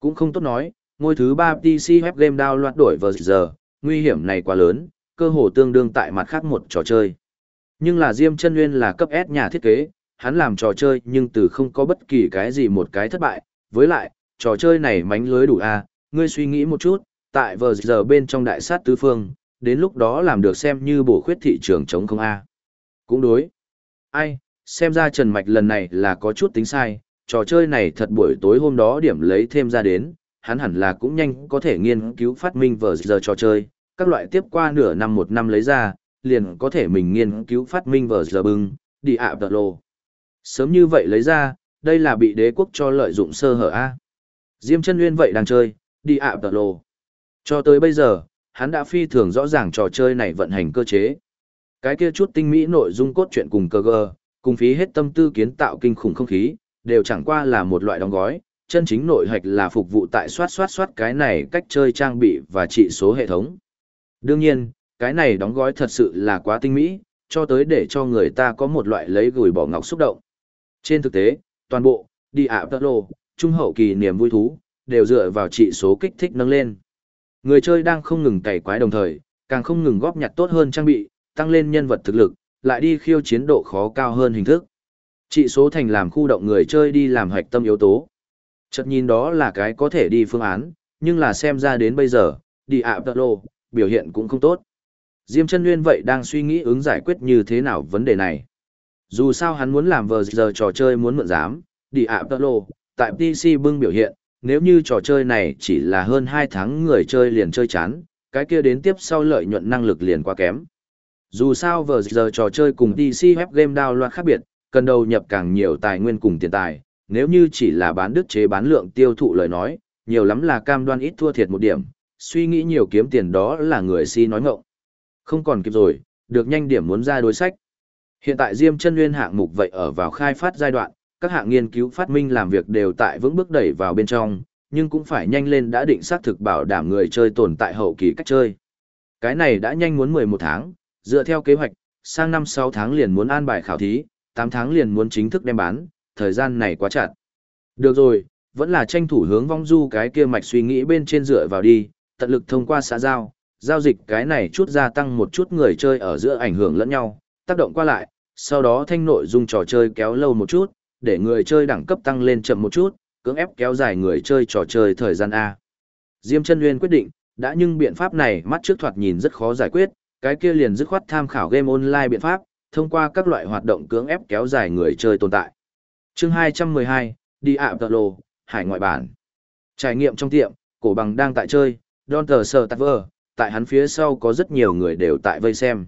Cũng không tốt nói, ngôi thứ 3 PC web game loạt đổi vờ giờ, nguy hiểm này quá lớn, cơ hồ tương đương tại mặt khác một trò chơi. Nhưng là Diêm chân Nguyên là cấp S nhà thiết kế, hắn làm trò chơi nhưng từ không có bất kỳ cái gì một cái thất bại, với lại, trò chơi này mánh lưới đủ a ngươi suy nghĩ một chút, tại vờ giờ bên trong đại sát tứ phương, đến lúc đó làm được xem như bổ khuyết thị trường chống không A. Cũng đối. Ai, xem ra Trần Mạch lần này là có chút tính sai, trò chơi này thật buổi tối hôm đó điểm lấy thêm ra đến, hắn hẳn là cũng nhanh có thể nghiên cứu phát minh vờ giờ trò chơi, các loại tiếp qua nửa năm một năm lấy ra, liền có thể mình nghiên cứu phát minh vờ giờ bưng, đi ạ tờ lô. Sớm như vậy lấy ra, đây là bị đế quốc cho lợi dụng sơ hở A. Diêm chân nguyên vậy đang chơi, đi ạ tờ lồ. Cho tới bây giờ, hắn đã phi thường rõ ràng trò chơi này vận hành cơ chế. Cái kia chút tinh mỹ nội dung cốt truyện cùng cơ gơ, cùng phí hết tâm tư kiến tạo kinh khủng không khí, đều chẳng qua là một loại đóng gói, chân chính nội hạch là phục vụ tại soát soát soát cái này cách chơi trang bị và trị số hệ thống. Đương nhiên, cái này đóng gói thật sự là quá tinh mỹ, cho tới để cho người ta có một loại lấy gửi bỏ ngọc xúc động. Trên thực tế, toàn bộ, đi ạ tơ lô, trung hậu kỳ niềm vui thú, đều dựa vào trị số kích thích nâng lên. Người chơi đang không ngừng cày quái đồng thời, càng không ngừng góp nhặt tốt hơn trang bị, tăng lên nhân vật thực lực, lại đi khiêu chiến độ khó cao hơn hình thức. Trị số thành làm khu động người chơi đi làm hoạch tâm yếu tố. Chợt nhìn đó là cái có thể đi phương án, nhưng là xem ra đến bây giờ, đi ạ tật lô, biểu hiện cũng không tốt. Diêm chân Nguyên vậy đang suy nghĩ ứng giải quyết như thế nào vấn đề này. Dù sao hắn muốn làm vờ giờ trò chơi muốn mượn giám, đi ạ tơ lô, tại PC bưng biểu hiện, nếu như trò chơi này chỉ là hơn 2 tháng người chơi liền chơi chán, cái kia đến tiếp sau lợi nhuận năng lực liền quá kém. Dù sao vừa giờ trò chơi cùng DC web game download khác biệt, cần đầu nhập càng nhiều tài nguyên cùng tiền tài, nếu như chỉ là bán đức chế bán lượng tiêu thụ lời nói, nhiều lắm là cam đoan ít thua thiệt một điểm, suy nghĩ nhiều kiếm tiền đó là người si nói ngọng. Không còn kịp rồi, được nhanh điểm muốn ra đối sách. Hiện tại Diêm Chân Nguyên hạng mục vậy ở vào khai phát giai đoạn, các hạng nghiên cứu phát minh làm việc đều tại vững bước đẩy vào bên trong, nhưng cũng phải nhanh lên đã định xác thực bảo đảm người chơi tồn tại hậu kỳ cách chơi. Cái này đã nhanh muốn 11 tháng, dựa theo kế hoạch, sang năm 6 tháng liền muốn an bài khảo thí, 8 tháng liền muốn chính thức đem bán, thời gian này quá chặt. Được rồi, vẫn là tranh thủ hướng vong du cái kia mạch suy nghĩ bên trên dựa vào đi, tận lực thông qua xã giao, giao dịch cái này chút gia tăng một chút người chơi ở giữa ảnh hưởng lẫn nhau, tác động qua lại, sau đó thanh nội dung trò chơi kéo lâu một chút, để người chơi đẳng cấp tăng lên chậm một chút, cưỡng ép kéo dài người chơi trò chơi thời gian A. Diêm chân Nguyên quyết định, đã nhưng biện pháp này mắt trước thoạt nhìn rất khó giải quyết, cái kia liền dứt khoát tham khảo game online biện pháp, thông qua các loại hoạt động cưỡng ép kéo dài người chơi tồn tại. Chương 212, đi ạ tợ lồ, hải ngoại bản. Trải nghiệm trong tiệm, cổ bằng đang tại chơi, Don tờ sờ tạc vơ, tại hắn phía sau có rất nhiều người đều tại vây xem.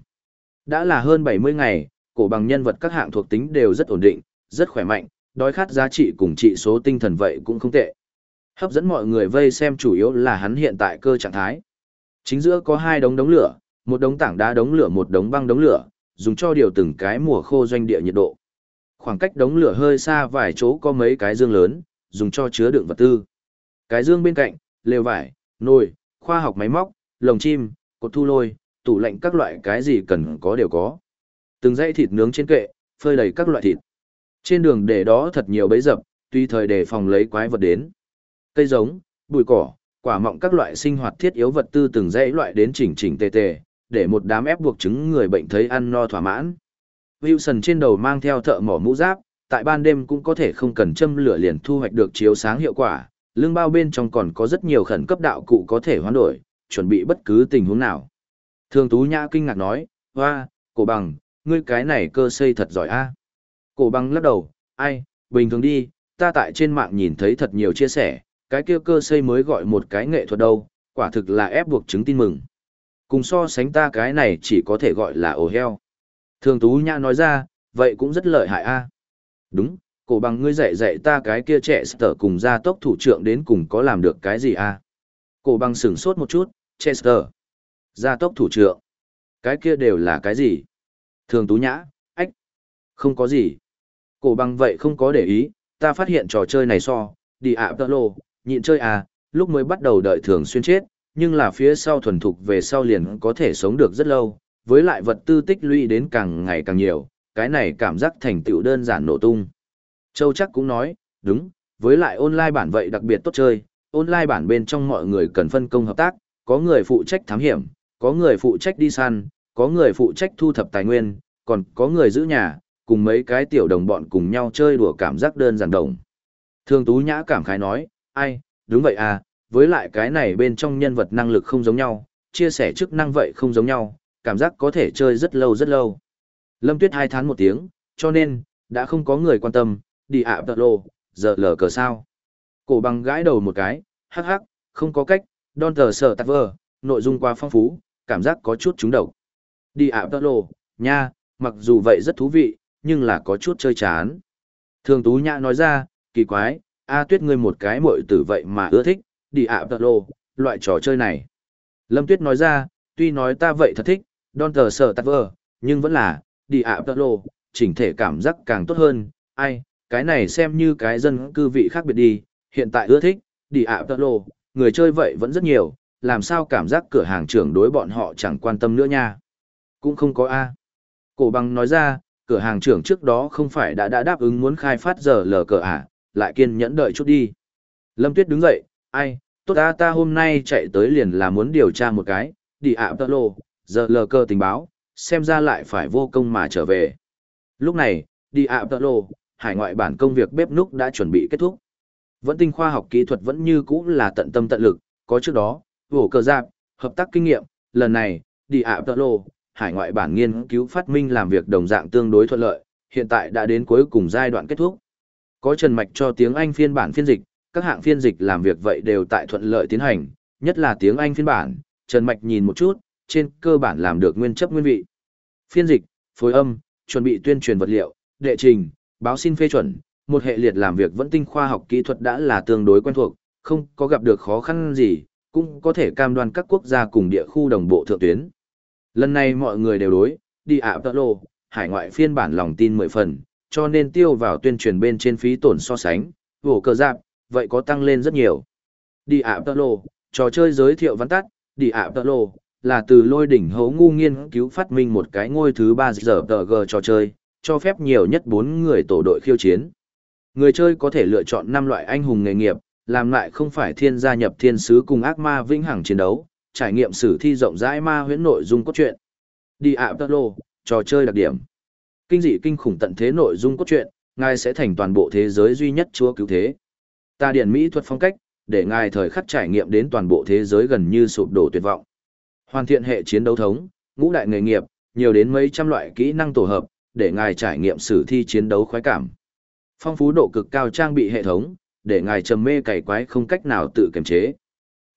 Đã là hơn 70 ngày, cổ bằng nhân vật các hạng thuộc tính đều rất ổn định, rất khỏe mạnh, đói khát giá trị cùng trị số tinh thần vậy cũng không tệ. Hấp dẫn mọi người vây xem chủ yếu là hắn hiện tại cơ trạng thái. Chính giữa có hai đống đống lửa, một đống tảng đá đống lửa một đống băng đống lửa, dùng cho điều từng cái mùa khô doanh địa nhiệt độ. Khoảng cách đống lửa hơi xa vài chỗ có mấy cái dương lớn, dùng cho chứa đựng vật tư. Cái dương bên cạnh, lều vải, nồi, khoa học máy móc, lồng chim, cột thu lôi, tủ lạnh các loại cái gì cần có đều có. Từng dãy thịt nướng trên kệ, phơi đầy các loại thịt. Trên đường để đó thật nhiều bẫy dập, tuy thời để phòng lấy quái vật đến. Cây giống, bụi cỏ, quả mọng các loại sinh hoạt thiết yếu vật tư từng dãy loại đến chỉnh chỉnh tề tề, để một đám ép buộc chứng người bệnh thấy ăn no thỏa mãn. Wilson trên đầu mang theo thợ mỏ mũ giáp, tại ban đêm cũng có thể không cần châm lửa liền thu hoạch được chiếu sáng hiệu quả, lương bao bên trong còn có rất nhiều khẩn cấp đạo cụ có thể hoán đổi, chuẩn bị bất cứ tình huống nào. Thường Tú Nhã kinh ngạc nói, hoa, cổ bằng, ngươi cái này cơ xây thật giỏi a. Cổ bằng lắc đầu, ai, bình thường đi, ta tại trên mạng nhìn thấy thật nhiều chia sẻ, cái kia cơ xây mới gọi một cái nghệ thuật đâu, quả thực là ép buộc chứng tin mừng. Cùng so sánh ta cái này chỉ có thể gọi là ổ heo. Thường Tú Nhã nói ra, vậy cũng rất lợi hại a. Đúng, cổ bằng ngươi dạy dạy ta cái kia trẻ sở cùng gia tốc thủ trưởng đến cùng có làm được cái gì a? Cổ bằng sửng sốt một chút, Chester. Gia tốc thủ trưởng. Cái kia đều là cái gì? Thường Tú Nhã, ách. Không có gì. Cổ bằng vậy không có để ý, ta phát hiện trò chơi này so, đi ạ tơ lô, nhịn chơi à, lúc mới bắt đầu đợi thường xuyên chết, nhưng là phía sau thuần thục về sau liền có thể sống được rất lâu, với lại vật tư tích lũy đến càng ngày càng nhiều, cái này cảm giác thành tựu đơn giản nổ tung. Châu chắc cũng nói, đúng, với lại online bản vậy đặc biệt tốt chơi, online bản bên trong mọi người cần phân công hợp tác, có người phụ trách thám hiểm, có người phụ trách đi săn, có người phụ trách thu thập tài nguyên, còn có người giữ nhà, cùng mấy cái tiểu đồng bọn cùng nhau chơi đùa cảm giác đơn giản đồng. Thương Tú Nhã cảm khái nói, ai, đúng vậy à, với lại cái này bên trong nhân vật năng lực không giống nhau, chia sẻ chức năng vậy không giống nhau, cảm giác có thể chơi rất lâu rất lâu. Lâm Tuyết hai tháng một tiếng, cho nên, đã không có người quan tâm, đi ạ tật lộ, giờ lờ cờ sao. Cổ bằng gãi đầu một cái, hắc hắc, không có cách, đòn tờ sở tạc vờ, nội dung quá phong phú, cảm giác có chút trúng đầu. Đi ạ tơ lô, nha, mặc dù vậy rất thú vị, nhưng là có chút chơi chán. Thường Tú Nhã nói ra, kỳ quái, A Tuyết ngươi một cái muội tử vậy mà ưa thích, đi ạ tơ lô, loại trò chơi này. Lâm Tuyết nói ra, tuy nói ta vậy thật thích, đòn tờ sở tạc vờ, nhưng vẫn là, đi ạ tơ lô, chỉnh thể cảm giác càng tốt hơn, ai, cái này xem như cái dân cư vị khác biệt đi, hiện tại ưa thích, đi ạ tơ lô, người chơi vậy vẫn rất nhiều, làm sao cảm giác cửa hàng trưởng đối bọn họ chẳng quan tâm nữa nha. Cũng không có A. Cổ bằng nói ra, cửa hàng trưởng trước đó không phải đã đã đáp ứng muốn khai phát giờ lờ cờ à, lại kiên nhẫn đợi chút đi. Lâm Tuyết đứng dậy, ai, tốt ta ta hôm nay chạy tới liền là muốn điều tra một cái, đi ạ tơ lô, giờ lờ cờ tình báo, xem ra lại phải vô công mà trở về. Lúc này, đi ạ tơ lô, hải ngoại bản công việc bếp núc đã chuẩn bị kết thúc. Vẫn tinh khoa học kỹ thuật vẫn như cũ là tận tâm tận lực, có trước đó, vổ cờ giáp, hợp tác kinh nghiệm, lần này, đi ạ tợ lô, hải ngoại bản nghiên cứu phát minh làm việc đồng dạng tương đối thuận lợi, hiện tại đã đến cuối cùng giai đoạn kết thúc. Có Trần Mạch cho tiếng Anh phiên bản phiên dịch, các hạng phiên dịch làm việc vậy đều tại thuận lợi tiến hành, nhất là tiếng Anh phiên bản, Trần Mạch nhìn một chút, trên cơ bản làm được nguyên chấp nguyên vị. Phiên dịch, phối âm, chuẩn bị tuyên truyền vật liệu, đệ trình, báo xin phê chuẩn, một hệ liệt làm việc vẫn tinh khoa học kỹ thuật đã là tương đối quen thuộc, Không có gặp được khó khăn gì, cũng có thể cam đoan các quốc gia cùng địa khu đồng bộ thượng tuyến. Lần này mọi người đều đối, đi ạ tợ lô, hải ngoại phiên bản lòng tin mười phần, cho nên tiêu vào tuyên truyền bên trên phí tổn so sánh, vổ cờ giáp, vậy có tăng lên rất nhiều. Đi ạ tợ lô, trò chơi giới thiệu văn tắt, đi ạ tợ lô, là từ lôi đỉnh hấu ngu nghiên cứu phát minh một cái ngôi thứ 3 giờ tờ g trò chơi, cho phép nhiều nhất 4 người tổ đội khiêu chiến. Người chơi có thể lựa chọn 5 loại anh hùng nghề nghiệp, làm lại không phải thiên gia nhập thiên sứ cùng ác ma vĩnh hằng chiến đấu, trải nghiệm sử thi rộng rãi ma huyễn nội dung cốt truyện. Đi ạ tơ lô, trò chơi đặc điểm. Kinh dị kinh khủng tận thế nội dung cốt truyện, ngài sẽ thành toàn bộ thế giới duy nhất chúa cứu thế. Ta điện mỹ thuật phong cách, để ngài thời khắc trải nghiệm đến toàn bộ thế giới gần như sụp đổ tuyệt vọng. Hoàn thiện hệ chiến đấu thống, ngũ đại nghề nghiệp, nhiều đến mấy trăm loại kỹ năng tổ hợp, để ngài trải nghiệm sử thi chiến đấu khoái cảm. Phong phú độ cực cao trang bị hệ thống, để ngài trầm mê cày quái không cách nào tự kiềm chế.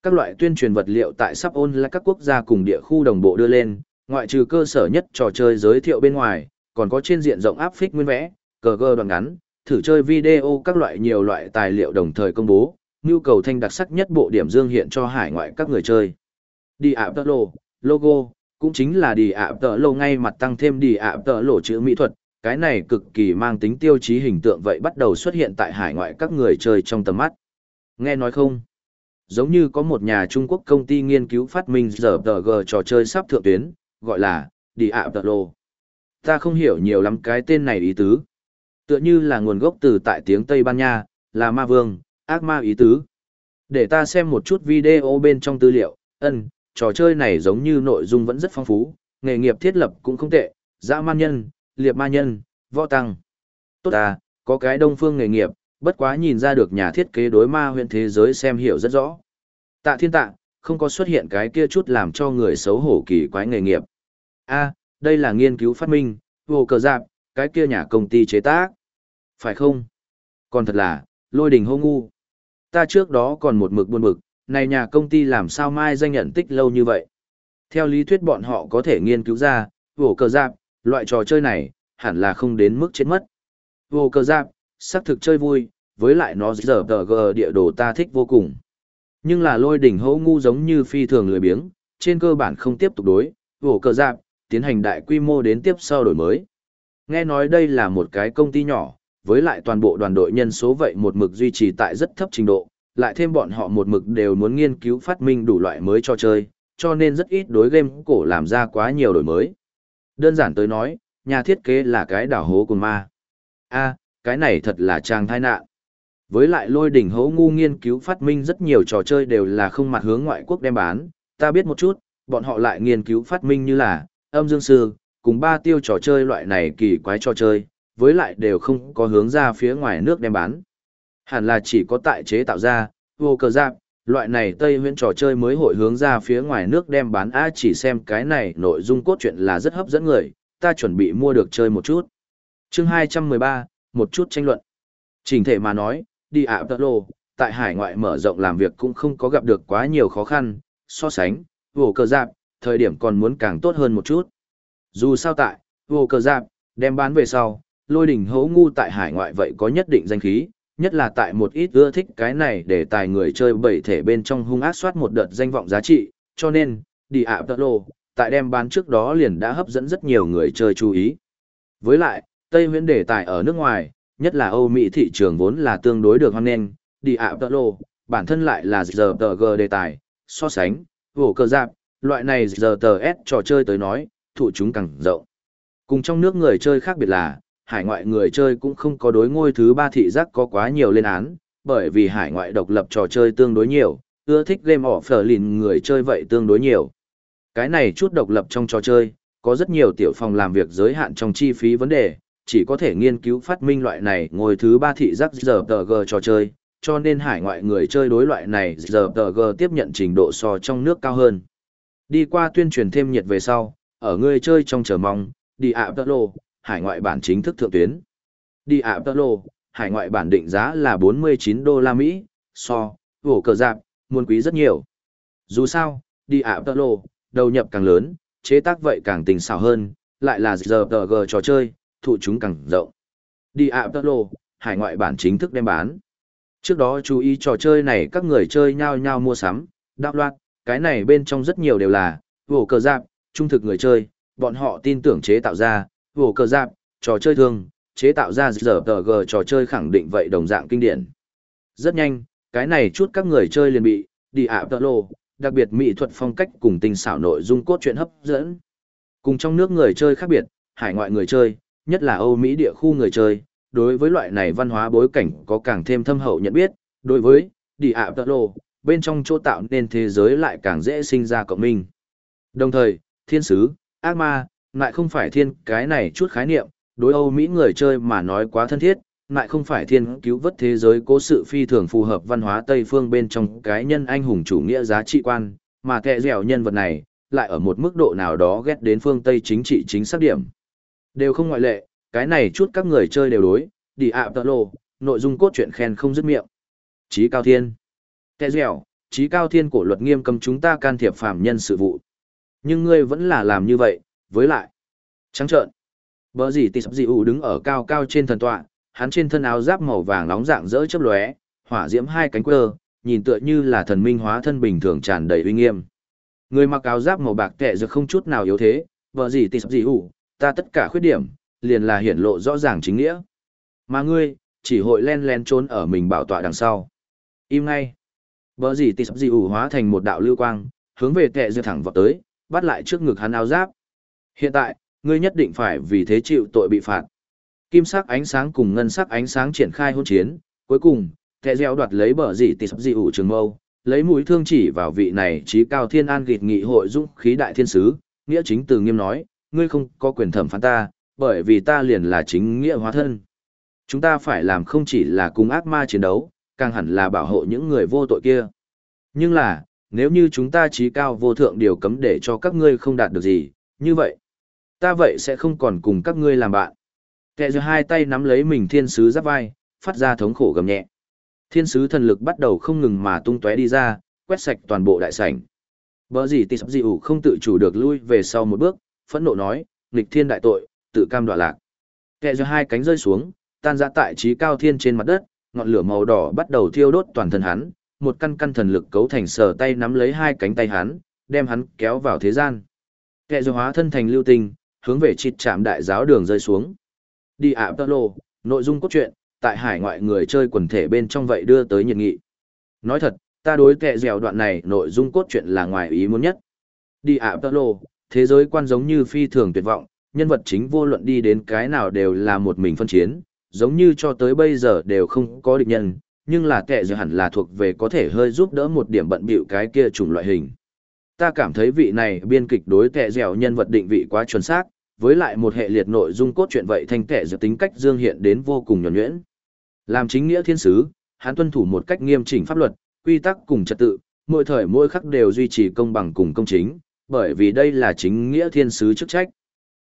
Các loại tuyên truyền vật liệu tại sắp ôn là các quốc gia cùng địa khu đồng bộ đưa lên, ngoại trừ cơ sở nhất trò chơi giới thiệu bên ngoài, còn có trên diện rộng áp phích nguyên vẽ, cờ gơ đoạn ngắn, thử chơi video các loại nhiều loại tài liệu đồng thời công bố, nhu cầu thanh đặc sắc nhất bộ điểm dương hiện cho hải ngoại các người chơi. Đi ạ tờ lộ, logo, cũng chính là đi ạ tờ lộ ngay mặt tăng thêm đi ạ tờ lộ chữ mỹ thuật, cái này cực kỳ mang tính tiêu chí hình tượng vậy bắt đầu xuất hiện tại hải ngoại các người chơi trong tầm mắt. Nghe nói không? Giống như có một nhà Trung Quốc công ty nghiên cứu phát minh RPG trò chơi sắp thượng tuyến, gọi là đi ạ tợ Lô. Ta không hiểu nhiều lắm cái tên này ý tứ. Tựa như là nguồn gốc từ tại tiếng Tây Ban Nha, là ma vương, ác ma ý tứ. Để ta xem một chút video bên trong tư liệu, ân, trò chơi này giống như nội dung vẫn rất phong phú, nghề nghiệp thiết lập cũng không tệ, dã man nhân, liệp ma nhân, võ tăng. Tốt à, có cái đông phương nghề nghiệp, bất quá nhìn ra được nhà thiết kế đối ma huyện thế giới xem hiểu rất rõ. Tạ thiên tạ, không có xuất hiện cái kia chút làm cho người xấu hổ kỳ quái nghề nghiệp. a đây là nghiên cứu phát minh, vô cờ giáp, cái kia nhà công ty chế tác. Phải không? Còn thật là, lôi đình hô ngu. Ta trước đó còn một mực buồn bực, này nhà công ty làm sao mai danh nhận tích lâu như vậy. Theo lý thuyết bọn họ có thể nghiên cứu ra, vổ cờ giạc, loại trò chơi này, hẳn là không đến mức chết mất. Vô cờ giáp, xác thực chơi vui, với lại nó giờ tờ gờ địa đồ ta thích vô cùng. Nhưng là lôi đỉnh hỗ ngu giống như phi thường lười biếng, trên cơ bản không tiếp tục đối, vô cờ giáp, tiến hành đại quy mô đến tiếp sau đổi mới. Nghe nói đây là một cái công ty nhỏ, với lại toàn bộ đoàn đội nhân số vậy một mực duy trì tại rất thấp trình độ, lại thêm bọn họ một mực đều muốn nghiên cứu phát minh đủ loại mới cho chơi, cho nên rất ít đối game cổ làm ra quá nhiều đổi mới. Đơn giản tới nói, nhà thiết kế là cái đảo hố của ma. a cái này thật là trang thai nạn. Với lại lôi đỉnh hố ngu nghiên cứu phát minh rất nhiều trò chơi đều là không mặt hướng ngoại quốc đem bán, ta biết một chút, bọn họ lại nghiên cứu phát minh như là, âm dương sư, cùng ba tiêu trò chơi loại này kỳ quái trò chơi, với lại đều không có hướng ra phía ngoài nước đem bán. Hẳn là chỉ có tại chế tạo ra, vô cờ giáp, loại này Tây huyễn trò chơi mới hội hướng ra phía ngoài nước đem bán A chỉ xem cái này nội dung cốt truyện là rất hấp dẫn người, ta chuẩn bị mua được chơi một chút. chương 213, một chút tranh luận. Trình thể mà nói, đi ạ tật lô, tại hải ngoại mở rộng làm việc cũng không có gặp được quá nhiều khó khăn, so sánh, vô cờ giáp, thời điểm còn muốn càng tốt hơn một chút. Dù sao tại, vô cờ giáp, đem bán về sau, lôi đỉnh hấu ngu tại hải ngoại vậy có nhất định danh khí, nhất là tại một ít ưa thích cái này để tài người chơi bảy thể bên trong hung ác soát một đợt danh vọng giá trị, cho nên, đi ạ tật lô, tại đem bán trước đó liền đã hấp dẫn rất nhiều người chơi chú ý. Với lại, Tây huyễn đề tài ở nước ngoài, nhất là Âu Mỹ thị trường vốn là tương đối được hoan nghênh, đi ạ tật lô, bản thân lại là giờ tờ g đề tài, so sánh, vổ cơ giáp, loại này giờ tờ S trò chơi tới nói, thụ chúng càng rộng. Cùng trong nước người chơi khác biệt là, hải ngoại người chơi cũng không có đối ngôi thứ ba thị giác có quá nhiều lên án, bởi vì hải ngoại độc lập trò chơi tương đối nhiều, ưa thích game offline lìn người chơi vậy tương đối nhiều. Cái này chút độc lập trong trò chơi, có rất nhiều tiểu phòng làm việc giới hạn trong chi phí vấn đề, chỉ có thể nghiên cứu phát minh loại này ngôi thứ ba thị giác giờ tờ g trò chơi, cho nên hải ngoại người chơi đối loại này giờ tờ g tiếp nhận trình độ so trong nước cao hơn. Đi qua tuyên truyền thêm nhiệt về sau, ở người chơi trong chờ mong, đi ạ tờ hải ngoại bản chính thức thượng tuyến. Đi ạ tơ lô, hải ngoại bản định giá là 49 đô la Mỹ, so, vổ cờ giáp, muôn quý rất nhiều. Dù sao, đi ạ tơ lô, đầu nhập càng lớn, chế tác vậy càng tình xảo hơn, lại là giờ tờ trò chơi, thụ chúng càng rộng. Đi ạ tơ lô, hải ngoại bản chính thức đem bán. Trước đó chú ý trò chơi này các người chơi nhau nhau mua sắm, đạo loạt, cái này bên trong rất nhiều đều là, vổ cờ giáp, trung thực người chơi, bọn họ tin tưởng chế tạo ra, vổ cờ giáp, trò chơi thường, chế tạo ra giờ tờ g trò chơi khẳng định vậy đồng dạng kinh điển. Rất nhanh, cái này chút các người chơi liền bị, đi ạ tờ lô, đặc biệt mỹ thuật phong cách cùng tình xảo nội dung cốt truyện hấp dẫn. Cùng trong nước người chơi khác biệt, hải ngoại người chơi, nhất là Âu Mỹ địa khu người chơi, đối với loại này văn hóa bối cảnh có càng thêm thâm hậu nhận biết, đối với đi ạ tờ lô, bên trong chỗ tạo nên thế giới lại càng dễ sinh ra cộng minh. Đồng thời, thiên sứ, ác ma, lại không phải thiên cái này chút khái niệm, đối Âu Mỹ người chơi mà nói quá thân thiết, lại không phải thiên cứu vớt thế giới cố sự phi thường phù hợp văn hóa Tây phương bên trong cái nhân anh hùng chủ nghĩa giá trị quan, mà kẻ dẻo nhân vật này, lại ở một mức độ nào đó ghét đến phương Tây chính trị chính xác điểm. Đều không ngoại lệ, cái này chút các người chơi đều đối, đi ạ tợ lộ nội dung cốt truyện khen không dứt miệng. Chí cao thiên. Kẻ dẻo, chí cao thiên cổ luật nghiêm cấm chúng ta can thiệp phàm nhân sự vụ. Nhưng ngươi vẫn là làm như vậy, với lại. Trắng trợn. Bờ gì tì sập gì ủ đứng ở cao cao trên thần tọa, hắn trên thân áo giáp màu vàng nóng dạng rỡ chớp lóe, hỏa diễm hai cánh quơ, nhìn tựa như là thần minh hóa thân bình thường tràn đầy uy nghiêm. Người mặc áo giáp màu bạc tệ giờ không chút nào yếu thế, vợ gì tì sập gì ủ, ta tất cả khuyết điểm, liền là hiển lộ rõ ràng chính nghĩa. Mà ngươi, chỉ hội len len trốn ở mình bảo tọa đằng sau. Im ngay. Vợ gì tì sập gì ủ hóa thành một đạo lưu quang, hướng về tệ giờ thẳng vào tới, bắt lại trước ngực hắn áo giáp. Hiện tại, ngươi nhất định phải vì thế chịu tội bị phạt. Kim sắc ánh sáng cùng ngân sắc ánh sáng triển khai hôn chiến, cuối cùng, kẻ gieo đoạt lấy bờ dị tỷ sắp dị ủ trường mâu, lấy mũi thương chỉ vào vị này trí cao thiên an gịt nghị hội dũng khí đại thiên sứ, nghĩa chính từ nghiêm nói, ngươi không có quyền thẩm phán ta, bởi vì ta liền là chính nghĩa hóa thân. Chúng ta phải làm không chỉ là cùng ác ma chiến đấu, càng hẳn là bảo hộ những người vô tội kia. Nhưng là, nếu như chúng ta trí cao vô thượng điều cấm để cho các ngươi không đạt được gì, như vậy, ta vậy sẽ không còn cùng các ngươi làm bạn. Kẻ giữa hai tay nắm lấy mình thiên sứ giáp vai, phát ra thống khổ gầm nhẹ. Thiên sứ thần lực bắt đầu không ngừng mà tung tóe đi ra, quét sạch toàn bộ đại sảnh. Bỡ gì tì sắp dị ủ không tự chủ được lui về sau một bước, phẫn nộ nói, nghịch thiên đại tội, tự cam đoạ lạc. Kẻ giữa hai cánh rơi xuống, tan ra tại trí cao thiên trên mặt đất, ngọn lửa màu đỏ bắt đầu thiêu đốt toàn thân hắn, một căn căn thần lực cấu thành sờ tay nắm lấy hai cánh tay hắn, đem hắn kéo vào thế gian. Kẻ giữa hóa thân thành lưu tình hướng về chịt chạm đại giáo đường rơi xuống. Đi ạ tơ lô, nội dung cốt truyện, tại hải ngoại người chơi quần thể bên trong vậy đưa tới nhiệt nghị. Nói thật, ta đối kẹ dẻo đoạn này nội dung cốt truyện là ngoài ý muốn nhất. Đi ạ tơ lô, thế giới quan giống như phi thường tuyệt vọng, nhân vật chính vô luận đi đến cái nào đều là một mình phân chiến, giống như cho tới bây giờ đều không có địch nhân, nhưng là kẻ dẻo hẳn là thuộc về có thể hơi giúp đỡ một điểm bận bịu cái kia chủng loại hình. Ta cảm thấy vị này biên kịch đối kẻ dẻo nhân vật định vị quá chuẩn xác, với lại một hệ liệt nội dung cốt truyện vậy thanh kẻ dự tính cách dương hiện đến vô cùng nhuẩn nhuyễn. Làm chính nghĩa thiên sứ, hắn tuân thủ một cách nghiêm chỉnh pháp luật, quy tắc cùng trật tự, mỗi thời mỗi khắc đều duy trì công bằng cùng công chính, bởi vì đây là chính nghĩa thiên sứ chức trách.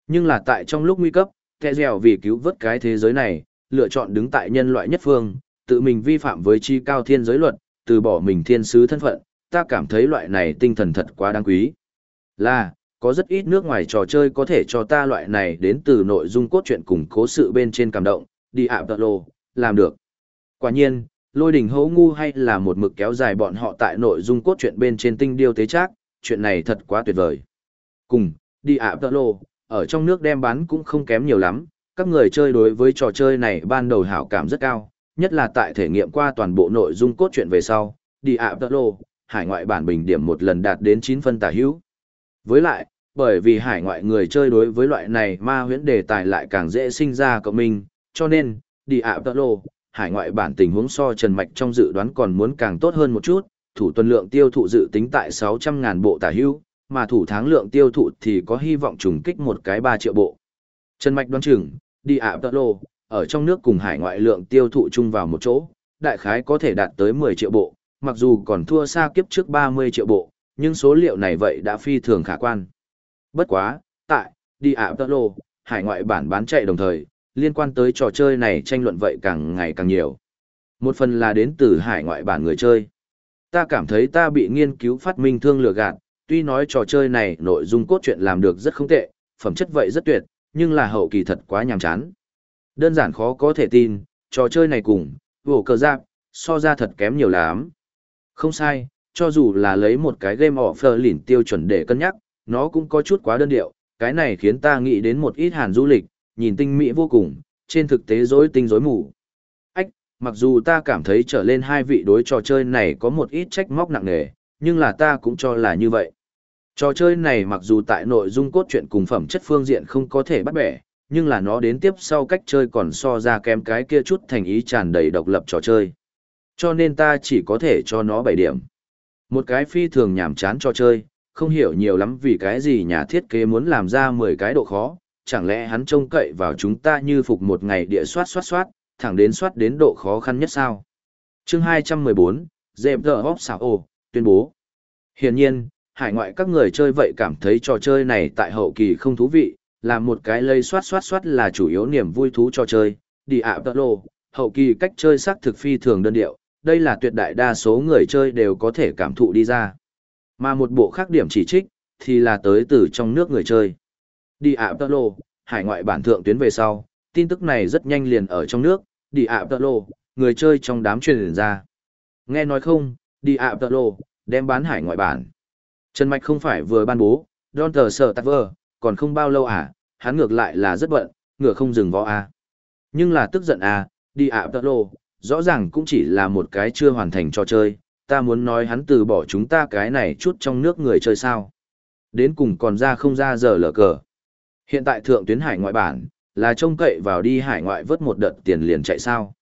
Nhưng là tại trong lúc nguy cấp, kẻ dẻo vì cứu vớt cái thế giới này, lựa chọn đứng tại nhân loại nhất phương, tự mình vi phạm với chi cao thiên giới luật, từ bỏ mình thiên sứ thân phận, ta cảm thấy loại này tinh thần thật quá đáng quý. Là, có rất ít nước ngoài trò chơi có thể cho ta loại này đến từ nội dung cốt truyện cùng cố sự bên trên cảm động, đi ạ tợ lô, làm được. Quả nhiên, lôi đỉnh hấu ngu hay là một mực kéo dài bọn họ tại nội dung cốt truyện bên trên tinh điêu tế trác, chuyện này thật quá tuyệt vời. Cùng, đi ạ tợ lô, ở trong nước đem bán cũng không kém nhiều lắm, các người chơi đối với trò chơi này ban đầu hảo cảm rất cao, nhất là tại thể nghiệm qua toàn bộ nội dung cốt truyện về sau, đi ạ tợ lô, hải ngoại bản bình điểm một lần đạt đến 9 phân tả hữu. Với lại, bởi vì hải ngoại người chơi đối với loại này ma huyễn đề tài lại càng dễ sinh ra cộng minh, cho nên, đi ạ tợ lô, hải ngoại bản tình huống so Trần Mạch trong dự đoán còn muốn càng tốt hơn một chút, thủ tuần lượng tiêu thụ dự tính tại 600.000 bộ tả hưu, mà thủ tháng lượng tiêu thụ thì có hy vọng trùng kích một cái 3 triệu bộ. Trần Mạch đoán chừng, đi ạ tợ lô, ở trong nước cùng hải ngoại lượng tiêu thụ chung vào một chỗ, đại khái có thể đạt tới 10 triệu bộ, mặc dù còn thua xa kiếp trước 30 triệu bộ, nhưng số liệu này vậy đã phi thường khả quan. Bất quá, tại, đi ạ tơ lô, hải ngoại bản bán chạy đồng thời, liên quan tới trò chơi này tranh luận vậy càng ngày càng nhiều. Một phần là đến từ hải ngoại bản người chơi. Ta cảm thấy ta bị nghiên cứu phát minh thương lừa gạt, tuy nói trò chơi này nội dung cốt truyện làm được rất không tệ, phẩm chất vậy rất tuyệt, nhưng là hậu kỳ thật quá nhàm chán. Đơn giản khó có thể tin, trò chơi này cùng, vổ cờ giáp, so ra thật kém nhiều lắm. Không sai, cho dù là lấy một cái game offer lỉn tiêu chuẩn để cân nhắc, nó cũng có chút quá đơn điệu, cái này khiến ta nghĩ đến một ít hàn du lịch, nhìn tinh mỹ vô cùng, trên thực tế rối tinh rối mù. Ách, mặc dù ta cảm thấy trở lên hai vị đối trò chơi này có một ít trách móc nặng nề, nhưng là ta cũng cho là như vậy. Trò chơi này mặc dù tại nội dung cốt truyện cùng phẩm chất phương diện không có thể bắt bẻ, nhưng là nó đến tiếp sau cách chơi còn so ra kém cái kia chút thành ý tràn đầy độc lập trò chơi. Cho nên ta chỉ có thể cho nó 7 điểm. Một cái phi thường nhảm chán trò chơi, không hiểu nhiều lắm vì cái gì nhà thiết kế muốn làm ra 10 cái độ khó, chẳng lẽ hắn trông cậy vào chúng ta như phục một ngày địa soát soát soát, thẳng đến soát đến độ khó khăn nhất sao. Chương 214, Dẹp The Hop ồ, tuyên bố. Hiển nhiên, hải ngoại các người chơi vậy cảm thấy trò chơi này tại hậu kỳ không thú vị, là một cái lây soát soát soát là chủ yếu niềm vui thú trò chơi, đi ạ tợ lộ, hậu kỳ cách chơi sắc thực phi thường đơn điệu, đây là tuyệt đại đa số người chơi đều có thể cảm thụ đi ra. Mà một bộ khác điểm chỉ trích, thì là tới từ trong nước người chơi. Đi ạ tơ lô, hải ngoại bản thượng tuyến về sau, tin tức này rất nhanh liền ở trong nước, đi ạ tơ lô, người chơi trong đám truyền ra. Nghe nói không, đi ạ tơ lô, đem bán hải ngoại bản. Trần Mạch không phải vừa ban bố, Don tờ sở tạc vơ, còn không bao lâu à, hắn ngược lại là rất bận, ngựa không dừng võ à. Nhưng là tức giận à, đi ạ tơ lô, rõ ràng cũng chỉ là một cái chưa hoàn thành trò chơi, ta muốn nói hắn từ bỏ chúng ta cái này chút trong nước người chơi sao. Đến cùng còn ra không ra giờ lở cờ. Hiện tại thượng tuyến hải ngoại bản, là trông cậy vào đi hải ngoại vớt một đợt tiền liền chạy sao.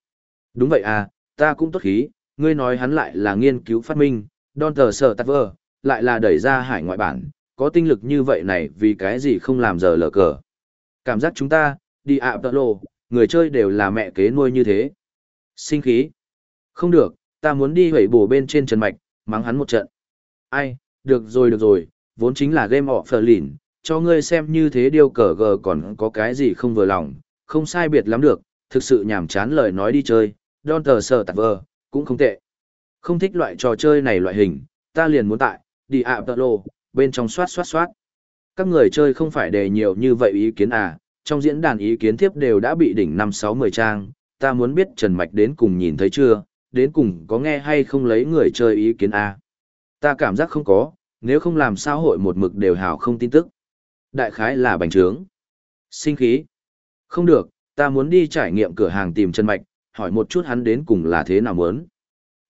Đúng vậy à, ta cũng tốt khí, ngươi nói hắn lại là nghiên cứu phát minh, đòn tờ sở tắt vơ, lại là đẩy ra hải ngoại bản, có tinh lực như vậy này vì cái gì không làm giờ lờ cờ. Cảm giác chúng ta, đi ạ tợ lộ, người chơi đều là mẹ kế nuôi như thế. Sinh khí. Không được, ta muốn đi hẩy bổ bên trên trần mạch, mắng hắn một trận. Ai, được rồi được rồi, vốn chính là game of lìn, cho ngươi xem như thế điều cờ gờ còn có cái gì không vừa lòng, không sai biệt lắm được, thực sự nhảm chán lời nói đi chơi, don tờ sờ tạc vờ, cũng không tệ. Không thích loại trò chơi này loại hình, ta liền muốn tại, đi ạ tợ lô, bên trong soát soát soát. Các người chơi không phải đề nhiều như vậy ý kiến à, trong diễn đàn ý kiến tiếp đều đã bị đỉnh năm sáu mười trang, ta muốn biết Trần Mạch đến cùng nhìn thấy chưa, đến cùng có nghe hay không lấy người chơi ý kiến à. Ta cảm giác không có, nếu không làm sao hội một mực đều hào không tin tức. Đại khái là bành trướng. Sinh khí. Không được, ta muốn đi trải nghiệm cửa hàng tìm chân Mạch, hỏi một chút hắn đến cùng là thế nào muốn.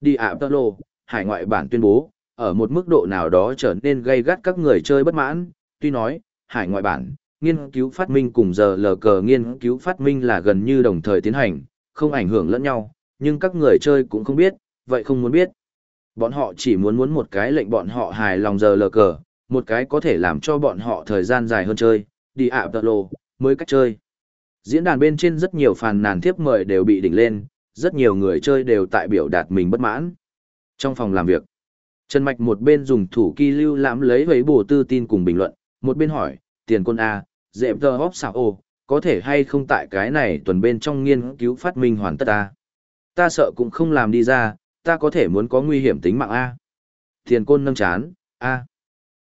Đi ạ tơ lô, hải ngoại bản tuyên bố, ở một mức độ nào đó trở nên gây gắt các người chơi bất mãn, tuy nói, hải ngoại bản, nghiên cứu phát minh cùng giờ lờ cờ nghiên cứu phát minh là gần như đồng thời tiến hành, không ảnh hưởng lẫn nhau, nhưng các người chơi cũng không biết, vậy không muốn biết. Bọn họ chỉ muốn muốn một cái lệnh bọn họ hài lòng giờ lờ cờ, một cái có thể làm cho bọn họ thời gian dài hơn chơi, đi ạ tợ lộ, mới cách chơi. Diễn đàn bên trên rất nhiều phàn nàn thiếp mời đều bị đỉnh lên, rất nhiều người chơi đều tại biểu đạt mình bất mãn. Trong phòng làm việc, Trần Mạch một bên dùng thủ kỳ lưu lãm lấy với bổ tư tin cùng bình luận, một bên hỏi, tiền quân A, dẹp tờ hóp xạo ô, có thể hay không tại cái này tuần bên trong nghiên cứu phát minh hoàn tất A. Ta sợ cũng không làm đi ra, ta có thể muốn có nguy hiểm tính mạng A. Thiền côn nâng chán, A.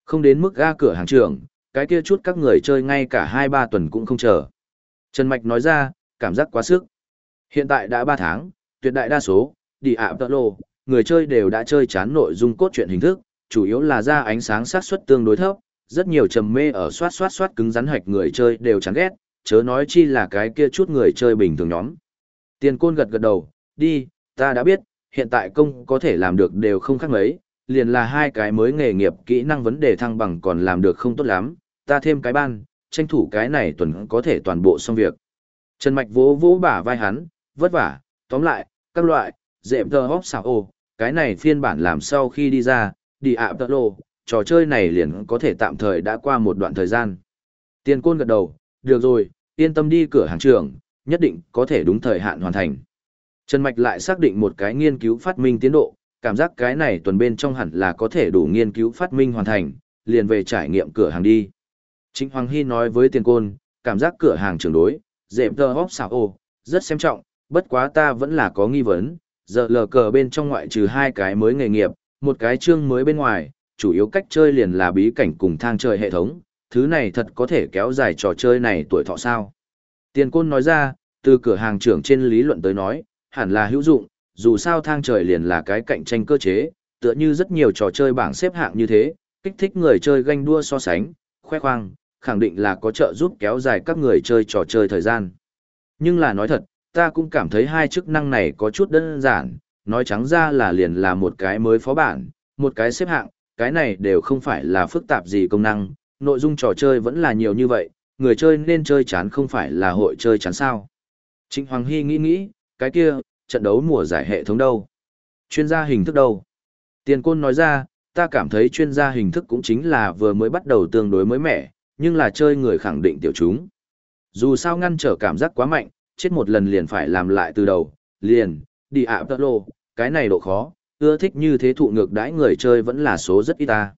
Không đến mức ga cửa hàng trưởng, cái kia chút các người chơi ngay cả 2-3 tuần cũng không chờ. Trần Mạch nói ra, cảm giác quá sức. Hiện tại đã 3 tháng, tuyệt đại đa số, đi ạ tợ lô, người chơi đều đã chơi chán nội dung cốt truyện hình thức, chủ yếu là ra ánh sáng sát suất tương đối thấp, rất nhiều trầm mê ở soát soát soát cứng rắn hạch người chơi đều chán ghét, chớ nói chi là cái kia chút người chơi bình thường nhóm. Tiền côn gật gật đầu, đi, ta đã biết, hiện tại công có thể làm được đều không khác mấy, liền là hai cái mới nghề nghiệp kỹ năng vấn đề thăng bằng còn làm được không tốt lắm, ta thêm cái ban, tranh thủ cái này tuần có thể toàn bộ xong việc. Trần Mạch vỗ vỗ bả vai hắn, vất vả, tóm lại, các loại, dệm tờ hóc xảo ồ, cái này phiên bản làm sau khi đi ra, đi ạ tờ lô, trò chơi này liền có thể tạm thời đã qua một đoạn thời gian. Tiền côn gật đầu, được rồi, yên tâm đi cửa hàng trường, nhất định có thể đúng thời hạn hoàn thành. Trần Mạch lại xác định một cái nghiên cứu phát minh tiến độ, cảm giác cái này tuần bên trong hẳn là có thể đủ nghiên cứu phát minh hoàn thành, liền về trải nghiệm cửa hàng đi. Chính Hoàng Hy nói với tiền côn, cảm giác cửa hàng trưởng đối, dệm tờ hóc xảo ồ, rất xem trọng, bất quá ta vẫn là có nghi vấn, giờ lờ cờ bên trong ngoại trừ hai cái mới nghề nghiệp, một cái chương mới bên ngoài, chủ yếu cách chơi liền là bí cảnh cùng thang chơi hệ thống, thứ này thật có thể kéo dài trò chơi này tuổi thọ sao. Tiền côn nói ra, từ cửa hàng trưởng trên lý luận tới nói, hẳn là hữu dụng, dù sao thang trời liền là cái cạnh tranh cơ chế, tựa như rất nhiều trò chơi bảng xếp hạng như thế, kích thích người chơi ganh đua so sánh, khoe khoang, khẳng định là có trợ giúp kéo dài các người chơi trò chơi thời gian. Nhưng là nói thật, ta cũng cảm thấy hai chức năng này có chút đơn giản, nói trắng ra là liền là một cái mới phó bản, một cái xếp hạng, cái này đều không phải là phức tạp gì công năng, nội dung trò chơi vẫn là nhiều như vậy, người chơi nên chơi chán không phải là hội chơi chán sao. Trịnh Hoàng Hy nghĩ nghĩ, cái kia, trận đấu mùa giải hệ thống đâu? Chuyên gia hình thức đâu? Tiền Côn nói ra, ta cảm thấy chuyên gia hình thức cũng chính là vừa mới bắt đầu tương đối mới mẻ, nhưng là chơi người khẳng định tiểu chúng. Dù sao ngăn trở cảm giác quá mạnh, chết một lần liền phải làm lại từ đầu, liền, đi ạ tơ lô, cái này độ khó, ưa thích như thế thụ ngược đãi người chơi vẫn là số rất ít ta.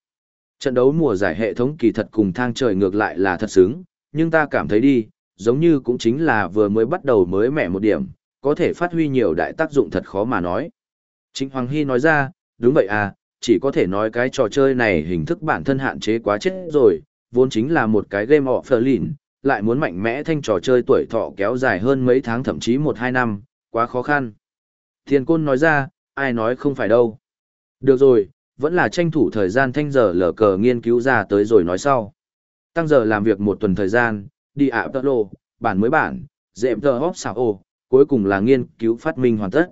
Trận đấu mùa giải hệ thống kỳ thật cùng thang trời ngược lại là thật xứng, nhưng ta cảm thấy đi, giống như cũng chính là vừa mới bắt đầu mới mẻ một điểm, có thể phát huy nhiều đại tác dụng thật khó mà nói. Trịnh Hoàng Hy nói ra, đúng vậy à, chỉ có thể nói cái trò chơi này hình thức bản thân hạn chế quá chết rồi, vốn chính là một cái game offline, lại muốn mạnh mẽ thanh trò chơi tuổi thọ kéo dài hơn mấy tháng thậm chí một hai năm, quá khó khăn. Thiên Côn nói ra, ai nói không phải đâu. Được rồi, vẫn là tranh thủ thời gian thanh giờ lờ cờ nghiên cứu ra tới rồi nói sau. Tăng giờ làm việc một tuần thời gian, đi ạ tơ lô, bản mới bản, dệm tờ hóp xảo ồ, cuối cùng là nghiên cứu phát minh hoàn tất.